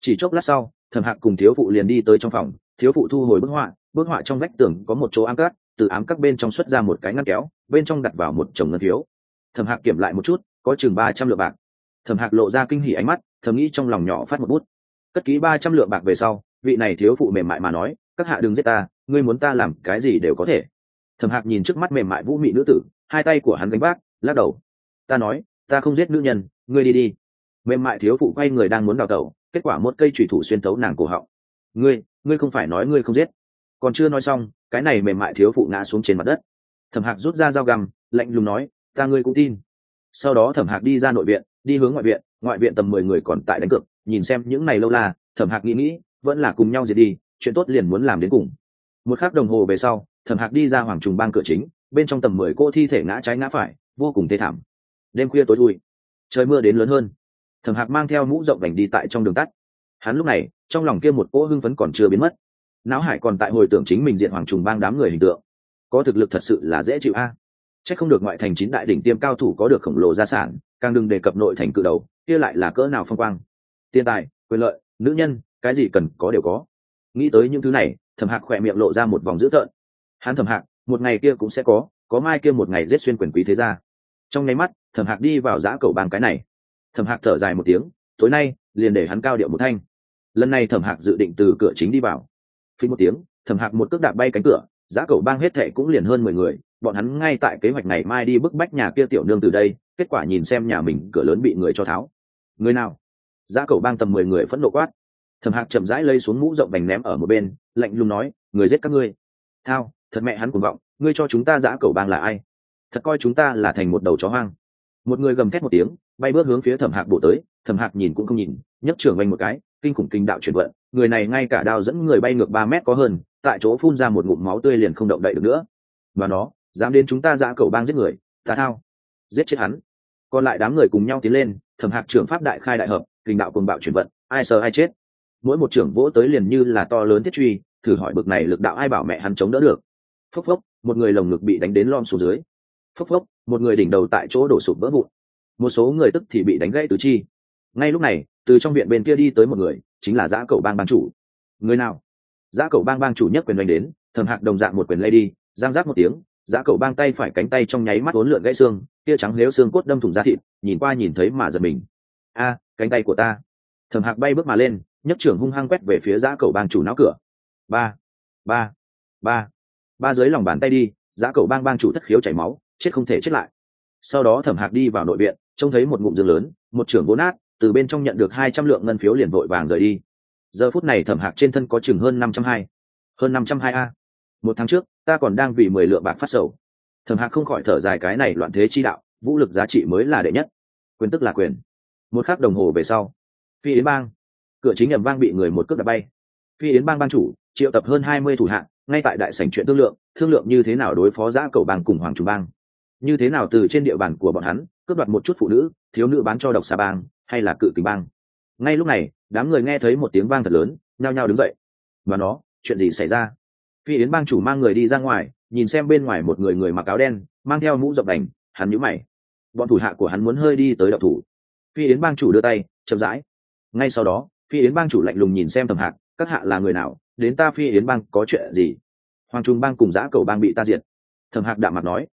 Chỉ chốc lát sau, thẩm hạc cùng thiếu phụ liền đi tới trong phòng, thiếu phụ thu hồi bức họa bức họa trong vách tường có một chỗ ám cắt từ ám các bên trong xuất ra một cái ngăn kéo, bên trong đặt vào một chồng ngân phiếu. Thẩm hạc kiểm lại một chút, có chừng ba trăm lượng bạc. Thẩm hạc lộ ra kinh hỉ ánh mắt, thầm nghĩ trong lòng nhỏ phát một bút. Cất ký ba trăm lượng bạc về sau, vị này thiếu phụ mềm mại mà nói, các hạ đừng giết ta, ngươi muốn ta làm cái gì đều có thể. Thẩm hạc nhìn trước mắt mềm mại vũ mị nữ tử, hai tay của hắn gánh vác, lắc đầu. Ta nói ta không giết nữ nhân, ngươi đi đi. Mềm mại thiếu phụ quay người đang muốn đào tẩu, kết quả một cây thủy thủ xuyên tấu nàng cổ họng. Ngươi ngươi không phải nói ngươi không giết. Còn chưa nói xong, cái này mềm mại thiếu phụ ngã xuống trên mặt đất. Thẩm hạc rút ra dao găm, lạnh lùng nói, ta ngươi cũng tin. Sau đó thẩm hạc đi ra nội viện, đi hướng ngoại viện ngoại viện tầm mười người còn tại đánh cược, nhìn xem những này lâu la, thẩm hạc nghĩ nghĩ, vẫn là cùng nhau diệt đi, chuyện tốt liền muốn làm đến cùng. Một khắc đồng hồ về sau, thẩm hạc đi ra hoàng trùng bang cửa chính, bên trong tầm mười cô thi thể ngã trái ngã phải, vô cùng thê thảm đêm khuya tối thui trời mưa đến lớn hơn thẩm hạc mang theo mũ rộng vành đi tại trong đường tắt hắn lúc này trong lòng kia một cỗ hưng phấn còn chưa biến mất não hải còn tại hồi tưởng chính mình diện hoàng trùng bang đám người hình tượng có thực lực thật sự là dễ chịu a Chắc không được ngoại thành chín đại đỉnh tiêm cao thủ có được khổng lồ gia sản, càng đừng đề cập nội thành cự đầu, kia lại là cỡ nào phong quang. Tiền tài, quyền lợi, nữ nhân, cái gì cần có đều có. Nghĩ tới những thứ này, Thẩm Hạc khỏe miệng lộ ra một vòng dữ tợn. Hắn Thẩm Hạc, một ngày kia cũng sẽ có, có mai kia một ngày giết xuyên quyền quý thế gia. Trong nháy mắt, Thẩm Hạc đi vào giã cầu bang cái này. Thẩm Hạc thở dài một tiếng, tối nay, liền để hắn cao điệu một thanh. Lần này Thẩm Hạc dự định từ cửa chính đi vào. Phí một tiếng, Thẩm Hạc một cước đạp bay cánh cửa, giã cầu bang hết thệ cũng liền hơn mười người, bọn hắn ngay tại kế hoạch ngày mai đi bức bách nhà kia tiểu nương từ đây kết quả nhìn xem nhà mình cửa lớn bị người cho tháo người nào Giã cầu bang tầm mười người phẫn nộ quát Thẩm hạc chậm rãi lây xuống mũ rộng bành ném ở một bên lạnh lùng nói người giết các ngươi thao thật mẹ hắn cuồng vọng ngươi cho chúng ta giã cầu bang là ai thật coi chúng ta là thành một đầu chó hoang một người gầm thét một tiếng, bay bước hướng phía thẩm hạc bổ tới. Thẩm hạc nhìn cũng không nhìn, nhấc trưởng vanh một cái, kinh khủng kinh đạo chuyển vận. Người này ngay cả đao dẫn người bay ngược ba mét có hơn, tại chỗ phun ra một ngụm máu tươi liền không động đậy được nữa. Và nó, dám đến chúng ta giã cầu bang giết người, ta thao, giết chết hắn. Còn lại đám người cùng nhau tiến lên, thẩm hạc trưởng pháp đại khai đại hợp, kinh đạo cùng bạo chuyển vận, ai sợ ai chết. Mỗi một trưởng vỗ tới liền như là to lớn thiết truy, thử hỏi bực này lực đạo ai bảo mẹ hắn chống đỡ được. Phốc phốc, một người lồng ngực bị đánh đến lom xuống dưới. Phốc phốc một người đỉnh đầu tại chỗ đổ sụp vỡ vụn. Một số người tức thì bị đánh gãy tứ chi. Ngay lúc này, từ trong viện bên kia đi tới một người, chính là giã cầu bang bang chủ. Người nào? Giã cầu bang bang chủ nhất quyền đánh đến, thầm hạc đồng dạng một quyền lay đi, giang giác một tiếng, giã cầu bang tay phải cánh tay trong nháy mắt uốn lượn gãy xương, tia trắng nếu xương cốt đâm thủng da thịt, nhìn qua nhìn thấy mà giật mình. A, cánh tay của ta. Thầm hạc bay bước mà lên nhất trưởng hung hăng quét về phía giã cầu bang chủ náo cửa. Ba ba ba. Ba dưới lòng bàn tay đi, giã cầu bang bang chủ thất khiếu chảy máu chết không thể chết lại. Sau đó thẩm hạc đi vào nội viện, trông thấy một ngụm giường lớn, một trưởng vốn nát, từ bên trong nhận được hai trăm lượng ngân phiếu liền vội vàng rời đi. Giờ phút này thẩm hạc trên thân có chừng hơn năm trăm hai, hơn năm trăm hai a. Một tháng trước, ta còn đang vì mười lượng bạc phát sầu. Thẩm hạc không khỏi thở dài cái này loạn thế chi đạo, vũ lực giá trị mới là đệ nhất. Quyền tức là quyền. Một khắc đồng hồ về sau, phi yến bang, cửa chính nhầm vang bị người một cước đập bay. Phi yến bang bang chủ, triệu tập hơn hai mươi thủ hạng ngay tại đại sảnh chuyện thương lượng thương lượng như thế nào đối phó giã cầu bang cùng hoàng trung bang như thế nào từ trên địa bàn của bọn hắn, cướp đoạt một chút phụ nữ, thiếu nữ bán cho độc xà bang, hay là cự kính bang? Ngay lúc này, đám người nghe thấy một tiếng vang thật lớn, nhao nhao đứng dậy. Và nó, chuyện gì xảy ra? Phi yến bang chủ mang người đi ra ngoài, nhìn xem bên ngoài một người người mặc áo đen, mang theo mũ rộng đành, hắn nhíu mày. Bọn thủ hạ của hắn muốn hơi đi tới đậu thủ. Phi yến bang chủ đưa tay, chậm rãi. Ngay sau đó, phi yến bang chủ lạnh lùng nhìn xem thầm hạc, các hạ là người nào? Đến ta phi yến bang, có chuyện gì? Hoàng trung bang cùng giã cầu bang bị ta diệt. Thầm hạc đạm mặt nói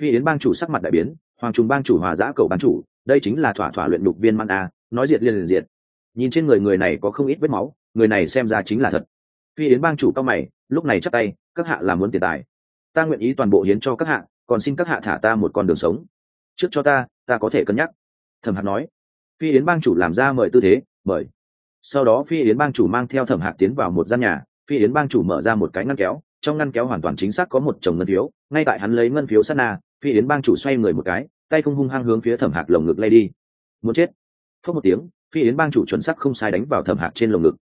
phi yến bang chủ sắc mặt đại biến, hoàng trung bang chủ hòa giã cầu bang chủ, đây chính là thỏa thỏa luyện đục viên man a nói diệt liền liền diệt. Nhìn trên người người này có không ít vết máu, người này xem ra chính là thật. Phi yến bang chủ cao mày, lúc này chắc tay, các hạ làm muốn tiền tài. Ta nguyện ý toàn bộ hiến cho các hạ, còn xin các hạ thả ta một con đường sống. Trước cho ta ta có thể cân nhắc. Thẩm hạc nói. Phi yến bang chủ làm ra mời tư thế, mời. Sau đó phi yến bang chủ mang theo thẩm hạc tiến vào một gian nhà, phi yến bang chủ mở ra một cái ngăn kéo, trong ngăn kéo hoàn toàn chính xác có một chồng ngân phiếu, ngay tại hắn lấy ngân phiếu sát na phi yến bang chủ xoay người một cái, tay không hung hăng hướng phía thẩm hạc lồng ngực lay đi. Muốn chết. Phớt một tiếng, phi yến bang chủ chuẩn sắc không sai đánh vào thẩm hạc trên lồng ngực.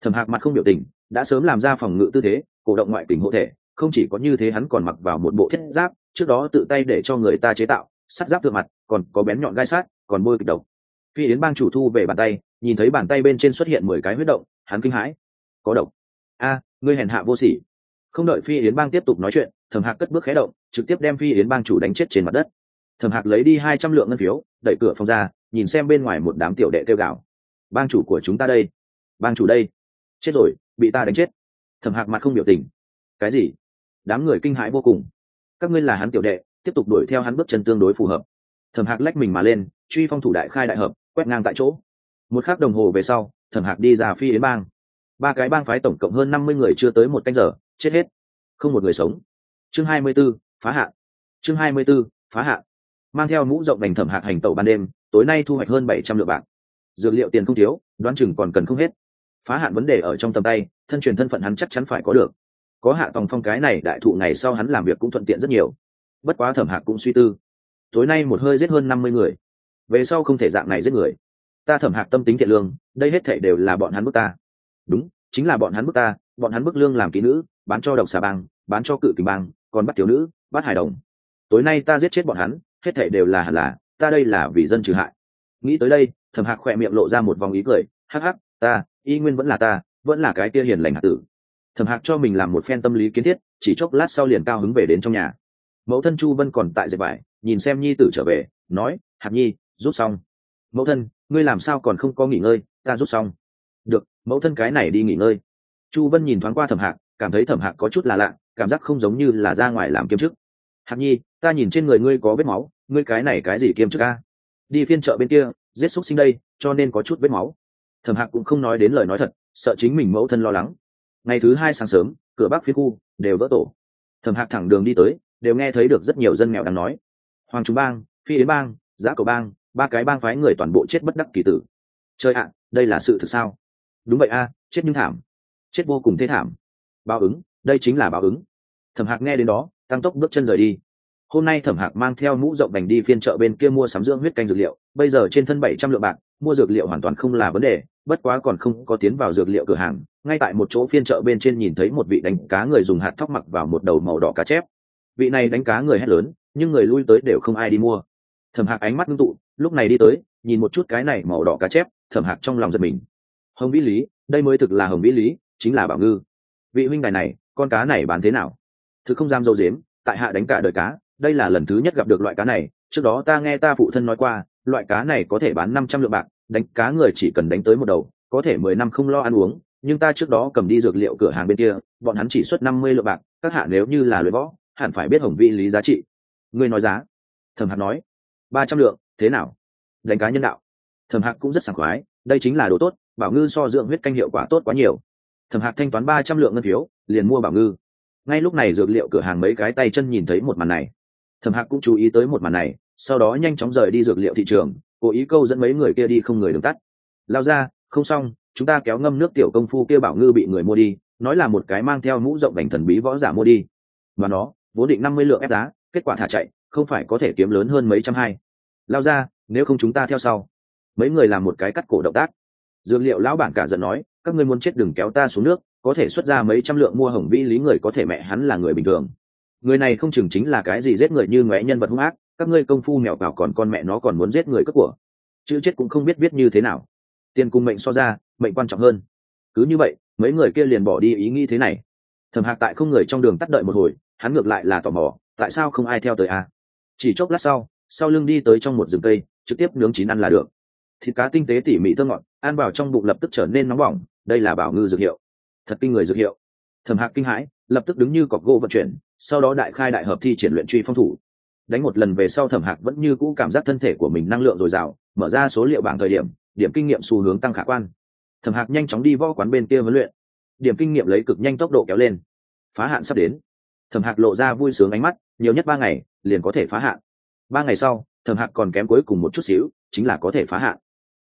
Thẩm hạc mặt không biểu tình, đã sớm làm ra phòng ngự tư thế, cổ động ngoại tình hộ thể, không chỉ có như thế hắn còn mặc vào một bộ thiết giáp, trước đó tự tay để cho người ta chế tạo, sắt giáp thượng mặt, còn có bén nhọn gai sát, còn bôi kịch độc. Phi yến bang chủ thu về bàn tay, nhìn thấy bàn tay bên trên xuất hiện mười cái huyết động, hắn kinh hãi. Có độc. A, ngươi hèn hạ vô sỉ. Không đợi phi yến bang tiếp tục nói chuyện thẩm hạc cất bước khé động, trực tiếp đem phi yến bang chủ đánh chết trên mặt đất. Thẩm hạc lấy đi hai trăm lượng ngân phiếu, đẩy cửa phòng ra, nhìn xem bên ngoài một đám tiểu đệ kêu gạo bang chủ của chúng ta đây. Bang chủ đây. Chết rồi, bị ta đánh chết. Thẩm hạc mặt không biểu tình. Cái gì? Đám người kinh hãi vô cùng. Các ngươi là hắn tiểu đệ, tiếp tục đuổi theo hắn bước chân tương đối phù hợp. Thẩm hạc lách mình mà lên, truy phong thủ đại khai đại hợp, quét ngang tại chỗ. Một k h ắ c đồng hồ về sau, thẩm hạc đi ra phi đến bang. Ba cái bang phái tổng cộng hơn năm mươi người chưa tới một canh giờ, chết hết. Không một người sống chương hai mươi b ố phá hạ. chương hai mươi b ố phá h mang theo mũ rộng đành thẩm hạc hành tẩu ban đêm, tối nay thu hoạch hơn bảy trăm lượng bạc. Dược liệu tiền không thiếu, đoán chừng còn cần không hết. Phá hạn vấn đề ở trong tầm tay, thân truyền thân phận hắn chắc chắn phải có được. Có hạ tòng phong cái này đại thụ ngày sau hắn làm việc cũng thuận tiện rất nhiều. Bất quá thẩm hạc cũng suy tư. Tối nay một hơi giết hơn năm mươi người. Về sau không thể dạng này giết người. Ta thẩm hạc tâm tính thiện lương, đây hết thể đều là bọn hắn bức ta. Đúng, chính là bọn hắn bức ta, bọn hắn bức lương làm kỹ nữ, bán cho độc xà bang, bán cho cự kình bang còn bắt thiếu nữ, bắt hải đồng. Tối nay ta giết chết bọn hắn, hết thể đều là hẳn là, ta đây là vì dân trừ hại. Nghĩ tới đây, thẩm hạc khỏe miệng lộ ra một vòng ý cười, hắc hắc, ta, y nguyên vẫn là ta, vẫn là cái tia hiền lành hạt tử. Thẩm hạc cho mình làm một phen tâm lý kiến thiết, chỉ chốc lát sau liền cao hứng về đến trong nhà. Mẫu thân chu vân còn tại dệt vải, nhìn xem nhi tử trở về, nói, hạc nhi, rút xong. Mẫu thân, ngươi làm sao còn không có nghỉ ngơi, ta rút xong. Được, mẫu thân cái này đi nghỉ ngơi. Chu vân nhìn thoáng qua thẩm hạc, cảm thấy thẩm hạc có chút là lạ cảm giác không giống như là ra ngoài làm kiêm chức. Hạc nhi, ta nhìn trên người ngươi có vết máu, ngươi cái này cái gì kiêm chức a? Đi phiên chợ bên kia, giết xúc sinh đây, cho nên có chút vết máu. Thẩm hạc cũng không nói đến lời nói thật, sợ chính mình mẫu thân lo lắng. Ngày thứ hai sáng sớm, cửa bắc phía khu, đều vỡ tổ. Thẩm hạc thẳng đường đi tới, đều nghe thấy được rất nhiều dân nghèo đang nói. Hoàng trung bang, phi yến bang giã cầu bang, ba cái bang phái người toàn bộ chết bất đắc kỳ tử. Chơi ạ, đây là sự thực sao? Đúng vậy a, chết nhưng thảm. Chết vô cùng thế thảm. Báo ứng đây chính là báo ứng. Thẩm hạc nghe đến đó, tăng tốc bước chân rời đi. Hôm nay thẩm hạc mang theo mũ rộng bành đi phiên chợ bên kia mua sắm dưỡng huyết canh dược liệu. Bây giờ trên thân bảy trăm lượng bạc, mua dược liệu hoàn toàn không là vấn đề, bất quá còn không có tiến vào dược liệu cửa hàng. Ngay tại một chỗ phiên chợ bên trên nhìn thấy một vị đánh cá người dùng hạt thóc mặc vào một đầu màu đỏ cá chép. Vị này đánh cá người hét lớn, nhưng người lui tới đều không ai đi mua. Thẩm hạc ánh mắt ngưng tụ, lúc này đi tới, nhìn một chút cái này màu đỏ cá chép, thẩm hạc trong lòng giật mình. Hồng vĩ lý, đây mới thực là hồng vĩ lý, chính là bảo ngư. Vị huynh đài này con cá này bán thế nào? Thực không dám dâu dếm, tại hạ đánh cả đời cá, đây là lần thứ nhất gặp được loại cá này. Trước đó ta nghe ta phụ thân nói qua, loại cá này có thể bán năm trăm lượng bạc, đánh cá người chỉ cần đánh tới một đầu, có thể mười năm không lo ăn uống. Nhưng ta trước đó cầm đi dược liệu cửa hàng bên kia, bọn hắn chỉ xuất năm mươi lượng bạc, các hạ nếu như là lưỡi võ, hẳn phải biết hồng vị lý giá trị. Ngươi nói giá? Thẩm hạc nói, ba trăm lượng, thế nào? Đánh cá nhân đạo. Thẩm hạc cũng rất sảng khoái, đây chính là đồ tốt, bảo ngư so dưỡng huyết canh hiệu quả tốt quá nhiều thẩm hạc thanh toán ba trăm lượng ngân phiếu, liền mua bảo ngư. Ngay lúc này dược liệu cửa hàng mấy cái tay chân nhìn thấy một màn này. Thẩm hạc cũng chú ý tới một màn này, sau đó nhanh chóng rời đi dược liệu thị trường, cố ý câu dẫn mấy người kia đi không người đường tắt. Lao ra, không xong, chúng ta kéo ngâm nước tiểu công phu kia bảo ngư bị người mua đi, nói là một cái mang theo mũ rộng đành thần bí võ giả mua đi. Và nó, vốn định năm mươi lượng ép giá, kết quả thả chạy, không phải có thể kiếm lớn hơn mấy trăm hai. Lao ra, nếu không chúng ta theo sau. Mấy người làm một cái cắt cổ động tác. Dược liệu lão bản cả giận nói các ngươi muốn chết đừng kéo ta xuống nước, có thể xuất ra mấy trăm lượng mua hồng vĩ lý người có thể mẹ hắn là người bình thường. Người này không chừng chính là cái gì giết người như ngóe nhân vật hung ác, các ngươi công phu mèo cào còn con mẹ nó còn muốn giết người cất của. Chữ chết cũng không biết biết như thế nào. Tiền cùng mệnh so ra, mệnh quan trọng hơn. Cứ như vậy, mấy người kia liền bỏ đi ý nghĩ thế này. Thầm hạc tại không người trong đường tắt đợi một hồi, hắn ngược lại là tò mò, tại sao không ai theo tới a? À? chỉ chốc lát sau sau lưng đi tới trong một rừng cây, trực tiếp nướng chín ăn là được. Thịt cá tinh tế tỉ mỉ thơ ngọt, ăn vào trong bụng lập tức trở nên nóng bỏng đây là bảo ngư dược hiệu. Thật kinh người dược hiệu. Thẩm hạc kinh hãi, lập tức đứng như cọc gỗ vận chuyển, sau đó đại khai đại hợp thi triển luyện truy phong thủ. Đánh một lần về sau thẩm hạc vẫn như cũ cảm giác thân thể của mình năng lượng dồi dào, mở ra số liệu bảng thời điểm điểm kinh nghiệm xu hướng tăng khả quan. Thẩm hạc nhanh chóng đi võ quán bên kia huấn luyện. Điểm kinh nghiệm lấy cực nhanh tốc độ kéo lên. Phá hạn sắp đến. Thẩm hạc lộ ra vui sướng ánh mắt, nhiều nhất ba ngày, liền có thể phá hạn. Ba ngày sau, thẩm hạc còn kém cuối cùng một chút xíu, chính là có thể phá hạn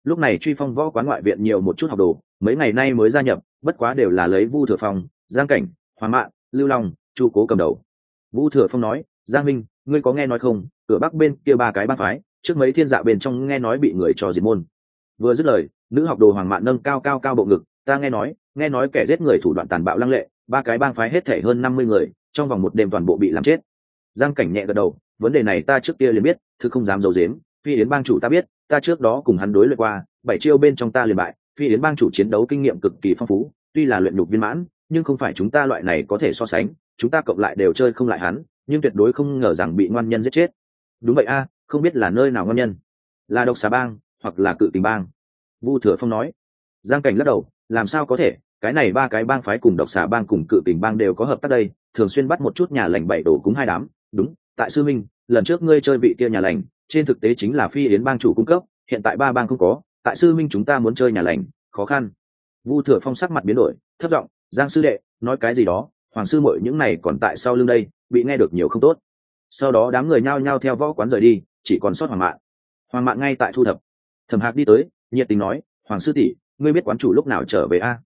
lúc này truy phong võ quán ngoại viện nhiều một chút học đồ, mấy ngày nay mới gia nhập, bất quá đều là lấy vu thừa phong, giang cảnh, hoàng mạn, lưu long, chu cố cầm đầu. Vu thừa phong nói, giang minh, ngươi có nghe nói không? Cửa bắc bên kia ba cái bác phái, trước mấy thiên dạ bên trong nghe nói bị người cho diệt môn. Vừa dứt lời, nữ học đồ hoàng mạn nâng cao cao cao bộ ngực, ta nghe nói nghe nói kẻ giết người thủ đoạn tàn bạo lăng lệ, ba cái bang phái hết thể hơn năm mươi người, trong vòng một đêm toàn bộ bị làm chết. Giang cảnh nhẹ gật đầu, vấn đề này ta trước kia liền biết, thứ không dám d i ấ u dếm phi yến bang chủ ta biết, ta trước đó cùng hắn đối luyện qua, bảy chiêu bên trong ta liền bại. Phi yến bang chủ chiến đấu kinh nghiệm cực kỳ phong phú, tuy là luyện nhục viên mãn, nhưng không phải chúng ta loại này có thể so sánh, chúng ta cộng lại đều chơi không lại hắn, nhưng tuyệt đối không ngờ rằng bị ngoan nhân giết chết. Đúng vậy a, không biết là nơi nào ngoan nhân? Là độc xà bang, hoặc là cự tình bang? Vu thừa phong nói. Giang cảnh lắc đầu, làm sao có thể? Cái này ba cái bang phái cùng độc xà bang cùng cự tình bang đều có hợp tác đây, thường xuyên bắt một chút nhà lành bảy đổ cúng hai đám. Đúng, tại sư minh, lần trước ngươi chơi vị kia nhà lành trên thực tế chính là phi yến bang chủ cung cấp, hiện tại ba bang không có, tại sư minh chúng ta muốn chơi nhà lành, khó khăn. Vu thừa phong sắc mặt biến đổi thất giọng, giang sư đệ, nói cái gì đó, hoàng sư mội những này còn tại sau lưng đây, bị nghe được nhiều không tốt. Sau đó đám người nhao nhao theo võ quán rời đi, chỉ còn sót hoàng mạng hoàng mạng ngay tại thu thập. Thẩm hạc đi tới, nhiệt tình nói, hoàng sư tỷ, ngươi biết quán chủ lúc nào trở về a?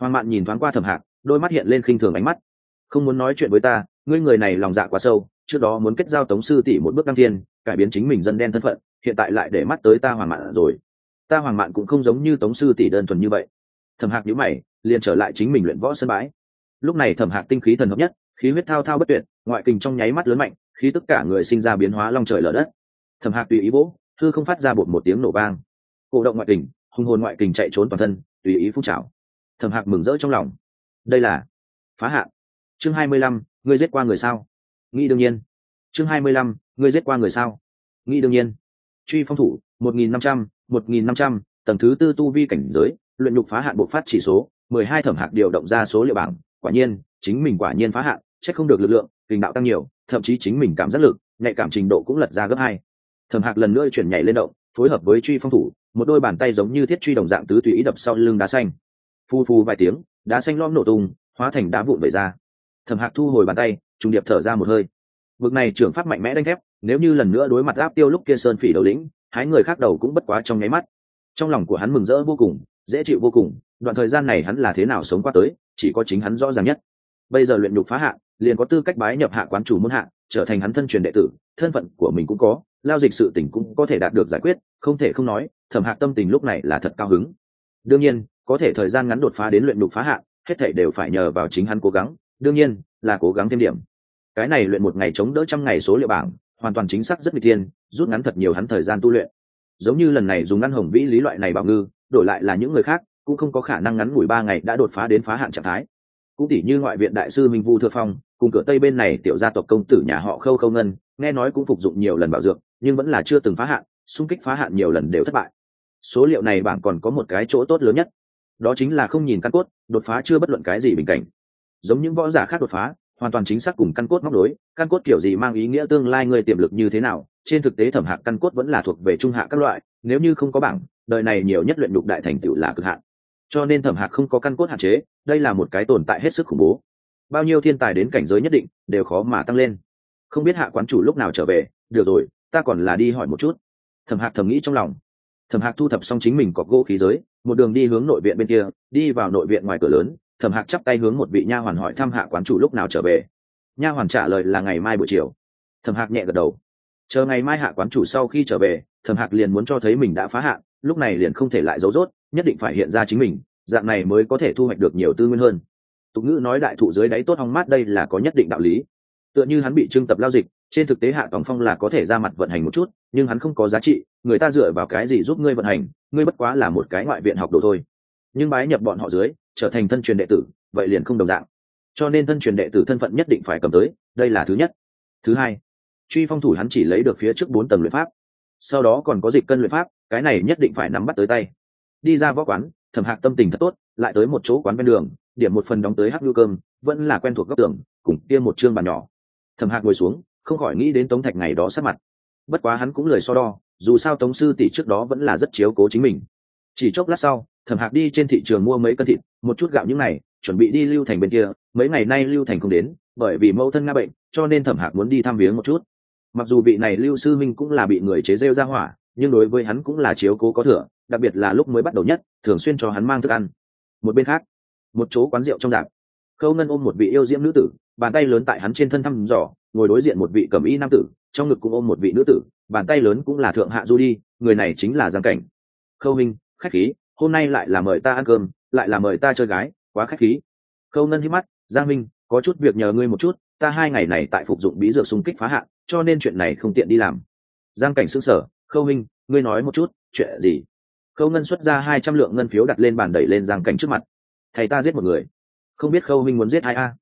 Hoàng mạng nhìn thoáng qua thẩm hạc, đôi mắt hiện lên khinh thường ánh mắt. Không muốn nói chuyện với ta, ngươi người này lòng dạ quá sâu, trước đó muốn kết giao tống sư tỷ một bước đăng thiên cải biến chính mình dân đen thân phận, hiện tại lại để mắt tới ta hoàng mạn rồi. Ta hoàng mạn cũng không giống như tống sư tỷ đơn thuần như vậy. Thẩm hạc nhữ mày, liền trở lại chính mình luyện võ sân bãi. Lúc này thẩm hạc tinh khí thần hợp nhất, khí huyết thao thao bất tuyệt, ngoại kình trong nháy mắt lớn mạnh, khí tất cả người sinh ra biến hóa long trời lở đất. Thẩm hạc tùy ý vỗ thư không phát ra bột một tiếng nổ vang. Cổ động ngoại kình hùng hồn ngoại kình chạy trốn toàn thân, tùy ý phun trào. Thẩm hạc mừng rỡ trong lòng. Đây là phá hạ chương hai mươi lăm, ngươi giết qua người sao? Nghĩ đương nhiên. Chương hai mươi lăm ngươi giết qua người sao? Nghĩ đương nhiên. Truy phong thủ, một nghìn năm trăm, một nghìn năm trăm, tầng thứ tư tu vi cảnh giới, luyện nhục phá hạn bộ phát chỉ số, mười hai thẩm hạc điều động ra số liệu bảng. Quả nhiên, chính mình quả nhiên phá hạn c không được lực lượng, kinh đạo tăng nhiều, thậm chí chính mình cảm giác lực, nhạy cảm trình độ cũng lật ra gấp hai. Thẩm hạc lần nữa chuyển nhảy lên động, phối hợp với truy phong thủ, một đôi bàn tay giống như thiết truy đồng dạng tứ tùy ý đập sau lưng đá xanh. Phu phu vài tiếng, đá xanh lom nổ tung, hóa thành đá vụn vẩy ra. Thẩm hạc thu hồi bàn tay, trùng điệp thở ra một hơi. Vực này trưởng pháp mạnh mẽ đánh thép nếu như lần nữa đối mặt áp tiêu lúc kia sơn phỉ đầu lĩnh hái người khác đầu cũng bất quá trong nháy mắt. Trong lòng của hắn mừng rỡ vô cùng dễ chịu vô cùng đoạn thời gian này hắn là thế nào sống qua tới chỉ có chính hắn rõ ràng nhất. Bây giờ luyện nhục phá hạ liền có tư cách bái nhập hạ quán chủ môn hạ trở thành hắn thân truyền đệ tử thân phận của mình cũng có lao dịch sự tình cũng có thể đạt được giải quyết không thể không nói thẩm hạ tâm tình lúc này là thật cao hứng. Đương nhiên có thể thời gian ngắn đột phá đến luyện đục phá hạ, hết thể đều phải nhờ vào chính hắn cố gắng đương nhiên là cố gắng thêm điểm. Cái này luyện một ngày chống đỡ trăm ngày số liệu bảng hoàn toàn chính xác rất nguy thiên, rút ngắn thật nhiều hắn thời gian tu luyện. Giống như lần này dùng ngăn hồng vĩ lý loại này bảo ngư, đổi lại là những người khác, cũng không có khả năng ngắn ngủi ba ngày đã đột phá đến phá hạn trạng thái. Cũng tỉ như ngoại viện đại sư minh vu thừa phong, cùng cửa tây bên này tiểu gia tộc công tử nhà họ khâu khâu ngân, nghe nói cũng phục dụng nhiều lần bảo dược, nhưng vẫn là chưa từng phá hạn, xung kích phá hạn nhiều lần đều thất bại. Số liệu này bảng còn có một cái chỗ tốt lớn nhất, đó chính là không nhìn căn cốt, đột phá chưa bất luận cái gì bình cảnh. Giống những võ giả khác đột phá hoàn toàn chính xác cùng căn cốt móc đối căn cốt kiểu gì mang ý nghĩa tương lai người tiềm lực như thế nào, trên thực tế thẩm hạc căn cốt vẫn là thuộc về trung hạ các loại, nếu như không có bảng, đời này nhiều nhất luyện đục đại thành tựu là cực hạn. Cho nên thẩm hạc không có căn cốt hạn chế, đây là một cái tồn tại hết sức khủng bố. Bao nhiêu thiên tài đến cảnh giới nhất định, đều khó mà tăng lên. Không biết hạ quán chủ lúc nào trở về, được rồi, ta còn là đi hỏi một chút. Thẩm hạc thầm nghĩ trong lòng. Thẩm hạc thu thập xong chính mình cọc gỗ khí giới, một đường đi hướng nội viện bên kia, đi vào nội viện ngoài cửa lớn thẩm hạc chắp tay hướng một vị nha hoàn hỏi thăm hạ quán chủ lúc nào trở về. Nha hoàn trả lời là ngày mai buổi chiều. Thẩm hạc nhẹ gật đầu. Chờ ngày mai hạ quán chủ sau khi trở về, thẩm hạc liền muốn cho thấy mình đã phá hạn lúc này liền không thể lại giấu rốt, nhất định phải hiện ra chính mình, dạng này mới có thể thu hoạch được nhiều tư nguyên hơn. Tục ngữ nói đại thụ dưới đáy tốt hong mát đây là có nhất định đạo lý. Tựa như hắn bị trưng tập lao dịch, trên thực tế hạ tòng phong là có thể ra mặt vận hành một chút, nhưng hắn không có giá trị, người ta dựa vào cái gì giúp ngươi vận hành, ngươi bất quá là một cái ngoại viện học đồ thôi. Nhưng bái nhập bọn họ dưới trở thành thân truyền đệ tử, vậy liền không đồng dạng. Cho nên thân truyền đệ tử thân phận nhất định phải cầm tới, đây là thứ nhất. Thứ hai, truy phong thủ hắn chỉ lấy được phía trước bốn tầng luyện pháp. Sau đó còn có dịch cân luyện pháp, cái này nhất định phải nắm bắt tới tay. Đi ra võ quán, thẩm hạc tâm tình thật tốt, lại tới một chỗ quán bên đường, điểm một phần đóng tới hắc nhu cơm, vẫn là quen thuộc góc tường, cùng kia một chương bàn nhỏ. Thẩm hạc ngồi xuống, không khỏi nghĩ đến tống thạch ngày đó sát mặt. Bất quá hắn cũng lời so đo, dù sao tống sư tỷ trước đó vẫn là rất chiếu cố chính mình. Chỉ chốc lát sau thẩm hạc đi trên thị trường mua mấy cân thịt, một chút gạo những này, chuẩn bị đi lưu thành bên kia, mấy ngày nay lưu thành không đến, bởi vì mẫu thân nga bệnh, cho nên thẩm hạc muốn đi thăm viếng một chút. Mặc dù vị này lưu sư minh cũng là bị người chế rêu ra hỏa, nhưng đối với hắn cũng là chiếu cố có thừa, đặc biệt là lúc mới bắt đầu nhất, thường xuyên cho hắn mang thức ăn. Một bên khác, một chỗ quán rượu trong rạp khâu ngân ôm một vị yêu diễm nữ tử, bàn tay lớn tại hắn trên thân thăm dò, ngồi đối diện một vị cầm y nam tử, trong ngực cũng ôm một vị nữ tử, bàn tay lớn cũng là thượng hạ du đi, người này chính là giang cảnh. Khâu minh, khách khí hôm nay lại là mời ta ăn cơm, lại là mời ta chơi gái, quá khách khí. Khâu ngân hít mắt, giang minh, có chút việc nhờ ngươi một chút, ta hai ngày này tại phục dụng bí dược xung kích phá hạn, cho nên chuyện này không tiện đi làm. Giang cảnh xứng sở khâu minh, ngươi nói một chút, chuyện gì? Khâu ngân xuất ra hai trăm lượng ngân phiếu đặt lên bàn đẩy lên giang cảnh trước mặt. Thầy ta giết một người. Không biết khâu minh muốn giết ai a?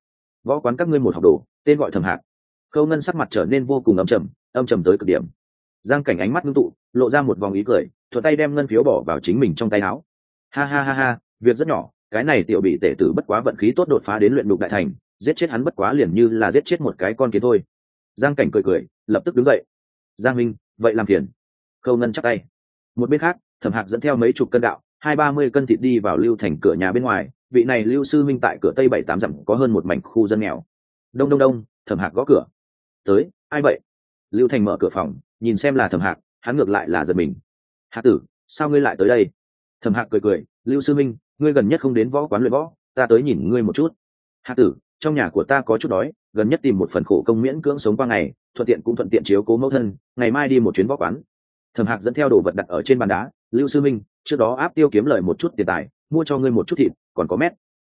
Võ quán các ngươi một học đồ, tên gọi thầm hạc. Khâu ngân sắc mặt trở nên vô cùng âm trầm âm trầm tới cực điểm. Giang cảnh ánh mắt ngưng tụ, lộ ra một vòng ý cười, thuận tay đem ngân phiếu bỏ vào chính mình trong tay áo ha ha ha ha, việc rất nhỏ, cái này tiểu bị tể tử bất quá vận khí tốt đột phá đến luyện đục đại thành, giết chết hắn bất quá liền như là giết chết một cái con kiến thôi. Giang cảnh cười cười, lập tức đứng dậy. Giang minh, vậy làm phiền. Khâu ngân chắc tay. Một bên khác, thẩm hạc dẫn theo mấy chục cân gạo, hai ba mươi cân thịt đi vào lưu thành cửa nhà bên ngoài. Vị này lưu sư minh tại cửa tây bảy tám dặm có hơn một mảnh khu dân nghèo. Đông đông đông, thẩm hạc gõ cửa. Tới, ai vậy? Lưu thành mở cửa phòng, nhìn xem là thẩm hạc, hắn ngược lại là giật mình. Hạc tử, sao ngươi lại tới đây? Thẩm hạc cười cười, lưu sư minh, ngươi gần nhất không đến võ quán luyện võ, ta tới nhìn ngươi một chút. Hạc tử, trong nhà của ta có chút đói, gần nhất tìm một phần khổ công miễn cưỡng sống qua ngày, thuận tiện cũng thuận tiện chiếu cố mẫu thân, ngày mai đi một chuyến võ quán. Thẩm hạc dẫn theo đồ vật đặt ở trên bàn đá, lưu sư minh, trước đó áp tiêu kiếm lời một chút tiền tài, mua cho ngươi một chút thịt, còn có mét.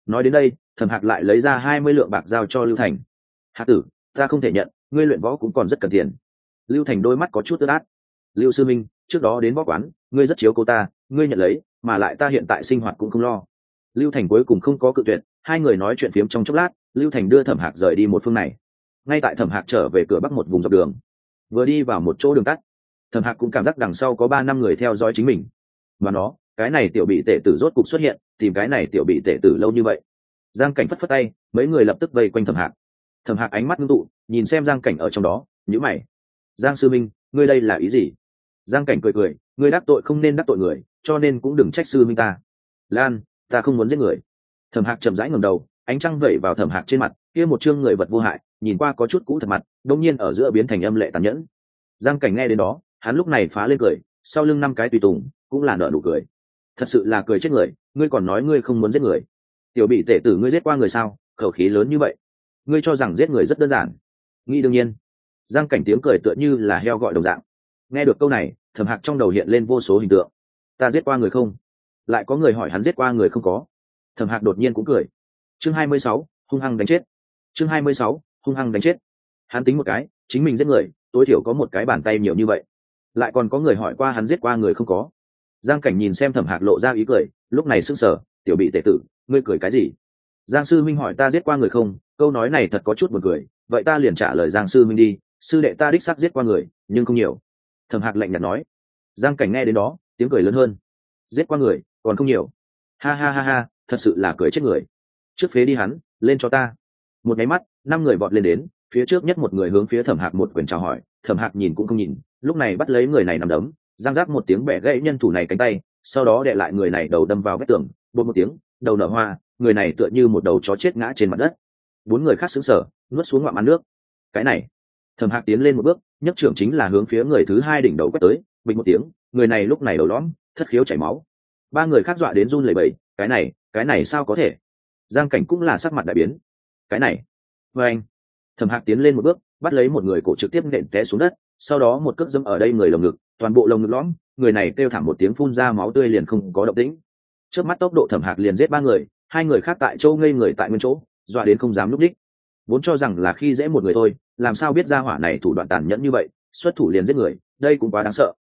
Nói đến đây, thẩm hạc lại lấy ra hai mươi lượng bạc giao cho lưu thành. Hạc tử, ta không thể nhận, ngươi luyện võ cũng còn rất cần tiền. Lưu thành đôi mắt có chút ướt át. Lưu sư minh, trước đó đến võ quán, ngươi rất chiếu cô ta, ngươi nhận lấy mà lại ta hiện tại sinh hoạt cũng không lo. Lưu thành cuối cùng không có cự tuyệt, hai người nói chuyện phiếm trong chốc lát, lưu thành đưa thẩm hạc rời đi một phương này. Ngay tại thẩm hạc trở về cửa bắc một vùng dọc đường, vừa đi vào một chỗ đường tắt, thẩm hạc cũng cảm giác đằng sau có ba năm người theo dõi chính mình. Và nó, cái này tiểu bị tể tử rốt cục xuất hiện, tìm cái này tiểu bị tể tử lâu như vậy. Giang cảnh phất phất tay, mấy người lập tức vây quanh thẩm hạc. Thẩm hạc ánh mắt ngưng tụ, nhìn xem giang cảnh ở trong đó nhữ mày. Giang sư minh, ngươi đây là ý gì? Giang cảnh cười cười ngươi đắc tội không nên đắc tội người, cho nên cũng đừng trách sư minh ta. Lan, ta không muốn giết người. Thẩm hạc chậm rãi ngầm đầu, ánh trăng vẩy vào thẩm hạc trên mặt, kia một chương người vật vô hại, nhìn qua có chút cũ thật mặt, đông nhiên ở giữa biến thành âm lệ tàn nhẫn. Giang cảnh nghe đến đó, hắn lúc này phá lên cười, sau lưng năm cái tùy tùng, cũng là nợ nụ cười. Thật sự là cười chết người, ngươi còn nói ngươi không muốn giết người. Tiểu bị tể tử ngươi giết qua người sao, khẩu khí lớn như vậy. Ngươi cho rằng giết người rất đơn giản. Nghĩ đương nhiên. Giang cảnh tiếng cười tựa như là heo gọi đồng dạng nghe được câu này thẩm hạc trong đầu hiện lên vô số hình tượng. Ta giết qua người không? Lại có người hỏi hắn giết qua người không có? Thẩm hạc đột nhiên cũng cười. Chương hai mươi sáu hung hăng đánh chết. Chương hai mươi sáu hung hăng đánh chết. Hắn tính một cái chính mình giết người tối thiểu có một cái bàn tay nhiều như vậy. Lại còn có người hỏi qua hắn giết qua người không có? Giang cảnh nhìn xem thẩm hạc lộ ra ý cười lúc này sưng sờ, tiểu bị tệ tử ngươi cười cái gì? Giang sư minh hỏi ta giết qua người không? Câu nói này thật có chút buồn cười vậy ta liền trả lời giang sư minh đi sư đệ ta đích xác giết qua người nhưng không nhiều thẩm hạc lạnh nhạt nói. Giang cảnh nghe đến đó, tiếng cười lớn hơn. Giết qua người, còn không nhiều. Ha ha ha ha, thật sự là cười chết người. Trước phế đi hắn, lên cho ta. Một nháy mắt, năm người vọt lên đến, phía trước nhất một người hướng phía thẩm hạc một quyền chào hỏi. Thẩm hạc nhìn cũng không nhìn, lúc này bắt lấy người này nằm đấm. Giang giác một tiếng bẻ gãy nhân thủ này cánh tay, sau đó đệ lại người này đầu đâm vào vách tường. Bột một tiếng, đầu nở hoa, người này tựa như một đầu chó chết ngã trên mặt đất. Bốn người khác xứng sở nuốt xuống ngoạm ăn nước. Cái này, thẩm hạc tiến lên một bước nhất trưởng chính là hướng phía người thứ hai đỉnh đầu quét tới bình một tiếng, người này lúc này đầu lõm, thất khiếu chảy máu. Ba người khác dọa đến run lẩy bẩy, cái này cái này sao có thể? Giang cảnh cũng là sắc mặt đại biến. Cái này vê anh. Thẩm hạc tiến lên một bước, bắt lấy một người cổ trực tiếp nện té xuống đất, sau đó một cước dâm ở đây người lồng ngực, toàn bộ lồng ngực lõm, người này kêu thảm một tiếng phun ra máu tươi liền không có động tĩnh. Trước mắt tốc độ thẩm hạc liền giết ba người, hai người khác tại châu ngây người tại nguyên chỗ, dọa đến không dám núp đích vốn cho rằng là khi dễ một người thôi làm sao biết ra hỏa này thủ đoạn tàn nhẫn như vậy, xuất thủ liền giết người, đây cũng quá đáng sợ.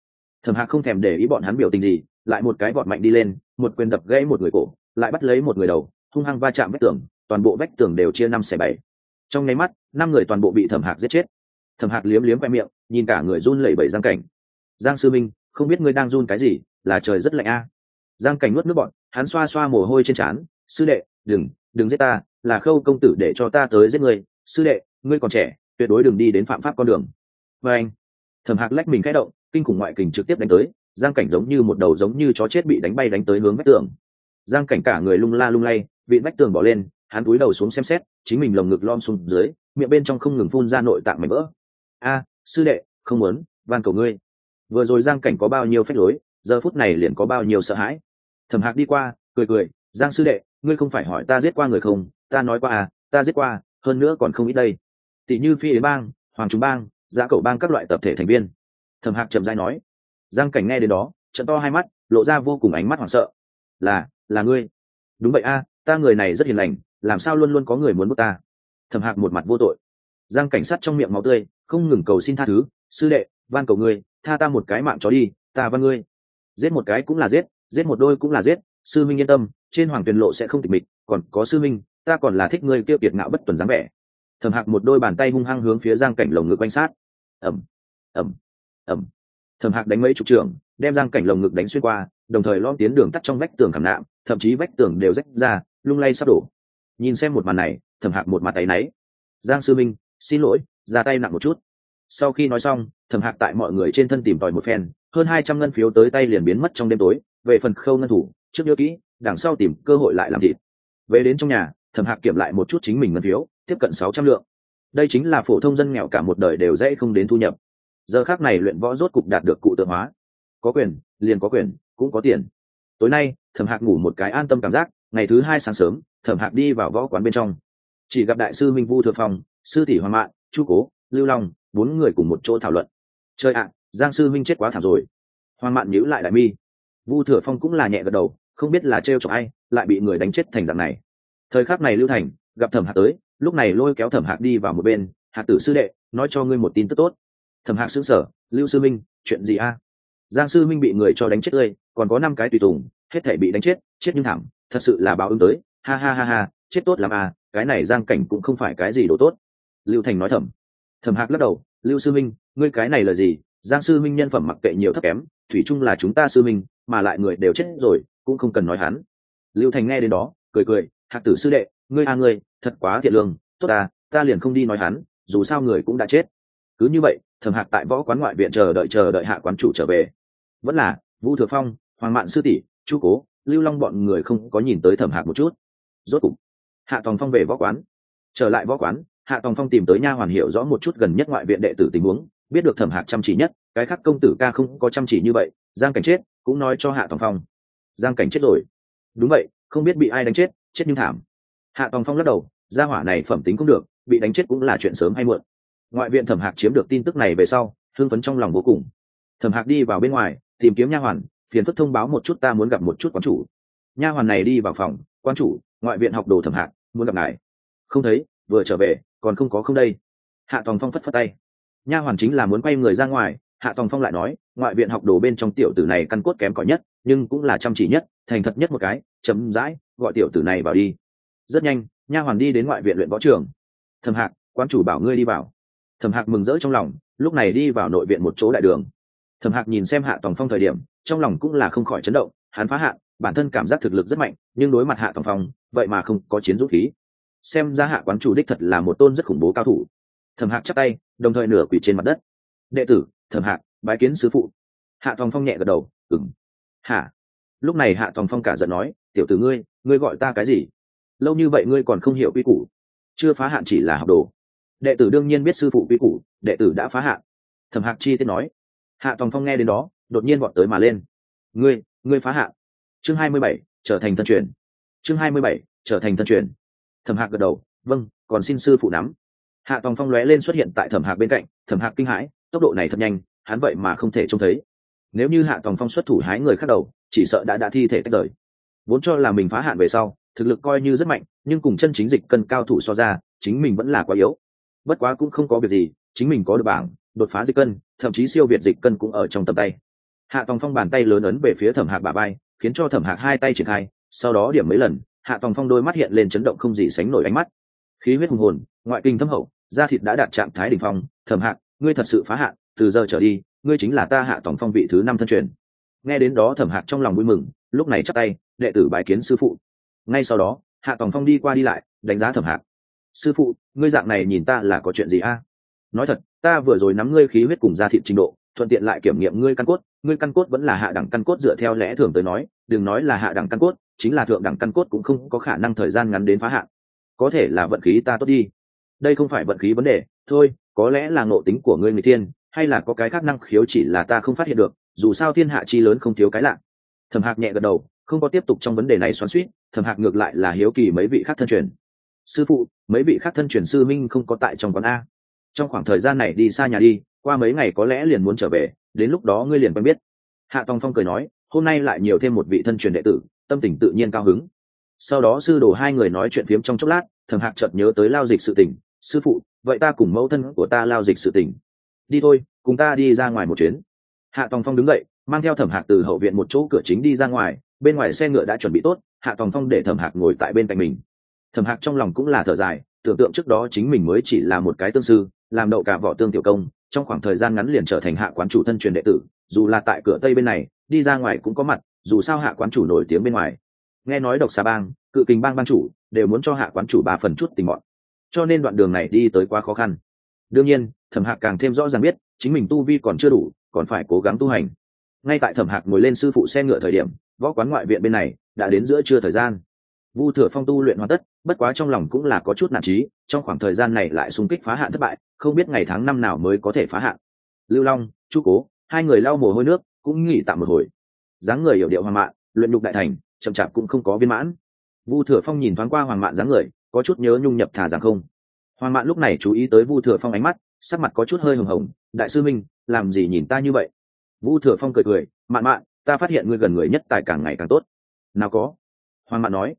Thẩm hạc không thèm để ý bọn hắn biểu tình gì, lại một cái bọn mạnh đi lên, một quyền đập gãy một người cổ, lại bắt lấy một người đầu, hung hăng va chạm vách tường, toàn bộ vách tường đều chia năm xẻ bảy. Trong nháy mắt, năm người toàn bộ bị thẩm hạc giết chết. Thẩm hạc liếm liếm khoe miệng, nhìn cả người run lẩy bẩy giang cảnh. Giang sư minh, không biết ngươi đang run cái gì, là trời rất lạnh a. Giang cảnh nuốt nước bọn hắn xoa xoa mồ hôi trên trán, sư đệ, đừng đừng giết ta, là khâu công tử để cho ta tới giết ngươi. Sư đệ, ngươi còn trẻ, tuyệt đối đừng đi đến phạm pháp con đường. Và anh, thẩm hạc lách mình khẽ động, kinh khủng ngoại kình trực tiếp đánh tới. Giang cảnh giống như một đầu giống như chó chết bị đánh bay đánh tới hướng vách tường. Giang cảnh cả người lung la lung lay bị vách tường bỏ lên, hắn cúi đầu xuống xem xét, chính mình lồng ngực lom xuống dưới, miệng bên trong không ngừng phun ra nội tạng mảnh vỡ. A, sư đệ, không muốn, van cầu ngươi. Vừa rồi giang cảnh có bao nhiêu phép lối, giờ phút này liền có bao nhiêu sợ hãi. Thẩm hạc đi qua, cười cười giang sư đệ, ngươi không phải hỏi ta giết qua người không? Ta nói qua à ta giết qua, hơn nữa còn không ít đây. Tỷ như phi ế bang, hoàng trung bang giá cầu bang các loại tập thể thành viên. Thẩm hạc chậm dai nói. Giang cảnh nghe đến đó, trận to hai mắt, lộ ra vô cùng ánh mắt hoảng sợ. Là là ngươi. Đúng vậy a, ta người này rất hiền lành, làm sao luôn luôn có người muốn bước ta? Thẩm hạc một mặt vô tội. Giang cảnh sát trong miệng máu tươi, không ngừng cầu xin tha thứ. Sư đệ, van cầu ngươi, tha ta một cái mạng chó đi, ta van ngươi. Giết một cái cũng là giết giết một đôi cũng là giết sư minh yên tâm trên hoàng tuyền lộ sẽ không tịch mịch còn có sư minh ta còn là thích ngươi kêu kiệt ngạo bất tuần dáng vẻ. Thẩm hạc một đôi bàn tay hung hăng hướng phía giang cảnh lồng ngực quanh sát. Ẩm ẩm ẩm thẩm hạc đánh mấy chục trưởng, đem giang cảnh lồng ngực đánh xuyên qua đồng thời lom tiến đường tắt trong vách tường khảm nạm thậm chí vách tường đều rách ra lung lay sắp đổ. Nhìn xem một màn này thẩm hạc một mặt tay náy. Giang sư minh xin lỗi ra tay nặng một chút. Sau khi nói xong thẩm hạc tại mọi người trên thân tìm tòi một phen hơn hai trăm ngân phiếu tới tay liền biến mất trong đêm tối về phần khâu ngân thủ trước nhớ kỹ, đằng sau tìm cơ hội lại làm thịt. Về đến trong nhà, thẩm hạc kiểm lại một chút chính mình ngân phiếu, tiếp cận sáu trăm lượng. Đây chính là phổ thông dân nghèo cả một đời đều dễ không đến thu nhập. Giờ khác này luyện võ rốt cục đạt được cụ tượng hóa. Có quyền, liền có quyền, cũng có tiền. Tối nay, thẩm hạc ngủ một cái an tâm cảm giác, ngày thứ hai sáng sớm, thẩm hạc đi vào võ quán bên trong. Chỉ gặp đại sư minh vu thừa phong, sư tỷ hoàng mạn, chu cố, lưu long, bốn người cùng một chỗ thảo luận. Chơi ạ, giang sư minh chết quá thảm rồi. Hoàng mạn nhíu lại đại mi vu thừa phong cũng là nhẹ gật đầu, không biết là trêu chọc ai, lại bị người đánh chết thành dạng này. Thời khắc này lưu thành gặp thẩm hạc tới, lúc này lôi kéo thẩm hạc đi vào một bên, hạc tử sư đệ, nói cho ngươi một tin tức tốt. Thẩm hạc xứng sở lưu sư minh, chuyện gì a? Giang sư minh bị người cho đánh chết tươi còn có năm cái tùy tùng, hết thể bị đánh chết chết nhưng thảm, thật sự là báo ứng tới. Ha ha ha ha, chết tốt làm à cái này giang cảnh cũng không phải cái gì đồ tốt. Lưu thành nói thầm. Thẩm hạc lắc đầu, lưu sư minh, ngươi cái này là gì? Giang sư minh nhân phẩm mặc kệ nhiều thấp kém, thủy chung là chúng ta sư minh mà lại người đều chết rồi, cũng không cần nói hắn. Lưu thành nghe đến đó, cười cười, hạc tử sư đệ, ngươi a ngươi, thật quá thiện lương, tốt à ta liền không đi nói hắn, dù sao người cũng đã chết. Cứ như vậy, thẩm hạc tại võ quán ngoại viện chờ đợi chờ đợi hạ quán chủ trở về. Vẫn là, vũ thừa phong, hoàng mạn sư tỷ, chu cố, lưu long bọn người không có nhìn tới thẩm hạc một chút. Rốt cục, hạ tòng phong về võ quán. Trở lại võ quán, hạ tòng phong tìm tới nha hoàn hiểu rõ một chút gần nhất ngoại viện đệ tử tình huống, biết được thẩm hạc chăm chỉ nhất, cái khác công tử ca không có chăm chỉ như vậy, giang cảnh chết cũng nói cho hạ tòng phong. Giang cảnh chết rồi. Đúng vậy, không biết bị ai đánh chết chết nhưng thảm. Hạ tòng phong lắc đầu, gia hỏa này phẩm tính cũng được, bị đánh chết cũng là chuyện sớm hay muộn. Ngoại viện thẩm hạc chiếm được tin tức này về sau, hưng phấn trong lòng vô cùng. Thẩm hạc đi vào bên ngoài, tìm kiếm nha hoàn, phiền phức thông báo một chút ta muốn gặp một chút quán chủ. Nha hoàn này đi vào phòng quan chủ, ngoại viện học đồ thẩm hạc, muốn gặp ngài. Không thấy, vừa trở về, còn không có không đây. Hạ tòng phong phất phất tay. Nha hoàn chính là muốn quay người ra ngoài hạ tòng phong lại nói, ngoại viện học đồ bên trong tiểu tử này căn cốt kém cỏi nhất, nhưng cũng là chăm chỉ nhất, thành thật nhất một cái chấm dãi gọi tiểu tử này vào đi. Rất nhanh, nha hoàn đi đến ngoại viện luyện võ trường. Thẩm hạc, quan chủ bảo ngươi đi vào. Thẩm hạc mừng rỡ trong lòng, lúc này đi vào nội viện một chỗ đại đường. Thẩm hạc nhìn xem hạ tòng phong thời điểm, trong lòng cũng là không khỏi chấn động, hắn phá hạ, bản thân cảm giác thực lực rất mạnh, nhưng đối mặt hạ tòng phong, vậy mà không có chiến rút khí. Xem ra hạ quán chủ đích thật là một tôn rất khủng bố cao thủ. Thẩm hạc chắc tay, đồng thời nửa quỷ trên mặt đất. Đệ tử thẩm hạc bái kiến sứ phụ. Hạ tòng phong nhẹ gật đầu ừng hạ lúc này hạ tòng phong cả giận nói, tiểu tử ngươi ngươi gọi ta cái gì? Lâu như vậy ngươi còn không hiểu quy củ. Chưa phá hạn chỉ là học đồ. Đệ tử đương nhiên biết sư phụ quy củ, đệ tử đã phá hạn. Thẩm hạc chi tiết nói. Hạ tòng phong nghe đến đó, đột nhiên bọn tới mà lên. Ngươi ngươi phá hạn. Chương hai mươi bảy, trở thành thân truyền. Chương hai mươi bảy, trở thành thân truyền. Thẩm hạc gật đầu vâng còn xin sư phụ nắm. Hạ tòng phong lóe lên xuất hiện tại thẩm hạc bên cạnh, thẩm hạc kinh hãi tốc độ này thật nhanh, hắn vậy mà không thể trông thấy. Nếu như hạ tòng phong xuất thủ hái người khác đầu, chỉ sợ đã đã thi thể tách rời. Vốn cho là mình phá hạn về sau, thực lực coi như rất mạnh, nhưng cùng chân chính dịch cân cao thủ so ra, chính mình vẫn là quá yếu. Bất quá cũng không có việc gì, chính mình có được bảng, đột phá dịch cân, thậm chí siêu việt dịch cân cũng ở trong tầm tay. Hạ tòng phong bàn tay lớn ấn về phía thẩm hạc bà bay khiến cho thẩm hạc hai tay triển khai, sau đó điểm mấy lần, hạ tòng phong đôi mắt hiện lên chấn động không gì sánh nổi ánh mắt. Khí huyết hùng hồn, ngoại kinh thâm hậu, da thịt đã đạt trạng thái đ ỉ n h phong, thẩm hạc ngươi thật sự phá hạn, từ giờ trở đi, ngươi chính là ta hạ tổng phong vị thứ năm thân truyền. Nghe đến đó thẩm hạc trong lòng vui mừng, lúc này chắc tay, đệ tử bài kiến sư phụ. Ngay sau đó, hạ tổng phong đi qua đi lại, đánh giá thẩm hạc. Sư phụ, ngươi dạng này nhìn ta là có chuyện gì a? Nói thật, ta vừa rồi nắm ngươi khí huyết cùng gia thị trình độ, thuận tiện lại kiểm nghiệm ngươi căn cốt, ngươi căn cốt vẫn là hạ đẳng căn cốt dựa theo lẽ thường tới nói, đừng nói là hạ đẳng căn cốt, chính là thượng đẳng căn cốt cũng không có khả năng thời gian ngắn đến phá hạn. Có thể là vận khí ta tốt đi. Đây không phải vận khí vấn đề, thôi có lẽ là ngộ tính của ngươi người thiên, hay là có cái khác năng khiếu chỉ là ta không phát hiện được, dù sao thiên hạ chi lớn không thiếu cái lạ. Thẩm hạc nhẹ gật đầu, không có tiếp tục trong vấn đề này xoắn suýt thẩm hạc ngược lại là hiếu kỳ mấy vị khác thân truyền. Sư phụ, mấy vị khác thân truyền sư minh không có tại trong quán a. Trong khoảng thời gian này đi xa nhà đi, qua mấy ngày có lẽ liền muốn trở về, đến lúc đó ngươi liền quen biết. Hạ tòng phong cười nói, hôm nay lại nhiều thêm một vị thân truyền đệ tử, tâm tình tự nhiên cao hứng. Sau đó sư đồ hai người nói chuyện phiếm trong chốc lát, thẩm hạc chợt nhớ tới lao dịch sự tình sư phụ, vậy ta cùng mẫu thân của ta lao dịch sự tình. Đi thôi, cùng ta đi ra ngoài một chuyến. Hạ tòng phong đứng dậy, mang theo thẩm hạc từ hậu viện một chỗ cửa chính đi ra ngoài, bên ngoài xe ngựa đã chuẩn bị tốt, hạ tòng phong để thẩm hạc ngồi tại bên cạnh mình. Thẩm hạc trong lòng cũng là thở dài, tưởng tượng trước đó chính mình mới chỉ là một cái tương sư, làm đậu cả vỏ tương tiểu công, trong khoảng thời gian ngắn liền trở thành hạ quán chủ thân truyền đệ tử, dù là tại cửa tây bên này, đi ra ngoài cũng có mặt, dù sao hạ quán chủ nổi tiếng bên ngoài. Nghe nói độc xà bang, cự kình bang ban chủ, đều muốn cho hạ quán chủ ba phần chút tình mọn cho nên đoạn đường này đi tới quá khó khăn. Đương nhiên, thẩm hạc càng thêm rõ ràng biết, chính mình tu vi còn chưa đủ, còn phải cố gắng tu hành. Ngay tại thẩm hạc ngồi lên sư phụ xe ngựa thời điểm, võ quán ngoại viện bên này đã đến giữa trưa thời gian. Vu thừa phong tu luyện hoàn tất, bất quá trong lòng cũng là có chút nản trí, trong khoảng thời gian này lại xung kích phá hạn thất bại, không biết ngày tháng năm nào mới có thể phá hạn. Lưu long, chu cố, hai người lau mồ hôi nước, cũng nghỉ tạm một hồi. Dáng người hiểu điệu hoàng mạn, luyện đục đại thành, chậm chạp cũng không có viên mãn. Vu thừa phong nhìn thoáng qua hoàng mạn dáng người có chút nhớ nhung nhập thả rằng không? Hoàng mạn lúc này chú ý tới vu thừa phong ánh mắt, sắc mặt có chút hơi hồng hồng. Đại sư minh, làm gì nhìn ta như vậy? Vu thừa phong cười cười, mạn mạn, ta phát hiện ngươi gần người nhất tài càng ngày càng tốt. Nào có. Hoàng mạn nói.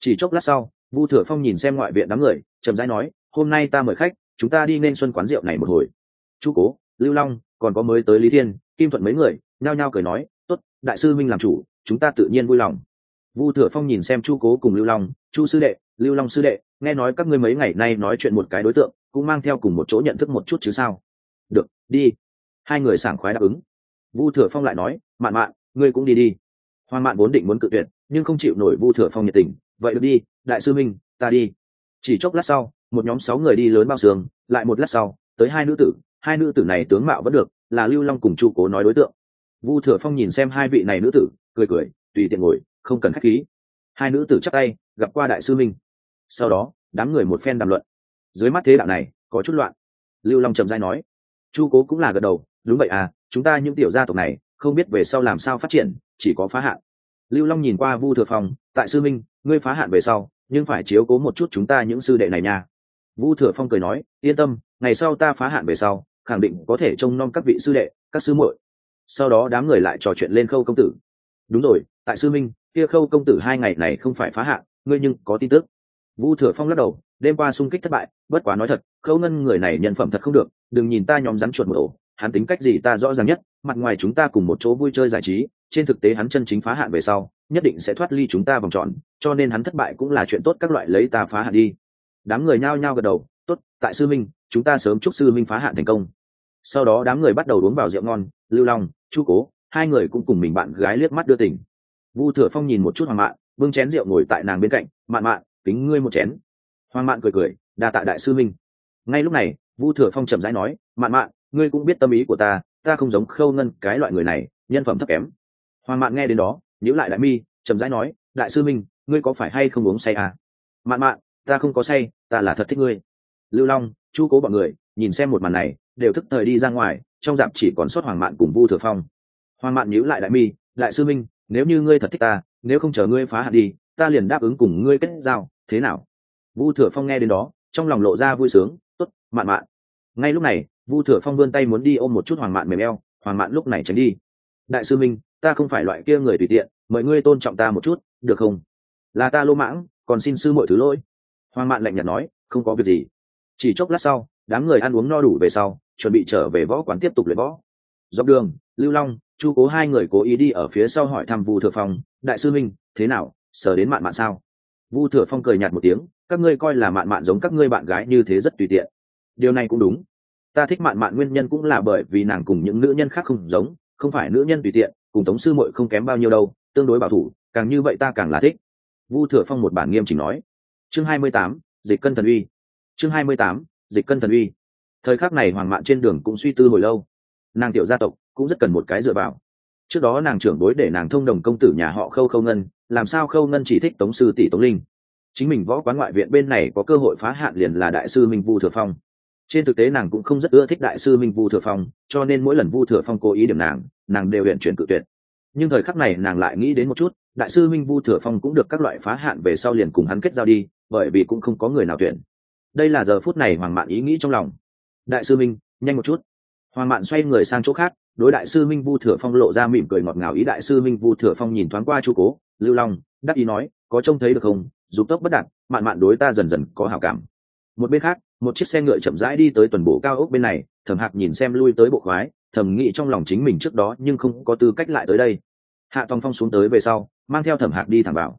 Chỉ chốc lát sau, vu thừa phong nhìn xem ngoại viện đám người, chậm rãi nói, hôm nay ta mời khách, chúng ta đi nên xuân quán rượu này một hồi. Chú cố, lưu long, còn có mới tới lý thiên, kim thuận mấy người, nhao nhao cười nói, tốt, đại sư minh làm chủ, chúng ta tự nhiên vui lòng vu thừa phong nhìn xem chu cố cùng lưu long, chu sư đệ, lưu long sư đệ, nghe nói các ngươi mấy ngày nay nói chuyện một cái đối tượng, cũng mang theo cùng một chỗ nhận thức một chút chứ sao? Được, đi. Hai người sảng khoái đáp ứng. Vu thừa phong lại nói, mạn mạn, ngươi cũng đi đi. Hoàng mạn vốn định muốn cự tuyệt, nhưng không chịu nổi vu thừa phong nhiệt tình. Vậy được đi, đại sư minh, ta đi. Chỉ chốc lát sau, một nhóm sáu người đi lớn bao sương lại một lát sau, tới hai nữ tử. Hai nữ tử này tướng mạo vẫn được, là lưu long cùng chu cố nói đối tượng. Vu thừa phong nhìn xem hai vị này nữ tử, cười cười, tùy tiện ngồi không cần khách khí. Hai nữ tử chắc tay, gặp qua đại sư minh. Sau đó, đám người một phen đàm luận. Dưới mắt thế đạo này, có chút loạn. Lưu long trầm dai nói. Chu cố cũng là gật đầu, đúng vậy à chúng ta những tiểu gia tộc này, không biết về sau làm sao phát triển, chỉ có phá hạn. Lưu long nhìn qua vu thừa phong, tại sư minh, ngươi phá hạn về sau, nhưng phải chiếu cố một chút chúng ta những sư đệ này nha. Vu thừa phong cười nói, yên tâm, ngày sau ta phá hạn về sau, khẳng định có thể trông nom các vị sư đệ, các sư muội. Sau đó đám người lại trò chuyện lên khâu công tử. Đúng rồi, tại sư minh kia khâu công tử hai ngày này không phải phá hạn ngươi nhưng có tin tức. Vu thừa phong lắc đầu, đêm qua xung kích thất bại, bất quá nói thật, khâu ngân người này nhân phẩm thật không được, đừng nhìn ta nhóm rắn chuột một ổ, hắn tính cách gì ta rõ ràng nhất, mặt ngoài chúng ta cùng một chỗ vui chơi giải trí, trên thực tế hắn chân chính phá hạn về sau, nhất định sẽ thoát ly chúng ta vòng tròn, cho nên hắn thất bại cũng là chuyện tốt các loại lấy ta phá hạn đi. Đám người nhao nhao gật đầu, tốt, tại sư minh, chúng ta sớm chúc sư minh phá hạn thành công. Sau đó đám người bắt đầu uống vào rượu ngon, lưu long, chu cố, hai người cũng cùng mình bạn gái liếc mắt đưa tỉnh vu thừa phong nhìn một chút hoàng mạn, bưng chén rượu ngồi tại nàng bên cạnh, mạn mạn tính ngươi một chén. Hoàng mạn cười cười, đa tạ đại sư minh. Ngay lúc này, vu thừa phong chậm rãi nói, mạn mạn, ngươi cũng biết tâm ý của ta ta không giống khâu ngân, cái loại người này, nhân phẩm thấp kém. Hoàng mạn nghe đến đó nhữ lại đại mi, chậm rãi nói, đại sư minh, ngươi có phải hay không uống say à? mạn mạn, ta không có say, ta là thật thích ngươi. Lưu long, chu cố bọn người, nhìn xem một màn này, đều thức thời đi ra ngoài, trong dạp chỉ còn sót hoàng mạn cùng vu thừa phong. Hoàng mạn nhíu lại đại mi, đại sư minh nếu như ngươi thật thích ta, nếu không chờ ngươi phá hạt đi, ta liền đáp ứng cùng ngươi kết giao. Thế nào? Vu thừa phong nghe đến đó, trong lòng lộ ra vui sướng. Tốt, mạn mạn. Ngay lúc này, vu thừa phong vươn tay muốn đi ôm một chút hoàng mạn mềm eo. Hoàng mạn lúc này tránh đi. Đại sư minh, ta không phải loại kia người tùy tiện, mời ngươi tôn trọng ta một chút, được không? Là ta lô mãng, còn xin sư mọi thứ lỗi. Hoàng mạn lạnh nhạt nói, không có việc gì. Chỉ chốc lát sau, đám người ăn uống no đủ về sau, chuẩn bị trở về võ quán tiếp tục luyện võ. Dọc đường, lưu long chu cố hai người cố ý đi ở phía sau hỏi thăm vu thừa phong, đại sư minh thế nào? Sờ đến mạn mạn sao? Vu thừa phong cười nhạt một tiếng, các ngươi coi là mạn mạn giống các ngươi bạn gái như thế rất tùy tiện. Điều này cũng đúng. Ta thích mạn mạn nguyên nhân cũng là bởi vì nàng cùng những nữ nhân khác không giống, không phải nữ nhân tùy tiện, cùng tống sư muội không kém bao nhiêu đâu, tương đối bảo thủ, càng như vậy ta càng là thích. Vu thừa phong một bản nghiêm chỉnh nói. Chương hai mươi tám, dịch cân thần uy. Chương hai mươi tám, dịch cân thần uy. Thời khắc này hoàng mạn trên đường cũng suy tư hồi lâu. Nàng tiểu gia tộc cũng rất cần một cái dựa vào. Trước đó nàng trưởng bối để nàng thông đồng công tử nhà họ khâu khâu ngân, làm sao khâu ngân chỉ thích tống sư tỷ tống linh? Chính mình võ quán ngoại viện bên này có cơ hội phá hạn liền là đại sư minh vu thừa phong. Trên thực tế nàng cũng không rất ưa thích đại sư minh vu thừa phong, cho nên mỗi lần vu thừa phong cố ý điểm nàng nàng đều huyện chuyển cự tuyệt. Nhưng thời khắc này nàng lại nghĩ đến một chút, đại sư minh vu thừa phong cũng được các loại phá hạn về sau liền cùng hắn kết giao đi, bởi vì cũng không có người nào tuyển. Đây là giờ phút này hoàng mạn ý nghĩ trong lòng. Đại sư minh, nhanh một chút. Hoàng mạn xoay người sang chỗ khác đối đại sư minh vu thừa phong lộ ra mỉm cười ngọt ngào, ý đại sư minh vu thừa phong nhìn thoáng qua chu cố, lưu long, đắc ý nói, có trông thấy được không? Dục tốc bất đạt, mạn mạn đối ta dần dần có hảo cảm. Một bên khác, một chiếc xe ngựa chậm rãi đi tới tuần bộ cao ốc bên này, thẩm hạc nhìn xem lui tới bộ khoái thẩm nghĩ trong lòng chính mình trước đó nhưng không có tư cách lại tới đây. Hạ tòng phong xuống tới về sau, mang theo thẩm hạc đi thẳng vào.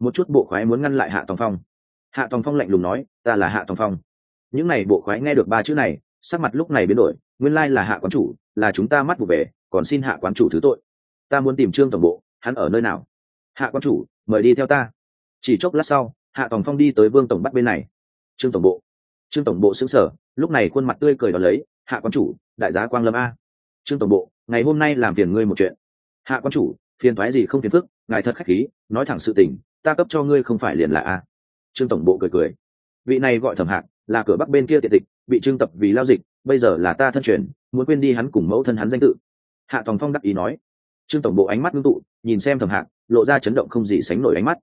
Một chút bộ khoái muốn ngăn lại hạ tòng phong. Hạ tòng phong lạnh lùng nói, ta là hạ tòng phong. Những n à y bộ khoái nghe được ba chữ này, sắc mặt lúc này biến đổi nguyên lai là hạ quán chủ, là chúng ta mắt vụ về, còn xin hạ quán chủ thứ tội. Ta muốn tìm trương tổng bộ, hắn ở nơi nào? Hạ quán chủ, mời đi theo ta. Chỉ chốc lát sau, hạ tòng phong đi tới vương tổng bắt bên này. Trương tổng bộ. Trương tổng bộ xứng sở lúc này khuôn mặt tươi cười đón lấy, hạ quán chủ, đại giá quang lâm a. Trương tổng bộ, ngày hôm nay làm phiền ngươi một chuyện. Hạ quán chủ, phiền thoái gì không phiền phức, ngài thật khách khí, nói thẳng sự tình, ta cấp cho ngươi không phải liền là a. Trương tổng bộ cười cười. Vị này gọi thẩm hạc là cửa bắc bên kia tiện tịch, bị trương tập vì lao dịch, bây giờ là ta thân truyền, muốn quên đi hắn cùng mẫu thân hắn danh tự. Hạ tòng phong đắc ý nói. Trương tổng bộ ánh mắt ngưng tụ, nhìn xem thẩm hạc, lộ ra chấn động không gì sánh nổi ánh mắt.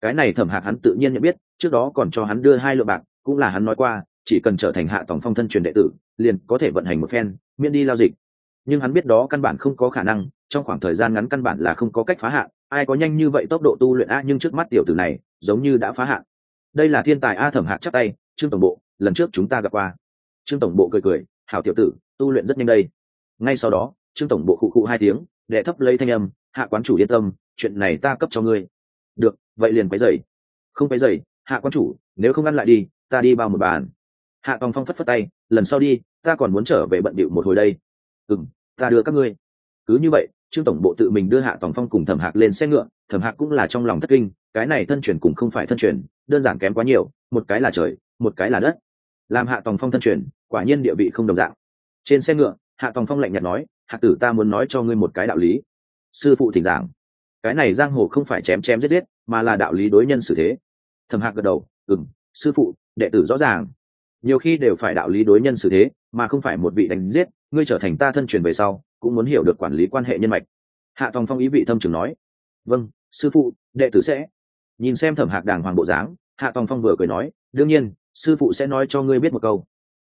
Cái này thẩm hạc hắn tự nhiên nhận biết, trước đó còn cho hắn đưa hai lượng bạc, cũng là hắn nói qua, chỉ cần trở thành hạ tòng phong thân truyền đệ tử, liền có thể vận hành một phen, miễn đi lao dịch. Nhưng hắn biết đó căn bản không có khả năng, trong khoảng thời gian ngắn căn bản là không có cách phá hạn ai có nhanh như vậy tốc độ tu luyện a nhưng trước mắt tiểu tử này, giống như đã phá hạn đây là thiên tài a thẩm hạc chắc tay, trương tổng bộ lần trước chúng ta gặp qua. Trương tổng bộ cười cười, hảo tiểu tử, tu luyện rất nhanh đây. Ngay sau đó, trương tổng bộ khụ khụ hai tiếng, đệ thấp lấy thanh âm, hạ quán chủ yên tâm, chuyện này ta cấp cho ngươi. Được, vậy liền quấy dậy không quấy dậy hạ quán chủ, nếu không ngăn lại đi, ta đi bao một bàn. Hạ tòng phong phất phất tay, lần sau đi, ta còn muốn trở về bận điệu một hồi đây. Ừ m ta đưa các ngươi. Cứ như vậy, trương tổng bộ tự mình đưa hạ tòng phong cùng thẩm hạc lên xe ngựa, thẩm hạc cũng là trong lòng thất kinh, cái này thân truyền cùng không phải thân truyền, đơn giản kém quá nhiều, một cái là trời, một cái là đất làm hạ tòng phong thân truyền, quả nhiên địa vị không đồng dạng. Trên xe ngựa, hạ tòng phong lạnh nhạt nói, hạ tử ta muốn nói cho ngươi một cái đạo lý. Sư phụ thỉnh giảng. Cái này giang hồ không phải chém chém giết giết, mà là đạo lý đối nhân xử thế. Thầm hạc gật đầu ừng sư phụ, đệ tử rõ ràng. Nhiều khi đều phải đạo lý đối nhân xử thế, mà không phải một vị đánh giết, ngươi trở thành ta thân truyền về sau, cũng muốn hiểu được quản lý quan hệ nhân mạch. Hạ tòng phong ý vị thâm trường nói vâng sư phụ, đệ tử sẽ. Nhìn xem thẩm hạc đàng hoàng bộ dáng, hạ tòng phong vừa cười nói, đương nhiên sư phụ sẽ nói cho ngươi biết một câu.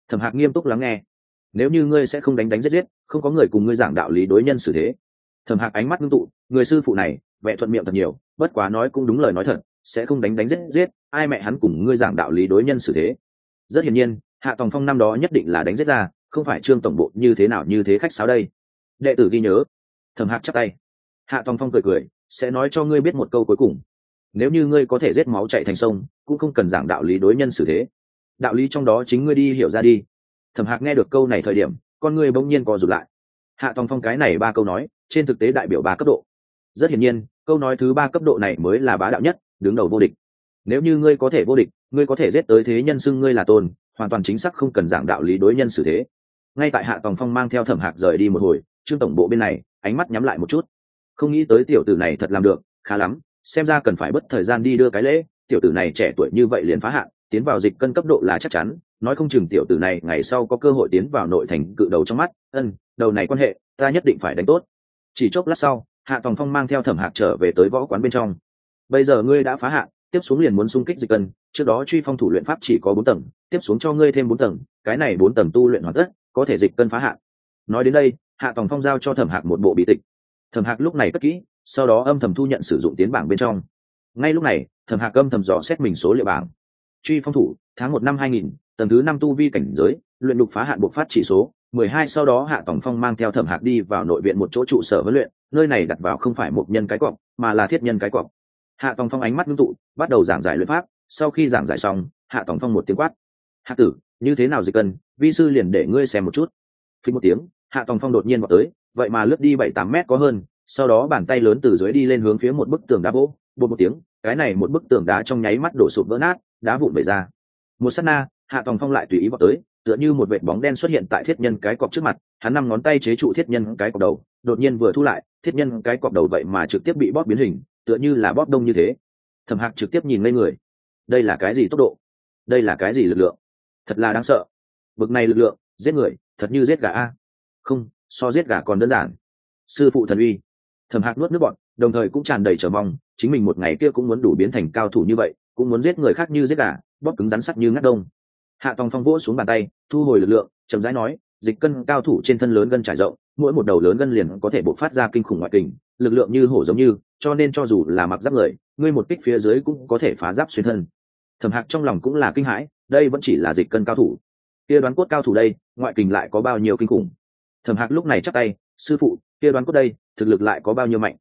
Thẩm hạc nghiêm túc lắng nghe. Nếu như ngươi sẽ không đánh đánh giết giết, không có người cùng ngươi giảng đạo lý đối nhân xử thế. Thẩm hạc ánh mắt ngưng tụ. Người sư phụ này vẽ thuận miệng thật nhiều, bất quá nói cũng đúng lời nói thật, sẽ không đánh đánh giết giết, ai mẹ hắn cùng ngươi giảng đạo lý đối nhân xử thế. Rất hiển nhiên, hạ tòng phong năm đó nhất định là đánh giết ra, không phải trương tổng bộ như thế nào như thế khách sáo đây. Đệ tử ghi nhớ. Thẩm hạc chắc tay. Hạ tòng phong cười cười, sẽ nói cho ngươi biết một câu cuối cùng. Nếu như ngươi có thể giết máu chạy thành sông, cũng không cần giảng đạo lý đối nhân xử thế đạo lý trong đó chính ngươi đi hiểu ra đi. Thẩm hạc nghe được câu này thời điểm, con ngươi bỗng nhiên co rụt lại. Hạ tòng phong cái này ba câu nói, trên thực tế đại biểu ba cấp độ. Rất hiển nhiên, câu nói thứ ba cấp độ này mới là bá đạo nhất, đứng đầu vô địch. Nếu như ngươi có thể vô địch, ngươi có thể giết tới thế nhân xưng ngươi là tôn, hoàn toàn chính xác không cần giảng đạo lý đối nhân xử thế. Ngay tại hạ tòng phong mang theo thẩm hạc rời đi một hồi, trương tổng bộ bên này, ánh mắt nhắm lại một chút. Không nghĩ tới tiểu tử này thật làm được, khá lắm, xem ra cần phải bất thời gian đi đưa cái lễ, tiểu tử này trẻ tuổi như vậy liền phá hạn tiến vào dịch cân cấp độ là chắc chắn, nói không chừng tiểu tử này ngày sau có cơ hội tiến vào nội thành cự đầu trong mắt. Ân, đầu này quan hệ, ta nhất định phải đánh tốt. Chỉ chốc lát sau, hạ tòng phong mang theo thẩm hạc trở về tới võ quán bên trong. Bây giờ ngươi đã phá hạn, tiếp xuống liền muốn xung kích dịch cân, trước đó truy phong thủ luyện pháp chỉ có bốn tầng, tiếp xuống cho ngươi thêm bốn tầng, cái này bốn tầng tu luyện hoàn tất, có thể dịch cân phá hạn. Nói đến đây, hạ tòng phong giao cho thẩm hạc một bộ bí tịch. Thẩm hạc lúc này cất kỹ, sau đó âm thầm thu nhận sử dụng tiến bảng bên trong. Ngay lúc này, thẩm hạc âm thầm dò xét mình số liệu bảng truy phong thủ tháng một năm hai nghìn tầng thứ năm tu vi cảnh giới luyện đục phá hạn bộc phát chỉ số mười hai sau đó hạ tổng phong mang theo thẩm hạc đi vào nội viện một chỗ trụ sở huấn luyện nơi này đặt vào không phải một nhân cái cọc mà là thiết nhân cái cọc hạ tổng phong ánh mắt ngưng tụ bắt đầu giảng giải luyện pháp. Sau khi giảng giải xong hạ tổng phong một tiếng quát. Hạ tử như thế nào dịch cần, vi sư liền để ngươi xem một chút. Phí một tiếng hạ tổng phong đột nhiên vào tới vậy mà lướt đi bảy tám mét có hơn sau đó bàn tay lớn từ dưới đi lên hướng phía một bức tường đá vỗ bột một tiếng cái này một bức tường đá trong nháy mắt đổ sụp vỡ nát, đá vụn bể ra. Một s á t na, hạ tòng phong lại tùy ý vào tới, tựa như một vệt bóng đen xuất hiện tại thiết nhân cái cọp trước mặt, hắn năm ngón tay chế trụ thiết nhân cái cọp đầu, đột nhiên vừa thu lại, thiết nhân cái cọp đầu vậy mà trực tiếp bị bóp biến hình, tựa như là bóp đông như thế. Thẩm hạc trực tiếp nhìn lên người. Đây là cái gì tốc độ? Đây là cái gì lực lượng? Thật là đáng sợ. Bực này lực lượng, giết người, thật như giết gà a. Không, so giết gà còn đơn giản. Sư phụ thần uy. Thẩm hạc nuốt nước bọn đồng thời cũng tràn đầy trở mong, chính mình một ngày kia cũng muốn đủ biến thành cao thủ như vậy, cũng muốn giết người khác như giết gà, bóp cứng rắn sắt như ngắt đông. Hạ tòng phong vỗ xuống bàn tay, thu hồi lực lượng, chậm rãi nói, dịch cân cao thủ trên thân lớn gân trải rộng, mỗi một đầu lớn gân liền có thể bộc phát ra kinh khủng ngoại kình, lực lượng như hổ giống như, cho nên cho dù là mặc giáp người, ngươi một kích phía dưới cũng có thể phá giáp xuyên thân. Thẩm hạc trong lòng cũng là kinh hãi, đây vẫn chỉ là dịch cân cao thủ. Kia đoán cốt cao thủ đây, ngoại kình lại có bao nhiêu kinh khủng? Thẩm hạc lúc này chắc tay, sư phụ, kia đoán cốt đây, thực lực lại có bao nhiêu mạnh?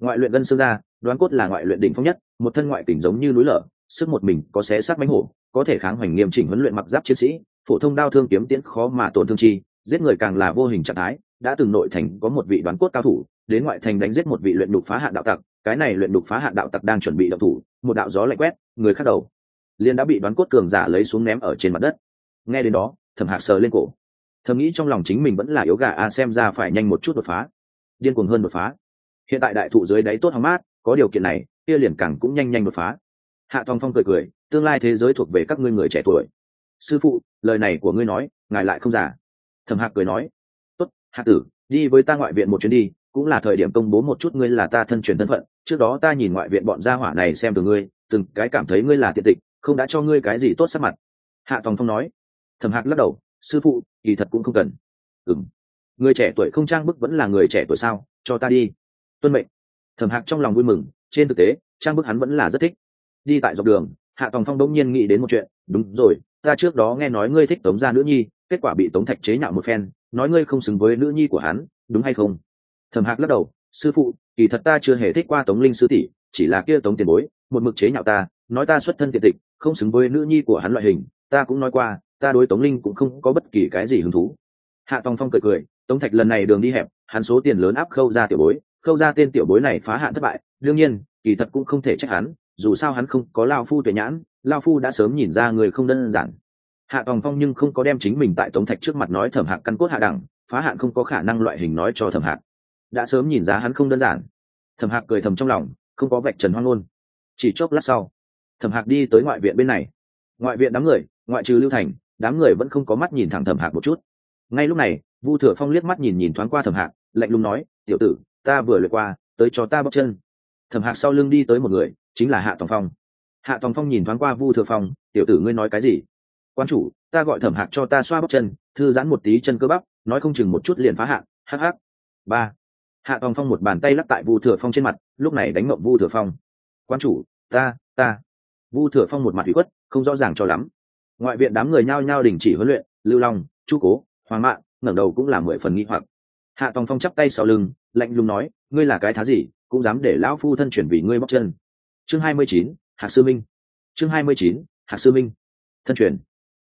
Ngoại luyện gân xương ra đoán cốt là ngoại luyện đỉnh phong nhất, một thân ngoại kình giống như núi lở, sức một mình có xé sát bánh hổ, có thể kháng hoành nghiêm chỉnh huấn luyện mặc giáp chiến sĩ, phổ thông đao thương kiếm tiễn khó mà tổn thương chi, giết người càng là vô hình trạng thái, đã từng nội thành có một vị đoán cốt cao thủ, đến ngoại thành đánh giết một vị luyện đục phá hạn đạo tặc, cái này luyện đục phá hạn đạo tặc đang chuẩn bị động thủ, một đạo gió lạnh quét, người khác đầu liên đã bị đoán cốt cường giả lấy xuống ném ở trên mặt đất. Nghe đến đó, thẩm hạc sờ lên cổ. Thầm nghĩ trong lòng chính mình vẫn là yếu gà a, xem ra phải nhanh một chút đột phá. Điên cuồng hơn đột phá hiện tại đại thụ dưới đáy tốt hóng mát, có điều kiện này, kia liền càng cũng nhanh nhanh đột phá. Hạ thong phong cười cười, tương lai thế giới thuộc về các ngươi người trẻ tuổi. Sư phụ, lời này của ngươi nói, ngài lại không giả thẩm hạc cười nói, tốt, hạ tử, đi với ta ngoại viện một chuyến đi, cũng là thời điểm công bố một chút ngươi là ta thân truyền thân phận. Trước đó ta nhìn ngoại viện bọn gia hỏa này xem từ ngươi, từng cái cảm thấy ngươi là tiện tịch, không đã cho ngươi cái gì tốt sắc mặt. Hạ tòng phong nói. Thẩm hạc lắc đầu, sư phụ, kỳ thật cũng không cần. Ừng người trẻ tuổi không trang bức vẫn là người trẻ tuổi sao? Cho ta đi tuân mệnh. Thẩm hạc trong lòng vui mừng, trên thực tế, trang bức hắn vẫn là rất thích. Đi tại dọc đường, hạ tòng phong đông nhiên nghĩ đến một chuyện, đúng rồi, ta trước đó nghe nói ngươi thích tống gia nữ nhi, kết quả bị tống thạch chế nhạo một phen, nói ngươi không xứng với nữ nhi của hắn, đúng hay không? Thẩm hạc lắc đầu, sư phụ, kỳ thật ta chưa hề thích qua tống linh sư tỷ, chỉ là kia tống tiền bối, một mực chế nhạo ta, nói ta xuất thân tiện tịch, không xứng với nữ nhi của hắn loại hình, ta cũng nói qua, ta đối tống linh cũng không có bất kỳ cái gì hứng thú. Hạ tòng phong cười cười, tống thạch lần này đường đi hẹp, hắn số tiền lớn áp khâu ra tiểu bối khâu ra tên tiểu bối này phá hạn thất bại, đương nhiên, kỳ thật cũng không thể trách hắn, dù sao hắn không có lao phu tuệ nhãn, lao phu đã sớm nhìn ra người không đơn giản. Hạ tòng phong nhưng không có đem chính mình tại tống thạch trước mặt nói thẩm hạc căn cốt hạ đẳng, phá hạn không có khả năng loại hình nói cho thẩm hạc. Đã sớm nhìn ra hắn không đơn giản. Thẩm hạc cười thầm trong lòng, không có vạch trần hoang ngôn. Chỉ chốc lát sau, thẩm hạc đi tới ngoại viện bên này. Ngoại viện đám người, ngoại trừ lưu thành, đám người vẫn không có mắt nhìn thẳng thẩm hạc một chút. Ngay lúc này, vu thừa phong liếc mắt nhìn nhìn thoáng qua thẩm hạc, lạnh lùng nói, tiểu tử ta vừa lượt qua, tới cho ta bóc chân. Thẩm hạc sau lưng đi tới một người, chính là hạ tòng phong. Hạ tòng phong nhìn thoáng qua vu thừa phong, tiểu tử ngươi nói cái gì? Quan chủ, ta gọi thẩm hạc cho ta xoa bóc chân, thư giãn một tí chân cơ bắp, nói không chừng một chút liền phá hạn, hắc hắc. Ba. Hạ tòng phong một bàn tay lắc tại vu thừa phong trên mặt, lúc này đánh mộng vu thừa phong. Quan chủ, ta ta. Vu thừa phong một mặt bị khuất, không rõ ràng cho lắm. Ngoại viện đám người nhao nhao đình chỉ huấn luyện, lưu long, chu cố, hoàng mạn, ngẩng đầu cũng là mười phần nghi hoặc. Hạ tòng phong chắp tay sau lưng lạnh lùng nói, ngươi là cái thá gì, cũng dám để lão phu thân chuyển vì ngươi bóc chân. Chương hai mươi chín, hạc sư minh. Chương hai mươi chín, hạc sư minh. Thân truyền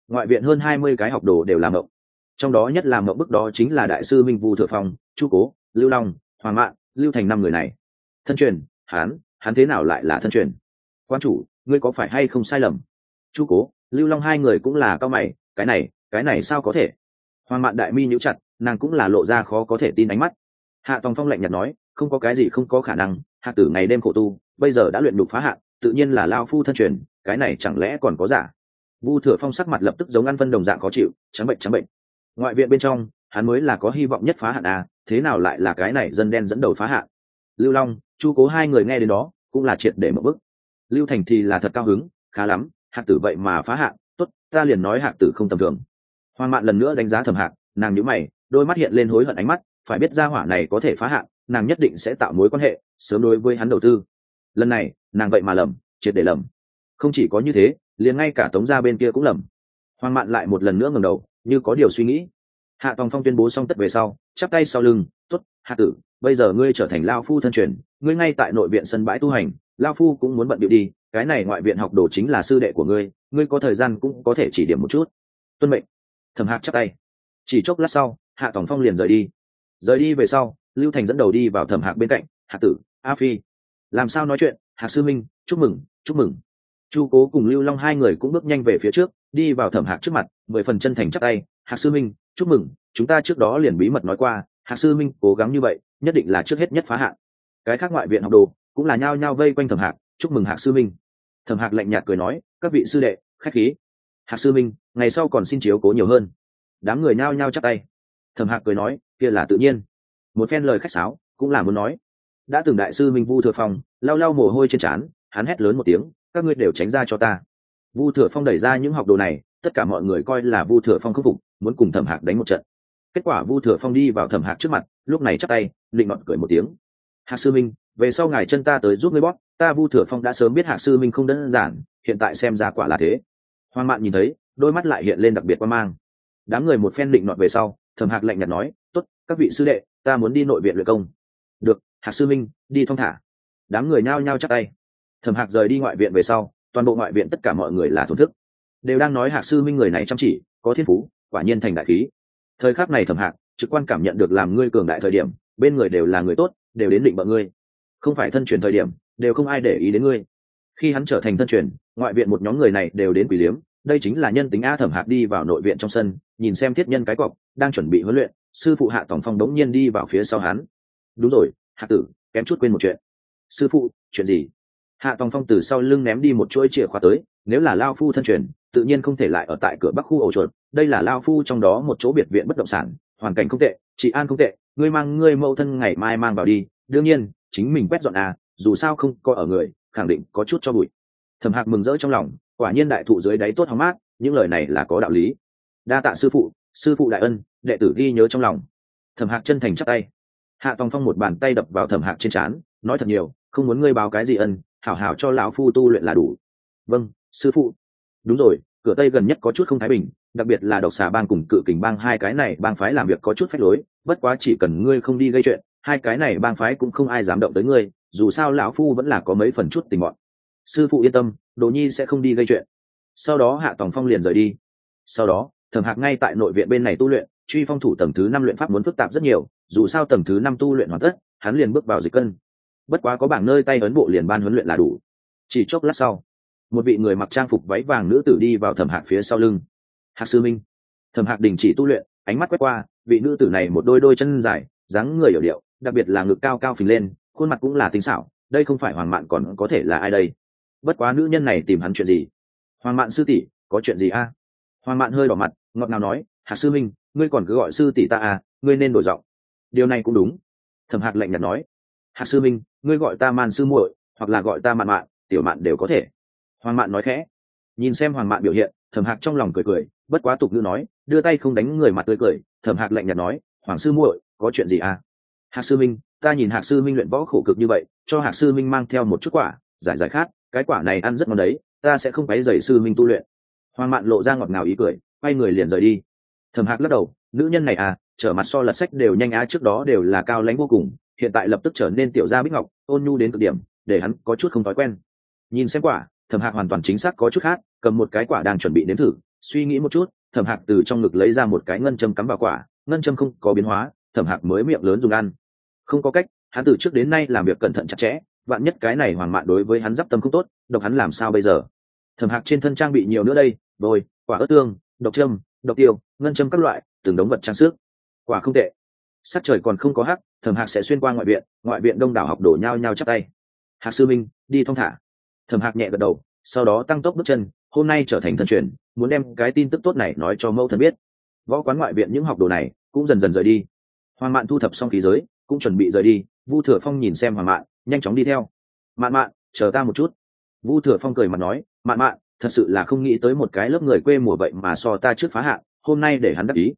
ngoại viện hơn hai mươi cái học đồ đều làm mộng. Trong đó nhất làm mộng bức đó chính là đại sư minh vu thừa phong, chu cố, lưu long, hoàng mạn, lưu thành năm người này. Thân truyền hán, hắn thế nào lại là thân truyền quan chủ, ngươi có phải hay không sai lầm? Chu cố, lưu long hai người cũng là cao mày, cái này cái này sao có thể? Hoàng mạn đại mi nhíu chặt, nàng cũng là lộ ra khó có thể tin ánh mắt hạ tòng phong lạnh nhạt nói, không có cái gì không có khả năng, hạ tử ngày đêm khổ tu, bây giờ đã luyện đục phá hạn tự nhiên là lao phu thân truyền, cái này chẳng lẽ còn có giả? Vu thừa phong sắc mặt lập tức giống ăn phân đồng dạng khó chịu, trắng bệnh trắng bệnh. Ngoại viện bên trong, hắn mới là có hy vọng nhất phá hạn à thế nào lại là cái này dân đen dẫn đầu phá hạn lưu long, chu cố hai người nghe đến đó, cũng là triệt để mở bức lưu thành thì là thật cao hứng, khá lắm hạc tử vậy mà phá hạn tốt, ta liền nói hạc tử không tầm thường. Hoàng mạn lần nữa đánh giá thầm hạc nàng nhữ mày, đôi mắt hiện lên hối hận ánh mắt phải biết gia hỏa này có thể phá hạn, nàng nhất định sẽ tạo mối quan hệ, sớm đối với hắn đầu tư. Lần này, nàng vậy mà lầm, triệt để lầm. Không chỉ có như thế, liền ngay cả tống gia bên kia cũng lầm. Hoang mạn lại một lần nữa ngẩng đầu, như có điều suy nghĩ. Hạ tòng phong tuyên bố xong tất về sau, chắp tay sau lưng t ố t hạ tử, bây giờ ngươi trở thành lao phu thân truyền, ngươi ngay tại nội viện sân bãi tu hành, lao phu cũng muốn bận điệu đi, cái này ngoại viện học đồ chính là sư đệ của ngươi ngươi có thời gian cũng có thể chỉ điểm một chút. Tuân mệnh. Thầm hạc chắp tay. Chỉ chốc lát sau, hạ tòng phong liền rời đi rời đi về sau, lưu thành dẫn đầu đi vào thẩm hạc bên cạnh hạ tử, a phi. Làm sao nói chuyện, hạc sư minh chúc mừng chúc mừng. Chu cố cùng lưu long hai người cũng bước nhanh về phía trước, đi vào thẩm hạc trước mặt, mười phần chân thành chắc tay, hạc sư minh chúc mừng, chúng ta trước đó liền bí mật nói qua, hạc sư minh cố gắng như vậy, nhất định là trước hết nhất phá hạn. Cái khác ngoại viện học đồ cũng là nhao nhao vây quanh thẩm hạc, chúc mừng hạc sư minh thẩm hạc lạnh nhạt cười nói, các vị sư đệ, khách khí. Hạc sư minh ngày sau còn xin chiếu cố nhiều hơn. Đám người nhao nhao chắc tay thẩm hạc cười nói, kia là tự nhiên. Một phen lời khách sáo, cũng là muốn nói. Đã từng đại sư minh vu thừa phong, lau lau mồ hôi trên trán, hắn hét lớn một tiếng, các ngươi đều tránh ra cho ta. Vu thừa phong đẩy ra những học đồ này, tất cả mọi người coi là vu thừa phong khắc phục, muốn cùng thẩm hạc đánh một trận. Kết quả vu thừa phong đi vào thẩm hạc trước mặt, lúc này chắc tay định ngọn cười một tiếng. Hạc sư minh, về sau ngài chân ta tới giúp ngươi bóp, ta vu thừa phong đã sớm biết hạc sư minh không đơn giản, hiện tại xem ra quả là thế. Hoang mạn nhìn thấy, đôi mắt lại hiện lên đặc biệt quan mang. Đám người một phen định nọt về sau thẩm hạc lạnh nhạt nói, tốt, các vị sư đệ, ta muốn đi nội viện luyện công. Được, hạc sư minh, đi thong thả. Đám người nhao nhao chắc tay. Thẩm hạc rời đi ngoại viện về sau, toàn bộ ngoại viện tất cả mọi người là thổn thức. Đều đang nói hạc sư minh người này chăm chỉ, có thiên phú, quả nhiên thành đại khí. Thời khắc này thẩm hạc, trực quan cảm nhận được làm ngươi cường đại thời điểm, bên người đều là người tốt, đều đến định bợ ngươi. Không phải thân truyền thời điểm, đều không ai để ý đến ngươi. Khi hắn trở thành thân truyền, ngoại viện một nhóm người này đều đến quỷ liếm đây chính là nhân tính a thẩm hạc đi vào nội viện trong sân, nhìn xem thiết nhân cái cọc, đang chuẩn bị huấn luyện, sư phụ hạ tổng phong đống nhiên đi vào phía sau hắn. Đúng rồi, hạ tử, kém chút quên một chuyện. Sư phụ, chuyện gì? Hạ tòng phong từ sau lưng ném đi một chuỗi chìa khóa tới, nếu là lao phu thân truyền, tự nhiên không thể lại ở tại cửa bắc khu ổ chuột, đây là lao phu trong đó một chỗ biệt viện bất động sản, hoàn cảnh không tệ chị an không tệ, ngươi mang ngươi mẫu thân ngày mai mang vào đi, đương nhiên, chính mình quét dọn à dù sao không có ở người, khẳng định có chút cho bụi. Thầm hạc mừng rỡ trong lòng quả nhiên đại thụ dưới đáy tốt hóng mát, những lời này là có đạo lý. Đa tạ sư phụ sư phụ đại ân, đệ tử ghi nhớ trong lòng. Thẩm hạc chân thành chắc tay. Hạ tòng phong một bàn tay đập vào Thẩm hạc trên trán, nói thật nhiều, không muốn ngươi báo cái gì ân, hảo hảo cho lão phu tu luyện là đủ. Vâng sư phụ. Đúng rồi, cửa tây gần nhất có chút không thái bình, đặc biệt là độc xà bang cùng cự kình bang hai cái này bang phái làm việc có chút phách lối, bất quá chỉ cần ngươi không đi gây chuyện, hai cái này bang phái cũng không ai dám động tới ngươi, dù sao lão phu vẫn là có mấy phần chút tình bọn sư phụ yên tâm đồ nhi sẽ không đi gây chuyện. Sau đó hạ tòng phong liền rời đi. Sau đó, thẩm hạc ngay tại nội viện bên này tu luyện, truy phong thủ tầng thứ năm luyện pháp muốn phức tạp rất nhiều, dù sao tầng thứ năm tu luyện hoàn tất, hắn liền bước vào dịch cân. Bất quá có bảng nơi tay ấn bộ liền ban huấn luyện là đủ. Chỉ chốc lát sau, một vị người mặc trang phục váy vàng nữ tử đi vào thẩm hạc phía sau lưng. Hạc sư minh. Thẩm hạc đình chỉ tu luyện, ánh mắt quét qua, vị nữ tử này một đôi đôi chân dài, dáng người hiểu điệu, đặc biệt là ngực cao cao phình lên, khuôn mặt cũng là tinh xảo, đây không phải hoàng mạn còn có thể là ai đây? Bất quá nữ nhân này tìm hắn chuyện gì? Hoàng mạn sư tỷ, có chuyện gì a? Hoàng mạn hơi đỏ mặt, ngọt ngào nói hạc sư minh ngươi còn cứ gọi sư tỷ ta à ngươi nên đổi giọng. Điều này cũng đúng. Thẩm hạc lạnh nhạt nói. Hạc sư minh ngươi gọi ta man sư muội, hoặc là gọi ta mạn mạn, tiểu mạn đều có thể. Hoàng mạn nói khẽ. Nhìn xem hoàng mạn biểu hiện, thẩm hạc trong lòng cười cười, bất quá tục ngữ nói, đưa tay không đánh người mặt tươi cười, thẩm hạc lạnh nhạt nói, hoàng sư muội, có chuyện gì à hạc sư minh ta nhìn hạc sư minh luyện võ khổ cực như vậy, cho hạc sư minh mang theo một chút quả, giải giải khát cái quả này ăn rất ngon đấy, ta sẽ không phải dày sư minh tu luyện. Hoàng mạn lộ ra ngọt ngào ý cười, quay người liền rời đi. Thẩm hạc lắc đầu, nữ nhân này à trở mặt so lật sách đều nhanh á, trước đó đều là cao lãnh vô cùng, hiện tại lập tức trở nên tiểu gia bích ngọc, ôn nhu đến cực điểm, để hắn có chút không thói quen. Nhìn xem quả, thẩm hạc hoàn toàn chính xác có chút khác, cầm một cái quả đang chuẩn bị nếm thử, suy nghĩ một chút, thẩm hạc từ trong ngực lấy ra một cái ngân châm cắm vào quả, ngân châm không có biến hóa, thẩm hạc mới miệng lớn dùng ăn. Không có cách, hắn từ trước đến nay làm việc cẩn thận chặt chẽ vạn nhất cái này hoàng mạn đối với hắn d i p tâm không tốt, độc hắn làm sao bây giờ? Thẩm hạc trên thân trang bị nhiều nữa đây đôi quả ớt tương, độc châm, độc tiêu, ngân châm các loại, từng đống vật trang sức. Quả không tệ. Sắc trời còn không có hắc, thẩm hạc sẽ xuyên qua ngoại viện ngoại viện đông đảo học đổ nhau nhau chắc tay. Hạc sư minh, đi thong thả. Thẩm hạc nhẹ gật đầu, sau đó tăng tốc bước chân, hôm nay trở thành thần truyền, muốn đem cái tin tức tốt này nói cho mẫu thần biết. Võ quán ngoại viện những học đồ này cũng dần dần rời đi. Hoàng mạn thu thập xong khí giới, cũng chuẩn bị rời đi, vu thừa phong nhìn xem hoàng mạn nhanh chóng đi theo. Mạn mạn, chờ ta một chút. Vu thừa phong cười mà nói, mạn mạn, thật sự là không nghĩ tới một cái lớp người quê mùa vậy mà so ta trước phá hạn hôm nay để hắn đắc ý.